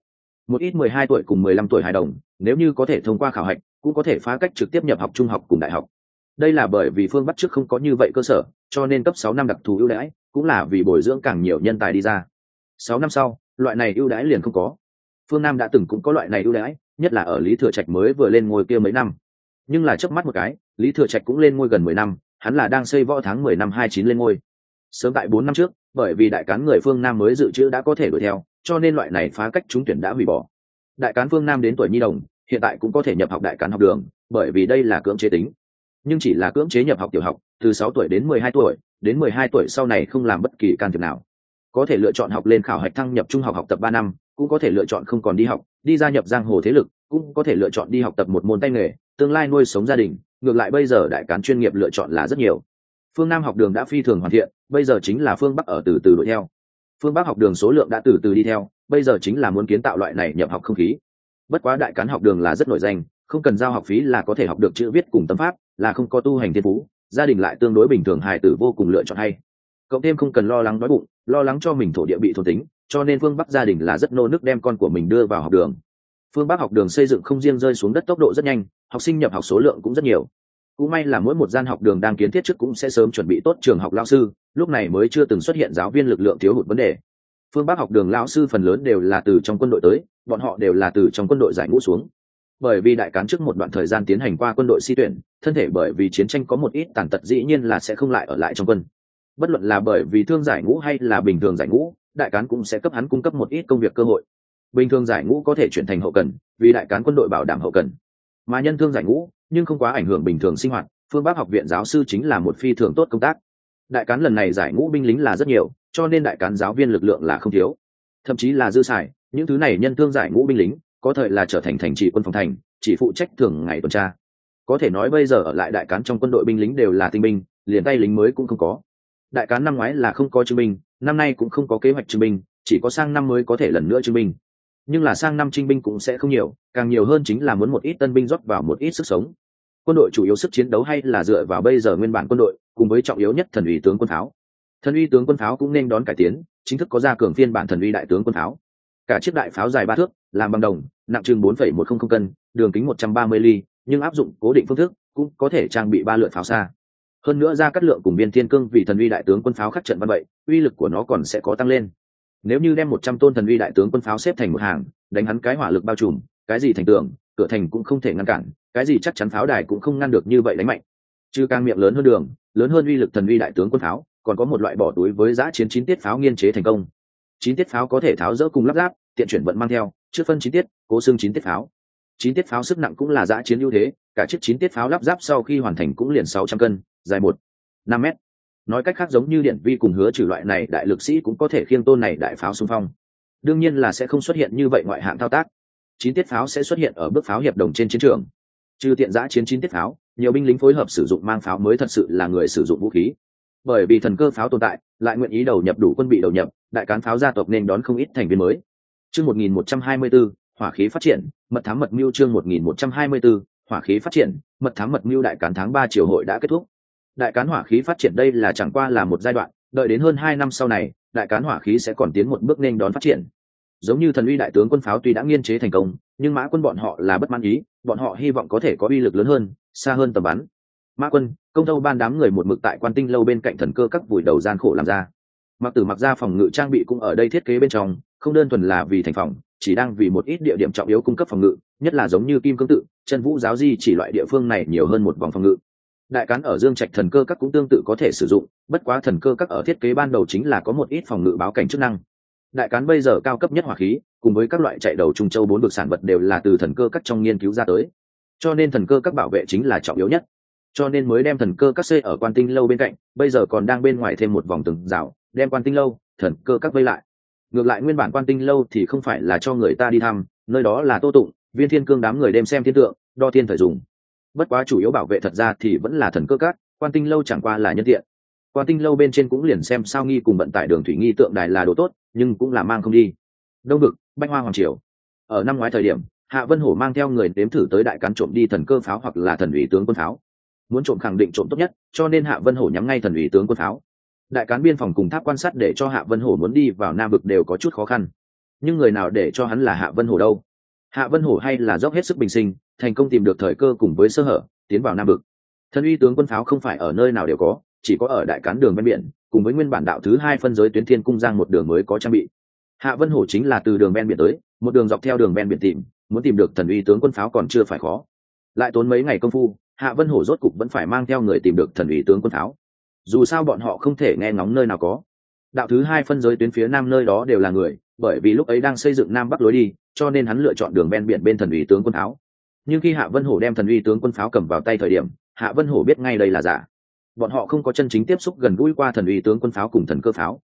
Speaker 1: Một ít mười hai tuổi cùng mười lăm tuổi hài đồng, nếu như có thể thông qua khảo hạch, cũng có thể phá cách trực tiếp nhập học trung học cùng đại học đây là bởi vì phương bắc trước không có như vậy cơ sở, cho nên cấp sáu năm đặc thù ưu đãi cũng là vì bồi dưỡng càng nhiều nhân tài đi ra. Sáu năm sau, loại này ưu đãi liền không có. Phương nam đã từng cũng có loại này ưu đãi, nhất là ở lý thừa trạch mới vừa lên ngôi kia mấy năm. Nhưng là trước mắt một cái, lý thừa trạch cũng lên ngôi gần mười năm, hắn là đang xây võ tháng mười năm hai chín lên ngôi. Sớm tại bốn năm trước, bởi vì đại cán người phương nam mới dự trữ đã có thể đuổi theo, cho nên loại này phá cách trúng tuyển đã hủy bỏ. Đại cán phương nam đến tuổi nhi đồng, hiện tại cũng có thể nhập học đại cán học đường, bởi vì đây là cưỡng chế tính nhưng chỉ là cưỡng chế nhập học tiểu học, từ sáu tuổi đến mười hai tuổi, đến mười hai tuổi sau này không làm bất kỳ can thiệp nào. Có thể lựa chọn học lên khảo hạch thăng nhập trung học học tập ba năm, cũng có thể lựa chọn không còn đi học, đi gia nhập giang hồ thế lực, cũng có thể lựa chọn đi học tập một môn tay nghề, tương lai nuôi sống gia đình, ngược lại bây giờ đại cán chuyên nghiệp lựa chọn là rất nhiều. Phương nam học đường đã phi thường hoàn thiện, bây giờ chính là phương bắc ở từ từ đuổi theo. Phương bắc học đường số lượng đã từ từ đi theo, bây giờ chính là muốn kiến tạo loại này nhập học không khí. Bất quá đại cán học đường là rất nổi danh, không cần giao học phí là có thể học được chữ viết cùng tâm pháp là không có tu hành thiên phú, gia đình lại tương đối bình thường, hài tử vô cùng lựa chọn hay. Cộng thêm không cần lo lắng đói bụng, lo lắng cho mình thổ địa bị thổ tính, cho nên phương bắc gia đình là rất nô nức đem con của mình đưa vào học đường. Phương bắc học đường xây dựng không riêng rơi xuống đất tốc độ rất nhanh, học sinh nhập học số lượng cũng rất nhiều. Cũng may là mỗi một gian học đường đang kiến thiết trước cũng sẽ sớm chuẩn bị tốt trường học lao sư, lúc này mới chưa từng xuất hiện giáo viên lực lượng thiếu hụt vấn đề. Phương bắc học đường lão sư phần lớn đều là từ trong quân đội tới, bọn họ đều là từ trong quân đội giải ngũ xuống bởi vì đại cán trước một đoạn thời gian tiến hành qua quân đội si tuyển, thân thể bởi vì chiến tranh có một ít tàn tật dĩ nhiên là sẽ không lại ở lại trong quân. Bất luận là bởi vì thương giải ngũ hay là bình thường giải ngũ, đại cán cũng sẽ cấp hắn cung cấp một ít công việc cơ hội. Bình thường giải ngũ có thể chuyển thành hậu cần, vì đại cán quân đội bảo đảm hậu cần. Mà nhân thương giải ngũ, nhưng không quá ảnh hưởng bình thường sinh hoạt, phương bắc học viện giáo sư chính là một phi thường tốt công tác. Đại cán lần này giải ngũ binh lính là rất nhiều, cho nên đại cán giáo viên lực lượng là không thiếu. Thậm chí là dư xài, những thứ này nhân thương giải ngũ binh lính có thời là trở thành thành trì quân phòng thành, chỉ phụ trách thường ngày tuần tra. Có thể nói bây giờ ở lại đại cán trong quân đội binh lính đều là tinh binh, liền tay lính mới cũng không có. Đại cán năm ngoái là không có chứng binh, năm nay cũng không có kế hoạch chứng binh, chỉ có sang năm mới có thể lần nữa chứng binh. Nhưng là sang năm trinh binh cũng sẽ không nhiều, càng nhiều hơn chính là muốn một ít tân binh rót vào một ít sức sống. Quân đội chủ yếu sức chiến đấu hay là dựa vào bây giờ nguyên bản quân đội, cùng với trọng yếu nhất thần uy tướng quân pháo. Thần uy tướng quân pháo cũng nên đón cải tiến, chính thức có ra cường phiên bản thần uy đại tướng quân pháo cả chiếc đại pháo dài ba thước, làm bằng đồng, nặng chừng bốn phẩy một không không cân, đường kính một trăm ba mươi ly, nhưng áp dụng cố định phương thức, cũng có thể trang bị ba lượt pháo xa. Hơn nữa ra cắt lượng cùng biên thiên cương vì thần uy đại tướng quân pháo khắc trận văn vậy, uy lực của nó còn sẽ có tăng lên. Nếu như đem một trăm tôn thần uy đại tướng quân pháo xếp thành một hàng, đánh hắn cái hỏa lực bao trùm, cái gì thành tường, cửa thành cũng không thể ngăn cản, cái gì chắc chắn pháo đài cũng không ngăn được như vậy đánh mạnh. Chứ càng miệng lớn hơn đường, lớn hơn uy lực thần uy đại tướng quân pháo, còn có một loại bỏ túi với giá chiến chín tiết pháo nghiên chế thành công. Chín tiết pháo có thể tháo rỡ cùng lắp ráp tiện chuyển vận mang theo, trước phân chín tiết, cố xương chín tiết pháo. Chín tiết pháo sức nặng cũng là giã chiến ưu thế, cả chiếc chín tiết pháo lắp ráp sau khi hoàn thành cũng liền sáu trăm cân, dài một, năm mét. Nói cách khác giống như điện vi cùng hứa trừ loại này đại lực sĩ cũng có thể khiêng tôn này đại pháo xung phong. Đương nhiên là sẽ không xuất hiện như vậy ngoại hạng thao tác. Chín tiết pháo sẽ xuất hiện ở bước pháo hiệp đồng trên chiến trường. Trừ tiện giã chiến chín tiết pháo, nhiều binh lính phối hợp sử dụng mang pháo mới thật sự là người sử dụng vũ khí. Bởi vì thần cơ pháo tồn tại, lại nguyện ý đầu nhập đủ quân bị đầu nhập, đại cán pháo gia tộc nên đón không ít thành viên mới chương một nghìn một trăm hai mươi b hỏa khí phát triển, mật thám mật mưu chương một nghìn một trăm hai mươi b hỏa khí phát triển, mật thám mật mưu đại cán tháng ba triều hội đã kết thúc. Đại cán hỏa khí phát triển đây là chẳng qua là một giai đoạn, đợi đến hơn hai năm sau này, đại cán hỏa khí sẽ còn tiến một bước nên đón phát triển. Giống như thần uy đại tướng quân pháo tuy đã nghiên chế thành công, nhưng mã quân bọn họ là bất mãn ý, bọn họ hy vọng có thể có uy lực lớn hơn, xa hơn tầm bắn. Mã quân, công tâu ban đám người một mực tại quan tinh lâu bên cạnh thần cơ các vùi đầu gian khổ làm ra. Mặc tử mặc ra phòng ngự trang bị cũng ở đây thiết kế bên trong không đơn thuần là vì thành phòng, chỉ đang vì một ít địa điểm trọng yếu cung cấp phòng ngự, nhất là giống như kim cương tự, chân vũ giáo di chỉ loại địa phương này nhiều hơn một vòng phòng ngự. Đại cán ở dương trạch thần cơ các cũng tương tự có thể sử dụng, bất quá thần cơ các ở thiết kế ban đầu chính là có một ít phòng ngự báo cảnh chức năng. Đại cán bây giờ cao cấp nhất hỏa khí, cùng với các loại chạy đầu trung châu bốn vực sản vật đều là từ thần cơ các trong nghiên cứu ra tới. Cho nên thần cơ các bảo vệ chính là trọng yếu nhất. Cho nên mới đem thần cơ các xây ở quan tinh lâu bên cạnh, bây giờ còn đang bên ngoài thêm một vòng từng rào, đem quan tinh lâu, thần cơ các vây lại ngược lại nguyên bản quan tinh lâu thì không phải là cho người ta đi thăm nơi đó là tô tụng viên thiên cương đám người đem xem thiên tượng đo thiên thời dùng. Bất quá chủ yếu bảo vệ thật ra thì vẫn là thần cơ cát, quan tinh lâu chẳng qua là nhân tiện. Quan tinh lâu bên trên cũng liền xem sao nghi cùng vận tải đường thủy nghi tượng đài là đồ tốt nhưng cũng là mang không đi. Đông bực, bách hoa hoàng triều. Ở năm ngoái thời điểm hạ vân hổ mang theo người đếm thử tới đại cán trộm đi thần cơ pháo hoặc là thần ủy tướng quân pháo. Muốn trộm khẳng định trộm tốt nhất cho nên hạ vân hổ nhắm ngay thần ủy tướng quân pháo đại cán biên phòng cùng tháp quan sát để cho hạ vân hổ muốn đi vào nam vực đều có chút khó khăn. Nhưng người nào để cho hắn là hạ vân hổ đâu? Hạ vân hổ hay là dốc hết sức bình sinh, thành công tìm được thời cơ cùng với sơ hở, tiến vào nam vực. Thần uy tướng quân pháo không phải ở nơi nào đều có, chỉ có ở đại cán đường ven biển, cùng với nguyên bản đạo thứ hai phân giới tuyến thiên cung giang một đường mới có trang bị. Hạ vân hổ chính là từ đường ven biển tới, một đường dọc theo đường ven biển tìm, muốn tìm được thần uy tướng quân pháo còn chưa phải khó. Lại tốn mấy ngày công phu, hạ vân hổ rốt cục vẫn phải mang theo người tìm được thần uy tướng quân pháo dù sao bọn họ không thể nghe ngóng nơi nào có. Đạo thứ hai phân giới tuyến phía nam nơi đó đều là người, bởi vì lúc ấy đang xây dựng nam bắc lối đi, cho nên hắn lựa chọn đường ven biển bên thần uy tướng quân pháo. Nhưng khi hạ vân hổ đem thần uy tướng quân pháo cầm vào tay thời điểm, hạ vân hổ biết ngay đây là giả. Bọn họ không có chân chính tiếp xúc gần gũi qua thần uy tướng quân pháo cùng thần cơ pháo.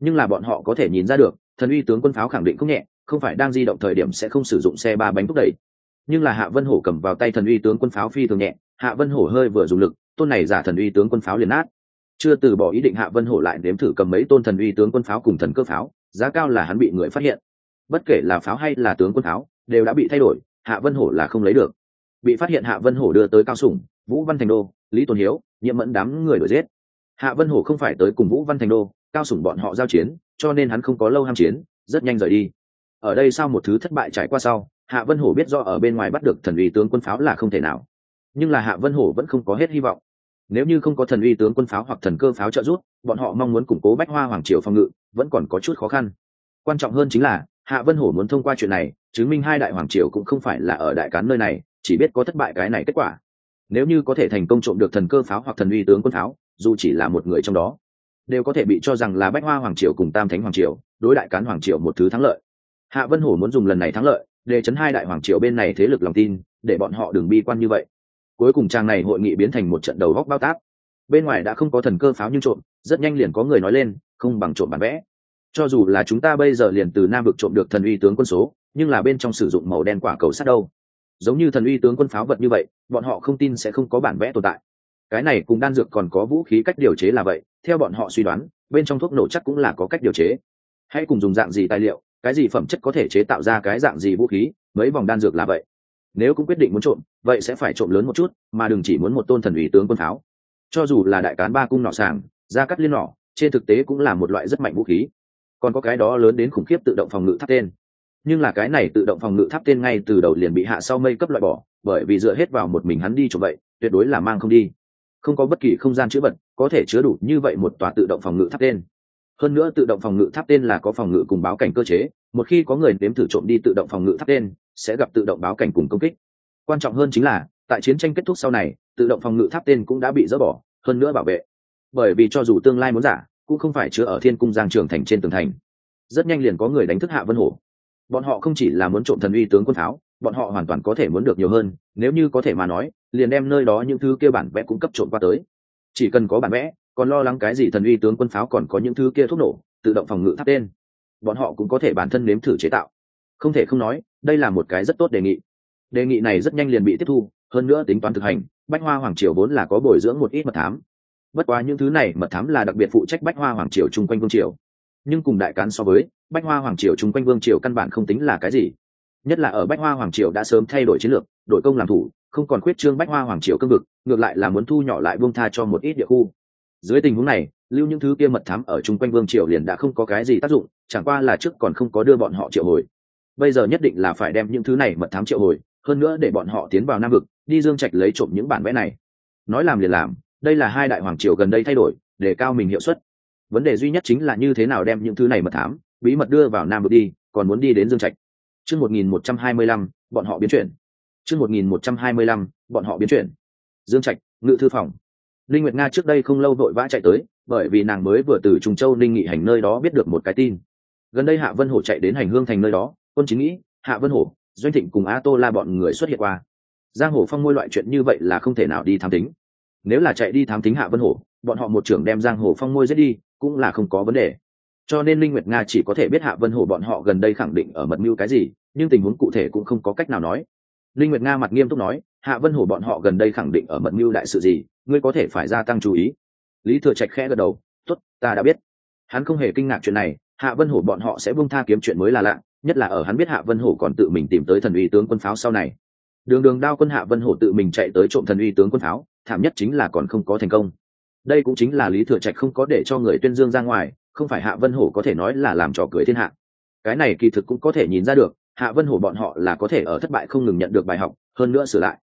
Speaker 1: Nhưng là bọn họ có thể nhìn ra được, thần uy tướng quân pháo khẳng định không nhẹ, không phải đang di động thời điểm sẽ không sử dụng xe ba bánh thúc đẩy. Nhưng là hạ vân hổ cầm vào tay thần uy tướng quân pháo phi thường nhẹ, hạ vân hổ hơi vừa dùng lực, tôn này giả thần uy tướng quân pháo liền nát chưa từ bỏ ý định hạ vân hổ lại nếm thử cầm mấy tôn thần uy tướng quân pháo cùng thần cơ pháo, giá cao là hắn bị người phát hiện. Bất kể là pháo hay là tướng quân pháo, đều đã bị thay đổi, hạ vân hổ là không lấy được. Bị phát hiện hạ vân hổ đưa tới cao sủng, vũ văn thành đô, lý tôn hiếu nhiễm mẫn đám người đuổi giết. Hạ vân hổ không phải tới cùng vũ văn thành đô, cao sủng bọn họ giao chiến, cho nên hắn không có lâu ham chiến, rất nhanh rời đi. Ở đây sau một thứ thất bại trải qua sau, hạ vân hổ biết do ở bên ngoài bắt được thần uy tướng quân pháo là không thể nào. Nhưng là hạ vân hổ vẫn không có hết hy vọng nếu như không có thần uy tướng quân pháo hoặc thần cơ pháo trợ giúp, bọn họ mong muốn củng cố bách hoa hoàng triều phòng ngự, vẫn còn có chút khó khăn. Quan trọng hơn chính là, hạ vân hổ muốn thông qua chuyện này, chứng minh hai đại hoàng triều cũng không phải là ở đại cán nơi này, chỉ biết có thất bại cái này kết quả. Nếu như có thể thành công trộm được thần cơ pháo hoặc thần uy tướng quân pháo, dù chỉ là một người trong đó, đều có thể bị cho rằng là bách hoa hoàng triều cùng tam thánh hoàng triều, đối đại cán hoàng triều một thứ thắng lợi. Hạ vân hổ muốn dùng lần này thắng lợi, để chấn hai đại hoàng triều bên này thế lực lòng tin, để bọn họ đừng bi quan như vậy cuối cùng trang này hội nghị biến thành một trận đầu góc bao tác. Bên ngoài đã không có thần cơ pháo nhưng trộm, rất nhanh liền có người nói lên, không bằng trộm bản vẽ. Cho dù là chúng ta bây giờ liền từ nam vực trộm được thần uy tướng quân số, nhưng là bên trong sử dụng màu đen quả cầu sắt đâu. Giống như thần uy tướng quân pháo vật như vậy, bọn họ không tin sẽ không có bản vẽ tồn tại. Cái này cùng đan dược còn có vũ khí cách điều chế là vậy, theo bọn họ suy đoán, bên trong thuốc nổ chắc cũng là có cách điều chế. Hãy cùng dùng dạng gì tài liệu, cái gì phẩm chất có thể chế tạo ra cái dạng gì vũ khí, mấy vòng đan dược là vậy nếu cũng quyết định muốn trộm, vậy sẽ phải trộm lớn một chút, mà đừng chỉ muốn một tôn thần ủy tướng quân pháo. Cho dù là đại cán ba cung nọ sàng ra cắt liên nọ, trên thực tế cũng là một loại rất mạnh vũ khí. Còn có cái đó lớn đến khủng khiếp tự động phòng ngự tháp tên. Nhưng là cái này tự động phòng ngự tháp tên ngay từ đầu liền bị hạ sau mây cấp loại bỏ, bởi vì dựa hết vào một mình hắn đi trộm vậy, tuyệt đối là mang không đi. Không có bất kỳ không gian chữa vật, có thể chứa đủ như vậy một tòa tự động phòng ngự tháp tên. Hơn nữa tự động phòng ngự tháp tên là có phòng ngự cùng báo cảnh cơ chế, một khi có người nếm thử trộm đi tự động phòng ngự tháp tên sẽ gặp tự động báo cảnh cùng công kích. Quan trọng hơn chính là, tại chiến tranh kết thúc sau này, tự động phòng ngự tháp tên cũng đã bị dỡ bỏ, hơn nữa bảo vệ. Bởi vì cho dù tương lai muốn giả, cũng không phải chứa ở thiên cung giang trường thành trên tường thành. Rất nhanh liền có người đánh thức hạ vân hổ. Bọn họ không chỉ là muốn trộm thần uy tướng quân pháo, bọn họ hoàn toàn có thể muốn được nhiều hơn, nếu như có thể mà nói, liền đem nơi đó những thứ kia bản vẽ cung cấp trộm qua tới. Chỉ cần có bản vẽ, còn lo lắng cái gì thần uy tướng quân pháo còn có những thứ kia thuốc nổ, tự động phòng ngự tháp tên. Bọn họ cũng có thể bản thân nếm thử chế tạo. Không thể không nói đây là một cái rất tốt đề nghị. Đề nghị này rất nhanh liền bị tiếp thu, hơn nữa tính toán thực hành, bách hoa hoàng triều vốn là có bồi dưỡng một ít mật thám. Bất quá những thứ này, mật thám là đặc biệt phụ trách bách hoa hoàng triều chung quanh vương triều. Nhưng cùng đại cán so với, bách hoa hoàng triều chung quanh vương triều căn bản không tính là cái gì. Nhất là ở bách hoa hoàng triều đã sớm thay đổi chiến lược đội công làm thủ, không còn khuyết trương bách hoa hoàng triều cương vực, ngược lại là muốn thu nhỏ lại vương tha cho một ít địa khu. Dưới tình huống này, lưu những thứ kia mật thám ở chung quanh vương triều liền đã không có cái gì tác dụng, chẳng qua là trước còn không có đưa bọn họ triệu hồi bây giờ nhất định là phải đem những thứ này mật thám triệu hồi, hơn nữa để bọn họ tiến vào nam vực, đi dương trạch lấy trộm những bản vẽ này. Nói làm liền làm, đây là hai đại hoàng triều gần đây thay đổi, để cao mình hiệu suất. Vấn đề duy nhất chính là như thế nào đem những thứ này mật thám, bí mật đưa vào nam vực đi, còn muốn đi đến dương trạch. Chương một nghìn một trăm hai mươi lăm, bọn họ biến chuyển. Chương một nghìn một trăm hai mươi lăm, bọn họ biến chuyển. Dương trạch, ngự thư phòng. Linh nguyệt nga trước đây không lâu vội vã chạy tới, bởi vì nàng mới vừa từ trùng châu ninh nghị hành nơi đó biết được một cái tin. Gần đây hạ vân hổ chạy đến hành hương thành nơi đó quân chính nghĩ, hạ vân hổ, doanh thịnh cùng a tô la bọn người xuất hiện qua. Giang hồ phong môi loại chuyện như vậy là không thể nào đi thám tính. Nếu là chạy đi thám tính hạ vân hổ, bọn họ một trưởng đem giang hồ phong môi giết đi, cũng là không có vấn đề. Cho nên linh nguyệt nga chỉ có thể biết hạ vân hổ bọn họ gần đây khẳng định ở mật mưu cái gì, nhưng tình huống cụ thể cũng không có cách nào nói. Linh nguyệt nga mặt nghiêm túc nói, hạ vân hổ bọn họ gần đây khẳng định ở mật mưu đại sự gì, ngươi có thể phải gia tăng chú ý. Lý thừa trạch khẽ gật đầu, tốt, ta đã biết. Hắn không hề kinh ngạc chuyện này, hạ vân hổ bọn họ sẽ buông tha kiếm chuyện mới là lạ nhất là ở hắn biết hạ vân hổ còn tự mình tìm tới thần uy tướng quân pháo sau này. Đường đường đao quân hạ vân hổ tự mình chạy tới trộm thần uy tướng quân pháo, thảm nhất chính là còn không có thành công. Đây cũng chính là lý thừa trạch không có để cho người tuyên dương ra ngoài, không phải hạ vân hổ có thể nói là làm trò cười thiên hạ. Cái này kỳ thực cũng có thể nhìn ra được, hạ vân hổ bọn họ là có thể ở thất bại không ngừng nhận được bài học, hơn nữa sửa lại.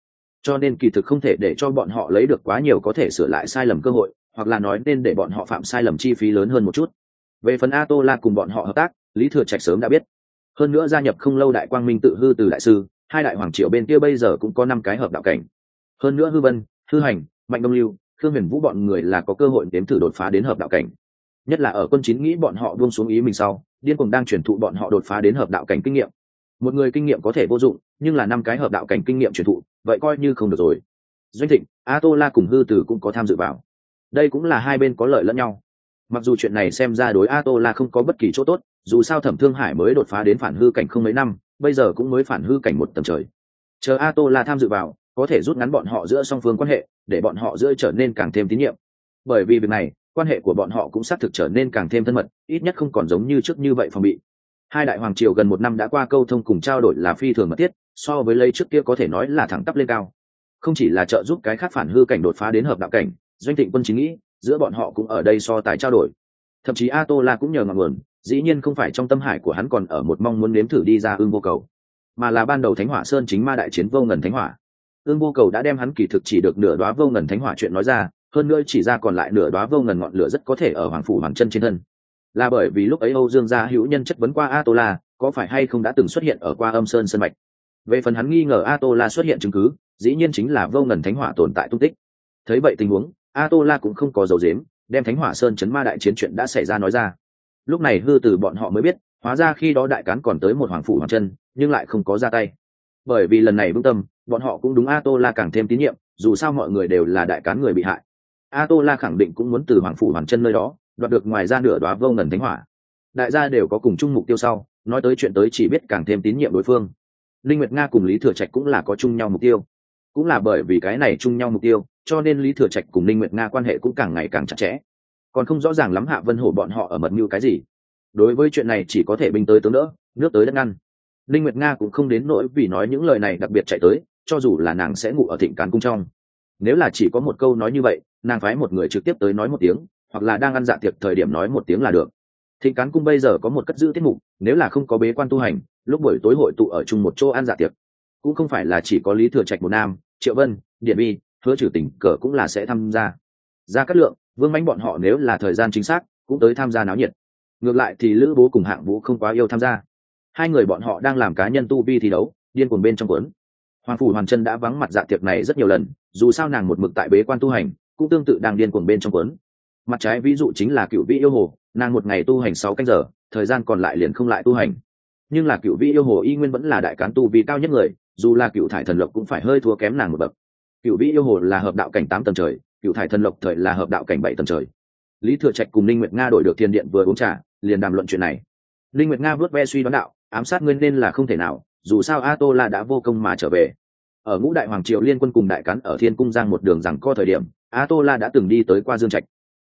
Speaker 1: Cho nên kỳ thực không thể để cho bọn họ lấy được quá nhiều có thể sửa lại sai lầm cơ hội, hoặc là nói nên để bọn họ phạm sai lầm chi phí lớn hơn một chút. Về phần a tô la cùng bọn họ hợp tác, lý thừa trạch sớm đã biết hơn nữa gia nhập không lâu đại quang minh tự hư từ đại sư, hai đại hoàng triều bên kia bây giờ cũng có năm cái hợp đạo cảnh. Hơn nữa hư vân, hư hành, mạnh đông lưu, khương huyền vũ bọn người là có cơ hội đến thử đột phá đến hợp đạo cảnh. Nhất là ở quân chín nghĩ bọn họ buông xuống ý mình sau, điên cuồng đang truyền thụ bọn họ đột phá đến hợp đạo cảnh kinh nghiệm. Một người kinh nghiệm có thể vô dụng, nhưng là năm cái hợp đạo cảnh kinh nghiệm truyền thụ, vậy coi như không được rồi. Doanh thịnh a tô la cùng hư tử cũng có tham dự vào. Đây cũng là hai bên có lợi lẫn nhau mặc dù chuyện này xem ra đối a tô la không có bất kỳ chỗ tốt, dù sao thẩm thương hải mới đột phá đến phản hư cảnh không mấy năm, bây giờ cũng mới phản hư cảnh một tầng trời. Chờ a tô la tham dự vào, có thể rút ngắn bọn họ giữa song phương quan hệ, để bọn họ giữa trở nên càng thêm tín nhiệm. Bởi vì việc này, quan hệ của bọn họ cũng xác thực trở nên càng thêm thân mật, ít nhất không còn giống như trước như vậy phòng bị. Hai đại hoàng triều gần một năm đã qua câu thông cùng trao đổi là phi thường mật thiết, so với lấy trước kia có thể nói là thẳng tắp lên cao. Không chỉ là trợ giúp cái khác phản hư cảnh đột phá đến hợp đạo cảnh, doanh thịnh quân chính nghĩ giữa bọn họ cũng ở đây so tài trao đổi. Thậm chí a tô la cũng nhờ ngọn nguồn, dĩ nhiên không phải trong tâm hải của hắn còn ở một mong muốn nếm thử đi ra ương vô cầu, mà là ban đầu thánh hỏa sơn chính ma đại chiến vô ngần thánh hỏa. Ương vô cầu đã đem hắn kỳ thực chỉ được nửa đoá vô ngần thánh hỏa chuyện nói ra, hơn nữa chỉ ra còn lại nửa đoá vô ngần ngọn lửa rất có thể ở hoàng phủ hoàng chân trên thân. Là bởi vì lúc ấy âu dương gia hữu nhân chất vấn qua a tô la có phải hay không đã từng xuất hiện ở qua âm sơn sân mạch? Về phần hắn nghi ngờ a tô la xuất hiện chứng cứ, dĩ nhiên chính là vô ngần thánh hỏa tồn tại tung tích. Thấy vậy tình huống a tô la cũng không có dầu dếm đem thánh hỏa sơn chấn ma đại chiến chuyện đã xảy ra nói ra. Lúc này hư từ bọn họ mới biết, hóa ra khi đó đại cán còn tới một hoàng phủ hoàng chân, nhưng lại không có ra tay. Bởi vì lần này vững tâm, bọn họ cũng đúng a tô la càng thêm tín nhiệm, dù sao mọi người đều là đại cán người bị hại. A tô la khẳng định cũng muốn từ hoàng phủ hoàng chân nơi đó, đoạt được ngoài ra nửa đoá vô ngần thánh hỏa. Đại gia đều có cùng chung mục tiêu sau, nói tới chuyện tới chỉ biết càng thêm tín nhiệm đối phương. Linh nguyệt nga cùng lý thừa trạch cũng là có chung nhau mục tiêu. Cũng là bởi vì cái này chung nhau mục tiêu cho nên lý thừa trạch cùng Ninh nguyệt nga quan hệ cũng càng ngày càng chặt chẽ. Còn không rõ ràng lắm hạ vân hổ bọn họ ở mật mưu cái gì. Đối với chuyện này chỉ có thể binh tới tướng đỡ, nước tới đất ngăn. Ninh nguyệt nga cũng không đến nỗi vì nói những lời này đặc biệt chạy tới, cho dù là nàng sẽ ngủ ở thịnh cán cung trong. Nếu là chỉ có một câu nói như vậy, nàng phái một người trực tiếp tới nói một tiếng, hoặc là đang ăn dạ tiệc thời điểm nói một tiếng là được. Thịnh cán cung bây giờ có một cất giữ tiết mục, nếu là không có bế quan tu hành, lúc buổi tối hội tụ ở chung một chỗ ăn dạ tiệc. Cũng không phải là chỉ có lý thừa trạch một nam, triệu vân, điện bi hứa trừ tình cờ cũng là sẽ tham gia. Ra cát lượng, vương mánh bọn họ nếu là thời gian chính xác, cũng tới tham gia náo nhiệt. Ngược lại thì lữ bố cùng hạng vũ không quá yêu tham gia. Hai người bọn họ đang làm cá nhân tu vi thi đấu, điên cuồng bên trong cuốn. Hoàng phủ hoàn chân đã vắng mặt dạ tiệc này rất nhiều lần, dù sao nàng một mực tại bế quan tu hành, cũng tương tự đang điên cuồng bên trong cuốn. Mặt trái ví dụ chính là cựu vị yêu hồ, nàng một ngày tu hành sáu canh giờ, thời gian còn lại liền không lại tu hành. Nhưng là cựu vị yêu hồ y nguyên vẫn là đại cán tu vi cao nhất người, dù là cựu thải thần lộc cũng phải hơi thua kém nàng một bậc cựu vị yêu hồ là hợp đạo cảnh tám tầng trời, cựu thải thần lộc thời là hợp đạo cảnh bảy tầng trời. Lý thừa trạch cùng linh nguyệt nga đổi được thiên điện vừa uống trà, liền đàm luận chuyện này. Linh nguyệt nga vớt ve suy đoán đạo, ám sát nguyên nên là không thể nào, dù sao a tô la đã vô công mà trở về. Ở ngũ đại hoàng triều liên quân cùng đại cắn ở thiên cung giang một đường rằng co thời điểm a tô la đã từng đi tới qua dương trạch.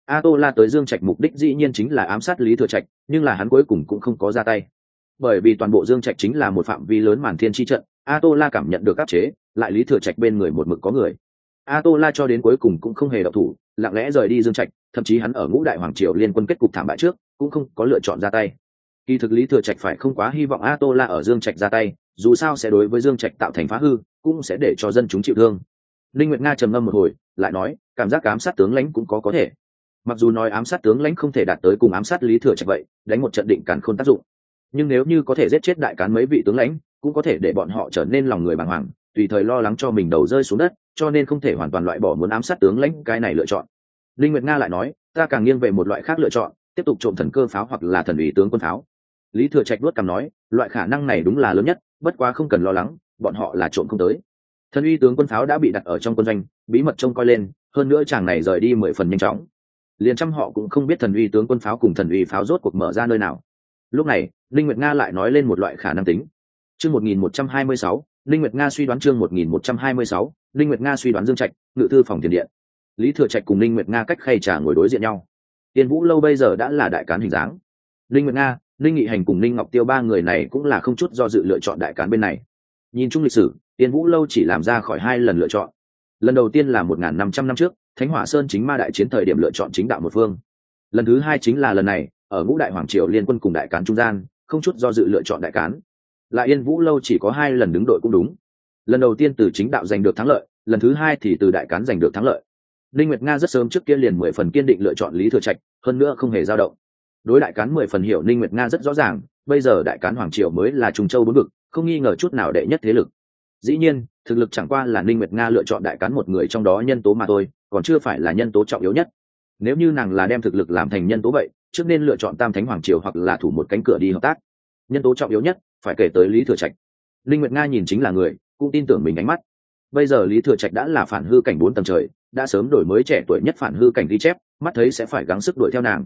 Speaker 1: A tô la tới dương trạch mục đích dĩ nhiên chính là ám sát lý thừa trạch, nhưng là hắn cuối cùng cũng không có ra tay. Bởi vì toàn bộ dương trạch chính là một phạm vi lớn màn thiên chi trận a tô la cảm nhận được áp chế, lại lý thừa trạch bên người một mực có người. A tô la cho đến cuối cùng cũng không hề độc thủ, lặng lẽ rời đi dương trạch, thậm chí hắn ở ngũ đại hoàng triều liên quân kết cục thảm bại trước, cũng không có lựa chọn ra tay. Kỳ thực lý thừa trạch phải không quá hy vọng a tô la ở dương trạch ra tay, dù sao sẽ đối với dương trạch tạo thành phá hư, cũng sẽ để cho dân chúng chịu thương. Linh nguyệt nga trầm ngâm một hồi, lại nói, cảm giác ám sát tướng lãnh cũng có có thể. Mặc dù nói ám sát tướng lãnh không thể đạt tới cùng ám sát lý thừa trạch vậy, đánh một trận định càn khôn tác dụng. Nhưng nếu như có thể giết chết đại cán mấy vị tướng lãnh cũng có thể để bọn họ trở nên lòng người bàng hoàng, tùy thời lo lắng cho mình đầu rơi xuống đất, cho nên không thể hoàn toàn loại bỏ muốn ám sát tướng lãnh cái này lựa chọn. Linh nguyệt nga lại nói, ta càng nghiêng về một loại khác lựa chọn, tiếp tục trộm thần cơ pháo hoặc là thần ủy tướng quân pháo. Lý thừa trạch đuốt cằm nói, loại khả năng này đúng là lớn nhất, bất quá không cần lo lắng, bọn họ là trộm không tới. Thần uy tướng quân pháo đã bị đặt ở trong quân doanh, bí mật trông coi lên, hơn nữa chàng này rời đi mười phần nhanh chóng. Liền trăm họ cũng không biết thần uy tướng quân pháo cùng thần uy pháo rốt cuộc mở ra nơi nào. Lúc này, linh nguyệt nga lại nói lên một loại khả năng tính chương 1126, linh nguyệt nga suy đoán chương 1126, linh nguyệt nga suy đoán dương trạch ngự thư phòng tiền điện. Lý thừa trạch cùng linh nguyệt nga cách khay trà ngồi đối diện nhau. Tiền vũ lâu bây giờ đã là đại cán hình dáng. Linh nguyệt nga linh nghị hành cùng linh ngọc tiêu ba người này cũng là không chút do dự lựa chọn đại cán bên này. Nhìn chung lịch sử tiền vũ lâu chỉ làm ra khỏi hai lần lựa chọn. Lần đầu tiên là một năm trăm năm trước thánh hỏa sơn chính ma đại chiến thời điểm lựa chọn chính đạo một phương. Lần thứ hai chính là lần này ở ngũ đại hoàng triều liên quân cùng đại cán trung gian không chút do dự lựa chọn đại cán lại yên vũ lâu chỉ có hai lần đứng đội cũng đúng. Lần đầu tiên từ chính đạo giành được thắng lợi, lần thứ hai thì từ đại cán giành được thắng lợi. Linh nguyệt nga rất sớm trước kia liền mười phần kiên định lựa chọn lý thừa trạch, hơn nữa không hề dao động. Đối đại cán mười phần hiểu linh nguyệt nga rất rõ ràng, bây giờ đại cán hoàng triều mới là trung châu bốn vực, không nghi ngờ chút nào đệ nhất thế lực. Dĩ nhiên, thực lực chẳng qua là ninh nguyệt nga lựa chọn đại cán một người trong đó nhân tố mà thôi, còn chưa phải là nhân tố trọng yếu nhất. Nếu như nàng là đem thực lực làm thành nhân tố vậy, trước nên lựa chọn tam thánh hoàng triều hoặc là thủ một cánh cửa đi hợp tác. Nhân tố trọng yếu nhất phải kể tới lý thừa trạch. Linh nguyệt nga nhìn chính là người, cũng tin tưởng mình ánh mắt. Bây giờ lý thừa trạch đã là phản hư cảnh bốn tầng trời, đã sớm đổi mới trẻ tuổi nhất phản hư cảnh ghi chép, mắt thấy sẽ phải gắng sức đuổi theo nàng.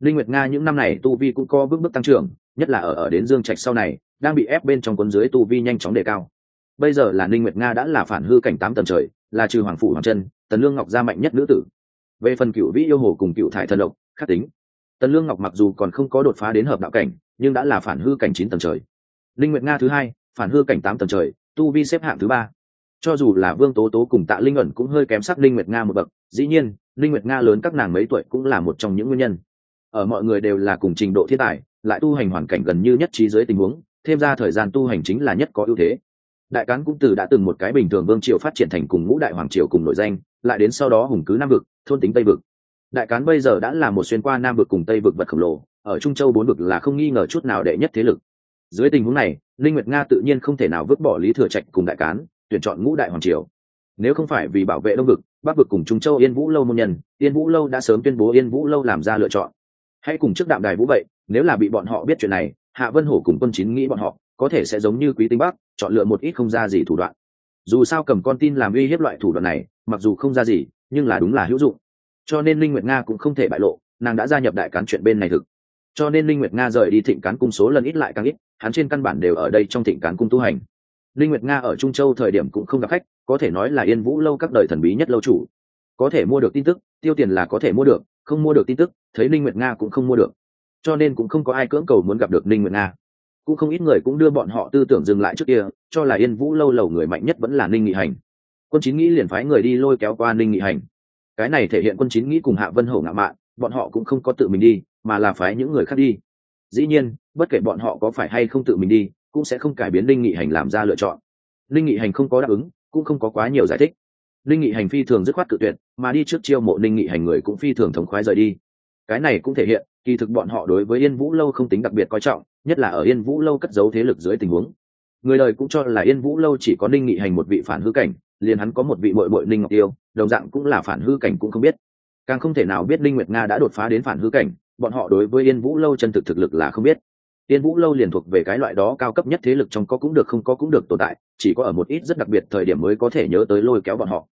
Speaker 1: Linh nguyệt nga những năm này tu vi cũng có bước bước tăng trưởng, nhất là ở ở đến dương trạch sau này, đang bị ép bên trong quân dưới tu vi nhanh chóng đề cao. Bây giờ là linh nguyệt nga đã là phản hư cảnh tám tầng trời, là trừ hoàng phủ hoàng chân tần lương ngọc gia mạnh nhất nữ tử. Về phần cựu vĩ yêu hồ cùng cựu thải thần độc khắc tính. Tần lương ngọc mặc dù còn không có đột phá đến hợp đạo cảnh, nhưng đã là phản hư cảnh chín tầng trời linh nguyệt nga thứ hai, phản hư cảnh tám tầng trời, tu vi xếp hạng thứ ba. Cho dù là vương tố tố cùng tạ linh ẩn cũng hơi kém sắc linh nguyệt nga một bậc, dĩ nhiên, linh nguyệt nga lớn các nàng mấy tuổi cũng là một trong những nguyên nhân. Ở mọi người đều là cùng trình độ thiên tài, lại tu hành hoàn cảnh gần như nhất trí dưới tình huống, thêm ra thời gian tu hành chính là nhất có ưu thế. Đại cán cũng từ đã từng một cái bình thường vương triều phát triển thành cùng ngũ đại hoàng triều cùng nội danh, lại đến sau đó hùng cứ nam vực, thôn tính tây vực. Đại cán bây giờ đã là một xuyên qua nam vực cùng tây vực vật khổng lồ, ở trung châu bốn vực là không nghi ngờ chút nào đệ nhất thế lực dưới tình huống này linh nguyệt nga tự nhiên không thể nào vứt bỏ lý thừa trạch cùng đại cán, tuyển chọn ngũ đại hoàng triều. Nếu không phải vì bảo vệ đông vực, bắc vực cùng trung châu yên vũ lâu môn nhân, yên vũ lâu đã sớm tuyên bố yên vũ lâu làm ra lựa chọn. Hãy cùng trước đạm đài vũ vậy, nếu là bị bọn họ biết chuyện này, hạ vân hổ cùng quân chín nghĩ bọn họ, có thể sẽ giống như quý tinh bắc, chọn lựa một ít không ra gì thủ đoạn. Dù sao cầm con tin làm uy hiếp loại thủ đoạn này, mặc dù không ra gì, nhưng là đúng là hữu dụng. Cho nên linh nguyệt nga cũng không thể bại lộ, nàng đã gia nhập đại cán chuyện bên này thực cho nên linh nguyệt nga rời đi thịnh cán cung số lần ít lại càng ít, hắn trên căn bản đều ở đây trong thịnh cán cung tu hành. Linh nguyệt nga ở trung châu thời điểm cũng không gặp khách, có thể nói là yên vũ lâu các đời thần bí nhất lâu chủ. Có thể mua được tin tức, tiêu tiền là có thể mua được, không mua được tin tức, thấy linh nguyệt nga cũng không mua được. Cho nên cũng không có ai cưỡng cầu muốn gặp được linh nguyệt nga. Cũng không ít người cũng đưa bọn họ tư tưởng dừng lại trước kia, cho là yên vũ lâu lầu người mạnh nhất vẫn là ninh nghị hành. Quân chín nghĩ liền phái người đi lôi kéo qua ninh nghị hành. Cái này thể hiện quân chín nghĩ cùng hạ vân hổ ngạo mạn, bọn họ cũng không có tự mình đi mà là phái những người khác đi. Dĩ nhiên, bất kể bọn họ có phải hay không tự mình đi, cũng sẽ không cải biến linh nghị hành làm ra lựa chọn. Linh nghị hành không có đáp ứng, cũng không có quá nhiều giải thích. Linh nghị hành phi thường dứt khoát cự tuyệt, mà đi trước chiêu mộ linh nghị hành người cũng phi thường thống khoái rời đi. Cái này cũng thể hiện, kỳ thực bọn họ đối với yên vũ lâu không tính đặc biệt coi trọng, nhất là ở yên vũ lâu cất giấu thế lực dưới tình huống. Người đời cũng cho là yên vũ lâu chỉ có ninh nghị hành một vị phản hư cảnh, liền hắn có một vị bội bội ninh ngọc tiêu, đồng dạng cũng là phản hư cảnh cũng không biết. Càng không thể nào biết linh nguyệt nga đã đột phá đến phản hư cảnh bọn họ đối với yên vũ lâu chân thực thực lực là không biết. Yên vũ lâu liền thuộc về cái loại đó cao cấp nhất thế lực trong có cũng được không có cũng được tồn tại, chỉ có ở một ít rất đặc biệt thời điểm mới có thể nhớ tới lôi kéo bọn họ.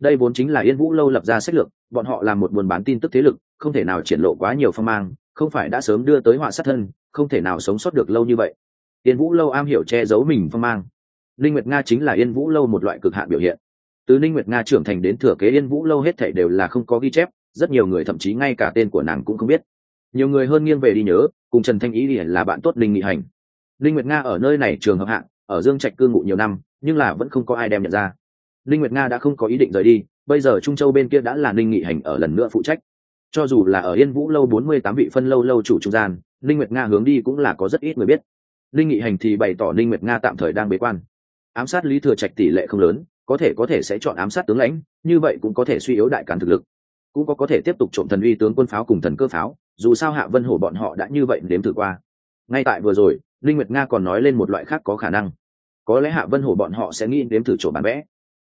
Speaker 1: Đây vốn chính là yên vũ lâu lập ra sách lược, bọn họ làm một buôn bán tin tức thế lực, không thể nào triển lộ quá nhiều phong mang, không phải đã sớm đưa tới họa sát thân, không thể nào sống sót được lâu như vậy. Yên vũ lâu am hiểu che giấu mình phong mang. Linh nguyệt nga chính là yên vũ lâu một loại cực hạn biểu hiện. Từ linh nguyệt nga trưởng thành đến thừa kế yên vũ lâu hết thảy đều là không có ghi chép, rất nhiều người thậm chí ngay cả tên của nàng cũng không biết nhiều người hơn nghiêng về đi nhớ, cùng trần thanh ý là bạn tốt linh nghị hành. Linh nguyệt nga ở nơi này trường hợp hạng, ở dương trạch cư ngụ nhiều năm, nhưng là vẫn không có ai đem nhận ra. Linh nguyệt nga đã không có ý định rời đi, bây giờ trung châu bên kia đã là linh nghị hành ở lần nữa phụ trách. Cho dù là ở yên vũ lâu bốn mươi tám vị phân lâu lâu chủ trung gian linh nguyệt nga hướng đi cũng là có rất ít người biết. Linh nghị hành thì bày tỏ linh nguyệt nga tạm thời đang bế quan. Ám sát lý thừa trạch tỷ lệ không lớn, có thể có thể sẽ chọn ám sát tướng lãnh, như vậy cũng có thể suy yếu đại cản thực lực. Cũng có có thể tiếp tục trộm thần uy tướng quân pháo cùng thần cơ pháo dù sao hạ vân hổ bọn họ đã như vậy nếm thử qua. Ngay tại vừa rồi, linh nguyệt nga còn nói lên một loại khác có khả năng. Có lẽ hạ vân hổ bọn họ sẽ nghĩ nếm thử chỗ bản vẽ.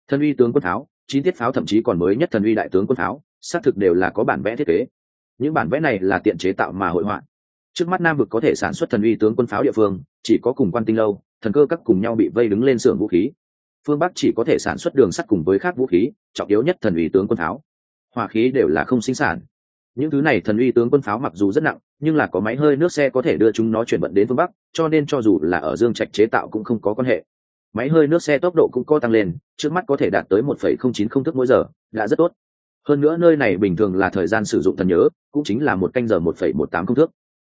Speaker 1: Thần uy tướng quân pháo chín tiết pháo thậm chí còn mới nhất thần uy đại tướng quân pháo, xác thực đều là có bản vẽ thiết kế. Những bản vẽ này là tiện chế tạo mà hội họa. Trước mắt nam vực có thể sản xuất thần uy tướng quân pháo địa phương, chỉ có cùng quan tinh lâu, thần cơ các cùng nhau bị vây đứng lên xưởng vũ khí. Phương bắc chỉ có thể sản xuất đường sắt cùng với khác vũ khí, trọng yếu nhất thần uy tướng quân pháo. Hỏa khí đều là không sinh sản những thứ này thần uy tướng quân pháo mặc dù rất nặng, nhưng là có máy hơi nước xe có thể đưa chúng nó chuyển vận đến phương bắc, cho nên cho dù là ở dương trạch chế tạo cũng không có quan hệ. Máy hơi nước xe tốc độ cũng có tăng lên, trước mắt có thể đạt tới một phẩy không chín không thước mỗi giờ, đã rất tốt. Hơn nữa nơi này bình thường là thời gian sử dụng thần nhớ, cũng chính là một canh giờ một phẩy một tám không thước.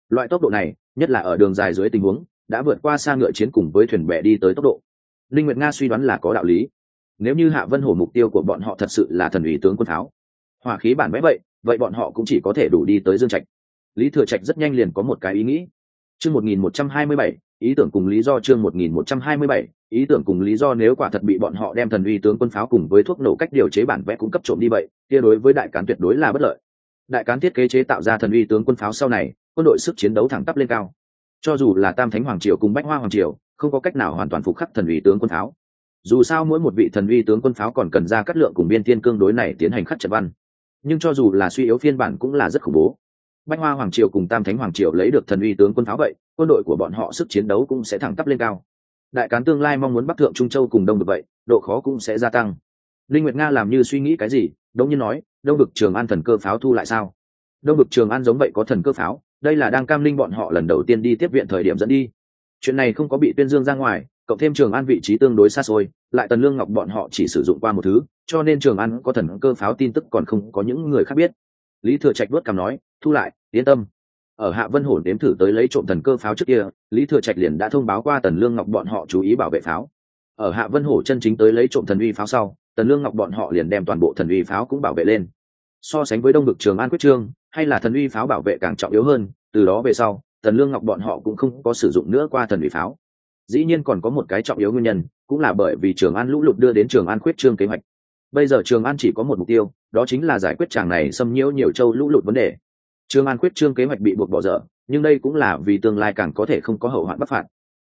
Speaker 1: Loại tốc độ này, nhất là ở đường dài dưới tình huống, đã vượt qua xa ngựa chiến cùng với thuyền bè đi tới tốc độ. Linh nguyệt nga suy đoán là có đạo lý. Nếu như hạ vân hổ mục tiêu của bọn họ thật sự là thần ủy tướng quân pháo. Hỏa khí bản vẽ vậy vậy bọn họ cũng chỉ có thể đủ đi tới dương trạch. Lý thừa trạch rất nhanh liền có một cái ý nghĩ. Chương 1127, ý tưởng cùng lý do chương 1127, ý tưởng cùng lý do nếu quả thật bị bọn họ đem thần uy tướng quân pháo cùng với thuốc nổ cách điều chế bản vẽ cung cấp trộm đi vậy kia đối với đại cán tuyệt đối là bất lợi. Đại cán thiết kế chế tạo ra thần uy tướng quân pháo sau này quân đội sức chiến đấu thẳng tắp lên cao. Cho dù là tam thánh hoàng triều cùng bách hoa hoàng triều không có cách nào hoàn toàn phục khắc thần uy tướng quân pháo. Dù sao mỗi một vị thần uy tướng quân pháo còn cần ra cắt lượng cùng biên tiên cương đối này tiến hành khắc trận văn nhưng cho dù là suy yếu phiên bản cũng là rất khủng bố. Bách hoa hoàng triều cùng tam thánh hoàng triều lấy được thần uy tướng quân pháo vậy, quân đội của bọn họ sức chiến đấu cũng sẽ thẳng tắp lên cao. Đại cán tương lai mong muốn bắc thượng trung châu cùng đông được vậy, độ khó cũng sẽ gia tăng. Linh nguyệt nga làm như suy nghĩ cái gì? Đống nhiên nói, đông vực trường an thần cơ pháo thu lại sao? Đông vực trường an giống vậy có thần cơ pháo, đây là đang cam linh bọn họ lần đầu tiên đi tiếp viện thời điểm dẫn đi. Chuyện này không có bị tuyên dương ra ngoài cộng thêm trường an vị trí tương đối xa xôi, lại tần lương ngọc bọn họ chỉ sử dụng qua một thứ, cho nên trường an có thần cơ pháo tin tức còn không có những người khác biết. Lý thừa trạch vớt cằm nói, thu lại, yên tâm. Ở hạ vân hồn đếm thử tới lấy trộm thần cơ pháo trước kia, lý thừa trạch liền đã thông báo qua tần lương ngọc bọn họ chú ý bảo vệ pháo. Ở hạ vân hổ chân chính tới lấy trộm thần uy pháo sau, tần lương ngọc bọn họ liền đem toàn bộ thần uy pháo cũng bảo vệ lên. So sánh với đông vực trường an quyết trương, hay là thần uy pháo bảo vệ càng trọng yếu hơn, từ đó về sau, tần lương ngọc bọn họ cũng không có sử dụng nữa qua thần uy pháo dĩ nhiên còn có một cái trọng yếu nguyên nhân, cũng là bởi vì trường an lũ lụt đưa đến trường an quyết trương kế hoạch. Bây giờ trường an chỉ có một mục tiêu, đó chính là giải quyết chàng này xâm nhiễu nhiều châu lũ lụt vấn đề. Trường an quyết trương kế hoạch bị buộc bỏ dở, nhưng đây cũng là vì tương lai càng có thể không có hậu hoạn bắc phạt.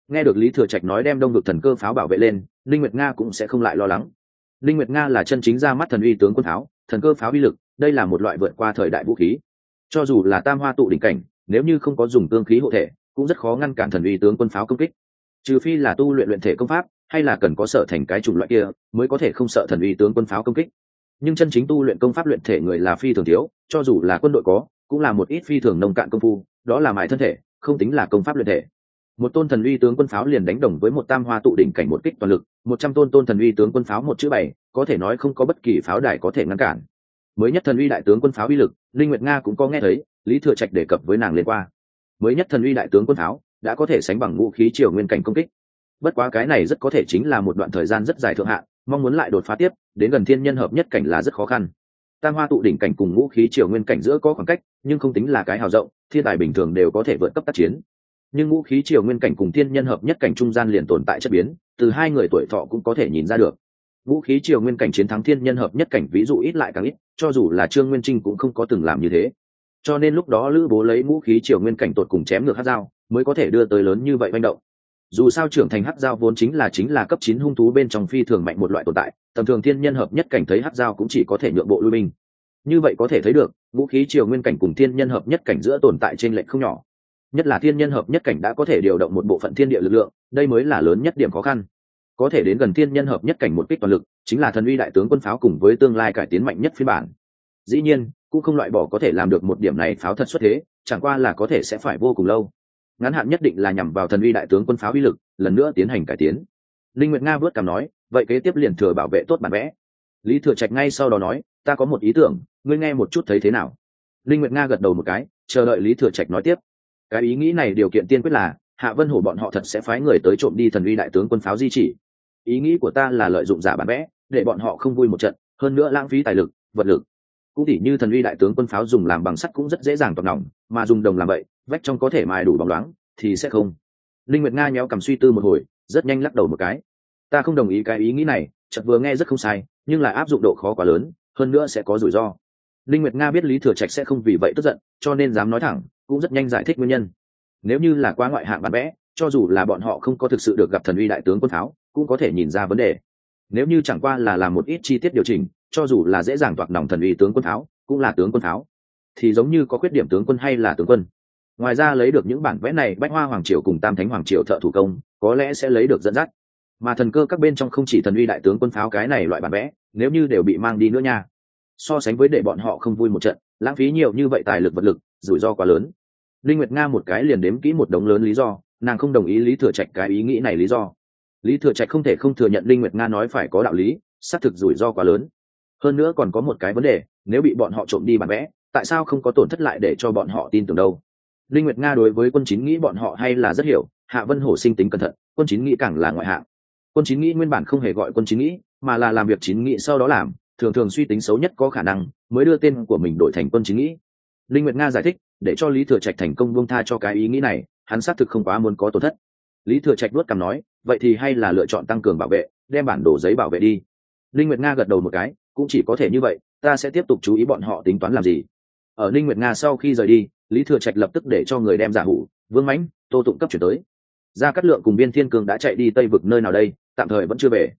Speaker 1: Nghe được lý thừa trạch nói đem đông ngực thần cơ pháo bảo vệ lên linh nguyệt nga cũng sẽ không lại lo lắng. Linh nguyệt nga là chân chính ra mắt thần uy tướng quân pháo, thần cơ pháo uy lực, đây là một loại vượt qua thời đại vũ khí. Cho dù là tam hoa tụ đỉnh cảnh, nếu như không có dùng tương khí hộ thể, cũng rất khó ngăn cản thần uy tướng quân pháo công kích trừ phi là tu luyện luyện thể công pháp, hay là cần có sợ thành cái chủng loại kia, mới có thể không sợ thần uy tướng quân pháo công kích. Nhưng chân chính tu luyện công pháp luyện thể người là phi thường thiếu, cho dù là quân đội có, cũng là một ít phi thường nông cạn công phu, đó là mại thân thể, không tính là công pháp luyện thể. Một tôn thần uy tướng quân pháo liền đánh đồng với một tam hoa tụ đỉnh cảnh một kích toàn lực, một trăm tôn tôn thần uy tướng quân pháo một chữ bảy, có thể nói không có bất kỳ pháo đài có thể ngăn cản. Mới nhất thần uy đại tướng quân pháo uy lực, linh nguyệt nga cũng có nghe thấy, lý thừa trạch đề cập với nàng liên qua. Mới nhất thần uy đại tướng quân pháo đã có thể sánh bằng vũ khí triều nguyên cảnh công kích. Bất quá cái này rất có thể chính là một đoạn thời gian rất dài thượng hạn mong muốn lại đột phá tiếp, đến gần thiên nhân hợp nhất cảnh là rất khó khăn. Tam hoa tụ đỉnh cảnh cùng vũ khí triều nguyên cảnh giữa có khoảng cách, nhưng không tính là cái hào rộng, thiên tài bình thường đều có thể vượt cấp tác chiến. Nhưng vũ khí triều nguyên cảnh cùng thiên nhân hợp nhất cảnh trung gian liền tồn tại chất biến, từ hai người tuổi thọ cũng có thể nhìn ra được. Vũ khí triều nguyên cảnh chiến thắng thiên nhân hợp nhất cảnh ví dụ ít lại càng ít, cho dù là trương nguyên trinh cũng không có từng làm như thế. Cho nên lúc đó lữ bố lấy vũ khí triều nguyên cảnh tột cùng chém ngược hát dao mới có thể đưa tới lớn như vậy manh động. Dù sao trưởng thành hát dao vốn chính là chính là cấp chín hung thú bên trong phi thường mạnh một loại tồn tại, tầm thường thiên nhân hợp nhất cảnh thấy hát dao cũng chỉ có thể nhượng bộ lui binh. Như vậy có thể thấy được vũ khí triều nguyên cảnh cùng thiên nhân hợp nhất cảnh giữa tồn tại trên lệnh không nhỏ. Nhất là thiên nhân hợp nhất cảnh đã có thể điều động một bộ phận thiên địa lực lượng, đây mới là lớn nhất điểm khó khăn. Có thể đến gần thiên nhân hợp nhất cảnh một kích toàn lực, chính là thần uy đại tướng quân pháo cùng với tương lai cải tiến mạnh nhất phiên bản. Dĩ nhiên, cũng không loại bỏ có thể làm được một điểm này pháo thật xuất thế, chẳng qua là có thể sẽ phải vô cùng lâu ngắn hạn nhất định là nhằm vào thần uy đại tướng quân pháo uy lực, lần nữa tiến hành cải tiến. Linh nguyệt nga vớt cảm nói, vậy kế tiếp liền thừa bảo vệ tốt bản vẽ. Lý thừa trạch ngay sau đó nói, ta có một ý tưởng, ngươi nghe một chút thấy thế nào? Linh nguyệt nga gật đầu một cái, chờ đợi lý thừa trạch nói tiếp. Cái ý nghĩ này điều kiện tiên quyết là, hạ vân hổ bọn họ thật sẽ phái người tới trộm đi thần uy đại tướng quân pháo di chỉ. Ý nghĩ của ta là lợi dụng giả bản vẽ, để bọn họ không vui một trận, hơn nữa lãng phí tài lực, vật lực. Cũng tỉ như thần uy đại tướng quân pháo dùng làm bằng sắt cũng rất dễ dàng tọc nòng, mà dùng đồng làm vậy vách trong có thể mài đủ bóng loáng, thì sẽ không. Linh nguyệt nga nhéo cầm suy tư một hồi, rất nhanh lắc đầu một cái. Ta không đồng ý cái ý nghĩ này, chợt vừa nghe rất không sai, nhưng lại áp dụng độ khó quá lớn, hơn nữa sẽ có rủi ro. Linh nguyệt nga biết lý thừa trạch sẽ không vì vậy tức giận, cho nên dám nói thẳng, cũng rất nhanh giải thích nguyên nhân. Nếu như là quá ngoại hạng bản vẽ cho dù là bọn họ không có thực sự được gặp thần uy đại tướng quân tháo, cũng có thể nhìn ra vấn đề. Nếu như chẳng qua là làm một ít chi tiết điều chỉnh, cho dù là dễ dàng toạc nòng thần uy tướng quân tháo, cũng là tướng quân tháo. Thì giống như có khuyết điểm tướng quân hay là tướng quân ngoài ra lấy được những bản vẽ này, bách hoa hoàng triều cùng tam thánh hoàng triều thợ thủ công, có lẽ sẽ lấy được dẫn dắt. Mà thần cơ các bên trong không chỉ thần uy đại tướng quân pháo cái này loại bản vẽ, nếu như đều bị mang đi nữa nha. So sánh với để bọn họ không vui một trận, lãng phí nhiều như vậy tài lực vật lực, rủi ro quá lớn. Linh nguyệt nga một cái liền đếm kỹ một đống lớn lý do, nàng không đồng ý lý thừa trạch cái ý nghĩ này lý do. Lý thừa trạch không thể không thừa nhận linh nguyệt nga nói phải có đạo lý, xác thực rủi ro quá lớn. Hơn nữa còn có một cái vấn đề, nếu bị bọn họ trộm đi bản vẽ, tại sao không có tổn thất lại để cho bọn họ tin tưởng đâu? Linh nguyệt nga đối với quân chín nghĩ bọn họ hay là rất hiểu, hạ vân hổ sinh tính cẩn thận, quân chín nghĩ càng là ngoại hạng. Quân chín nghĩ nguyên bản không hề gọi quân chín nghĩ, mà là làm việc chín nghĩ sau đó làm, thường thường suy tính xấu nhất có khả năng, mới đưa tên của mình đổi thành quân chín nghĩ. Linh nguyệt nga giải thích, để cho lý thừa trạch thành công buông tha cho cái ý nghĩ này, hắn xác thực không quá muốn có tổn thất. Lý thừa trạch đuốt cằm nói, vậy thì hay là lựa chọn tăng cường bảo vệ, đem bản đồ giấy bảo vệ đi. Linh nguyệt nga gật đầu một cái, cũng chỉ có thể như vậy, ta sẽ tiếp tục chú ý bọn họ tính toán làm gì ở linh nguyệt nga sau khi rời đi, lý thừa trạch lập tức để cho người đem giả hủ, vương mãnh, tô tụng cấp chuyển tới. Gia cát lượng cùng biên thiên cường đã chạy đi tây vực nơi nào đây, tạm thời vẫn chưa về.